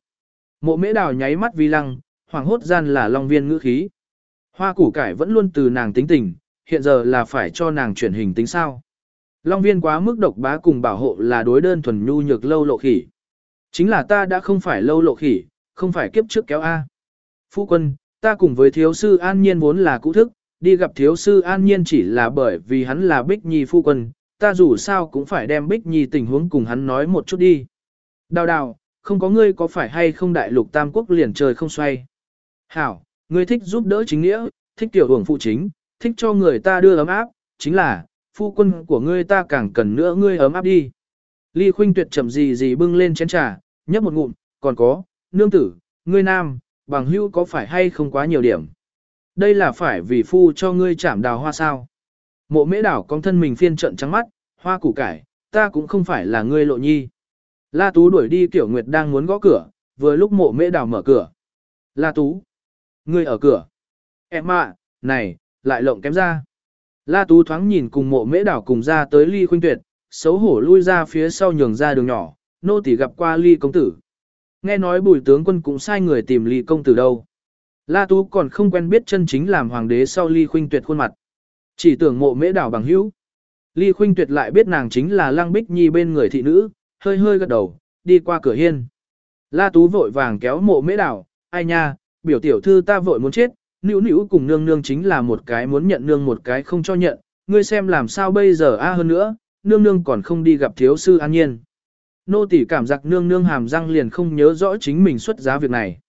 Mộ mễ đào nháy mắt vi lăng, hoàng hốt gian là long viên ngữ khí. Hoa củ cải vẫn luôn từ nàng tính tình, hiện giờ là phải cho nàng chuyển hình tính sao. Long viên quá mức độc bá cùng bảo hộ là đối đơn thuần nhu nhược lâu lộ khỉ. Chính là ta đã không phải lâu lộ khỉ, không phải kiếp trước kéo A. Phu quân, ta cùng với thiếu sư an nhiên vốn là cũ thức, đi gặp thiếu sư an nhiên chỉ là bởi vì hắn là bích nhi phu quân, ta dù sao cũng phải đem bích nhi tình huống cùng hắn nói một chút đi. Đào đào, không có ngươi có phải hay không đại lục tam quốc liền trời không xoay. Hảo, ngươi thích giúp đỡ chính nghĩa, thích tiểu hưởng phụ chính, thích cho người ta đưa ấm áp, chính là, phu quân của ngươi ta càng cần nữa ngươi ấm áp đi. Ly Khuynh Tuyệt chậm gì gì bưng lên chén trà, nhấp một ngụm, còn có, nương tử, ngươi nam, bằng hữu có phải hay không quá nhiều điểm. Đây là phải vì phu cho ngươi chạm đào hoa sao. Mộ mễ đảo con thân mình phiên trận trắng mắt, hoa củ cải, ta cũng không phải là ngươi lộ nhi. La Tú đuổi đi Tiểu Nguyệt đang muốn gõ cửa, vừa lúc mộ mễ đảo mở cửa. La Tú, ngươi ở cửa. Em ạ, này, lại lộng kém ra. La Tú thoáng nhìn cùng mộ mễ đảo cùng ra tới ly khuynh tuyệt, xấu hổ lui ra phía sau nhường ra đường nhỏ, nô tỳ gặp qua ly công tử. Nghe nói bùi tướng quân cũng sai người tìm ly công tử đâu. La Tú còn không quen biết chân chính làm hoàng đế sau ly khuynh tuyệt khuôn mặt. Chỉ tưởng mộ mễ đảo bằng hữu. Ly khuynh tuyệt lại biết nàng chính là lăng bích nhi bên người thị nữ, hơi hơi gật đầu, đi qua cửa hiên. La Tú vội vàng kéo mộ mễ đảo, ai nha, biểu tiểu thư ta vội muốn chết, nữ nữ cùng nương nương chính là một cái muốn nhận nương một cái không cho nhận, ngươi xem làm sao bây giờ a hơn nữa, nương nương còn không đi gặp thiếu sư an nhiên. Nô tỳ cảm giác nương nương hàm răng liền không nhớ rõ chính mình xuất giá việc này.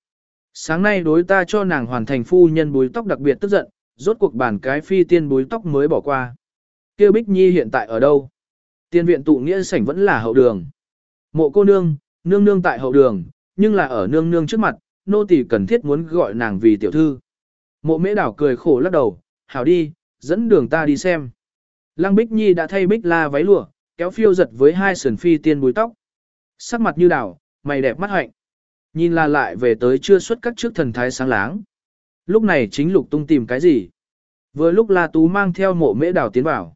Sáng nay đối ta cho nàng hoàn thành phu nhân búi tóc đặc biệt tức giận, rốt cuộc bản cái phi tiên búi tóc mới bỏ qua. Kêu Bích Nhi hiện tại ở đâu? Tiên viện tụ nghĩa sảnh vẫn là hậu đường. Mộ cô nương, nương nương tại hậu đường, nhưng là ở nương nương trước mặt, nô tỳ cần thiết muốn gọi nàng vì tiểu thư. Mộ mễ đảo cười khổ lắc đầu, hảo đi, dẫn đường ta đi xem. Lăng Bích Nhi đã thay Bích La váy lụa, kéo phiêu giật với hai sườn phi tiên búi tóc. Sắc mặt như đảo, mày đẹp mắt hạnh. Nhìn la lại về tới chưa xuất các trước thần thái sáng láng. Lúc này chính lục tung tìm cái gì? Vừa lúc La Tú mang theo mộ mễ đảo tiến vào.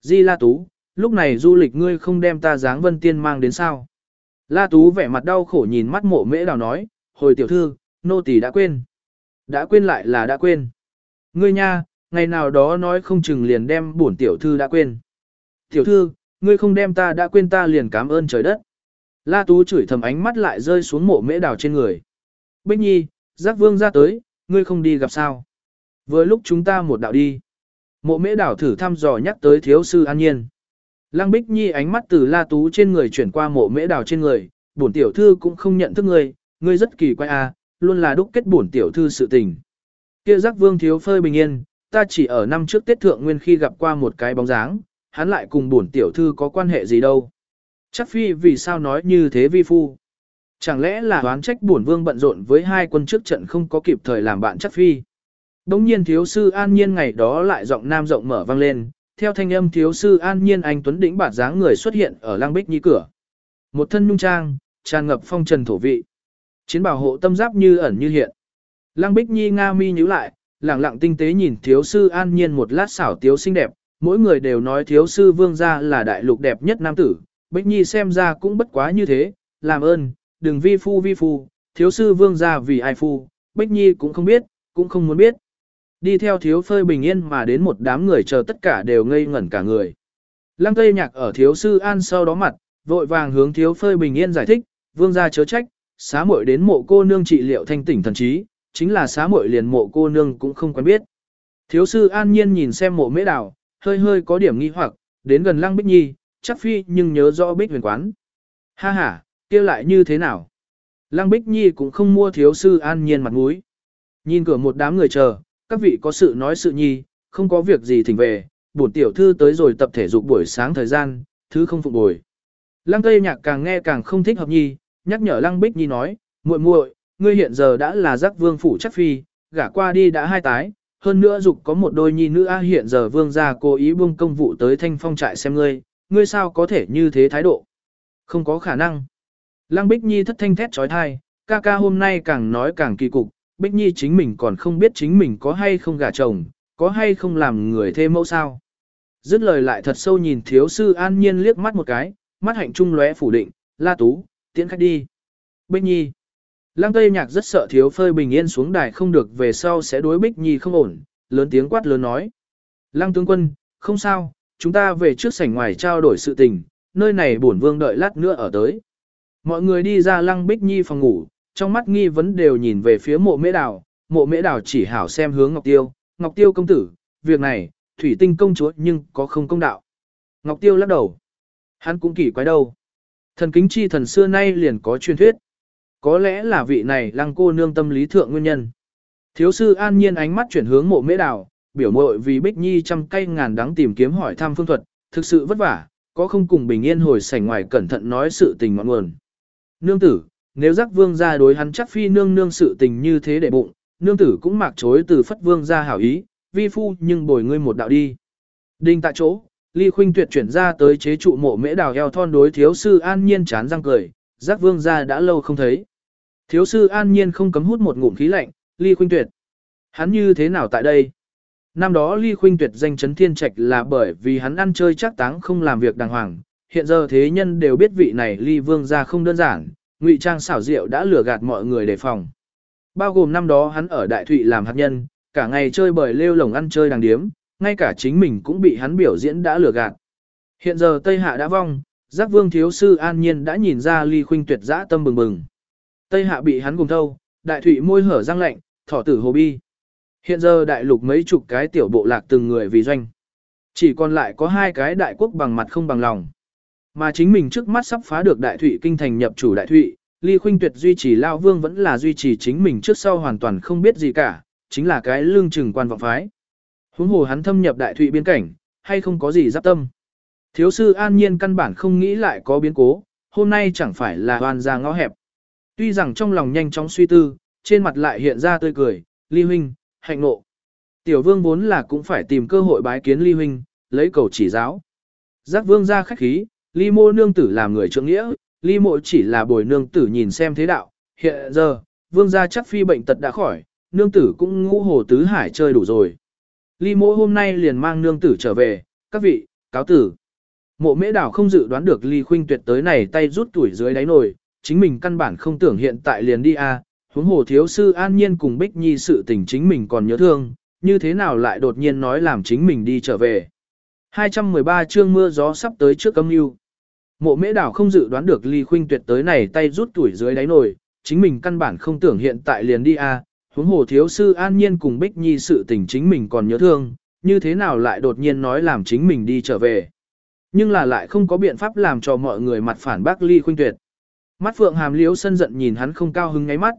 Di La Tú, lúc này du lịch ngươi không đem ta dáng vân tiên mang đến sao? La Tú vẻ mặt đau khổ nhìn mắt mộ mễ đảo nói, hồi tiểu thư, nô tỳ đã quên. Đã quên lại là đã quên. Ngươi nha, ngày nào đó nói không chừng liền đem bổn tiểu thư đã quên. Tiểu thư, ngươi không đem ta đã quên ta liền cảm ơn trời đất. La Tú chửi thầm ánh mắt lại rơi xuống mộ mễ đào trên người. Bích Nhi, giác vương ra tới, ngươi không đi gặp sao. Vừa lúc chúng ta một đạo đi. Mộ mễ đảo thử thăm dò nhắc tới thiếu sư an nhiên. Lăng Bích Nhi ánh mắt từ La Tú trên người chuyển qua mộ mễ đào trên người, bổn tiểu thư cũng không nhận thức ngươi, ngươi rất kỳ quái à, luôn là đúc kết bổn tiểu thư sự tình. Kia giác vương thiếu phơi bình yên, ta chỉ ở năm trước Tết Thượng Nguyên khi gặp qua một cái bóng dáng, hắn lại cùng bổn tiểu thư có quan hệ gì đâu. Chắc phi vì sao nói như thế vi phu? Chẳng lẽ là đoán trách bổn vương bận rộn với hai quân trước trận không có kịp thời làm bạn chắc phi? Đống nhiên thiếu sư an nhiên ngày đó lại giọng nam rộng mở vang lên, theo thanh âm thiếu sư an nhiên anh Tuấn Đỉnh bạt dáng người xuất hiện ở lang bích nhi cửa. Một thân nhung trang, tràn ngập phong trần thổ vị. Chiến bảo hộ tâm giáp như ẩn như hiện. Lăng Bích Nhi nga mi nhíu lại, lẳng lặng tinh tế nhìn thiếu sư an nhiên một lát xảo tiếu xinh đẹp, mỗi người đều nói thiếu sư vương gia là đại lục đẹp nhất nam tử, Bích Nhi xem ra cũng bất quá như thế, làm ơn, đừng vi phu vi phu, thiếu sư vương gia vì ai phu, Bích Nhi cũng không biết, cũng không muốn biết. Đi theo thiếu phơi bình yên mà đến một đám người chờ tất cả đều ngây ngẩn cả người. Lăng Tây Nhạc ở thiếu sư an sau đó mặt, vội vàng hướng thiếu phơi bình yên giải thích, vương gia chớ trách, xá muội đến mộ cô nương trị liệu thanh tỉnh thần trí, chính là xá muội liền mộ cô nương cũng không quen biết. Thiếu sư an nhiên nhìn xem mộ mễ đào, hơi hơi có điểm nghi hoặc, đến gần lăng bích nhi, chắc phi nhưng nhớ rõ bích huyền quán. Ha ha, kia lại như thế nào? Lăng bích nhi cũng không mua thiếu sư an nhiên mặt mũi. Nhìn cửa một đám người chờ, các vị có sự nói sự nhi, không có việc gì thỉnh về, bổn tiểu thư tới rồi tập thể dục buổi sáng thời gian, thứ không phục bồi. Lăng Tây Nhạc càng nghe càng không thích hợp nhi, nhắc nhở Lăng Bích Nhi nói, muội muội, ngươi hiện giờ đã là giác vương phủ chắc phi, gả qua đi đã hai tái, hơn nữa dục có một đôi nhi nữ a hiện giờ vương gia cố ý buông công vụ tới thanh phong trại xem ngươi, ngươi sao có thể như thế thái độ? Không có khả năng. Lăng Bích Nhi thất thanh thét trói thai, ca ca hôm nay càng nói càng kỳ cục, Bích Nhi chính mình còn không biết chính mình có hay không gả chồng, có hay không làm người thê mẫu sao. Dứt lời lại thật sâu nhìn thiếu sư an nhiên liếc mắt một cái, mắt hạnh trung lóe phủ định, la tú, tiễn khách đi. Bích Nhi. Lăng Tây Nhạc rất sợ thiếu phơi bình yên xuống đài không được về sau sẽ đối Bích Nhi không ổn, lớn tiếng quát lớn nói. Lăng tướng quân, không sao, chúng ta về trước sảnh ngoài trao đổi sự tình, nơi này bổn vương đợi lát nữa ở tới. Mọi người đi ra Lăng Bích Nhi phòng ngủ, trong mắt nghi vấn đều nhìn về phía mộ mễ đào, mộ mễ đào chỉ hảo xem hướng Ngọc Tiêu, Ngọc Tiêu công tử, việc này, thủy tinh công chúa nhưng có không công đạo. Ngọc Tiêu lắc đầu. Hắn cũng kỳ quái đâu. Thần kính chi thần xưa nay liền có truyền thuyết. Có lẽ là vị này lăng cô nương tâm lý thượng nguyên nhân. Thiếu sư an nhiên ánh mắt chuyển hướng mộ mễ đào, biểu mội vì Bích Nhi trăm cây ngàn đắng tìm kiếm hỏi thăm phương thuật, thực sự vất vả, có không cùng bình yên hồi sảnh ngoài cẩn thận nói sự tình ngọn nguồn. Nương tử, nếu giác vương ra đối hắn chắc phi nương nương sự tình như thế để bụng, nương tử cũng mạc chối từ phất vương ra hảo ý, vi phu nhưng bồi ngươi một đạo đi. Đinh tại chỗ, Ly Khuynh Tuyệt chuyển ra tới chế trụ mộ mễ đào eo thon đối thiếu sư an nhiên chán răng cười, giác vương ra đã lâu không thấy. Thiếu sư an nhiên không cấm hút một ngụm khí lạnh, Ly Khuynh Tuyệt. Hắn như thế nào tại đây? Năm đó Ly Khuynh Tuyệt danh chấn thiên trạch là bởi vì hắn ăn chơi chắc táng không làm việc đàng hoàng. Hiện giờ thế nhân đều biết vị này Ly Vương gia không đơn giản, ngụy trang xảo diệu đã lừa gạt mọi người đề phòng. Bao gồm năm đó hắn ở Đại Thụy làm hạt nhân, cả ngày chơi bời lêu lồng ăn chơi đàng điếm, ngay cả chính mình cũng bị hắn biểu diễn đã lừa gạt. Hiện giờ Tây Hạ đã vong, giác vương thiếu sư an nhiên đã nhìn ra ly khuynh tuyệt dã tâm bừng bừng. Tây Hạ bị hắn cùng thâu, đại Thụy môi hở răng lạnh, thỏ tử hồ bi. Hiện giờ đại lục mấy chục cái tiểu bộ lạc từng người vì doanh. Chỉ còn lại có hai cái đại quốc bằng mặt không bằng lòng. Mà chính mình trước mắt sắp phá được đại thủy kinh thành nhập chủ đại thủy, ly khuynh tuyệt duy trì lao vương vẫn là duy trì chính mình trước sau hoàn toàn không biết gì cả, chính là cái lương trừng quan vọng phái. Huống hồ hắn thâm nhập đại thụy biên cảnh, hay không có gì giáp tâm. Thiếu sư an nhiên căn bản không nghĩ lại có biến cố, hôm nay chẳng phải là hoàn ra ngõ hẹp. Tuy rằng trong lòng nhanh chóng suy tư, trên mặt lại hiện ra tươi cười, ly huynh, hạnh nộ. Tiểu vương vốn là cũng phải tìm cơ hội bái kiến ly huynh, lấy cầu chỉ giáo. Giác vương ra khách khí, ly mô nương tử làm người trượng nghĩa, ly mộ chỉ là bồi nương tử nhìn xem thế đạo. Hiện giờ, vương gia chắc phi bệnh tật đã khỏi, nương tử cũng ngũ hồ tứ hải chơi đủ rồi. Ly mộ hôm nay liền mang nương tử trở về, các vị, cáo tử. Mộ mễ đảo không dự đoán được ly khuynh tuyệt tới này tay rút tuổi dưới đáy nồi, chính mình căn bản không tưởng hiện tại liền đi a à huống hồ thiếu sư an nhiên cùng Bích Nhi sự tình chính mình còn nhớ thương, như thế nào lại đột nhiên nói làm chính mình đi trở về. 213 chương mưa gió sắp tới trước âm mưu. Mộ mễ đảo không dự đoán được ly khuynh tuyệt tới này tay rút tuổi dưới đáy nồi, chính mình căn bản không tưởng hiện tại liền đi a à huống hồ thiếu sư an nhiên cùng Bích Nhi sự tình chính mình còn nhớ thương, như thế nào lại đột nhiên nói làm chính mình đi trở về. Nhưng là lại không có biện pháp làm cho mọi người mặt phản bác Ly Khuynh Tuyệt. Mắt Phượng Hàm Liễu sân giận nhìn hắn không cao hứng ngáy mắt.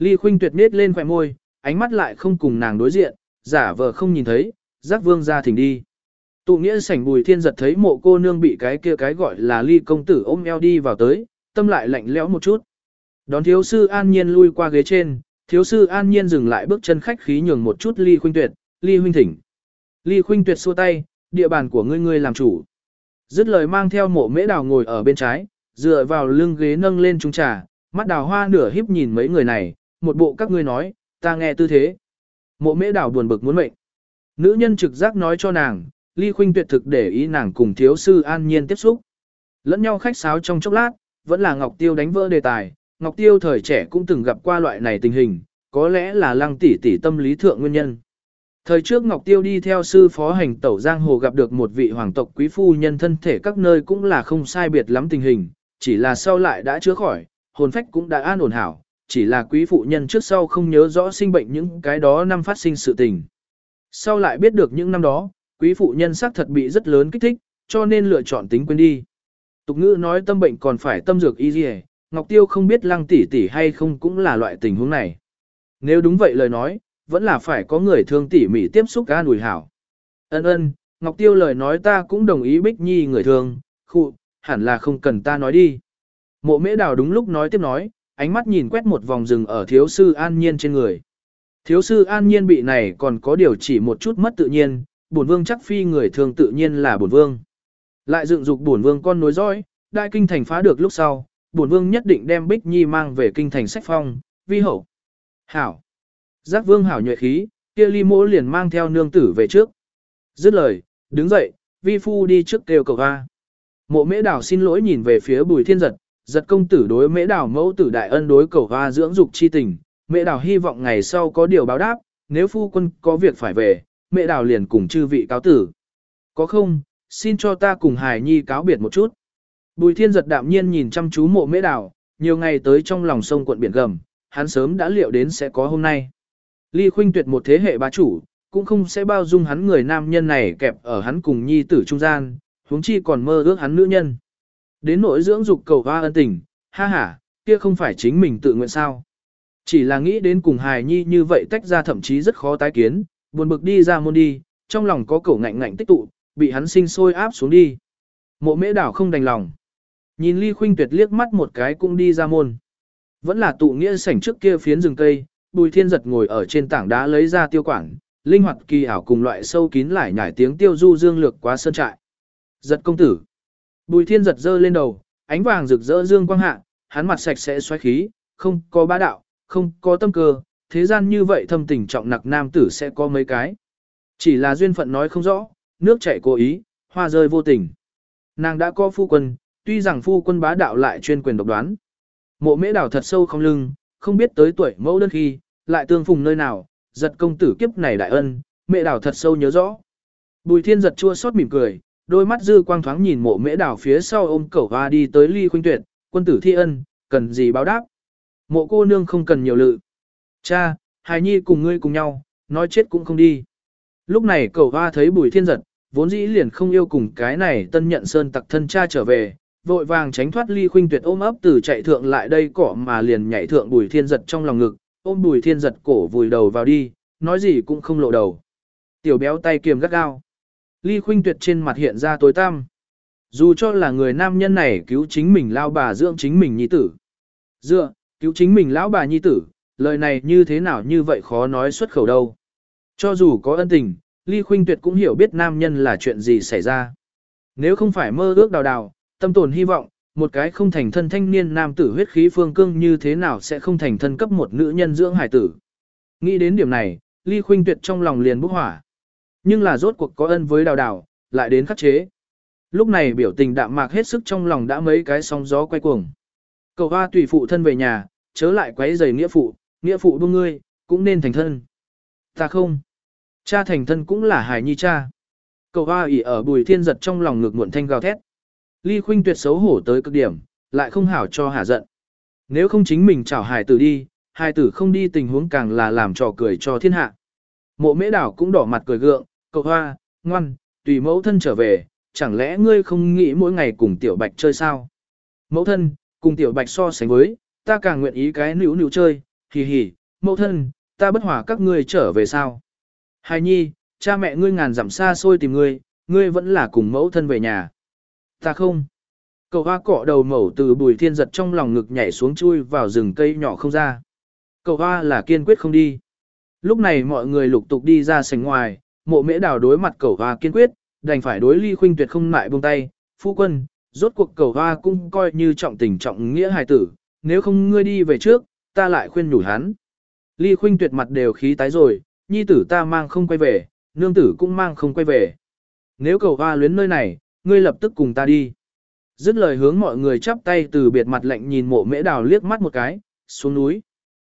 Ly Khuynh Tuyệt nết lên khỏe môi, ánh mắt lại không cùng nàng đối diện, giả vờ không nhìn thấy, giác vương ra thỉnh đi. Tụ nghĩa sảnh bùi thiên giật thấy mộ cô nương bị cái kia cái gọi là ly công tử ôm eo đi vào tới, tâm lại lạnh lẽo một chút. Đón thiếu sư an nhiên lui qua ghế trên, Thiếu sư an nhiên dừng lại bước chân khách khí nhường một chút ly khuynh tuyệt, ly huynh thỉnh. Ly khuynh tuyệt xua tay, địa bàn của ngươi ngươi làm chủ. Dứt lời mang theo mộ mễ đào ngồi ở bên trái, dựa vào lưng ghế nâng lên trung trà, mắt đào hoa nửa híp nhìn mấy người này, một bộ các ngươi nói, ta nghe tư thế. Mộ mễ đào buồn bực muốn mệnh. Nữ nhân trực giác nói cho nàng, ly khuynh tuyệt thực để ý nàng cùng thiếu sư an nhiên tiếp xúc. Lẫn nhau khách sáo trong chốc lát, vẫn là Ngọc Tiêu đánh vỡ đề tài, Ngọc Tiêu thời trẻ cũng từng gặp qua loại này tình hình, có lẽ là lăng tỷ tỷ tâm lý thượng nguyên nhân. Thời trước Ngọc Tiêu đi theo sư phó hành tẩu giang hồ gặp được một vị hoàng tộc quý phu nhân thân thể các nơi cũng là không sai biệt lắm tình hình, chỉ là sau lại đã chữa khỏi, hồn phách cũng đã an ổn hảo, chỉ là quý phụ nhân trước sau không nhớ rõ sinh bệnh những cái đó năm phát sinh sự tình. Sau lại biết được những năm đó, quý phụ nhân xác thật bị rất lớn kích thích, cho nên lựa chọn tính quên đi. Tục ngữ nói tâm bệnh còn phải tâm dược y dì Ngọc Tiêu không biết lăng tỷ tỷ hay không cũng là loại tình huống này. Nếu đúng vậy lời nói, vẫn là phải có người thương tỉ mỉ tiếp xúc ca nùi hảo. Ân ân, Ngọc Tiêu lời nói ta cũng đồng ý Bích Nhi người thương, khu, hẳn là không cần ta nói đi. Mộ mễ đào đúng lúc nói tiếp nói, ánh mắt nhìn quét một vòng rừng ở thiếu sư an nhiên trên người. Thiếu sư an nhiên bị này còn có điều chỉ một chút mất tự nhiên, bổn vương chắc phi người thường tự nhiên là bổn vương. Lại dựng dục bổn vương con nối dõi, đại kinh thành phá được lúc sau, bổn vương nhất định đem Bích Nhi mang về kinh thành sách phong, vi hậu. Hảo. Giác vương hảo nhuệ khí, kia ly mỗ liền mang theo nương tử về trước. Dứt lời, đứng dậy, vi phu đi trước kêu cầu ga. Mộ mễ đảo xin lỗi nhìn về phía bùi thiên giật, giật công tử đối mễ đảo mẫu tử đại ân đối cầu hoa dưỡng dục chi tình. Mễ đảo hy vọng ngày sau có điều báo đáp, nếu phu quân có việc phải về, mễ đảo liền cùng chư vị cáo tử. Có không, xin cho ta cùng Hải Nhi cáo biệt một chút. Bùi thiên giật đạm nhiên nhìn chăm chú mộ mễ đảo, nhiều ngày tới trong lòng sông quận biển gầm, hắn sớm đã liệu đến sẽ có hôm nay. Ly khuynh tuyệt một thế hệ bá chủ, cũng không sẽ bao dung hắn người nam nhân này kẹp ở hắn cùng nhi tử trung gian, huống chi còn mơ ước hắn nữ nhân. Đến nỗi dưỡng dục cầu hoa ân tình, ha ha, kia không phải chính mình tự nguyện sao. Chỉ là nghĩ đến cùng hài nhi như vậy tách ra thậm chí rất khó tái kiến, buồn bực đi ra môn đi, trong lòng có cổ ngạnh ngạnh tích tụ, bị hắn sinh sôi áp xuống đi. Mộ mễ đảo không đành lòng. Nhìn ly khuynh tuyệt liếc mắt một cái cũng đi ra môn. Vẫn là tụ nghĩa sảnh trước kia phiến rừng cây, bùi thiên giật ngồi ở trên tảng đá lấy ra tiêu quản, linh hoạt kỳ ảo cùng loại sâu kín lại nhảy tiếng tiêu du dương lược quá sơn trại. Giật công tử. Bùi thiên giật dơ lên đầu, ánh vàng rực rỡ dương quang hạ, hắn mặt sạch sẽ xoáy khí, không có bá đạo, không có tâm cơ, thế gian như vậy thâm tình trọng nặc nam tử sẽ có mấy cái. Chỉ là duyên phận nói không rõ, nước chảy cố ý, hoa rơi vô tình. Nàng đã có phu quân, tuy rằng phu quân bá đạo lại chuyên quyền độc đoán. Mộ mễ đảo thật sâu không lưng, không biết tới tuổi mẫu đơn khi, lại tương phùng nơi nào, giật công tử kiếp này đại ân, mẹ đảo thật sâu nhớ rõ. Bùi thiên giật chua xót mỉm cười, đôi mắt dư quang thoáng nhìn mộ mễ đảo phía sau ôm cẩu hoa đi tới ly khuynh tuyệt, quân tử thi ân, cần gì báo đáp. Mộ cô nương không cần nhiều lự. Cha, hài nhi cùng ngươi cùng nhau, nói chết cũng không đi. Lúc này cẩu hoa thấy bùi thiên giật, vốn dĩ liền không yêu cùng cái này tân nhận sơn tặc thân cha trở về, vội vàng tránh thoát ly khuynh tuyệt ôm ấp từ chạy thượng lại đây cỏ mà liền nhảy thượng bùi thiên giật trong lòng ngực, ôm bùi thiên giật cổ vùi đầu vào đi, nói gì cũng không lộ đầu. Tiểu béo tay kiềm gắt gao. Ly khuynh tuyệt trên mặt hiện ra tối tăm. Dù cho là người nam nhân này cứu chính mình lao bà dưỡng chính mình nhi tử. Dựa, cứu chính mình lão bà nhi tử, lời này như thế nào như vậy khó nói xuất khẩu đâu. Cho dù có ân tình, Ly Khuynh Tuyệt cũng hiểu biết nam nhân là chuyện gì xảy ra. Nếu không phải mơ ước đào đào, tâm tồn hy vọng, một cái không thành thân thanh niên nam tử huyết khí phương cương như thế nào sẽ không thành thân cấp một nữ nhân dưỡng hải tử. Nghĩ đến điểm này, Ly Khuynh Tuyệt trong lòng liền bốc hỏa. Nhưng là rốt cuộc có ân với đào đào, lại đến khắc chế. Lúc này biểu tình đạm mạc hết sức trong lòng đã mấy cái sóng gió quay cuồng. Cầu hoa tùy phụ thân về nhà, chớ lại quấy giày nghĩa phụ, nghĩa phụ buông ngươi, cũng nên thành thân. Ta không. Cha thành thân cũng là hài nhi cha. Cầu hoa ỉ ở bùi thiên giật trong lòng ngược muộn thanh gào thét. Ly khuynh tuyệt xấu hổ tới cực điểm, lại không hảo cho hà giận. Nếu không chính mình chảo hài tử đi, hài tử không đi tình huống càng là làm trò cười cho thiên hạ. Mộ mễ đảo cũng đỏ mặt cười gượng, Cậu hoa, ngoan, tùy mẫu thân trở về, chẳng lẽ ngươi không nghĩ mỗi ngày cùng tiểu bạch chơi sao? Mẫu thân, cùng tiểu bạch so sánh với, ta càng nguyện ý cái nữ nữ chơi, hì hì, mẫu thân, ta bất hòa các ngươi trở về sao. Hài nhi, cha mẹ ngươi ngàn dặm xa xôi tìm ngươi, ngươi vẫn là cùng mẫu thân về nhà. Ta không. Cậu hoa cọ đầu mẩu từ bùi thiên giật trong lòng ngực nhảy xuống chui vào rừng cây nhỏ không ra. Cậu hoa là kiên quyết không đi. Lúc này mọi người lục tục đi ra sảnh ngoài, mộ mễ đào đối mặt Cầu hoa kiên quyết, đành phải đối ly khuynh tuyệt không lại buông tay. Phu quân, rốt cuộc Cầu hoa cũng coi như trọng tình trọng nghĩa hài tử, nếu không ngươi đi về trước, ta lại khuyên nhủ hắn. Ly khuynh tuyệt mặt đều khí tái rồi, nhi tử ta mang không quay về, nương tử cũng mang không quay về. Nếu cầu hoa luyến nơi này, ngươi lập tức cùng ta đi. Dứt lời hướng mọi người chắp tay từ biệt mặt lạnh nhìn mộ mễ đào liếc mắt một cái, xuống núi.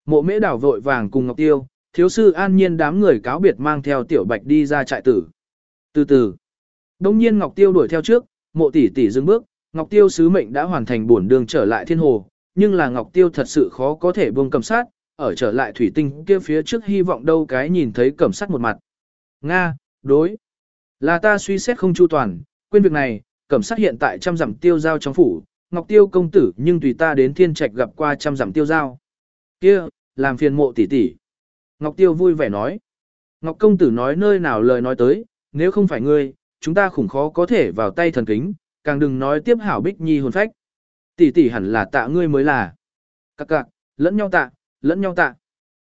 Mộ mễ đào vội vàng cùng Ngọc Tiêu, thiếu sư an nhiên đám người cáo biệt mang theo tiểu bạch đi ra trại tử. Từ từ, đông nhiên Ngọc Tiêu đuổi theo trước, mộ tỷ tỷ dừng bước, Ngọc Tiêu sứ mệnh đã hoàn thành bổn đường trở lại thiên hồ, nhưng là Ngọc Tiêu thật sự khó có thể buông cầm sát, ở trở lại thủy tinh kia phía trước hy vọng đâu cái nhìn thấy cầm sát một mặt. Nga, đối. Là ta suy xét không chu toàn, quên việc này, cẩm sát hiện tại trăm dặm tiêu giao trong phủ, Ngọc Tiêu công tử nhưng tùy ta đến thiên trạch gặp qua trăm dặm tiêu giao. Kia, làm phiền mộ tỷ tỷ. Ngọc Tiêu vui vẻ nói. Ngọc công tử nói nơi nào lời nói tới, nếu không phải ngươi, chúng ta khủng khó có thể vào tay thần kính, càng đừng nói tiếp hảo bích nhi hồn phách. Tỷ tỷ hẳn là tạ ngươi mới là. Các cạc, lẫn nhau tạ, lẫn nhau tạ.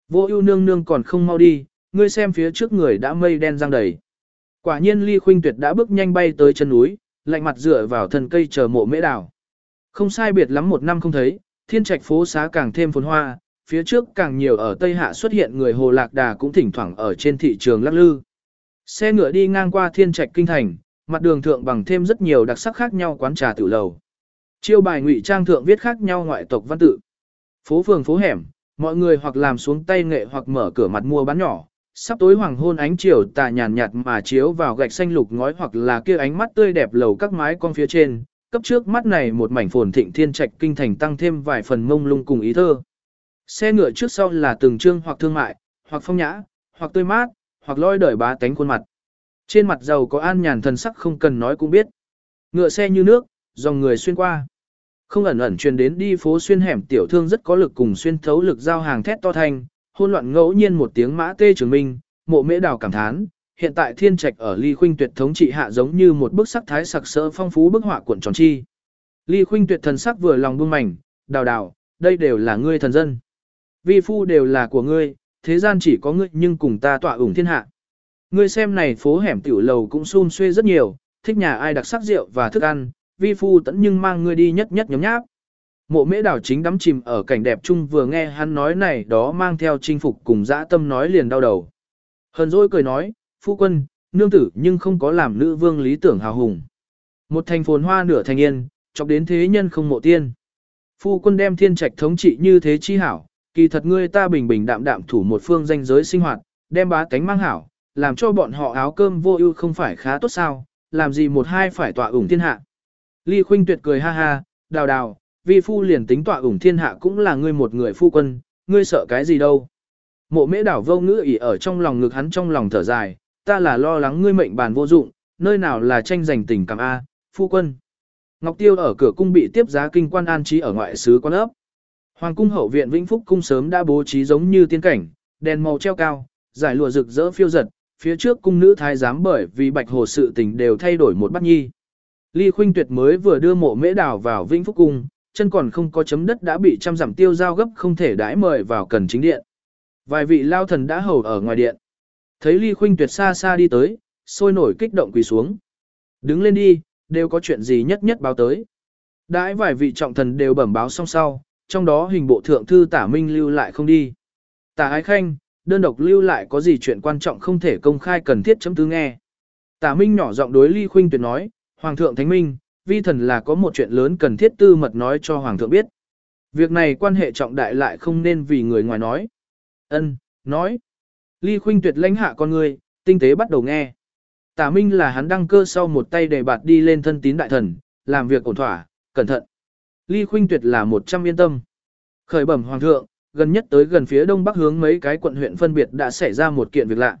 Vô ưu nương nương còn không mau đi, ngươi xem phía trước người đã mây đen răng đầy. Quả nhiên ly khuynh tuyệt đã bước nhanh bay tới chân núi, lạnh mặt dựa vào thân cây chờ mộ mễ đào. Không sai biệt lắm một năm không thấy, thiên trạch phố xá càng thêm phồn hoa, phía trước càng nhiều ở Tây Hạ xuất hiện người hồ lạc đà cũng thỉnh thoảng ở trên thị trường lắc lư. Xe ngựa đi ngang qua thiên trạch kinh thành, mặt đường thượng bằng thêm rất nhiều đặc sắc khác nhau quán trà tiểu lầu. Chiêu bài ngụy trang thượng viết khác nhau ngoại tộc văn tự. Phố phường phố hẻm, mọi người hoặc làm xuống tay nghệ hoặc mở cửa mặt mua bán nhỏ. Sắp tối hoàng hôn ánh chiều tà nhàn nhạt mà chiếu vào gạch xanh lục ngói hoặc là kia ánh mắt tươi đẹp lầu các mái con phía trên, cấp trước mắt này một mảnh phồn thịnh thiên trạch kinh thành tăng thêm vài phần mông lung cùng ý thơ. Xe ngựa trước sau là từng trương hoặc thương mại, hoặc phong nhã, hoặc tươi mát, hoặc lôi đời bá tánh khuôn mặt. Trên mặt giàu có an nhàn thần sắc không cần nói cũng biết. Ngựa xe như nước, dòng người xuyên qua. Không ẩn ẩn truyền đến đi phố xuyên hẻm tiểu thương rất có lực cùng xuyên thấu lực giao hàng thét to thanh, hôn loạn ngẫu nhiên một tiếng mã tê trường minh, mộ mễ đào cảm thán, hiện tại thiên trạch ở ly khuynh tuyệt thống trị hạ giống như một bức sắc thái sặc sỡ phong phú bức họa cuộn tròn chi. Ly khuynh tuyệt thần sắc vừa lòng buông mảnh, đào đào, đây đều là ngươi thần dân. Vi phu đều là của ngươi, thế gian chỉ có ngươi nhưng cùng ta tọa ủng thiên hạ. Ngươi xem này phố hẻm tiểu lầu cũng xun xuê rất nhiều, thích nhà ai đặc sắc rượu và thức ăn, vi phu tẫn nhưng mang ngươi đi nhất nhất nhóm nháp. Mộ mễ đảo chính đắm chìm ở cảnh đẹp chung vừa nghe hắn nói này đó mang theo chinh phục cùng dã tâm nói liền đau đầu. Hờn dỗi cười nói, phu quân, nương tử nhưng không có làm nữ vương lý tưởng hào hùng. Một thành phồn hoa nửa thành yên, chọc đến thế nhân không mộ tiên. Phu quân đem thiên trạch thống trị như thế chi hảo, kỳ thật ngươi ta bình bình đạm đạm thủ một phương danh giới sinh hoạt, đem bá tánh mang hảo, làm cho bọn họ áo cơm vô ưu không phải khá tốt sao, làm gì một hai phải tọa ủng thiên hạ. Ly Khuynh Tuyệt cười ha ha, đào đào, vi phu liền tính tọa ủng thiên hạ cũng là ngươi một người phu quân, ngươi sợ cái gì đâu. Mộ mễ đảo vô ngữ ỉ ở trong lòng ngực hắn trong lòng thở dài, ta là lo lắng ngươi mệnh bàn vô dụng, nơi nào là tranh giành tình cảm A, phu quân. Ngọc Tiêu ở cửa cung bị tiếp giá kinh quan an trí ở ngoại sứ quan ấp. Hoàng cung hậu viện Vĩnh Phúc cung sớm đã bố trí giống như tiên cảnh, đèn màu treo cao, giải lụa rực rỡ phiêu giật, phía trước cung nữ thái giám bởi vì bạch hồ sự tình đều thay đổi một bát nhi. Ly Khuynh Tuyệt mới vừa đưa mộ mễ đào vào Vĩnh Phúc cung, chân còn không có chấm đất đã bị trăm giảm tiêu giao gấp không thể đãi mời vào cần chính điện. Vài vị lao thần đã hầu ở ngoài điện. Thấy Ly Khuynh Tuyệt xa xa đi tới, sôi nổi kích động quỳ xuống. Đứng lên đi, đều có chuyện gì nhất nhất báo tới. Đãi vài vị trọng thần đều bẩm báo xong sau, trong đó hình bộ thượng thư tả minh lưu lại không đi. Tả ái khanh, đơn độc lưu lại có gì chuyện quan trọng không thể công khai cần thiết chấm tư nghe. Tả minh nhỏ giọng đối ly khuynh tuyệt nói, Hoàng thượng thánh minh, vi thần là có một chuyện lớn cần thiết tư mật nói cho Hoàng thượng biết. Việc này quan hệ trọng đại lại không nên vì người ngoài nói. Ân, nói. Ly khuynh tuyệt lãnh hạ con người, tinh tế bắt đầu nghe. Tả Minh là hắn đăng cơ sau một tay để bạt đi lên thân tín đại thần, làm việc ổn thỏa, cẩn thận. Ly Khuynh Tuyệt là một trăm yên tâm. Khởi bẩm hoàng thượng, gần nhất tới gần phía đông bắc hướng mấy cái quận huyện phân biệt đã xảy ra một kiện việc lạ.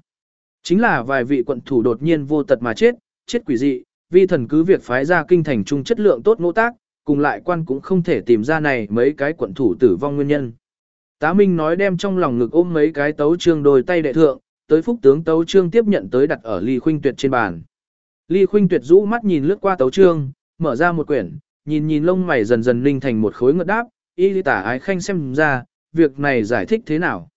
Chính là vài vị quận thủ đột nhiên vô tật mà chết, chết quỷ dị, vi thần cứ việc phái ra kinh thành trung chất lượng tốt nỗ tác, cùng lại quan cũng không thể tìm ra này mấy cái quận thủ tử vong nguyên nhân. Tá Minh nói đem trong lòng ngực ôm mấy cái tấu trương đôi tay đệ thượng, tới phúc tướng tấu trương tiếp nhận tới đặt ở ly khuynh tuyệt trên bàn. Ly khuynh tuyệt rũ mắt nhìn lướt qua tấu trương, mở ra một quyển, nhìn nhìn lông mày dần dần linh thành một khối ngợt đáp, y tả ái khanh xem ra, việc này giải thích thế nào.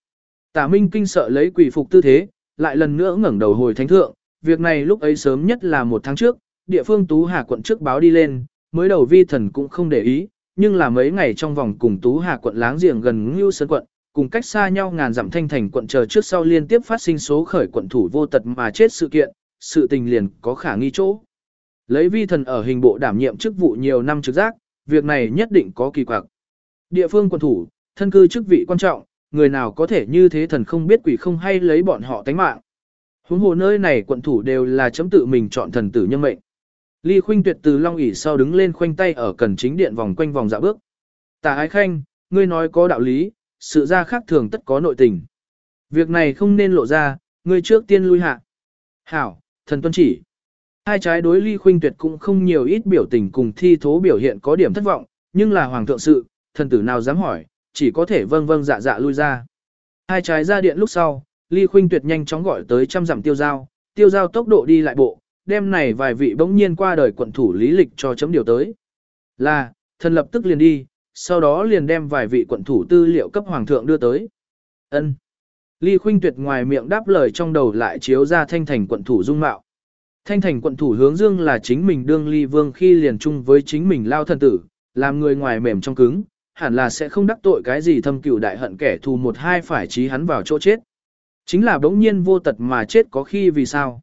Tả Minh kinh sợ lấy quỷ phục tư thế, lại lần nữa ngẩng đầu hồi thánh thượng, việc này lúc ấy sớm nhất là một tháng trước, địa phương Tú Hà quận trước báo đi lên, mới đầu vi thần cũng không để ý, nhưng là mấy ngày trong vòng cùng Tú Hà quận láng giềng gần Ngưu Sơn quận, cùng cách xa nhau ngàn dặm thanh thành quận chờ trước sau liên tiếp phát sinh số khởi quận thủ vô tật mà chết sự kiện, sự tình liền có khả nghi chỗ. Lấy vi thần ở hình bộ đảm nhiệm chức vụ nhiều năm trực giác, việc này nhất định có kỳ quặc. Địa phương quận thủ, thân cư chức vị quan trọng, người nào có thể như thế thần không biết quỷ không hay lấy bọn họ tánh mạng. Huống hồ nơi này quận thủ đều là chấm tự mình chọn thần tử nhân mệnh. Ly Khuynh Tuyệt từ long ỷ sau đứng lên khoanh tay ở cần chính điện vòng quanh vòng dạ bước. Tả Ái Khanh, ngươi nói có đạo lý, sự ra khác thường tất có nội tình. Việc này không nên lộ ra, ngươi trước tiên lui hạ. Hảo, thần tuân chỉ. Hai trái đối ly khuynh tuyệt cũng không nhiều ít biểu tình cùng thi thố biểu hiện có điểm thất vọng, nhưng là hoàng thượng sự, thần tử nào dám hỏi, chỉ có thể vâng vâng dạ dạ lui ra. Hai trái ra điện lúc sau, ly khuynh tuyệt nhanh chóng gọi tới trăm dặm tiêu giao, tiêu giao tốc độ đi lại bộ, đêm này vài vị bỗng nhiên qua đời quận thủ lý lịch cho chấm điều tới. Là, thần lập tức liền đi, sau đó liền đem vài vị quận thủ tư liệu cấp hoàng thượng đưa tới. Ân. Ly Khuynh Tuyệt ngoài miệng đáp lời trong đầu lại chiếu ra thanh thành quận thủ dung mạo. Thanh thành quận thủ hướng dương là chính mình đương ly vương khi liền chung với chính mình lao thần tử, làm người ngoài mềm trong cứng, hẳn là sẽ không đắc tội cái gì thâm cựu đại hận kẻ thù một hai phải trí hắn vào chỗ chết. Chính là bỗng nhiên vô tật mà chết có khi vì sao.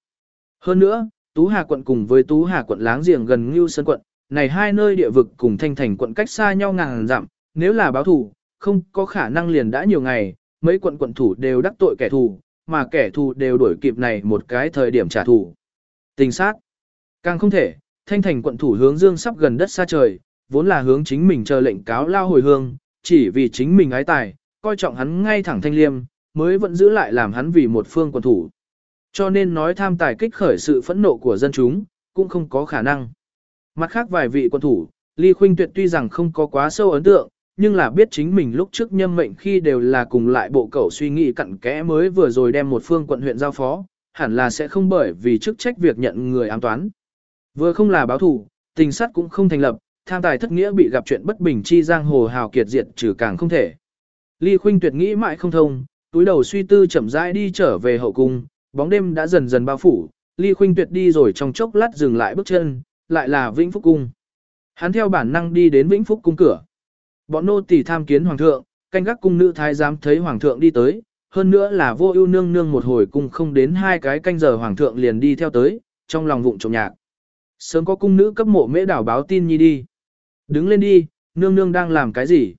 Hơn nữa, Tú Hà quận cùng với Tú Hà quận láng giềng gần Ngưu Sơn quận, này hai nơi địa vực cùng thanh thành quận cách xa nhau ngàn dặm, nếu là báo thủ, không có khả năng liền đã nhiều ngày, mấy quận quận thủ đều đắc tội kẻ thù, mà kẻ thù đều đuổi kịp này một cái thời điểm trả thù. Tình sát. Càng không thể, thanh thành quận thủ hướng dương sắp gần đất xa trời, vốn là hướng chính mình chờ lệnh cáo lao hồi hương, chỉ vì chính mình ái tài, coi trọng hắn ngay thẳng thanh liêm, mới vẫn giữ lại làm hắn vì một phương quận thủ. Cho nên nói tham tài kích khởi sự phẫn nộ của dân chúng, cũng không có khả năng. Mặt khác vài vị quân thủ, Ly Khuynh Tuyệt tuy rằng không có quá sâu ấn tượng, nhưng là biết chính mình lúc trước nhâm mệnh khi đều là cùng lại bộ cậu suy nghĩ cặn kẽ mới vừa rồi đem một phương quận huyện giao phó, hẳn là sẽ không bởi vì chức trách việc nhận người ám toán. Vừa không là báo thủ, tình sát cũng không thành lập, tham tài thất nghĩa bị gặp chuyện bất bình chi giang hồ hào kiệt diệt trừ càng không thể. Ly Khuynh Tuyệt nghĩ mãi không thông, túi đầu suy tư chậm rãi đi trở về hậu cung, bóng đêm đã dần dần bao phủ, Ly Khuynh Tuyệt đi rồi trong chốc lát dừng lại bước chân, lại là Vĩnh Phúc cung. Hắn theo bản năng đi đến Vĩnh Phúc cung cửa. Bọn nô tỳ tham kiến hoàng thượng, canh gác cung nữ thái giám thấy hoàng thượng đi tới, hơn nữa là vô ưu nương nương một hồi cung không đến hai cái canh giờ hoàng thượng liền đi theo tới, trong lòng vụng trộm nhạc. Sớm có cung nữ cấp mộ mễ đảo báo tin nhi đi. Đứng lên đi, nương nương đang làm cái gì?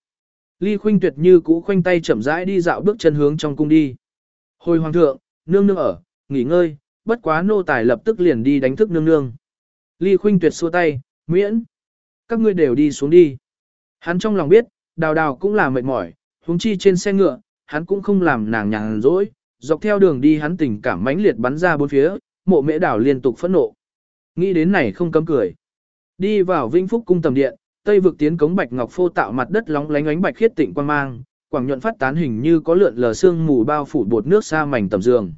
Ly Khuynh Tuyệt như cũ khoanh tay chậm rãi đi dạo bước chân hướng trong cung đi. Hồi hoàng thượng, nương nương ở, nghỉ ngơi, bất quá nô tài lập tức liền đi đánh thức nương nương. Ly Khuynh Tuyệt xua tay, miễn. Các ngươi đều đi xuống đi. Hắn trong lòng biết, đào đào cũng là mệt mỏi, huống chi trên xe ngựa, hắn cũng không làm nàng nhàn rỗi, dọc theo đường đi hắn tình cảm mãnh liệt bắn ra bốn phía, mộ mễ đảo liên tục phẫn nộ. Nghĩ đến này không cấm cười. Đi vào Vinh Phúc cung tầm điện, tây vực tiến cống bạch ngọc phô tạo mặt đất lóng lánh ánh bạch khiết tịnh quan mang, quảng nhuận phát tán hình như có lượn lờ sương mù bao phủ bột nước xa mảnh tầm giường.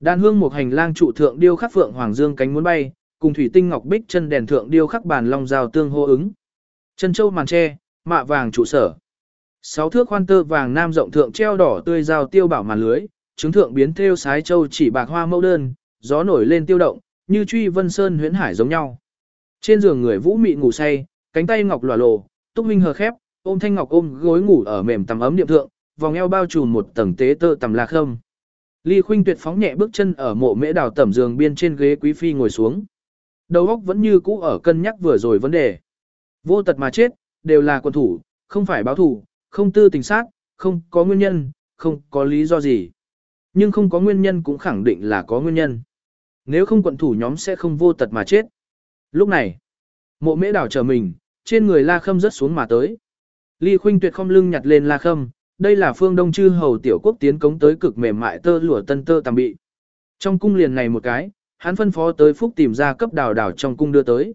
Đan hương một hành lang trụ thượng điêu khắc phượng hoàng dương cánh muốn bay, cùng thủy tinh ngọc bích chân đèn thượng điêu khắc bàn long giao tương hô ứng. Chân châu màn tre, mạ vàng trụ sở. Sáu thước khoan tơ vàng nam rộng thượng treo đỏ tươi rào tiêu bảo màn lưới, chứng thượng biến theo sái châu chỉ bạc hoa mẫu đơn, gió nổi lên tiêu động, như truy vân sơn huyễn hải giống nhau. Trên giường người vũ mị ngủ say, cánh tay ngọc lòa lồ, túc minh hờ khép, ôm thanh ngọc ôm gối ngủ ở mềm tầm ấm niệm thượng, vòng eo bao trùm một tầng tế tơ tầm lạc không. Ly Khuynh Tuyệt phóng nhẹ bước chân ở mộ mễ đào tẩm giường biên trên ghế quý phi ngồi xuống. Đầu óc vẫn như cũ ở cân nhắc vừa rồi vấn đề. Vô tật mà chết, đều là quân thủ, không phải báo thủ, không tư tình sát, không có nguyên nhân, không có lý do gì. Nhưng không có nguyên nhân cũng khẳng định là có nguyên nhân. Nếu không quận thủ nhóm sẽ không vô tật mà chết. Lúc này, mộ mễ đảo chờ mình, trên người la khâm rớt xuống mà tới. Ly khuynh tuyệt không lưng nhặt lên la khâm, đây là phương đông chư hầu tiểu quốc tiến cống tới cực mềm mại tơ lụa tân tơ tạm bị. Trong cung liền này một cái, hắn phân phó tới phúc tìm ra cấp đào đào trong cung đưa tới.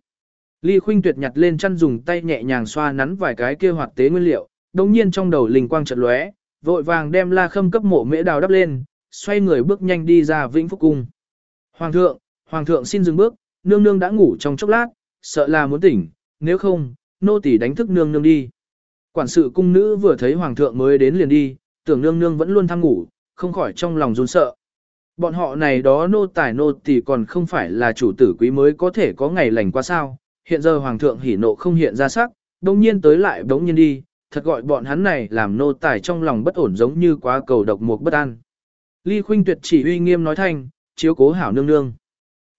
Ly Khuynh Tuyệt nhặt lên chăn dùng tay nhẹ nhàng xoa nắn vài cái kia hoạt tế nguyên liệu, đồng nhiên trong đầu linh quang chợt lóe, vội vàng đem La Khâm cấp mộ mễ đào đắp lên, xoay người bước nhanh đi ra Vĩnh Phúc cung. Hoàng thượng, hoàng thượng xin dừng bước, nương nương đã ngủ trong chốc lát, sợ là muốn tỉnh, nếu không, nô tỳ đánh thức nương nương đi. Quản sự cung nữ vừa thấy hoàng thượng mới đến liền đi, tưởng nương nương vẫn luôn thăng ngủ, không khỏi trong lòng run sợ. Bọn họ này đó nô tài nô tỳ còn không phải là chủ tử quý mới có thể có ngày lành qua sao, hiện giờ hoàng thượng hỉ nộ không hiện ra sắc, đồng nhiên tới lại đống nhiên đi, thật gọi bọn hắn này làm nô tài trong lòng bất ổn giống như quá cầu độc mục bất an. Ly Khuynh Tuyệt chỉ uy nghiêm nói thanh, chiếu cố hảo nương nương.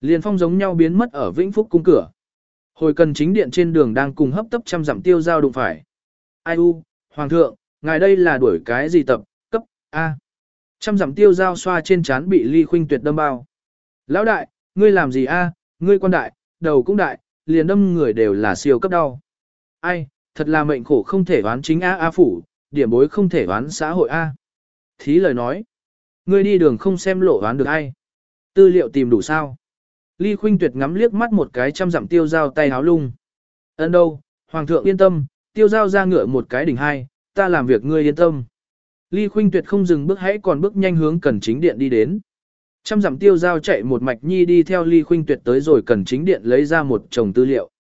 Liên phong giống nhau biến mất ở Vĩnh Phúc cung cửa. Hồi cần chính điện trên đường đang cùng hấp tấp trăm dặm tiêu giao đụng phải. Ai u, hoàng thượng, ngài đây là đuổi cái gì tập, cấp, a. Trăm dặm tiêu giao xoa trên trán bị Ly Khuynh Tuyệt đâm bao. Lão đại, ngươi làm gì a? Ngươi quan đại, đầu cũng đại, liền đâm người đều là siêu cấp đau. Ai, thật là mệnh khổ không thể đoán chính A A phủ, điểm bối không thể đoán xã hội A. Thí lời nói, ngươi đi đường không xem lộ đoán được ai. Tư liệu tìm đủ sao. Ly Khuynh Tuyệt ngắm liếc mắt một cái trăm dặm tiêu giao tay háo lung. Ấn đâu, Hoàng thượng yên tâm, tiêu giao ra ngựa một cái đỉnh hai, ta làm việc ngươi yên tâm. Ly Khuynh Tuyệt không dừng bước hãy còn bước nhanh hướng cần chính điện đi đến. Trăm dặm tiêu giao chạy một mạch nhi đi theo Ly Khuynh Tuyệt tới rồi cần chính điện lấy ra một chồng tư liệu.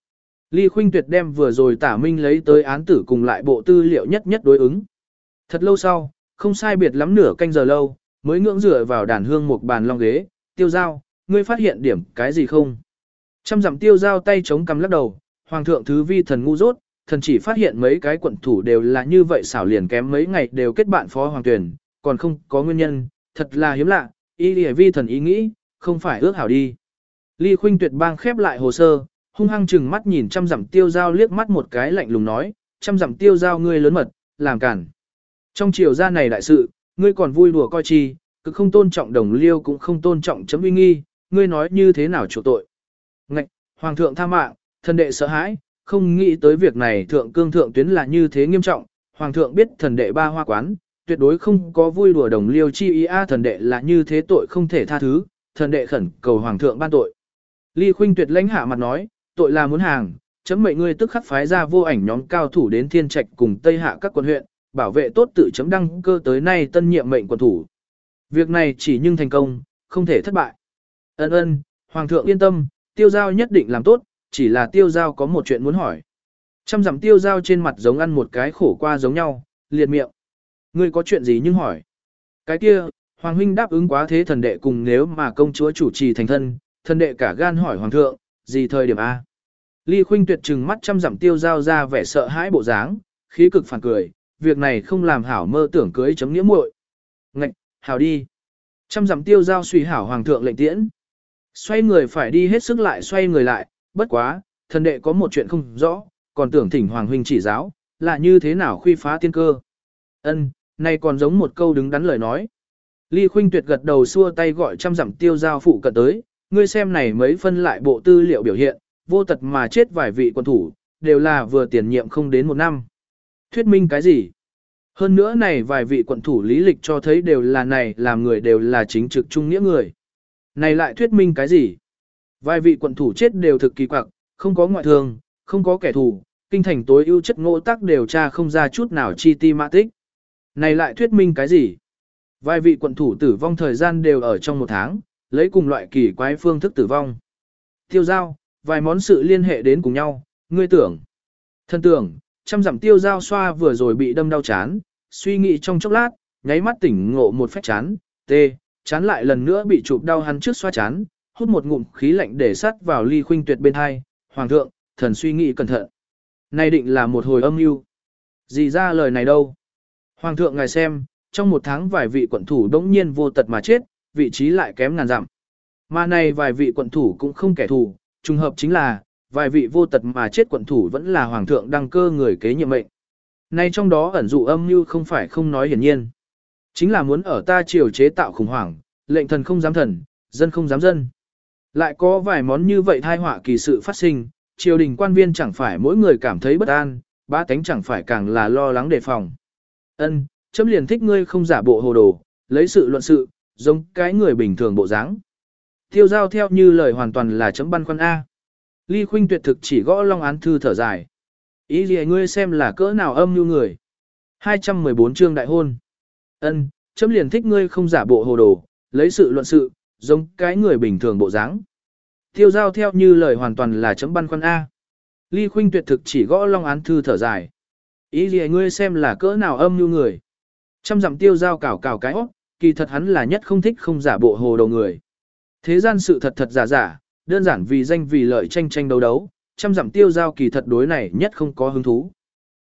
Ly Khuynh Tuyệt đem vừa rồi tả minh lấy tới án tử cùng lại bộ tư liệu nhất nhất đối ứng. Thật lâu sau, không sai biệt lắm nửa canh giờ lâu, mới ngưỡng dựa vào đàn hương một bàn long ghế, tiêu giao, ngươi phát hiện điểm cái gì không? Trăm dặm tiêu giao tay chống cầm lắc đầu, hoàng thượng thứ vi thần ngu dốt, thần chỉ phát hiện mấy cái quận thủ đều là như vậy xảo liền kém mấy ngày đều kết bạn phó hoàng tuyển, còn không có nguyên nhân, thật là hiếm lạ, ý lìa vi thần ý nghĩ, không phải ước hảo đi. Ly Khuynh Tuyệt bang khép lại hồ sơ, hung hăng chừng mắt nhìn trăm dặm tiêu giao liếc mắt một cái lạnh lùng nói, trăm dặm tiêu giao ngươi lớn mật, làm cản. Trong chiều gia này đại sự, ngươi còn vui đùa coi chi, cứ không tôn trọng đồng liêu cũng không tôn trọng chấm uy nghi, ngươi nói như thế nào chủ tội. Ngạch, Hoàng thượng tha mạng, thần đệ sợ hãi, không nghĩ tới việc này thượng cương thượng tuyến là như thế nghiêm trọng, Hoàng thượng biết thần đệ ba hoa quán, tuyệt đối không có vui đùa đồng liêu chi ý a thần đệ là như thế tội không thể tha thứ, thần đệ khẩn cầu Hoàng thượng ban tội. Ly Khuynh tuyệt lãnh hạ mặt nói, tội là muốn hàng, chấm mệnh ngươi tức khắc phái ra vô ảnh nhóm cao thủ đến thiên trạch cùng tây hạ các quận huyện, bảo vệ tốt tự chấm đăng cơ tới nay tân nhiệm mệnh quận thủ. Việc này chỉ nhưng thành công, không thể thất bại. Ân ân, Hoàng thượng yên tâm, tiêu giao nhất định làm tốt, chỉ là tiêu giao có một chuyện muốn hỏi. Trăm dặm tiêu giao trên mặt giống ăn một cái khổ qua giống nhau, liệt miệng. Ngươi có chuyện gì nhưng hỏi. Cái kia, Hoàng huynh đáp ứng quá thế thần đệ cùng nếu mà công chúa chủ trì thành thân, thần đệ cả gan hỏi Hoàng thượng, gì thời điểm A. Ly khuynh tuyệt trừng mắt trăm dặm tiêu giao ra vẻ sợ hãi bộ dáng, khí cực phản cười, việc này không làm hảo mơ tưởng cưới chấm nghĩa muội. Ngạch, hảo đi. Trăm dặm tiêu giao suy hảo hoàng thượng lệnh tiễn. Xoay người phải đi hết sức lại xoay người lại, bất quá, thần đệ có một chuyện không rõ, còn tưởng thỉnh hoàng huynh chỉ giáo, là như thế nào khuy phá tiên cơ. Ân, này còn giống một câu đứng đắn lời nói. Ly khuynh tuyệt gật đầu xua tay gọi trăm dặm tiêu giao phụ cận tới, ngươi xem này mấy phân lại bộ tư liệu biểu hiện, vô tật mà chết vài vị quân thủ, đều là vừa tiền nhiệm không đến một năm. Thuyết minh cái gì? Hơn nữa này vài vị quận thủ lý lịch cho thấy đều là này làm người đều là chính trực trung nghĩa người. Này lại thuyết minh cái gì? Vài vị quận thủ chết đều thực kỳ quặc, không có ngoại thương, không có kẻ thù, kinh thành tối ưu chất ngộ tác đều tra không ra chút nào chi ti mã tích. Này lại thuyết minh cái gì? Vài vị quận thủ tử vong thời gian đều ở trong một tháng, lấy cùng loại kỳ quái phương thức tử vong. Tiêu giao, vài món sự liên hệ đến cùng nhau, ngươi tưởng. Thân tưởng, trăm dặm tiêu giao xoa vừa rồi bị đâm đau chán, suy nghĩ trong chốc lát, nháy mắt tỉnh ngộ một phép chán, tê, chán lại lần nữa bị chụp đau hắn trước xoa chán, hút một ngụm khí lạnh để sắt vào ly khuynh tuyệt bên hai, hoàng thượng, thần suy nghĩ cẩn thận. Này định là một hồi âm mưu. Gì ra lời này đâu? Hoàng thượng ngài xem, trong một tháng vài vị quận thủ đống nhiên vô tật mà chết, vị trí lại kém ngàn dặm. Mà này vài vị quận thủ cũng không kẻ thù, trùng hợp chính là, vài vị vô tật mà chết quận thủ vẫn là hoàng thượng đăng cơ người kế nhiệm mệnh. Nay trong đó ẩn dụ âm mưu không phải không nói hiển nhiên. Chính là muốn ở ta triều chế tạo khủng hoảng, lệnh thần không dám thần, dân không dám dân. Lại có vài món như vậy thai họa kỳ sự phát sinh, triều đình quan viên chẳng phải mỗi người cảm thấy bất an, ba tánh chẳng phải càng là lo lắng đề phòng. Ân, chấm liền thích ngươi không giả bộ hồ đồ, lấy sự luận sự, giống cái người bình thường bộ dáng. Tiêu giao theo như lời hoàn toàn là chấm băn khoăn A. Ly Khuynh tuyệt thực chỉ gõ long án thư thở dài. Ý gì ngươi xem là cỡ nào âm như người. 214 chương đại hôn. Ân, chấm liền thích ngươi không giả bộ hồ đồ, lấy sự luận sự, giống cái người bình thường bộ dáng. Tiêu giao theo như lời hoàn toàn là chấm băn khoăn A. Ly Khuynh tuyệt thực chỉ gõ long án thư thở dài. Ý gì ngươi xem là cỡ nào âm như người. Trăm dặm tiêu giao cào cào cái óc, kỳ thật hắn là nhất không thích không giả bộ hồ đồ người. Thế gian sự thật thật giả giả, đơn giản vì danh vì lợi tranh tranh đấu đấu, trăm dặm tiêu giao kỳ thật đối này nhất không có hứng thú.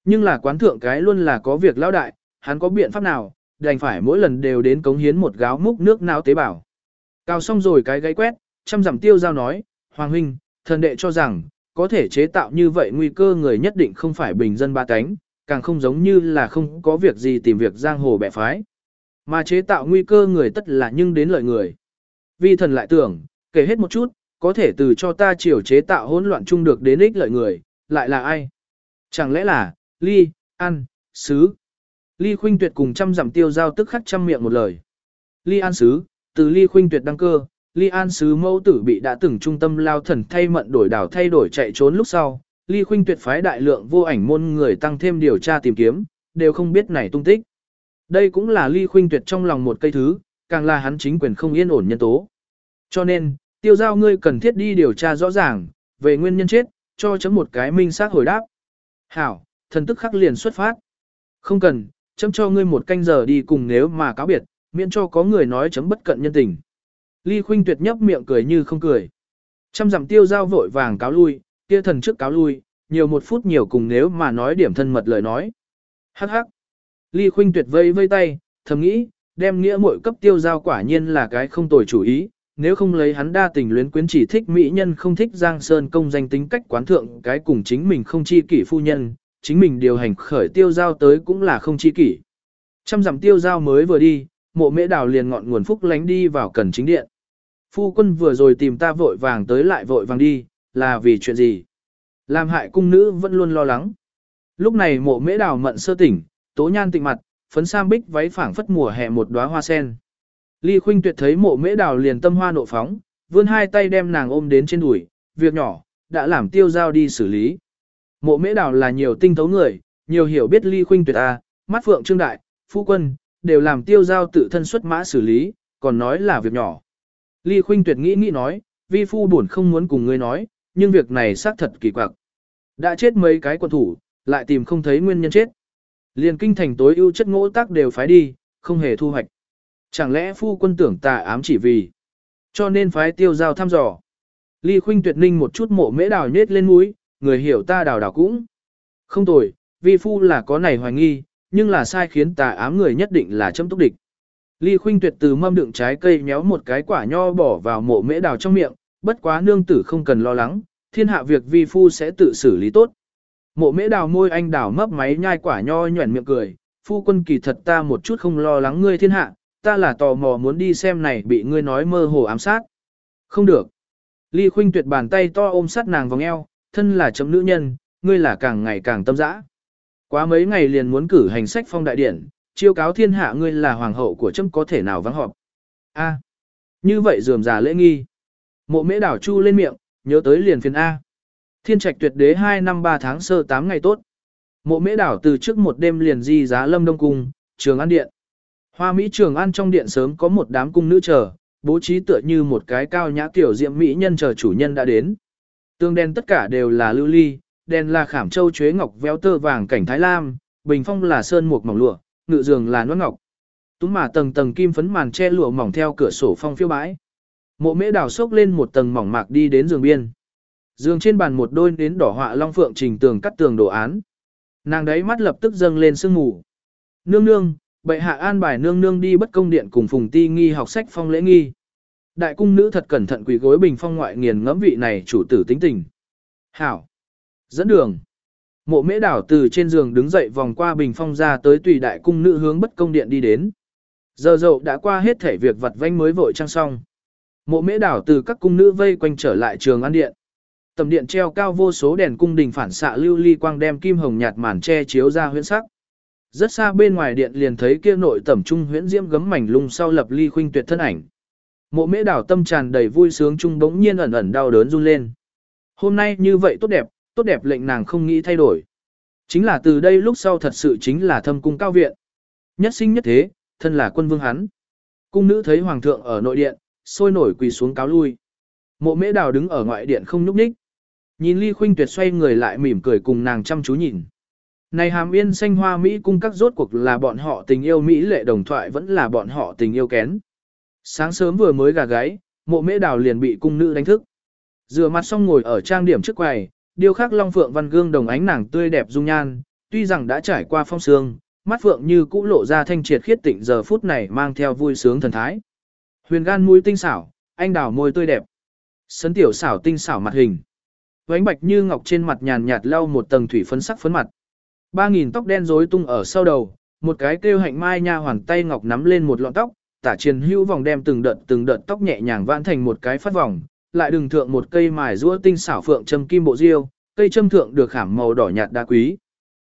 Nhưng là quán thượng cái luôn là có việc lão đại, hắn có biện pháp nào, đành phải mỗi lần đều đến cống hiến một gáo múc nước não tế bào. Cào xong rồi cái gáy quét, trăm dặm tiêu giao nói, Hoàng huynh, thần đệ cho rằng, có thể chế tạo như vậy nguy cơ người nhất định không phải bình dân ba cánh, càng không giống như là không có việc gì tìm việc giang hồ bẻ phái. Mà chế tạo nguy cơ người tất là nhưng đến lợi người. Vi thần lại tưởng, kể hết một chút, có thể từ cho ta chiều chế tạo hỗn loạn chung được đến ích lợi người, lại là ai? Chẳng lẽ là, ly, ăn, sứ? Ly khuynh tuyệt cùng trăm giảm tiêu giao tức khắc trăm miệng một lời. Ly an sứ, từ ly khuynh tuyệt đăng cơ, ly an sứ mẫu tử bị đã từng trung tâm lao thần thay mận đổi đảo thay đổi chạy trốn lúc sau. Ly khuynh tuyệt phái đại lượng vô ảnh môn người tăng thêm điều tra tìm kiếm, đều không biết này tung tích. Đây cũng là ly khuynh tuyệt trong lòng một cây thứ, càng là hắn chính quyền không yên ổn nhân tố. Cho nên, tiêu giao ngươi cần thiết đi điều tra rõ ràng, về nguyên nhân chết, cho chấm một cái minh xác hồi đáp. Hảo, thần tức khắc liền xuất phát. Không cần, chấm cho ngươi một canh giờ đi cùng nếu mà cáo biệt, miễn cho có người nói chấm bất cận nhân tình. Ly khuynh tuyệt nhấp miệng cười như không cười. Trăm dặm tiêu giao vội vàng cáo lui, kia thần trước cáo lui, nhiều một phút nhiều cùng nếu mà nói điểm thân mật lời nói. Hắc hắc. Ly khuynh tuyệt vây vây tay, thầm nghĩ, đem nghĩa muội cấp tiêu giao quả nhiên là cái không tồi chủ ý, nếu không lấy hắn đa tình luyến quyến chỉ thích mỹ nhân không thích Giang Sơn công danh tính cách quán thượng cái cùng chính mình không chi kỷ phu nhân, chính mình điều hành khởi tiêu giao tới cũng là không chi kỷ. Trăm dặm tiêu giao mới vừa đi, mộ mễ đào liền ngọn nguồn phúc lánh đi vào cần chính điện. Phu quân vừa rồi tìm ta vội vàng tới lại vội vàng đi, là vì chuyện gì? Làm hại cung nữ vẫn luôn lo lắng. Lúc này mộ mễ đào mận sơ tỉnh, tố nhan tịnh mặt, phấn sam bích váy phảng phất mùa hè một đóa hoa sen. Ly Khuynh Tuyệt thấy mộ mễ đào liền tâm hoa nộ phóng, vươn hai tay đem nàng ôm đến trên đùi, việc nhỏ, đã làm tiêu giao đi xử lý. Mộ mễ đào là nhiều tinh thấu người, nhiều hiểu biết Ly Khuynh Tuyệt a, mắt phượng trương đại, phu quân, đều làm tiêu giao tự thân xuất mã xử lý, còn nói là việc nhỏ. Ly Khuynh Tuyệt nghĩ nghĩ nói, vi phu buồn không muốn cùng ngươi nói, nhưng việc này xác thật kỳ quặc. Đã chết mấy cái quân thủ, lại tìm không thấy nguyên nhân chết. Liền kinh thành tối ưu chất ngỗ tác đều phái đi, không hề thu hoạch. Chẳng lẽ phu quân tưởng tà ám chỉ vì, cho nên phái tiêu giao thăm dò. Ly Khuynh Tuyệt ninh một chút mộ mễ đào nhết lên mũi, người hiểu ta đào đào cũng. Không tồi, vi phu là có này hoài nghi, nhưng là sai khiến tà ám người nhất định là châm túc địch. Ly Khuynh Tuyệt từ mâm đựng trái cây méo một cái quả nho bỏ vào mộ mễ đào trong miệng, bất quá nương tử không cần lo lắng, thiên hạ việc vi phu sẽ tự xử lý tốt. Mộ mễ đào môi anh đào mấp máy nhai quả nho nhuẩn miệng cười, phu quân kỳ thật ta một chút không lo lắng ngươi thiên hạ, ta là tò mò muốn đi xem này bị ngươi nói mơ hồ ám sát. Không được. Ly Khuynh Tuyệt bàn tay to ôm sát nàng vòng eo, thân là chấm nữ nhân, ngươi là càng ngày càng tâm dã. Quá mấy ngày liền muốn cử hành sách phong đại điển, chiêu cáo thiên hạ ngươi là hoàng hậu của chấm có thể nào vắng họp. A. Như vậy dườm già lễ nghi. Mộ mễ đảo chu lên miệng, nhớ tới liền phiền A. Thiên trạch tuyệt đế 2 năm 3 tháng sơ 8 ngày tốt. Mộ mễ đảo từ trước một đêm liền di giá lâm đông cung, trường an điện. Hoa Mỹ trường an trong điện sớm có một đám cung nữ chờ, bố trí tựa như một cái cao nhã tiểu diệm Mỹ nhân chờ chủ nhân đã đến. Tương đen tất cả đều là lưu ly, đen là khảm châu chuế ngọc véo tơ vàng cảnh thái lam, bình phong là sơn mục mỏng lụa, ngự giường là nón ngọc. Túm mà tầng tầng kim phấn màn che lụa mỏng theo cửa sổ phong phiêu bãi. Mộ mễ đào xốc lên một tầng mỏng mạc đi đến giường biên dường trên bàn một đôi đến đỏ họa long phượng trình tường cắt tường đồ án. Nàng đấy mắt lập tức dâng lên sương ngủ Nương nương, bệ hạ an bài nương nương đi bất công điện cùng phùng ti nghi học sách phong lễ nghi. Đại cung nữ thật cẩn thận quỳ gối bình phong ngoại nghiền ngẫm vị này chủ tử tính tình. Hảo. Dẫn đường. Mộ mễ đảo từ trên giường đứng dậy vòng qua bình phong ra tới tùy đại cung nữ hướng bất công điện đi đến. Giờ dậu đã qua hết thể việc vặt vanh mới vội trang xong. Mộ mễ đảo từ các cung nữ vây quanh trở lại trường ăn điện. Tầm điện treo cao vô số đèn cung đình phản xạ lưu ly quang đem kim hồng nhạt màn che chiếu ra huyễn sắc. Rất xa bên ngoài điện liền thấy kia nội tẩm trung huyễn diễm gấm mảnh lung sau lập ly khuynh tuyệt thân ảnh. Mộ mễ đảo tâm tràn đầy vui sướng trung bỗng nhiên ẩn ẩn đau đớn run lên. Hôm nay như vậy tốt đẹp, tốt đẹp lệnh nàng không nghĩ thay đổi. Chính là từ đây lúc sau thật sự chính là thâm cung cao viện. Nhất sinh nhất thế, thân là quân vương hắn. Cung nữ thấy hoàng thượng ở nội điện, sôi nổi quỳ xuống cáo lui. Mộ mễ đào đứng ở ngoại điện không nhúc nhích. Nhìn ly khuynh tuyệt xoay người lại mỉm cười cùng nàng chăm chú nhìn. Này hàm yên xanh hoa Mỹ cung các rốt cuộc là bọn họ tình yêu Mỹ lệ đồng thoại vẫn là bọn họ tình yêu kén. Sáng sớm vừa mới gà gáy, mộ mễ đào liền bị cung nữ đánh thức. Rửa mặt xong ngồi ở trang điểm trước quầy, điêu khắc long phượng văn gương đồng ánh nàng tươi đẹp dung nhan, tuy rằng đã trải qua phong sương, mắt phượng như cũ lộ ra thanh triệt khiết tịnh giờ phút này mang theo vui sướng thần thái. Huyền gan mũi tinh xảo, anh đào môi tươi đẹp. Sấn tiểu xảo tinh xảo mặt hình. Vánh bạch như ngọc trên mặt nhàn nhạt lau một tầng thủy phấn sắc phấn mặt. Ba nghìn tóc đen rối tung ở sau đầu, một cái kêu hạnh mai nha hoàn tay ngọc nắm lên một lọn tóc, tả triền hữu vòng đem từng đợt từng đợt tóc nhẹ nhàng vãn thành một cái phát vòng, lại đừng thượng một cây mài rũa tinh xảo phượng châm kim bộ diêu, cây châm thượng được khảm màu đỏ nhạt đá quý.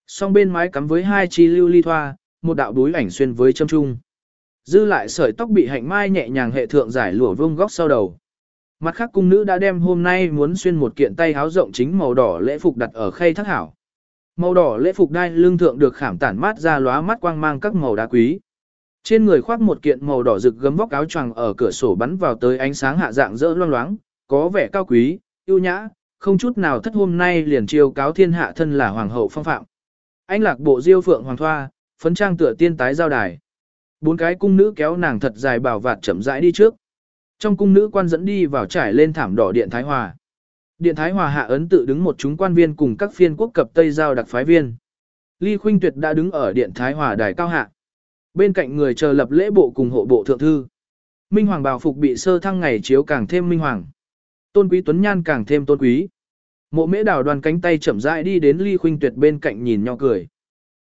Song bên mái cắm với hai chi lưu ly thoa, một đạo đối ảnh xuyên với châm trung. Dư lại sợi tóc bị hạnh mai nhẹ nhàng hệ thượng giải lụa vương góc sau đầu. Mặt khác cung nữ đã đem hôm nay muốn xuyên một kiện tay háo rộng chính màu đỏ lễ phục đặt ở khay thác hảo. Màu đỏ lễ phục đai lưng thượng được khảm tản mát ra lóa mắt quang mang các màu đá quý. Trên người khoác một kiện màu đỏ rực gấm vóc áo choàng ở cửa sổ bắn vào tới ánh sáng hạ dạng rỡ loang loáng, có vẻ cao quý, yêu nhã, không chút nào thất hôm nay liền chiêu cáo thiên hạ thân là hoàng hậu phong phạm. Anh lạc bộ diêu phượng hoàng thoa, phấn trang tựa tiên tái giao đài. Bốn cái cung nữ kéo nàng thật dài bảo vạt chậm rãi đi trước. Trong cung nữ quan dẫn đi vào trải lên thảm đỏ điện Thái Hòa. Điện Thái Hòa hạ ấn tự đứng một chúng quan viên cùng các phiên quốc cập Tây Giao đặc phái viên. Ly Khuynh Tuyệt đã đứng ở điện Thái Hòa đài cao hạ. Bên cạnh người chờ lập lễ bộ cùng hộ bộ thượng thư. Minh Hoàng bào phục bị sơ thăng ngày chiếu càng thêm minh hoàng. Tôn quý tuấn nhan càng thêm tôn quý. Mộ mễ đào đoàn cánh tay chậm rãi đi đến Ly Khuynh Tuyệt bên cạnh nhìn nho cười.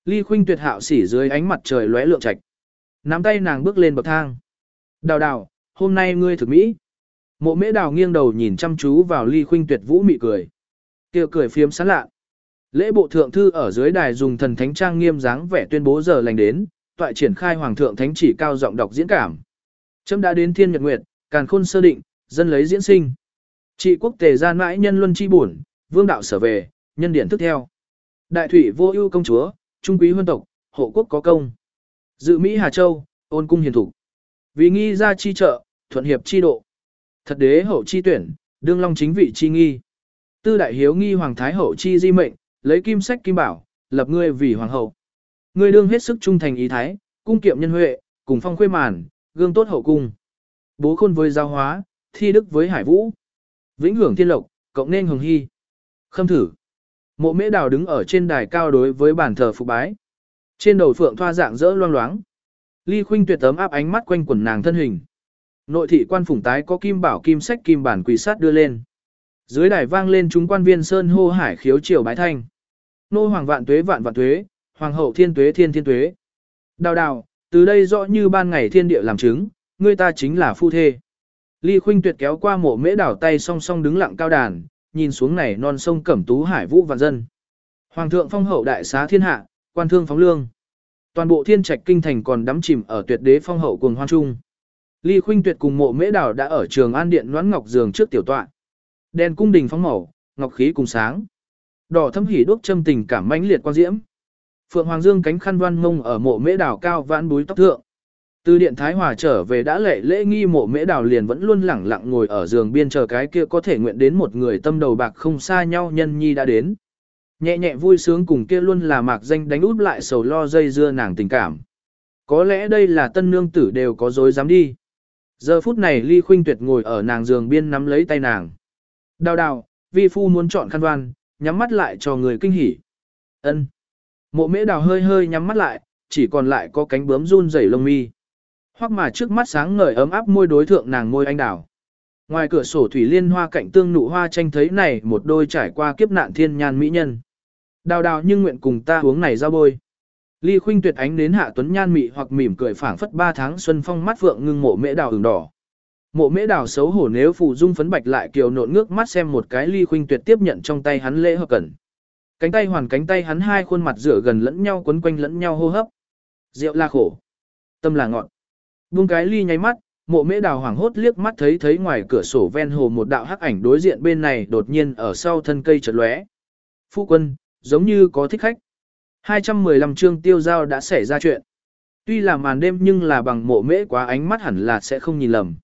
Ly Khuynh Tuyệt hạo xỉ dưới ánh mặt trời lóe lượng trạch. Nắm tay nàng bước lên bậc thang. Đào đào, hôm nay ngươi thực mỹ. Mộ mễ đào nghiêng đầu nhìn chăm chú vào Ly Khuynh Tuyệt vũ mị cười. Kêu cười phiếm sán lạ. Lễ bộ thượng thư ở dưới đài dùng thần thánh trang nghiêm dáng vẻ tuyên bố giờ lành đến, toại triển khai hoàng thượng thánh chỉ cao giọng đọc diễn cảm. Chấm đã đến thiên nhật nguyệt, càn khôn sơ định, dân lấy diễn sinh. Trị quốc tề gian mãi nhân luân chi buồn, vương đạo sở về, nhân điển thức theo. Đại thủy vô ưu công chúa, trung quý huân tộc, hộ quốc có công. Dự Mỹ Hà Châu, ôn cung hiền thủ. Vì nghi ra chi trợ, thuận hiệp chi độ. Thật đế hậu chi tuyển, đương long chính vị chi nghi. Tư đại hiếu nghi hoàng thái hậu chi di mệnh, lấy kim sách kim bảo, lập ngươi vì hoàng hậu. Ngươi đương hết sức trung thành ý thái, cung kiệm nhân huệ, cùng phong khuê màn, gương tốt hậu cung. Bố khôn với giao hóa, thi đức với hải vũ. Vĩnh hưởng thiên lộc, cộng nên hồng hy. Khâm thử. Mộ mễ đào đứng ở trên đài cao đối với bàn thờ phục bái. Trên đầu phượng thoa dạng dỡ loang loáng. Ly khuynh tuyệt tấm áp ánh mắt quanh quần nàng thân hình. Nội thị quan phủng tái có kim bảo kim sách kim bản quỳ sát đưa lên. Dưới đài vang lên chúng quan viên sơn hô hải khiếu triều bái thanh. Nô hoàng vạn tuế vạn vạn tuế, hoàng hậu thiên tuế thiên thiên tuế. Đào đào, từ đây rõ như ban ngày thiên địa làm chứng, người ta chính là phu thê. Ly Khuynh Tuyệt kéo qua mộ mễ đảo tay song song đứng lặng cao đàn, nhìn xuống này non sông cẩm tú hải vũ vạn dân. Hoàng thượng phong hậu đại xá thiên hạ, quan thương phóng lương. Toàn bộ thiên trạch kinh thành còn đắm chìm ở tuyệt đế phong hậu cuồng hoan trung. Ly Khuynh Tuyệt cùng mộ mễ đảo đã ở trường an điện noãn ngọc giường trước tiểu tọa. Đèn cung đình phóng màu, ngọc khí cùng sáng. Đỏ thâm hỉ đuốc châm tình cảm mãnh liệt quan diễm. Phượng Hoàng Dương cánh khăn văn mông ở mộ mễ đảo cao vãn búi tóc thượng. Từ điện Thái Hòa trở về đã lệ lễ nghi mộ mễ đảo liền vẫn luôn lẳng lặng ngồi ở giường biên chờ cái kia có thể nguyện đến một người tâm đầu bạc không xa nhau nhân nhi đã đến. Nhẹ nhẹ vui sướng cùng kia luôn là mạc danh đánh út lại sầu lo dây dưa nàng tình cảm. Có lẽ đây là tân nương tử đều có dối dám đi. Giờ phút này Ly Khuynh Tuyệt ngồi ở nàng giường biên nắm lấy tay nàng. Đào đào, vi phu muốn chọn khăn đoan, nhắm mắt lại cho người kinh hỉ. Ân. Mộ mễ đào hơi hơi nhắm mắt lại, chỉ còn lại có cánh bướm run rẩy lông mi. Hoặc mà trước mắt sáng ngời ấm áp môi đối thượng nàng môi anh đào. Ngoài cửa sổ thủy liên hoa cạnh tương nụ hoa tranh thấy này một đôi trải qua kiếp nạn thiên nhan mỹ nhân. Đào đào nhưng nguyện cùng ta uống này giao bôi. Ly khuynh tuyệt ánh đến hạ tuấn nhan mị hoặc mỉm cười phảng phất ba tháng xuân phong mắt vượng ngưng mộ mễ đào ửng đỏ. Mộ mễ đào xấu hổ nếu phụ dung phấn bạch lại kiều nộn ngước mắt xem một cái ly khuynh tuyệt tiếp nhận trong tay hắn lễ hợp cẩn. Cánh tay hoàn cánh tay hắn hai khuôn mặt rửa gần lẫn nhau quấn quanh lẫn nhau hô hấp. Rượu là khổ. Tâm là ngọn. Buông cái ly nháy mắt, mộ mễ đào hoảng hốt liếc mắt thấy thấy ngoài cửa sổ ven hồ một đạo hắc ảnh đối diện bên này đột nhiên ở sau thân cây chợt lóe. Phu quân, giống như có thích khách. 215 chương tiêu giao đã xảy ra chuyện. Tuy là màn đêm nhưng là bằng mộ mễ quá ánh mắt hẳn là sẽ không nhìn lầm.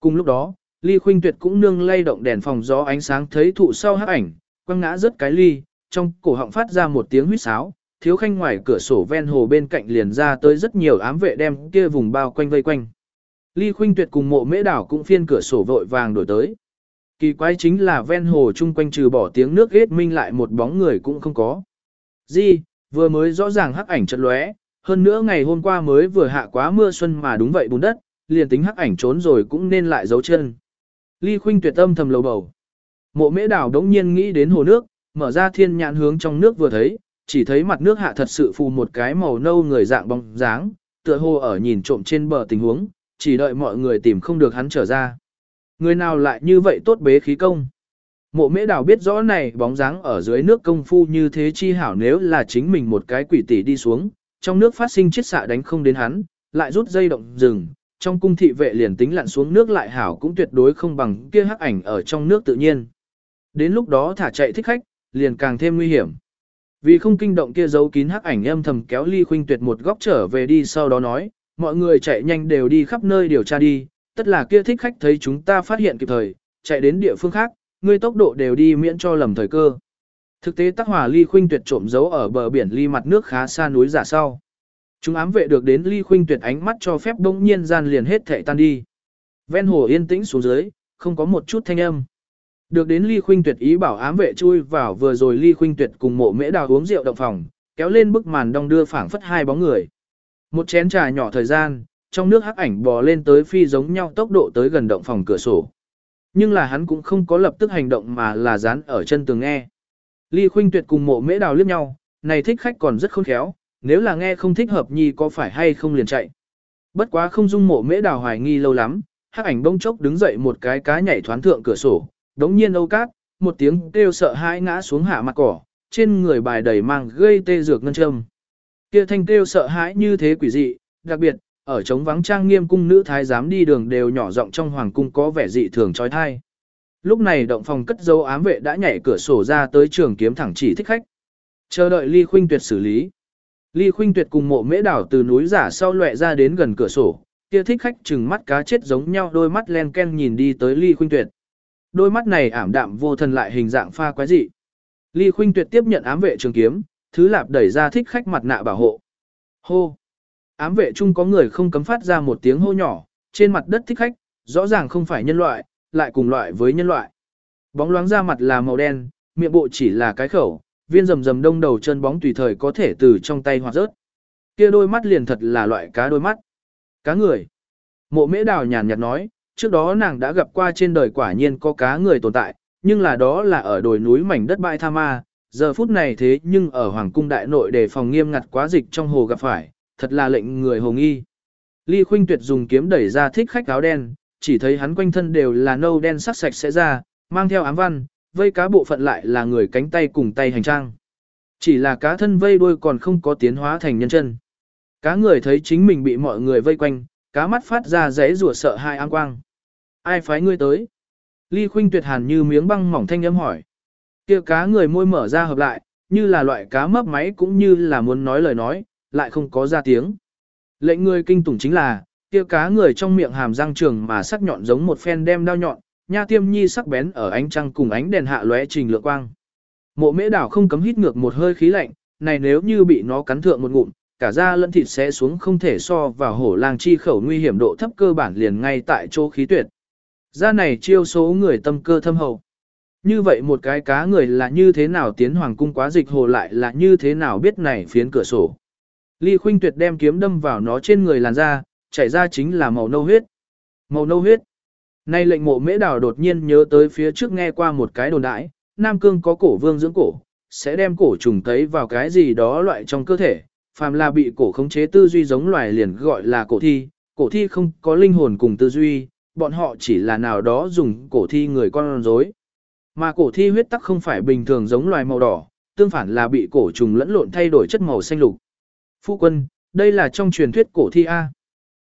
Cùng lúc đó, ly khuynh tuyệt cũng nương lay động đèn phòng gió ánh sáng thấy thụ sau hắc ảnh, quăng ngã rớt cái ly, trong cổ họng phát ra một tiếng huýt sáo, thiếu khanh ngoài cửa sổ ven hồ bên cạnh liền ra tới rất nhiều ám vệ đem kia vùng bao quanh vây quanh. Ly Khuynh Tuyệt cùng mộ mễ đảo cũng phiên cửa sổ vội vàng đổi tới. Kỳ quái chính là ven hồ chung quanh trừ bỏ tiếng nước ghét minh lại một bóng người cũng không có. Di, vừa mới rõ ràng hắc ảnh chật lóe, hơn nữa ngày hôm qua mới vừa hạ quá mưa xuân mà đúng vậy bùn đất, liền tính hắc ảnh trốn rồi cũng nên lại giấu chân. Ly Khuynh Tuyệt âm thầm lầu bầu. Mộ mễ đảo đống nhiên nghĩ đến hồ nước, mở ra thiên nhãn hướng trong nước vừa thấy, chỉ thấy mặt nước hạ thật sự phù một cái màu nâu người dạng bóng dáng, tựa hồ ở nhìn trộm trên bờ tình huống, chỉ đợi mọi người tìm không được hắn trở ra. Người nào lại như vậy tốt bế khí công? Mộ mễ đào biết rõ này bóng dáng ở dưới nước công phu như thế chi hảo nếu là chính mình một cái quỷ tỷ đi xuống, trong nước phát sinh chiết xạ đánh không đến hắn, lại rút dây động rừng, trong cung thị vệ liền tính lặn xuống nước lại hảo cũng tuyệt đối không bằng kia hắc ảnh ở trong nước tự nhiên. Đến lúc đó thả chạy thích khách, liền càng thêm nguy hiểm. Vì không kinh động kia giấu kín hắc ảnh âm thầm kéo Ly Khuynh Tuyệt một góc trở về đi sau đó nói, mọi người chạy nhanh đều đi khắp nơi điều tra đi, tất là kia thích khách thấy chúng ta phát hiện kịp thời, chạy đến địa phương khác, ngươi tốc độ đều đi miễn cho lầm thời cơ. Thực tế Tắc Hỏa Ly Khuynh Tuyệt trộm giấu ở bờ biển ly mặt nước khá xa núi giả sau. Chúng ám vệ được đến Ly Khuynh Tuyệt ánh mắt cho phép đông nhiên gian liền hết thệ tan đi. Ven hồ yên tĩnh xuống dưới, không có một chút thanh âm. Được đến Ly Khuynh Tuyệt ý bảo ám vệ chui vào vừa rồi Ly Khuynh Tuyệt cùng mộ mễ đào uống rượu động phòng, kéo lên bức màn đong đưa phảng phất hai bóng người. Một chén trà nhỏ thời gian, trong nước hắc ảnh bò lên tới phi giống nhau tốc độ tới gần động phòng cửa sổ. Nhưng là hắn cũng không có lập tức hành động mà là dán ở chân tường nghe. Ly Khuynh Tuyệt cùng mộ mễ đào liếc nhau, này thích khách còn rất khôn khéo, nếu là nghe không thích hợp nhi có phải hay không liền chạy. Bất quá không dung mộ mễ đào hoài nghi lâu lắm, hắc ảnh bông chốc đứng dậy một cái cá nhảy thoán thượng cửa sổ, đống nhiên âu cát, một tiếng kêu sợ hãi ngã xuống hạ mặt cỏ, trên người bài đầy mang gây tê dược ngân châm. Kia thanh kêu sợ hãi như thế quỷ dị, đặc biệt, ở trống vắng trang nghiêm cung nữ thái giám đi đường đều nhỏ giọng trong hoàng cung có vẻ dị thường trói thai. Lúc này động phòng cất dấu ám vệ đã nhảy cửa sổ ra tới trường kiếm thẳng chỉ thích khách. Chờ đợi Ly Khuynh Tuyệt xử lý. Ly Khuynh Tuyệt cùng mộ mễ đảo từ núi giả sau lệ ra đến gần cửa sổ, kia thích khách chừng mắt cá chết giống nhau đôi mắt len ken nhìn đi tới Ly Khuynh Tuyệt. Đôi mắt này ảm đạm vô thần lại hình dạng pha quái dị. Ly Khuynh Tuyệt tiếp nhận ám vệ trường kiếm, thứ lạp đẩy ra thích khách mặt nạ bảo hộ. Hô! Ám vệ chung có người không cấm phát ra một tiếng hô nhỏ, trên mặt đất thích khách, rõ ràng không phải nhân loại, lại cùng loại với nhân loại. Bóng loáng ra mặt là màu đen, miệng bộ chỉ là cái khẩu, viên rầm rầm đông đầu chân bóng tùy thời có thể từ trong tay hoặc rớt. Kia đôi mắt liền thật là loại cá đôi mắt. Cá người. Mộ mễ đào nhàn nhạt nói, trước đó nàng đã gặp qua trên đời quả nhiên có cá người tồn tại, nhưng là đó là ở đồi núi mảnh đất bãi tha ma, giờ phút này thế nhưng ở Hoàng cung đại nội để phòng nghiêm ngặt quá dịch trong hồ gặp phải, thật là lệnh người hồ nghi. Ly Khuynh Tuyệt dùng kiếm đẩy ra thích khách áo đen, chỉ thấy hắn quanh thân đều là nâu đen sắc sạch sẽ ra, mang theo ám văn, vây cá bộ phận lại là người cánh tay cùng tay hành trang. Chỉ là cá thân vây đuôi còn không có tiến hóa thành nhân chân. Cá người thấy chính mình bị mọi người vây quanh, cá mắt phát ra rẽ rủa sợ hai áng quang. Ai phái ngươi tới? Ly Khuynh Tuyệt hàn như miếng băng mỏng thanh âm hỏi. Kia cá người môi mở ra hợp lại, như là loại cá mấp máy cũng như là muốn nói lời nói, lại không có ra tiếng. Lệnh người kinh tủng chính là, kia cá người trong miệng hàm răng trường mà sắc nhọn giống một phen đem đao nhọn, nha tiêm nhi sắc bén ở ánh trăng cùng ánh đèn hạ lóe trình lượng quang. Mộ mễ đảo không cấm hít ngược một hơi khí lạnh, này nếu như bị nó cắn thượng một ngụm, cả da lẫn thịt sẽ xuống không thể so vào hổ lang chi khẩu nguy hiểm độ thấp cơ bản liền ngay tại chỗ khí tuyệt. Da này chiêu số người tâm cơ thâm hậu. Như vậy một cái cá người là như thế nào tiến hoàng cung quá dịch hồ lại là như thế nào biết này phiến cửa sổ. Ly Khuynh Tuyệt đem kiếm đâm vào nó trên người làn da, chảy ra chính là màu nâu huyết. Màu nâu huyết. Nay lệnh mộ mễ đào đột nhiên nhớ tới phía trước nghe qua một cái đồn đãi, Nam Cương có cổ vương dưỡng cổ, sẽ đem cổ trùng thấy vào cái gì đó loại trong cơ thể, phàm là bị cổ khống chế tư duy giống loài liền gọi là cổ thi, cổ thi không có linh hồn cùng tư duy, bọn họ chỉ là nào đó dùng cổ thi người con rối. Mà cổ thi huyết tắc không phải bình thường giống loài màu đỏ, tương phản là bị cổ trùng lẫn lộn thay đổi chất màu xanh lục. Phu quân, đây là trong truyền thuyết cổ thi A.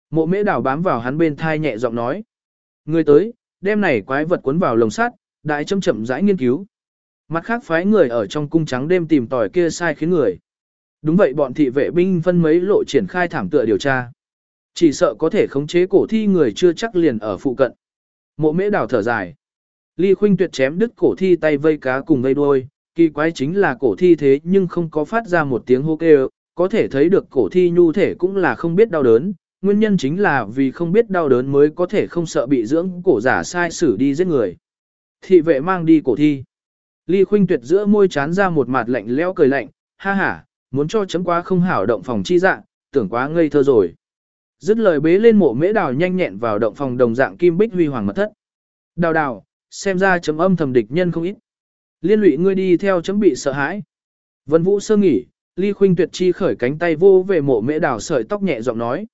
Mộ mễ đảo bám vào hắn bên thai nhẹ giọng nói. Người tới, đem này quái vật cuốn vào lồng sắt, đại chậm chậm rãi nghiên cứu. Mặt khác phái người ở trong cung trắng đêm tìm tòi kia sai khiến người. Đúng vậy bọn thị vệ binh phân mấy lộ triển khai thảm tựa điều tra. Chỉ sợ có thể khống chế cổ thi người chưa chắc liền ở phụ cận. Mộ mễ đảo thở dài. Ly khuynh tuyệt chém đứt cổ thi tay vây cá cùng vây đuôi, kỳ quái chính là cổ thi thế nhưng không có phát ra một tiếng hô kêu, có thể thấy được cổ thi nhu thể cũng là không biết đau đớn, nguyên nhân chính là vì không biết đau đớn mới có thể không sợ bị dưỡng cổ giả sai xử đi giết người. Thị vệ mang đi cổ thi. Ly khuynh tuyệt giữa môi chán ra một mặt lạnh lẽo cười lạnh, ha ha, muốn cho chấm quá không hảo động phòng chi dạng, tưởng quá ngây thơ rồi. Dứt lời bế lên mộ mễ đào nhanh nhẹn vào động phòng đồng dạng kim bích huy hoàng mật thất. Đào đào, xem ra chấm âm thầm địch nhân không ít. Liên lụy ngươi đi theo chấm bị sợ hãi. Vân Vũ sơ nghỉ, Ly Khuynh Tuyệt chi khởi cánh tay vô về mộ mễ đào sợi tóc nhẹ giọng nói.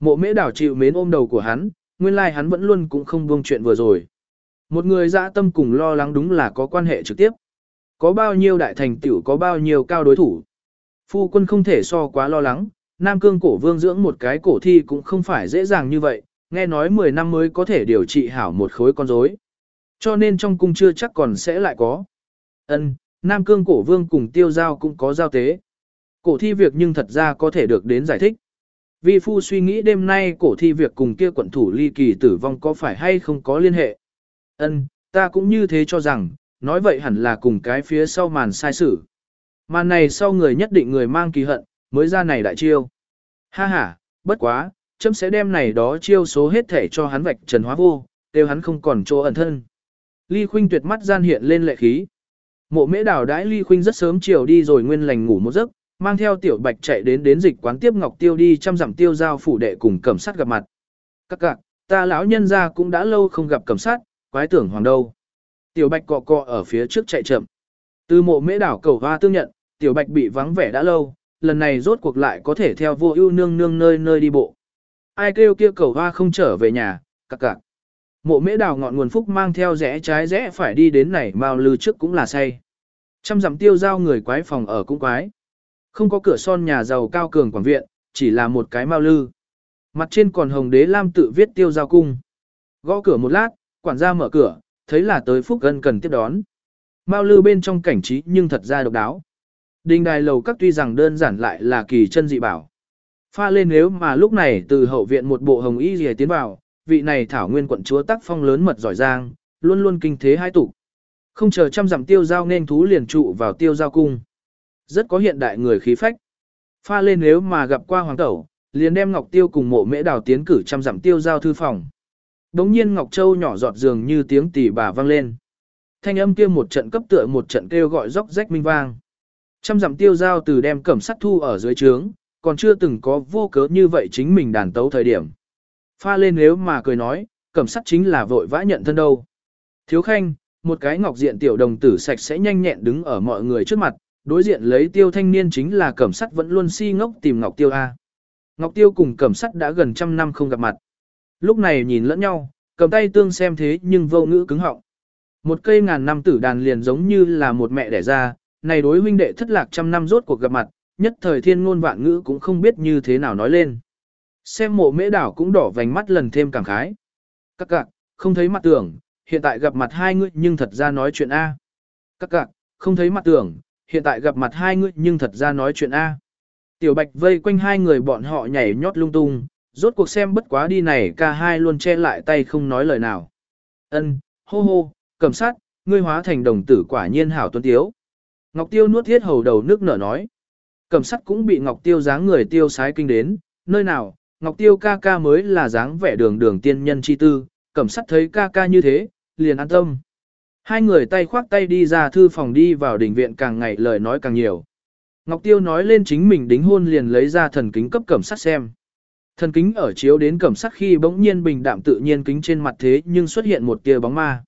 Mộ mễ đào chịu mến ôm đầu của hắn, nguyên lai like hắn vẫn luôn cũng không buông chuyện vừa rồi. Một người dã tâm cùng lo lắng đúng là có quan hệ trực tiếp. Có bao nhiêu đại thành tiểu có bao nhiêu cao đối thủ. Phu quân không thể so quá lo lắng, Nam Cương cổ vương dưỡng một cái cổ thi cũng không phải dễ dàng như vậy, nghe nói 10 năm mới có thể điều trị hảo một khối con rối. Cho nên trong cung chưa chắc còn sẽ lại có. Ân, Nam Cương cổ vương cùng tiêu giao cũng có giao tế. Cổ thi việc nhưng thật ra có thể được đến giải thích. Vi phu suy nghĩ đêm nay cổ thi việc cùng kia quận thủ ly kỳ tử vong có phải hay không có liên hệ. Ân, ta cũng như thế cho rằng, nói vậy hẳn là cùng cái phía sau màn sai sử. Màn này sau người nhất định người mang kỳ hận, mới ra này đại chiêu. Ha ha, bất quá, chấm sẽ đem này đó chiêu số hết thể cho hắn vạch trần hóa vô, đều hắn không còn chỗ ẩn thân. Ly Khuynh tuyệt mắt gian hiện lên lệ khí. Mộ mễ đào đãi Ly Khuynh rất sớm chiều đi rồi nguyên lành ngủ một giấc, mang theo tiểu bạch chạy đến đến dịch quán tiếp ngọc tiêu đi chăm dặm tiêu giao phủ đệ cùng cẩm sát gặp mặt. Các cạc, ta lão nhân ra cũng đã lâu không gặp cẩm sát, quái tưởng hoàng đâu. Tiểu bạch cọ cọ ở phía trước chạy chậm. Từ mộ mễ đảo cầu hoa tương nhận, tiểu bạch bị vắng vẻ đã lâu, lần này rốt cuộc lại có thể theo vô ưu nương nương nơi nơi đi bộ. Ai kêu kia cầu hoa không trở về nhà, các cặc. Mộ mễ đào ngọn nguồn phúc mang theo rẽ trái rẽ phải đi đến này mao lư trước cũng là say. Trăm dặm tiêu giao người quái phòng ở cũng quái. Không có cửa son nhà giàu cao cường quảng viện, chỉ là một cái mao lư. Mặt trên còn hồng đế lam tự viết tiêu giao cung. Gõ cửa một lát, quản gia mở cửa, thấy là tới phúc gân cần tiếp đón. Mao lư bên trong cảnh trí nhưng thật ra độc đáo. Đình đài lầu các tuy rằng đơn giản lại là kỳ chân dị bảo. Pha lên nếu mà lúc này từ hậu viện một bộ hồng y rìa tiến vào, vị này thảo nguyên quận chúa tác phong lớn mật giỏi giang, luôn luôn kinh thế hai tụ. Không chờ trăm dặm tiêu giao nên thú liền trụ vào tiêu giao cung. Rất có hiện đại người khí phách. Pha lên nếu mà gặp qua hoàng tẩu, liền đem Ngọc Tiêu cùng mộ mễ đào tiến cử trăm dặm tiêu giao thư phòng. Đống nhiên Ngọc Châu nhỏ giọt dường như tiếng tỷ bà vang lên. Thanh âm kia một trận cấp tựa một trận kêu gọi róc rách minh vang. Trăm dặm tiêu giao từ đem cẩm sắt thu ở dưới trướng, còn chưa từng có vô cớ như vậy chính mình đàn tấu thời điểm. Pha lên nếu mà cười nói, cẩm sắt chính là vội vã nhận thân đâu. Thiếu khanh, một cái ngọc diện tiểu đồng tử sạch sẽ nhanh nhẹn đứng ở mọi người trước mặt, đối diện lấy tiêu thanh niên chính là cẩm sắt vẫn luôn si ngốc tìm ngọc tiêu A. Ngọc tiêu cùng cẩm sắt đã gần trăm năm không gặp mặt. Lúc này nhìn lẫn nhau, cầm tay tương xem thế nhưng vô ngữ cứng họng. Một cây ngàn năm tử đàn liền giống như là một mẹ đẻ ra, này đối huynh đệ thất lạc trăm năm rốt cuộc gặp mặt, nhất thời thiên ngôn vạn ngữ cũng không biết như thế nào nói lên. Xem mộ mễ đảo cũng đỏ vành mắt lần thêm cảm khái. Các cạc, không thấy mặt tưởng, hiện tại gặp mặt hai người nhưng thật ra nói chuyện A. Các cạc, không thấy mặt tưởng, hiện tại gặp mặt hai người nhưng thật ra nói chuyện A. Tiểu bạch vây quanh hai người bọn họ nhảy nhót lung tung, rốt cuộc xem bất quá đi này ca hai luôn che lại tay không nói lời nào. Ân, hô hô, cầm sát, ngươi hóa thành đồng tử quả nhiên hảo tuấn tiếu. Ngọc Tiêu nuốt thiết hầu đầu nước nở nói. Cầm sắt cũng bị Ngọc Tiêu dáng người tiêu sái kinh đến, nơi nào, Ngọc Tiêu ca ca mới là dáng vẻ đường đường tiên nhân chi tư, cẩm sắt thấy ca ca như thế, liền an tâm. Hai người tay khoác tay đi ra thư phòng đi vào đỉnh viện càng ngày lời nói càng nhiều. Ngọc Tiêu nói lên chính mình đính hôn liền lấy ra thần kính cấp cẩm sắc xem. Thần kính ở chiếu đến cẩm sắc khi bỗng nhiên bình đạm tự nhiên kính trên mặt thế nhưng xuất hiện một tia bóng ma.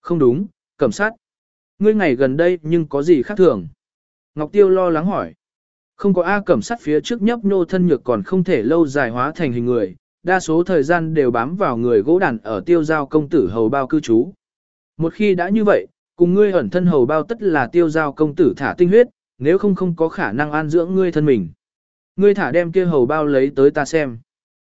Không đúng, cẩm sát Ngươi ngày gần đây nhưng có gì khác thường? Ngọc Tiêu lo lắng hỏi. Không có A cẩm sát phía trước nhấp nô thân nhược còn không thể lâu dài hóa thành hình người, đa số thời gian đều bám vào người gỗ đàn ở tiêu giao công tử hầu bao cư trú. Một khi đã như vậy, cùng ngươi ẩn thân hầu bao tất là tiêu giao công tử thả tinh huyết, nếu không không có khả năng an dưỡng ngươi thân mình. Ngươi thả đem kia hầu bao lấy tới ta xem.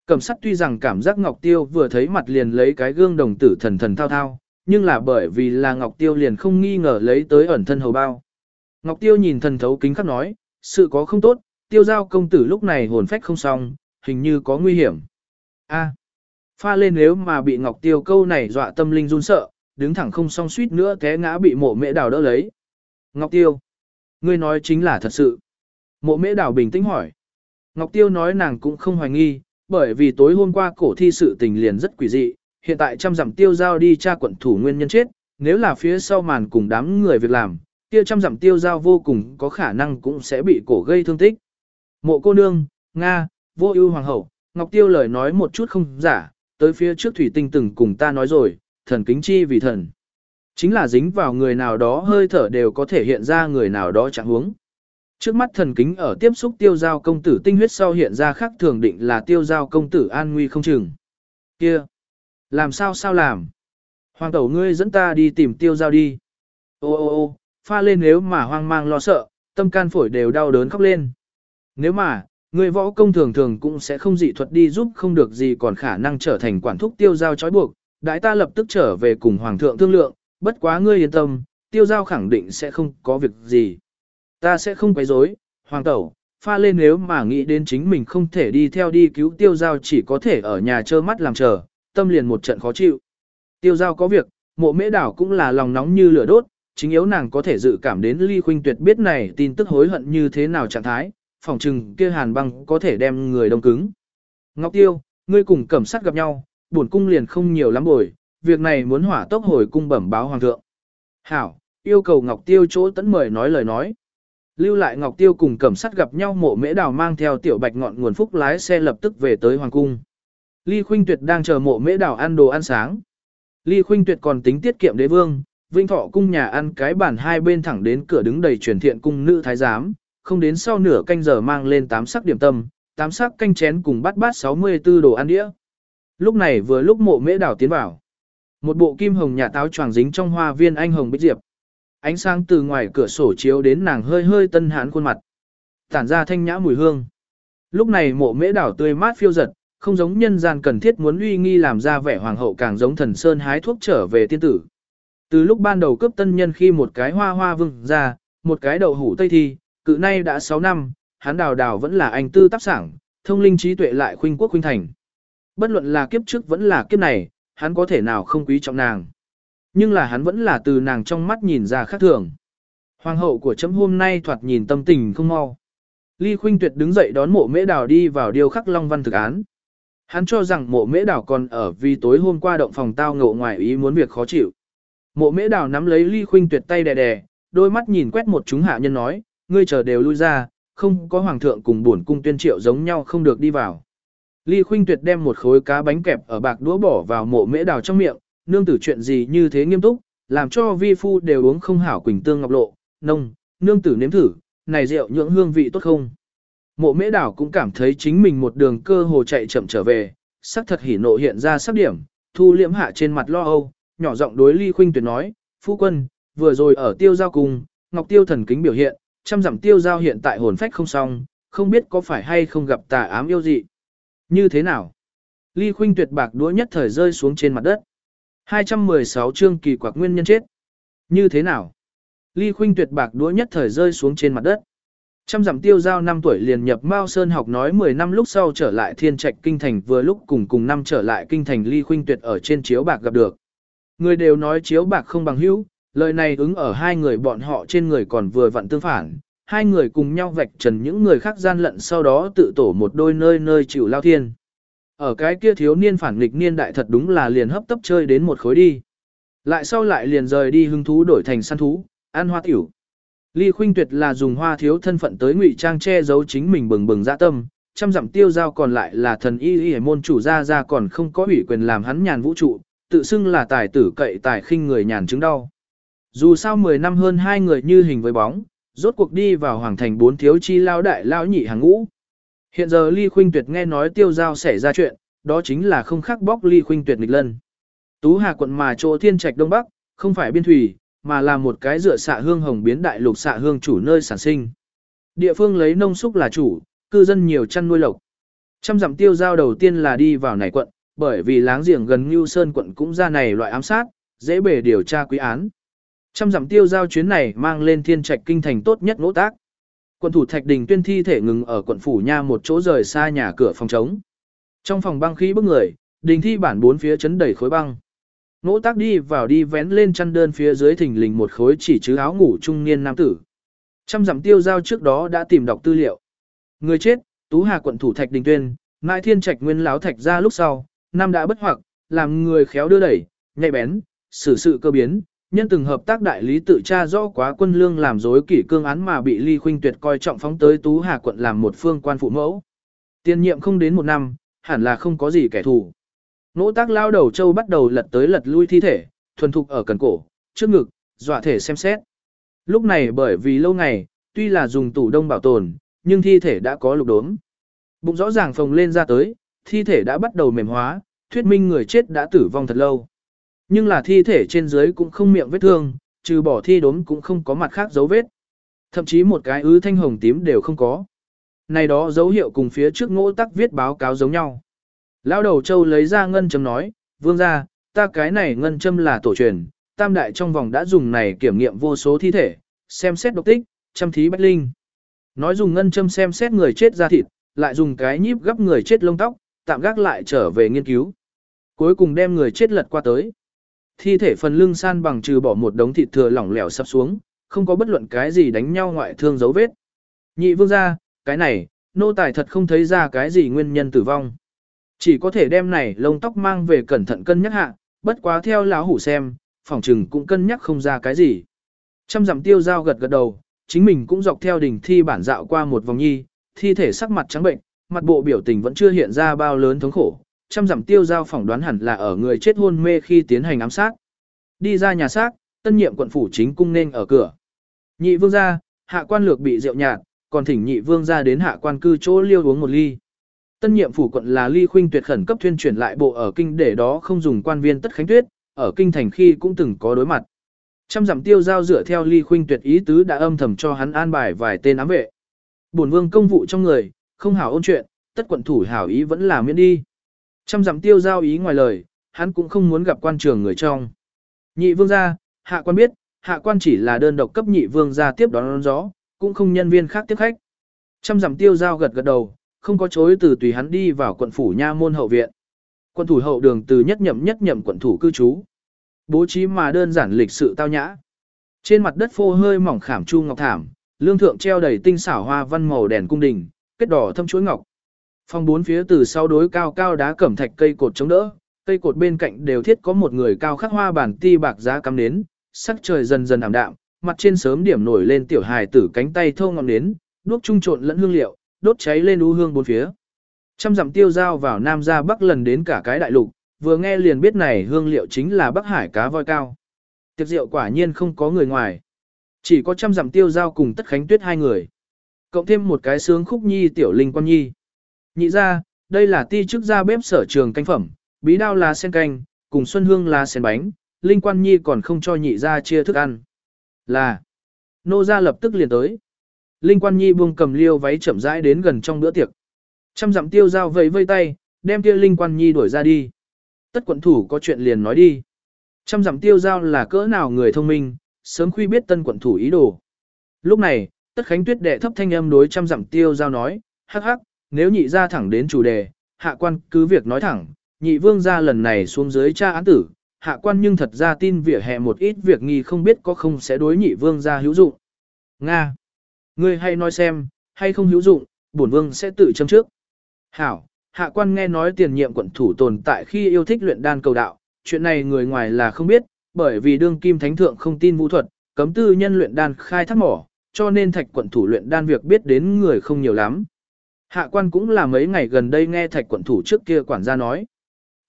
Cẩm sắt tuy rằng cảm giác Ngọc Tiêu vừa thấy mặt liền lấy cái gương đồng tử thần thần thao thao, nhưng là bởi vì là Ngọc Tiêu liền không nghi ngờ lấy tới ẩn thân hầu bao. Ngọc Tiêu nhìn thần thấu kính khắc nói, sự có không tốt, tiêu giao công tử lúc này hồn phách không xong, hình như có nguy hiểm. A, pha lên nếu mà bị Ngọc Tiêu câu này dọa tâm linh run sợ, đứng thẳng không song suýt nữa té ngã bị mộ mễ đào đỡ lấy. Ngọc Tiêu, ngươi nói chính là thật sự. Mộ mễ đào bình tĩnh hỏi. Ngọc Tiêu nói nàng cũng không hoài nghi, bởi vì tối hôm qua cổ thi sự tình liền rất quỷ dị, hiện tại trăm dặm tiêu giao đi tra quận thủ nguyên nhân chết, nếu là phía sau màn cùng đám người việc làm, kia trăm dặm tiêu giao vô cùng có khả năng cũng sẽ bị cổ gây thương tích. Mộ cô nương, Nga, vô ưu hoàng hậu, Ngọc Tiêu lời nói một chút không giả, tới phía trước thủy tinh từng cùng ta nói rồi, thần kính chi vì thần. Chính là dính vào người nào đó hơi thở đều có thể hiện ra người nào đó chẳng huống. Trước mắt thần kính ở tiếp xúc tiêu giao công tử tinh huyết sau hiện ra khác thường định là tiêu giao công tử an nguy không chừng. Kia! Làm sao sao làm? Hoàng tẩu ngươi dẫn ta đi tìm tiêu giao đi. Ô ô ô, pha lên nếu mà hoang mang lo sợ, tâm can phổi đều đau đớn khóc lên. Nếu mà, người võ công thường thường cũng sẽ không dị thuật đi giúp không được gì còn khả năng trở thành quản thúc tiêu giao trói buộc, đại ta lập tức trở về cùng hoàng thượng thương lượng, bất quá ngươi yên tâm, tiêu giao khẳng định sẽ không có việc gì. Ta sẽ không quấy rối, hoàng tẩu, pha lên nếu mà nghĩ đến chính mình không thể đi theo đi cứu tiêu giao chỉ có thể ở nhà trơ mắt làm chờ, tâm liền một trận khó chịu. Tiêu giao có việc, mộ mễ đảo cũng là lòng nóng như lửa đốt, chính yếu nàng có thể dự cảm đến ly khuynh tuyệt biết này tin tức hối hận như thế nào trạng thái, phòng trừng kia hàn băng có thể đem người đông cứng. Ngọc Tiêu, ngươi cùng cẩm sát gặp nhau, bổn cung liền không nhiều lắm bồi, việc này muốn hỏa tốc hồi cung bẩm báo hoàng thượng. Hảo, yêu cầu Ngọc Tiêu chỗ tấn mời nói lời nói. Lưu lại Ngọc Tiêu cùng Cẩm Sắt gặp nhau mộ mễ đào mang theo tiểu bạch ngọn nguồn phúc lái xe lập tức về tới hoàng cung. Ly Khuynh Tuyệt đang chờ mộ mễ đào ăn đồ ăn sáng. Ly Khuynh Tuyệt còn tính tiết kiệm đế vương, Vinh Thọ cung nhà ăn cái bàn hai bên thẳng đến cửa đứng đầy truyền thiện cung nữ thái giám, không đến sau nửa canh giờ mang lên tám sắc điểm tâm, tám sắc canh chén cùng bát bát 64 đồ ăn đĩa. Lúc này vừa lúc mộ mễ đảo tiến vào. Một bộ kim hồng nhà táo choàng dính trong hoa viên anh hồng bích diệp. Ánh sáng từ ngoài cửa sổ chiếu đến nàng hơi hơi tân hãn khuôn mặt. Tản ra thanh nhã mùi hương. Lúc này mộ mễ đảo tươi mát phiêu giật, không giống nhân gian cần thiết muốn uy nghi làm ra vẻ hoàng hậu càng giống thần sơn hái thuốc trở về tiên tử. Từ lúc ban đầu cướp tân nhân khi một cái hoa hoa vương ra, một cái đậu hủ tây thi, cự nay đã 6 năm, hắn đào đào vẫn là anh tư tác sảng, thông linh trí tuệ lại khuynh quốc khuynh thành. Bất luận là kiếp trước vẫn là kiếp này, hắn có thể nào không quý trọng nàng. Nhưng là hắn vẫn là từ nàng trong mắt nhìn ra khác thường. Hoàng hậu của chấm hôm nay thoạt nhìn tâm tình không mau. Ly Khuynh Tuyệt đứng dậy đón mộ mễ đào đi vào điều khắc long văn thực án. Hắn cho rằng mộ mễ đào còn ở vì tối hôm qua động phòng tao ngộ ngoài ý muốn việc khó chịu. Mộ mễ đào nắm lấy Ly Khuynh Tuyệt tay đè đè, đôi mắt nhìn quét một chúng hạ nhân nói, ngươi chờ đều lui ra, không có hoàng thượng cùng buồn cung tuyên triệu giống nhau không được đi vào. Ly Khuynh Tuyệt đem một khối cá bánh kẹp ở bạc đũa bỏ vào mộ mễ đào trong miệng, nương tử chuyện gì như thế nghiêm túc, làm cho vi phu đều uống không hảo quỳnh tương ngọc lộ, nông, nương tử nếm thử, này rượu nhưỡng hương vị tốt không. Mộ mễ đảo cũng cảm thấy chính mình một đường cơ hồ chạy chậm trở về, sắc thật hỉ nộ hiện ra sắc điểm, thu liễm hạ trên mặt lo âu, nhỏ giọng đối ly khuynh tuyệt nói, phu quân, vừa rồi ở tiêu giao cùng, ngọc tiêu thần kính biểu hiện, trăm dặm tiêu giao hiện tại hồn phách không xong, không biết có phải hay không gặp tà ám yêu dị. Như thế nào? Ly khuynh tuyệt bạc đũa nhất thời rơi xuống trên mặt đất. 216 chương kỳ quặc nguyên nhân chết. Như thế nào? Ly khuynh tuyệt bạc đũa nhất thời rơi xuống trên mặt đất. Trăm dặm tiêu giao năm tuổi liền nhập Mao Sơn học nói 10 năm lúc sau trở lại thiên trạch kinh thành vừa lúc cùng cùng năm trở lại kinh thành ly khuynh tuyệt ở trên chiếu bạc gặp được. Người đều nói chiếu bạc không bằng hữu, lời này ứng ở hai người bọn họ trên người còn vừa vặn tương phản. Hai người cùng nhau vạch trần những người khác gian lận sau đó tự tổ một đôi nơi nơi chịu lao thiên. Ở cái kia thiếu niên phản nghịch niên đại thật đúng là liền hấp tấp chơi đến một khối đi. Lại sau lại liền rời đi hứng thú đổi thành săn thú, ăn hoa tiểu. Ly Khuynh Tuyệt là dùng hoa thiếu thân phận tới ngụy trang che giấu chính mình bừng bừng dạ tâm, trăm dặm tiêu giao còn lại là thần y y môn chủ gia gia còn không có ủy quyền làm hắn nhàn vũ trụ, tự xưng là tài tử cậy tài khinh người nhàn chứng đau. Dù sao 10 năm hơn hai người như hình với bóng, rốt cuộc đi vào hoàng thành bốn thiếu chi lao đại lao nhị hàng ngũ. Hiện giờ Ly Khuynh Tuyệt nghe nói tiêu giao xảy ra chuyện, đó chính là không khác bóc Ly Khuynh Tuyệt nghịch lân. Tú Hà quận mà chỗ thiên trạch đông bắc, không phải biên thủy, mà là một cái dựa xạ hương hồng biến đại lục xạ hương chủ nơi sản sinh. Địa phương lấy nông súc là chủ, cư dân nhiều chăn nuôi lộc. Trăm dặm tiêu giao đầu tiên là đi vào này quận, bởi vì láng giềng gần Ngưu Sơn quận cũng ra này loại ám sát, dễ bề điều tra quý án. Trăm dặm tiêu giao chuyến này mang lên thiên trạch kinh thành tốt nhất nỗ tác. Quận thủ Thạch Đình tuyên thi thể ngừng ở quận phủ nha một chỗ rời xa nhà cửa phòng trống. Trong phòng băng khí bức người, đình thi bản bốn phía chấn đầy khối băng. Nỗ tác đi vào đi vén lên chăn đơn phía dưới thình lình một khối chỉ chứ áo ngủ trung niên nam tử. Trăm dặm tiêu giao trước đó đã tìm đọc tư liệu. Người chết, Tú Hà quận thủ Thạch Đình Tuyên, Mai Thiên Trạch Nguyên láo Thạch ra lúc sau, nam đã bất hoặc, làm người khéo đưa đẩy, nhạy bén, xử sự cơ biến, nhân từng hợp tác đại lý tự tra rõ quá quân lương làm dối kỷ cương án mà bị ly khuynh tuyệt coi trọng phóng tới Tú Hà quận làm một phương quan phụ mẫu. Tiên nhiệm không đến một năm, hẳn là không có gì kẻ thù. Nỗ tác lao đầu châu bắt đầu lật tới lật lui thi thể, thuần thục ở cần cổ, trước ngực, dọa thể xem xét. Lúc này bởi vì lâu ngày, tuy là dùng tủ đông bảo tồn, nhưng thi thể đã có lục đốm. Bụng rõ ràng phồng lên ra tới, thi thể đã bắt đầu mềm hóa, thuyết minh người chết đã tử vong thật lâu. Nhưng là thi thể trên dưới cũng không miệng vết thương, trừ bỏ thi đốm cũng không có mặt khác dấu vết. Thậm chí một cái ứ thanh hồng tím đều không có. Này đó dấu hiệu cùng phía trước ngỗ tắc viết báo cáo giống nhau. Lão đầu châu lấy ra ngân châm nói, vương ra, ta cái này ngân châm là tổ truyền, tam đại trong vòng đã dùng này kiểm nghiệm vô số thi thể, xem xét độc tích, chăm thí bách linh. Nói dùng ngân châm xem xét người chết ra thịt, lại dùng cái nhíp gấp người chết lông tóc, tạm gác lại trở về nghiên cứu. Cuối cùng đem người chết lật qua tới. Thi thể phần lưng san bằng trừ bỏ một đống thịt thừa lỏng lẻo sắp xuống, không có bất luận cái gì đánh nhau ngoại thương dấu vết. Nhị vương ra, cái này, nô tài thật không thấy ra cái gì nguyên nhân tử vong. Chỉ có thể đem này lông tóc mang về cẩn thận cân nhắc hạ, bất quá theo lão hủ xem, phòng trừng cũng cân nhắc không ra cái gì. Trăm dặm tiêu giao gật gật đầu, chính mình cũng dọc theo đỉnh thi bản dạo qua một vòng nhi, thi thể sắc mặt trắng bệnh, mặt bộ biểu tình vẫn chưa hiện ra bao lớn thống khổ, trăm dặm tiêu giao phỏng đoán hẳn là ở người chết hôn mê khi tiến hành ám sát. Đi ra nhà xác, tân nhiệm quận phủ chính cung nên ở cửa. Nhị vương gia, hạ quan lược bị rượu nhạt, còn thỉnh nhị vương gia đến hạ quan cư chỗ liêu uống một ly. Tân nhiệm phủ quận là ly khuynh tuyệt khẩn cấp thuyên chuyển lại bộ ở kinh để đó không dùng quan viên tất khánh tuyết, ở kinh thành khi cũng từng có đối mặt. Trăm dặm tiêu giao dựa theo ly khuynh tuyệt ý tứ đã âm thầm cho hắn an bài vài tên ám vệ. Bổn vương công vụ trong người, không hảo ôn chuyện, tất quận thủ hảo ý vẫn là miễn đi. Trăm dặm tiêu giao ý ngoài lời, hắn cũng không muốn gặp quan trường người trong. Nhị vương gia, hạ quan biết, hạ quan chỉ là đơn độc cấp nhị vương gia tiếp đón gió, cũng không nhân viên khác tiếp khách. Trăm dặm tiêu giao gật gật đầu, không có chối từ tùy hắn đi vào quận phủ nha môn hậu viện. Quận thủ hậu đường từ nhất nhậm nhất nhậm quận thủ cư trú. Bố trí mà đơn giản lịch sự tao nhã. Trên mặt đất phô hơi mỏng khảm chu ngọc thảm, lương thượng treo đầy tinh xảo hoa văn màu đèn cung đình, kết đỏ thâm chuối ngọc. Phòng bốn phía từ sau đối cao cao đá cẩm thạch cây cột chống đỡ, cây cột bên cạnh đều thiết có một người cao khắc hoa bản ti bạc giá cắm nến, sắc trời dần dần ảm đạm, mặt trên sớm điểm nổi lên tiểu hài tử cánh tay thô ngọn nến, đuốc trung trộn lẫn hương liệu, đốt cháy lên u hương bốn phía. Trăm dặm tiêu giao vào Nam ra Bắc lần đến cả cái đại lục, vừa nghe liền biết này hương liệu chính là Bắc Hải cá voi cao. Tiệc rượu quả nhiên không có người ngoài. Chỉ có trăm dặm tiêu giao cùng tất khánh tuyết hai người. Cộng thêm một cái sướng khúc nhi tiểu linh quan nhi. Nhị ra, đây là ti chức gia bếp sở trường canh phẩm, bí đao là sen canh, cùng xuân hương là sen bánh, linh quan nhi còn không cho nhị ra chia thức ăn. Là, nô gia lập tức liền tới. Linh quan nhi buông cầm liêu váy chậm rãi đến gần trong bữa tiệc. Trăm dặm tiêu giao vẫy vây tay, đem kia linh quan nhi đuổi ra đi. Tất quận thủ có chuyện liền nói đi. Trăm dặm tiêu giao là cỡ nào người thông minh, sớm khuy biết tân quận thủ ý đồ. Lúc này, tất khánh tuyết đệ thấp thanh âm đối trăm dặm tiêu giao nói, hắc hắc, nếu nhị ra thẳng đến chủ đề, hạ quan cứ việc nói thẳng, nhị vương ra lần này xuống dưới tra án tử, hạ quan nhưng thật ra tin vỉa hè một ít việc nghi không biết có không sẽ đối nhị vương ra hữu dụng. Nga! Ngươi hay nói xem, hay không hữu dụng, bổn vương sẽ tự châm trước. Hảo, hạ quan nghe nói tiền nhiệm quận thủ tồn tại khi yêu thích luyện đan cầu đạo, chuyện này người ngoài là không biết, bởi vì đương kim thánh thượng không tin vũ thuật, cấm tư nhân luyện đan khai thác mỏ, cho nên thạch quận thủ luyện đan việc biết đến người không nhiều lắm. Hạ quan cũng là mấy ngày gần đây nghe thạch quận thủ trước kia quản gia nói.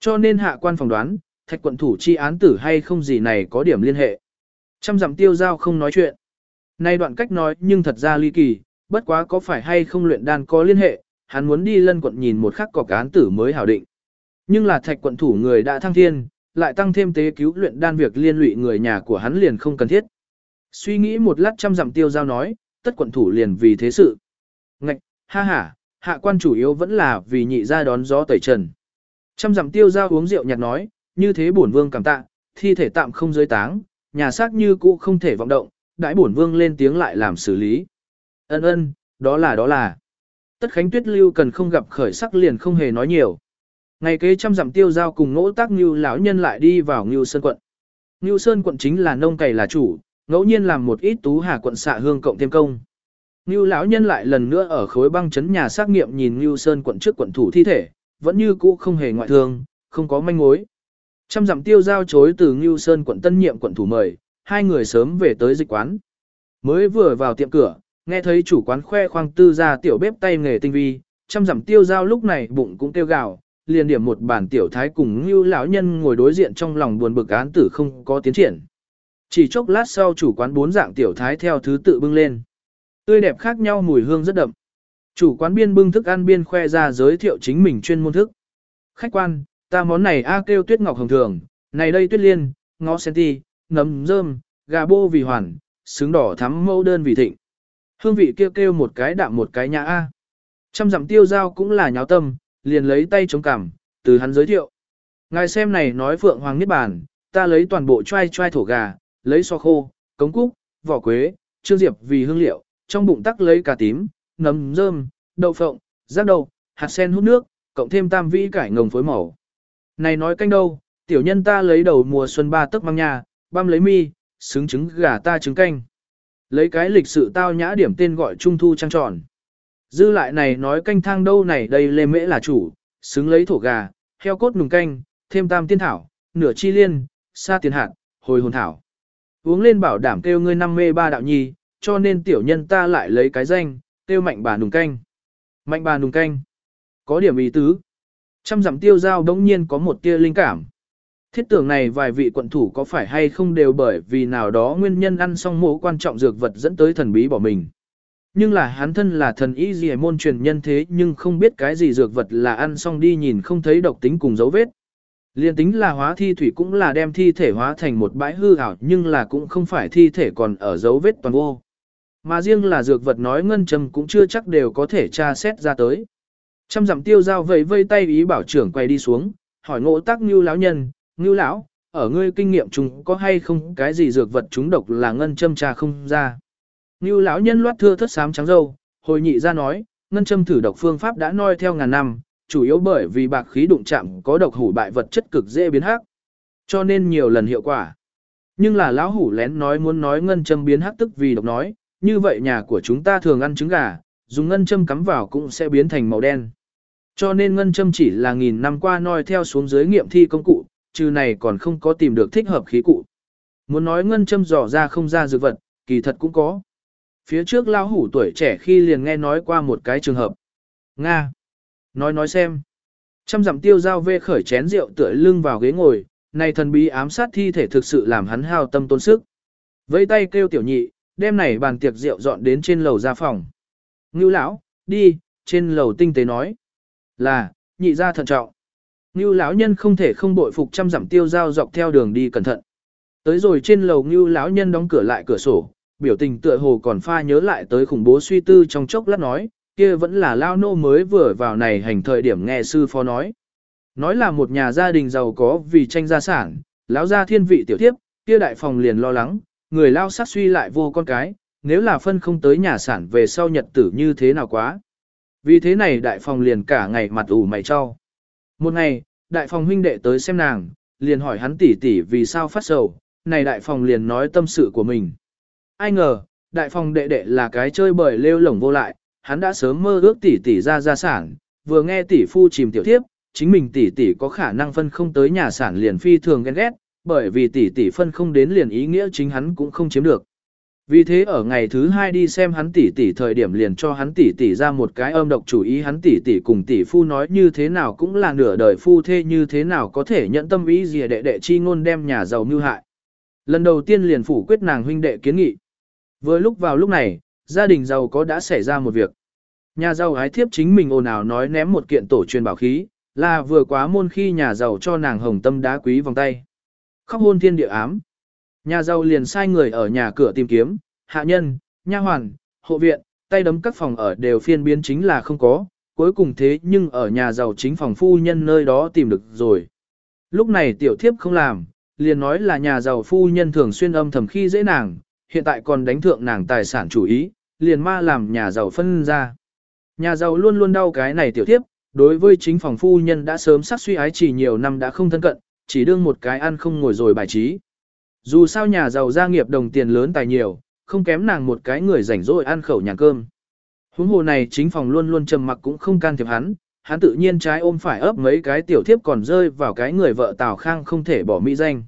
Cho nên hạ quan phỏng đoán, thạch quận thủ chi án tử hay không gì này có điểm liên hệ. Trăm dặm tiêu giao không nói chuyện. Nay đoạn cách nói nhưng thật ra ly kỳ, bất quá có phải hay không luyện đan có liên hệ, hắn muốn đi lân quận nhìn một khắc có án tử mới hảo định. Nhưng là thạch quận thủ người đã thăng thiên, lại tăng thêm tế cứu luyện đan việc liên lụy người nhà của hắn liền không cần thiết. Suy nghĩ một lát trăm dặm tiêu giao nói, tất quận thủ liền vì thế sự. Ngạch, ha ha, hạ quan chủ yếu vẫn là vì nhị ra đón gió tẩy trần. Trăm dặm tiêu giao uống rượu nhạt nói, như thế bổn vương cảm tạ, thi thể tạm không giới táng, nhà xác như cũ không thể vọng động, đãi bổn vương lên tiếng lại làm xử lý. Ân ân, đó là đó là. Tất Khánh Tuyết Lưu cần không gặp khởi sắc liền không hề nói nhiều. Ngày kế trăm dặm tiêu giao cùng ngỗ tác Ngưu lão nhân lại đi vào Ngưu Sơn quận. Ngưu Sơn quận chính là nông cày là chủ, ngẫu nhiên làm một ít tú hà quận xạ hương cộng thêm công. Ngưu lão nhân lại lần nữa ở khối băng chấn nhà xác nghiệm nhìn Ngưu Sơn quận trước quận thủ thi thể, vẫn như cũ không hề ngoại thương, không có manh mối. Trăm dặm tiêu giao chối từ Ngưu Sơn quận tân nhiệm quận thủ mời, hai người sớm về tới dịch quán. Mới vừa vào tiệm cửa, nghe thấy chủ quán khoe khoang tư ra tiểu bếp tay nghề tinh vi, trăm dặm tiêu giao lúc này bụng cũng tiêu gào, liền điểm một bản tiểu thái cùng Ngưu lão nhân ngồi đối diện trong lòng buồn bực án tử không có tiến triển. Chỉ chốc lát sau chủ quán bốn dạng tiểu thái theo thứ tự bưng lên. Tươi đẹp khác nhau mùi hương rất đậm. Chủ quán biên bưng thức ăn biên khoe ra giới thiệu chính mình chuyên môn thức. Khách quan, ta món này a kêu tuyết ngọc hồng thường, này đây tuyết liên, ngó sen ti, nấm rơm, gà bô vì hoàn, xứng đỏ thắm mẫu đơn vì thịnh. Hương vị kêu kêu một cái đạm một cái nhã a. Trăm dặm tiêu giao cũng là nháo tâm, liền lấy tay chống cằm, từ hắn giới thiệu. Ngài xem này nói phượng hoàng niết bàn, ta lấy toàn bộ trai trai thổ gà, lấy so khô, cống cúc, vỏ quế, trương diệp vì hương liệu, trong bụng tắc lấy cà tím, nấm rơm, đậu phộng, rác đậu, hạt sen hút nước, cộng thêm tam vĩ cải ngồng phối màu. Này nói canh đâu, tiểu nhân ta lấy đầu mùa xuân ba tức mang nhà, băm lấy mi, xứng trứng gà ta trứng canh. Lấy cái lịch sự tao nhã điểm tên gọi trung thu trăng tròn. Dư lại này nói canh thang đâu này đây lê mễ là chủ, xứng lấy thổ gà, heo cốt nùng canh, thêm tam tiên thảo, nửa chi liên, sa tiền hạt, hồi hồn thảo. Uống lên bảo đảm kêu ngươi năm mê ba đạo nhi, cho nên tiểu nhân ta lại lấy cái danh, tiêu mạnh bà nùng canh. Mạnh bà nùng canh. Có điểm ý tứ. Trăm dặm tiêu giao đống nhiên có một tia linh cảm. Thiết tưởng này vài vị quận thủ có phải hay không đều bởi vì nào đó nguyên nhân ăn xong mũ quan trọng dược vật dẫn tới thần bí bỏ mình. Nhưng là hắn thân là thần y gì môn truyền nhân thế nhưng không biết cái gì dược vật là ăn xong đi nhìn không thấy độc tính cùng dấu vết. Liên tính là hóa thi thủy cũng là đem thi thể hóa thành một bãi hư ảo nhưng là cũng không phải thi thể còn ở dấu vết toàn vô. Mà riêng là dược vật nói ngân châm cũng chưa chắc đều có thể tra xét ra tới. Trăm dặm tiêu giao vẫy vây tay ý bảo trưởng quay đi xuống, hỏi ngộ tác như lão nhân, như lão, ở ngươi kinh nghiệm chúng có hay không cái gì dược vật chúng độc là ngân châm trà không ra. Như lão nhân loát thưa thất sám trắng dâu, hồi nhị ra nói, ngân châm thử độc phương pháp đã noi theo ngàn năm, chủ yếu bởi vì bạc khí đụng chạm có độc hủ bại vật chất cực dễ biến hắc, cho nên nhiều lần hiệu quả. Nhưng là lão hủ lén nói muốn nói ngân châm biến hắc tức vì độc nói, như vậy nhà của chúng ta thường ăn trứng gà, dùng ngân châm cắm vào cũng sẽ biến thành màu đen. Cho nên ngân châm chỉ là nghìn năm qua noi theo xuống dưới nghiệm thi công cụ, trừ này còn không có tìm được thích hợp khí cụ. Muốn nói ngân châm dò ra không ra dược vật, kỳ thật cũng có. Phía trước lão hủ tuổi trẻ khi liền nghe nói qua một cái trường hợp. Nga. Nói nói xem. Trăm dặm tiêu giao vê khởi chén rượu tựa lưng vào ghế ngồi, này thần bí ám sát thi thể thực sự làm hắn hao tâm tốn sức. Vẫy tay kêu tiểu nhị, đem này bàn tiệc rượu dọn đến trên lầu ra phòng. Ngưu lão, đi, trên lầu tinh tế nói. Là, nhị ra thận trọng. Ngưu lão nhân không thể không bội phục trăm dặm tiêu giao dọc theo đường đi cẩn thận. Tới rồi trên lầu Ngưu lão nhân đóng cửa lại cửa sổ, biểu tình tựa hồ còn pha nhớ lại tới khủng bố suy tư trong chốc lát nói, kia vẫn là lao nô mới vừa vào này hành thời điểm nghe sư phó nói. Nói là một nhà gia đình giàu có vì tranh gia sản, lão gia thiên vị tiểu thiếp, kia đại phòng liền lo lắng, người lao sát suy lại vô con cái, nếu là phân không tới nhà sản về sau nhật tử như thế nào quá. Vì thế này đại phòng liền cả ngày mặt ủ mày cho. Một ngày, đại phòng huynh đệ tới xem nàng, liền hỏi hắn tỷ tỷ vì sao phát sầu, này đại phòng liền nói tâm sự của mình. Ai ngờ, đại phòng đệ đệ là cái chơi bời lêu lổng vô lại, hắn đã sớm mơ ước tỷ tỷ ra gia sản, vừa nghe tỷ phu chìm tiểu thiếp, chính mình tỷ tỷ có khả năng phân không tới nhà sản liền phi thường ghen ghét, bởi vì tỷ tỷ phân không đến liền ý nghĩa chính hắn cũng không chiếm được. Vì thế ở ngày thứ hai đi xem hắn tỷ tỷ thời điểm liền cho hắn tỷ tỷ ra một cái âm độc chủ ý hắn tỷ tỷ cùng tỷ phu nói như thế nào cũng là nửa đời phu thê như thế nào có thể nhận tâm ý gì đệ đệ chi ngôn đem nhà giàu mưu hại. Lần đầu tiên liền phủ quyết nàng huynh đệ kiến nghị. Vừa lúc vào lúc này, gia đình giàu có đã xảy ra một việc. Nhà giàu ái thiếp chính mình ồn ào nói ném một kiện tổ truyền bảo khí, là vừa quá môn khi nhà giàu cho nàng hồng tâm đá quý vòng tay. Khóc hôn thiên địa ám. Nhà giàu liền sai người ở nhà cửa tìm kiếm, hạ nhân, nha hoàn, hộ viện, tay đấm các phòng ở đều phiên biến chính là không có, cuối cùng thế nhưng ở nhà giàu chính phòng phu nhân nơi đó tìm được rồi. Lúc này tiểu thiếp không làm, liền nói là nhà giàu phu nhân thường xuyên âm thầm khi dễ nàng, hiện tại còn đánh thượng nàng tài sản chủ ý, liền ma làm nhà giàu phân ra. Nhà giàu luôn luôn đau cái này tiểu thiếp, đối với chính phòng phu nhân đã sớm sát suy ái chỉ nhiều năm đã không thân cận, chỉ đương một cái ăn không ngồi rồi bài trí. Dù sao nhà giàu gia nghiệp đồng tiền lớn tài nhiều, không kém nàng một cái người rảnh rỗi ăn khẩu nhà cơm. Huống hồ này chính phòng luôn luôn trầm mặc cũng không can thiệp hắn, hắn tự nhiên trái ôm phải ấp mấy cái tiểu thiếp còn rơi vào cái người vợ Tào Khang không thể bỏ mỹ danh.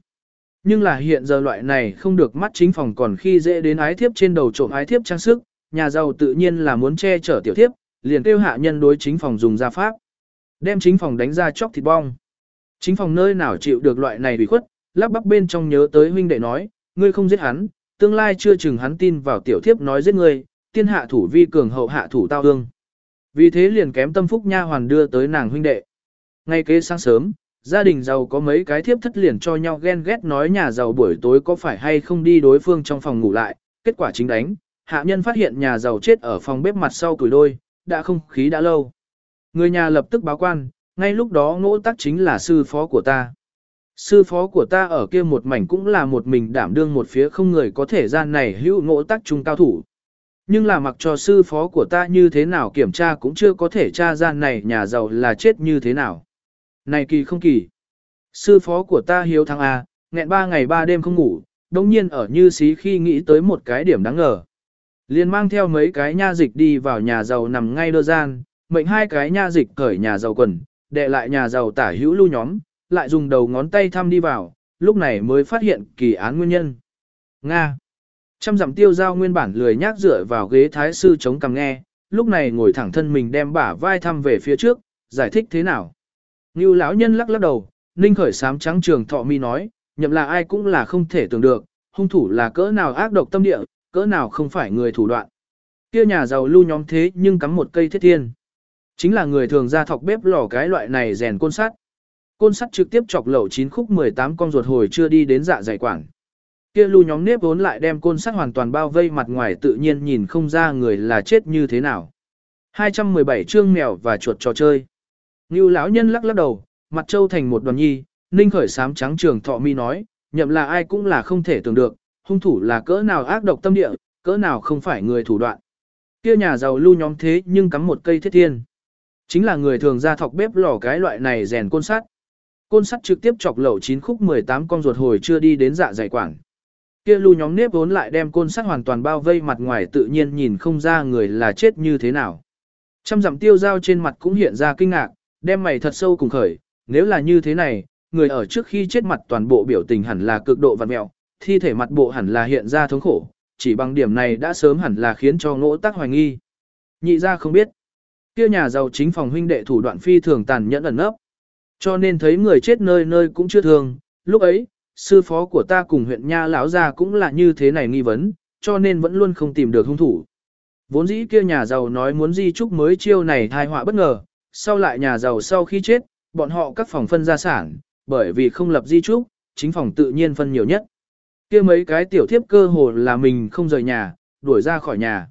Nhưng là hiện giờ loại này không được mắt chính phòng còn khi dễ đến ái thiếp trên đầu trộm ái thiếp trang sức, nhà giàu tự nhiên là muốn che chở tiểu thiếp, liền kêu hạ nhân đối chính phòng dùng ra pháp. Đem chính phòng đánh ra chóc thịt bong. Chính phòng nơi nào chịu được loại này bị khuất, lắp bắp bên trong nhớ tới huynh đệ nói, ngươi không giết hắn, tương lai chưa chừng hắn tin vào tiểu thiếp nói giết ngươi, tiên hạ thủ vi cường hậu hạ thủ tao ương. Vì thế liền kém tâm phúc nha hoàn đưa tới nàng huynh đệ. Ngay kế sáng sớm, gia đình giàu có mấy cái thiếp thất liền cho nhau ghen ghét nói nhà giàu buổi tối có phải hay không đi đối phương trong phòng ngủ lại, kết quả chính đánh, hạ nhân phát hiện nhà giàu chết ở phòng bếp mặt sau củi đôi, đã không khí đã lâu. Người nhà lập tức báo quan, ngay lúc đó ngỗ tắc chính là sư phó của ta. Sư phó của ta ở kia một mảnh cũng là một mình đảm đương một phía không người có thể gian này hữu ngỗ tắc trung cao thủ. Nhưng là mặc cho sư phó của ta như thế nào kiểm tra cũng chưa có thể tra gian này nhà giàu là chết như thế nào. Này kỳ không kỳ. Sư phó của ta hiếu thắng A, nghẹn ba ngày ba đêm không ngủ, đồng nhiên ở như xí khi nghĩ tới một cái điểm đáng ngờ. Liền mang theo mấy cái nha dịch đi vào nhà giàu nằm ngay đơ gian, mệnh hai cái nha dịch cởi nhà giàu quần, đệ lại nhà giàu tả hữu lưu nhóm, lại dùng đầu ngón tay thăm đi vào, lúc này mới phát hiện kỳ án nguyên nhân. Nga. Trăm dặm tiêu giao nguyên bản lười nhác dựa vào ghế thái sư chống cằm nghe, lúc này ngồi thẳng thân mình đem bả vai thăm về phía trước, giải thích thế nào. Ngưu lão nhân lắc lắc đầu, ninh khởi sám trắng trường thọ mi nói, nhậm là ai cũng là không thể tưởng được, hung thủ là cỡ nào ác độc tâm địa, cỡ nào không phải người thủ đoạn. Kia nhà giàu lưu nhóm thế nhưng cắm một cây thiết thiên. Chính là người thường ra thọc bếp lò cái loại này rèn côn sắt. Côn sắt trực tiếp chọc lẩu chín khúc 18 con ruột hồi chưa đi đến dạ dày quảng. Kia lưu nhóm nếp vốn lại đem côn sắt hoàn toàn bao vây mặt ngoài tự nhiên nhìn không ra người là chết như thế nào. 217 chương mèo và chuột trò chơi. Ngưu lão nhân lắc lắc đầu, mặt trâu thành một đoàn nhi, ninh khởi sám trắng trường thọ mi nói, nhậm là ai cũng là không thể tưởng được, hung thủ là cỡ nào ác độc tâm địa, cỡ nào không phải người thủ đoạn. Kia nhà giàu lưu nhóm thế nhưng cắm một cây thiết thiên. Chính là người thường ra thọc bếp lò cái loại này rèn côn sắt. Côn sắt trực tiếp chọc lẩu chín khúc 18 con ruột hồi chưa đi đến dạ dày quảng. Kia lưu nhóm nếp vốn lại đem côn sắt hoàn toàn bao vây mặt ngoài tự nhiên nhìn không ra người là chết như thế nào. Trăm dặm tiêu dao trên mặt cũng hiện ra kinh ngạc, đem mày thật sâu cùng khởi, nếu là như thế này, người ở trước khi chết mặt toàn bộ biểu tình hẳn là cực độ vặn mẹo, thi thể mặt bộ hẳn là hiện ra thống khổ, chỉ bằng điểm này đã sớm hẳn là khiến cho ngỗ tác hoài nghi. Nhị ra không biết, kia nhà giàu chính phòng huynh đệ thủ đoạn phi thường tàn nhẫn ẩn nấp, cho nên thấy người chết nơi nơi cũng chưa thường, lúc ấy, sư phó của ta cùng huyện nha lão gia cũng là như thế này nghi vấn, cho nên vẫn luôn không tìm được hung thủ. Vốn dĩ kia nhà giàu nói muốn di trúc mới chiêu này thai họa bất ngờ, sau lại nhà giàu sau khi chết, bọn họ các phòng phân gia sản, bởi vì không lập di trúc, chính phòng tự nhiên phân nhiều nhất. Kia mấy cái tiểu thiếp cơ hồ là mình không rời nhà, đuổi ra khỏi nhà.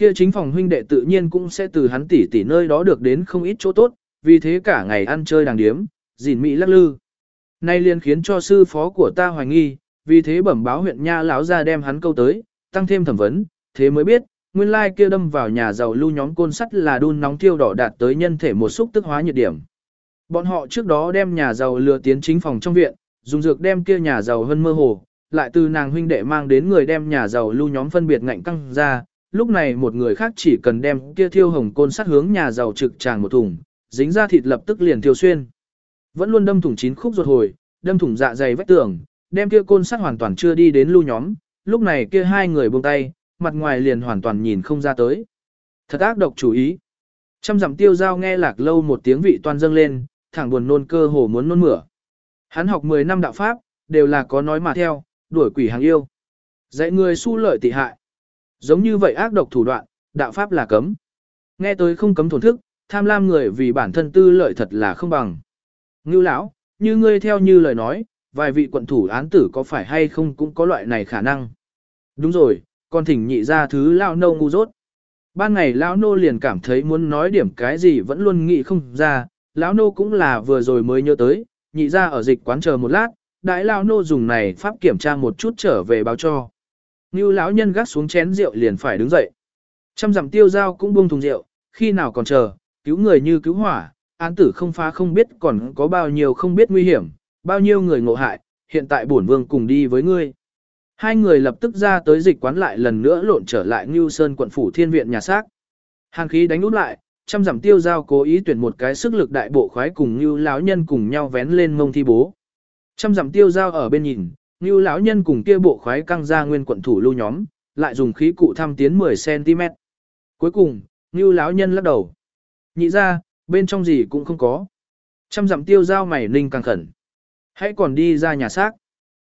Kia chính phòng huynh đệ tự nhiên cũng sẽ từ hắn tỷ tỷ nơi đó được đến không ít chỗ tốt, vì thế cả ngày ăn chơi đàng điếm, gìn mỹ lắc lư. Nay liền khiến cho sư phó của ta hoài nghi, vì thế bẩm báo huyện nha lão ra đem hắn câu tới, tăng thêm thẩm vấn, thế mới biết, nguyên lai kia đâm vào nhà giàu lưu nhóm côn sắt là đun nóng thiêu đỏ đạt tới nhân thể một xúc tức hóa nhiệt điểm. Bọn họ trước đó đem nhà giàu lừa tiến chính phòng trong viện, dùng dược đem kia nhà giàu hơn mơ hồ, lại từ nàng huynh đệ mang đến người đem nhà giàu lưu nhóm phân biệt ngạnh căng ra, lúc này một người khác chỉ cần đem kia thiêu hồng côn sắt hướng nhà giàu trực tràng một thùng, dính ra thịt lập tức liền thiêu xuyên. Vẫn luôn đâm thủng chín khúc ruột hồi, đâm thủng dạ dày vách tường, đem kia côn sắt hoàn toàn chưa đi đến lưu nhóm, lúc này kia hai người buông tay, mặt ngoài liền hoàn toàn nhìn không ra tới. Thật ác độc chủ ý. Trăm dặm tiêu giao nghe lạc lâu một tiếng vị toan dâng lên, thẳng buồn nôn cơ hồ muốn nôn mửa. Hắn học 10 năm đạo pháp, đều là có nói mà theo, đuổi quỷ hàng yêu. Dạy người su lợi tị hại. Giống như vậy ác độc thủ đoạn, đạo pháp là cấm. Nghe tới không cấm thổn thức, tham lam người vì bản thân tư lợi thật là không bằng. Ngưu lão, như ngươi theo như lời nói, vài vị quận thủ án tử có phải hay không cũng có loại này khả năng. Đúng rồi, còn thỉnh nhị ra thứ lao nâu ngu dốt. Ban ngày lão nô liền cảm thấy muốn nói điểm cái gì vẫn luôn nghĩ không ra, lão nô cũng là vừa rồi mới nhớ tới, nhị ra ở dịch quán chờ một lát, đại lão nô dùng này pháp kiểm tra một chút trở về báo cho. Như lão nhân gác xuống chén rượu liền phải đứng dậy. Trăm dặm tiêu dao cũng buông thùng rượu, khi nào còn chờ, cứu người như cứu hỏa, án tử không phá không biết còn có bao nhiêu không biết nguy hiểm, bao nhiêu người ngộ hại, hiện tại bổn vương cùng đi với ngươi. Hai người lập tức ra tới dịch quán lại lần nữa lộn trở lại Ngưu Sơn quận phủ thiên viện nhà xác. Hàng khí đánh út lại, trăm giảm tiêu giao cố ý tuyển một cái sức lực đại bộ khoái cùng Ngưu lão nhân cùng nhau vén lên mông thi bố. Trăm giảm tiêu giao ở bên nhìn, Ngưu lão nhân cùng kia bộ khoái căng ra nguyên quận thủ lưu nhóm, lại dùng khí cụ thăm tiến 10 cm. Cuối cùng, Ngưu lão nhân lắc đầu. Nhị ra, bên trong gì cũng không có. Trăm dặm tiêu giao mày ninh càng khẩn. Hãy còn đi ra nhà xác.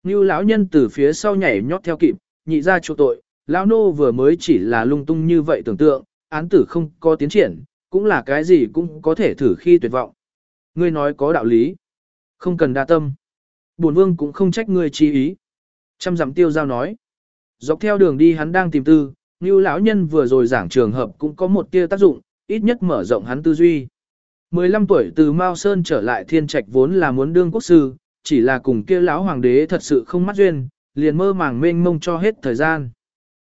Như lão nhân từ phía sau nhảy nhót theo kịp, nhị ra chỗ tội, lão nô vừa mới chỉ là lung tung như vậy tưởng tượng, án tử không có tiến triển, cũng là cái gì cũng có thể thử khi tuyệt vọng. Ngươi nói có đạo lý. Không cần đa tâm. Bổn vương cũng không trách ngươi chi ý. Trăm dặm tiêu giao nói. Dọc theo đường đi hắn đang tìm tư, như lão nhân vừa rồi giảng trường hợp cũng có một tia tác dụng, ít nhất mở rộng hắn tư duy. 15 tuổi từ Mao Sơn trở lại thiên trạch vốn là muốn đương quốc sư, chỉ là cùng kia lão hoàng đế thật sự không mắt duyên, liền mơ màng mênh mông cho hết thời gian.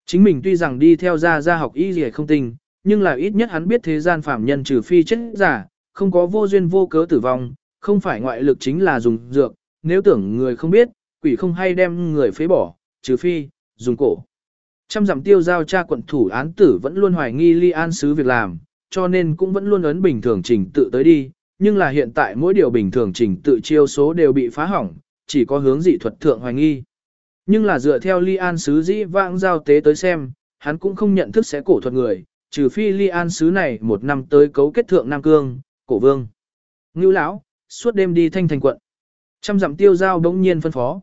Chính mình tuy rằng đi theo gia gia học y gì không tình, nhưng là ít nhất hắn biết thế gian phạm nhân trừ phi chết giả, không có vô duyên vô cớ tử vong, không phải ngoại lực chính là dùng dược, nếu tưởng người không biết, quỷ không hay đem người phế bỏ, trừ phi, dùng cổ. Trăm dặm tiêu giao cha quận thủ án tử vẫn luôn hoài nghi ly an sứ việc làm, cho nên cũng vẫn luôn ấn bình thường trình tự tới đi, nhưng là hiện tại mỗi điều bình thường trình tự chiêu số đều bị phá hỏng, chỉ có hướng dị thuật thượng hoài nghi. Nhưng là dựa theo Ly An Sứ dĩ vãng giao tế tới xem, hắn cũng không nhận thức sẽ cổ thuật người, trừ phi Ly An Sứ này một năm tới cấu kết thượng Nam Cương, cổ vương. Ngưu lão, suốt đêm đi thanh thành quận. Trăm dặm tiêu giao đống nhiên phân phó.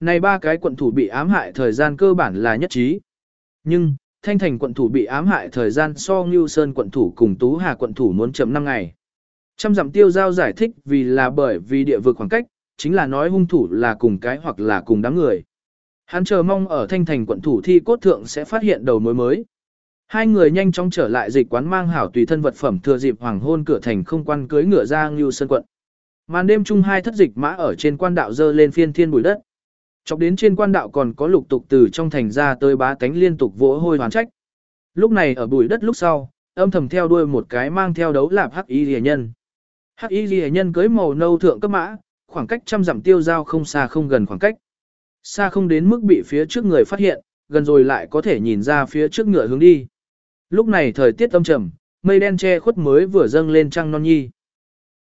Này ba cái quận thủ bị ám hại thời gian cơ bản là nhất trí. Nhưng, thanh thành quận thủ bị ám hại thời gian so Ngưu Sơn quận thủ cùng Tú Hà quận thủ muốn chậm 5 ngày. Trăm dặm tiêu giao giải thích vì là bởi vì địa vực khoảng cách, chính là nói hung thủ là cùng cái hoặc là cùng đám người. Hắn chờ mong ở thanh thành quận thủ thi cốt thượng sẽ phát hiện đầu mối mới. Hai người nhanh chóng trở lại dịch quán mang hảo tùy thân vật phẩm thừa dịp hoàng hôn cửa thành không quan cưới ngựa ra Ngưu Sơn quận. Màn đêm chung hai thất dịch mã ở trên quan đạo dơ lên phiên thiên bụi đất. Chọc đến trên quan đạo còn có lục tục từ trong thành ra tới bá tánh liên tục vỗ hôi hoán trách. Lúc này ở bụi đất lúc sau, âm thầm theo đuôi một cái mang theo đấu lạp hắc y rìa nhân. Hắc y rìa nhân cưới màu nâu thượng cấp mã, khoảng cách trăm dặm tiêu giao không xa không gần khoảng cách. Xa không đến mức bị phía trước người phát hiện, gần rồi lại có thể nhìn ra phía trước ngựa hướng đi. Lúc này thời tiết âm trầm, mây đen che khuất mới vừa dâng lên trăng non nhi.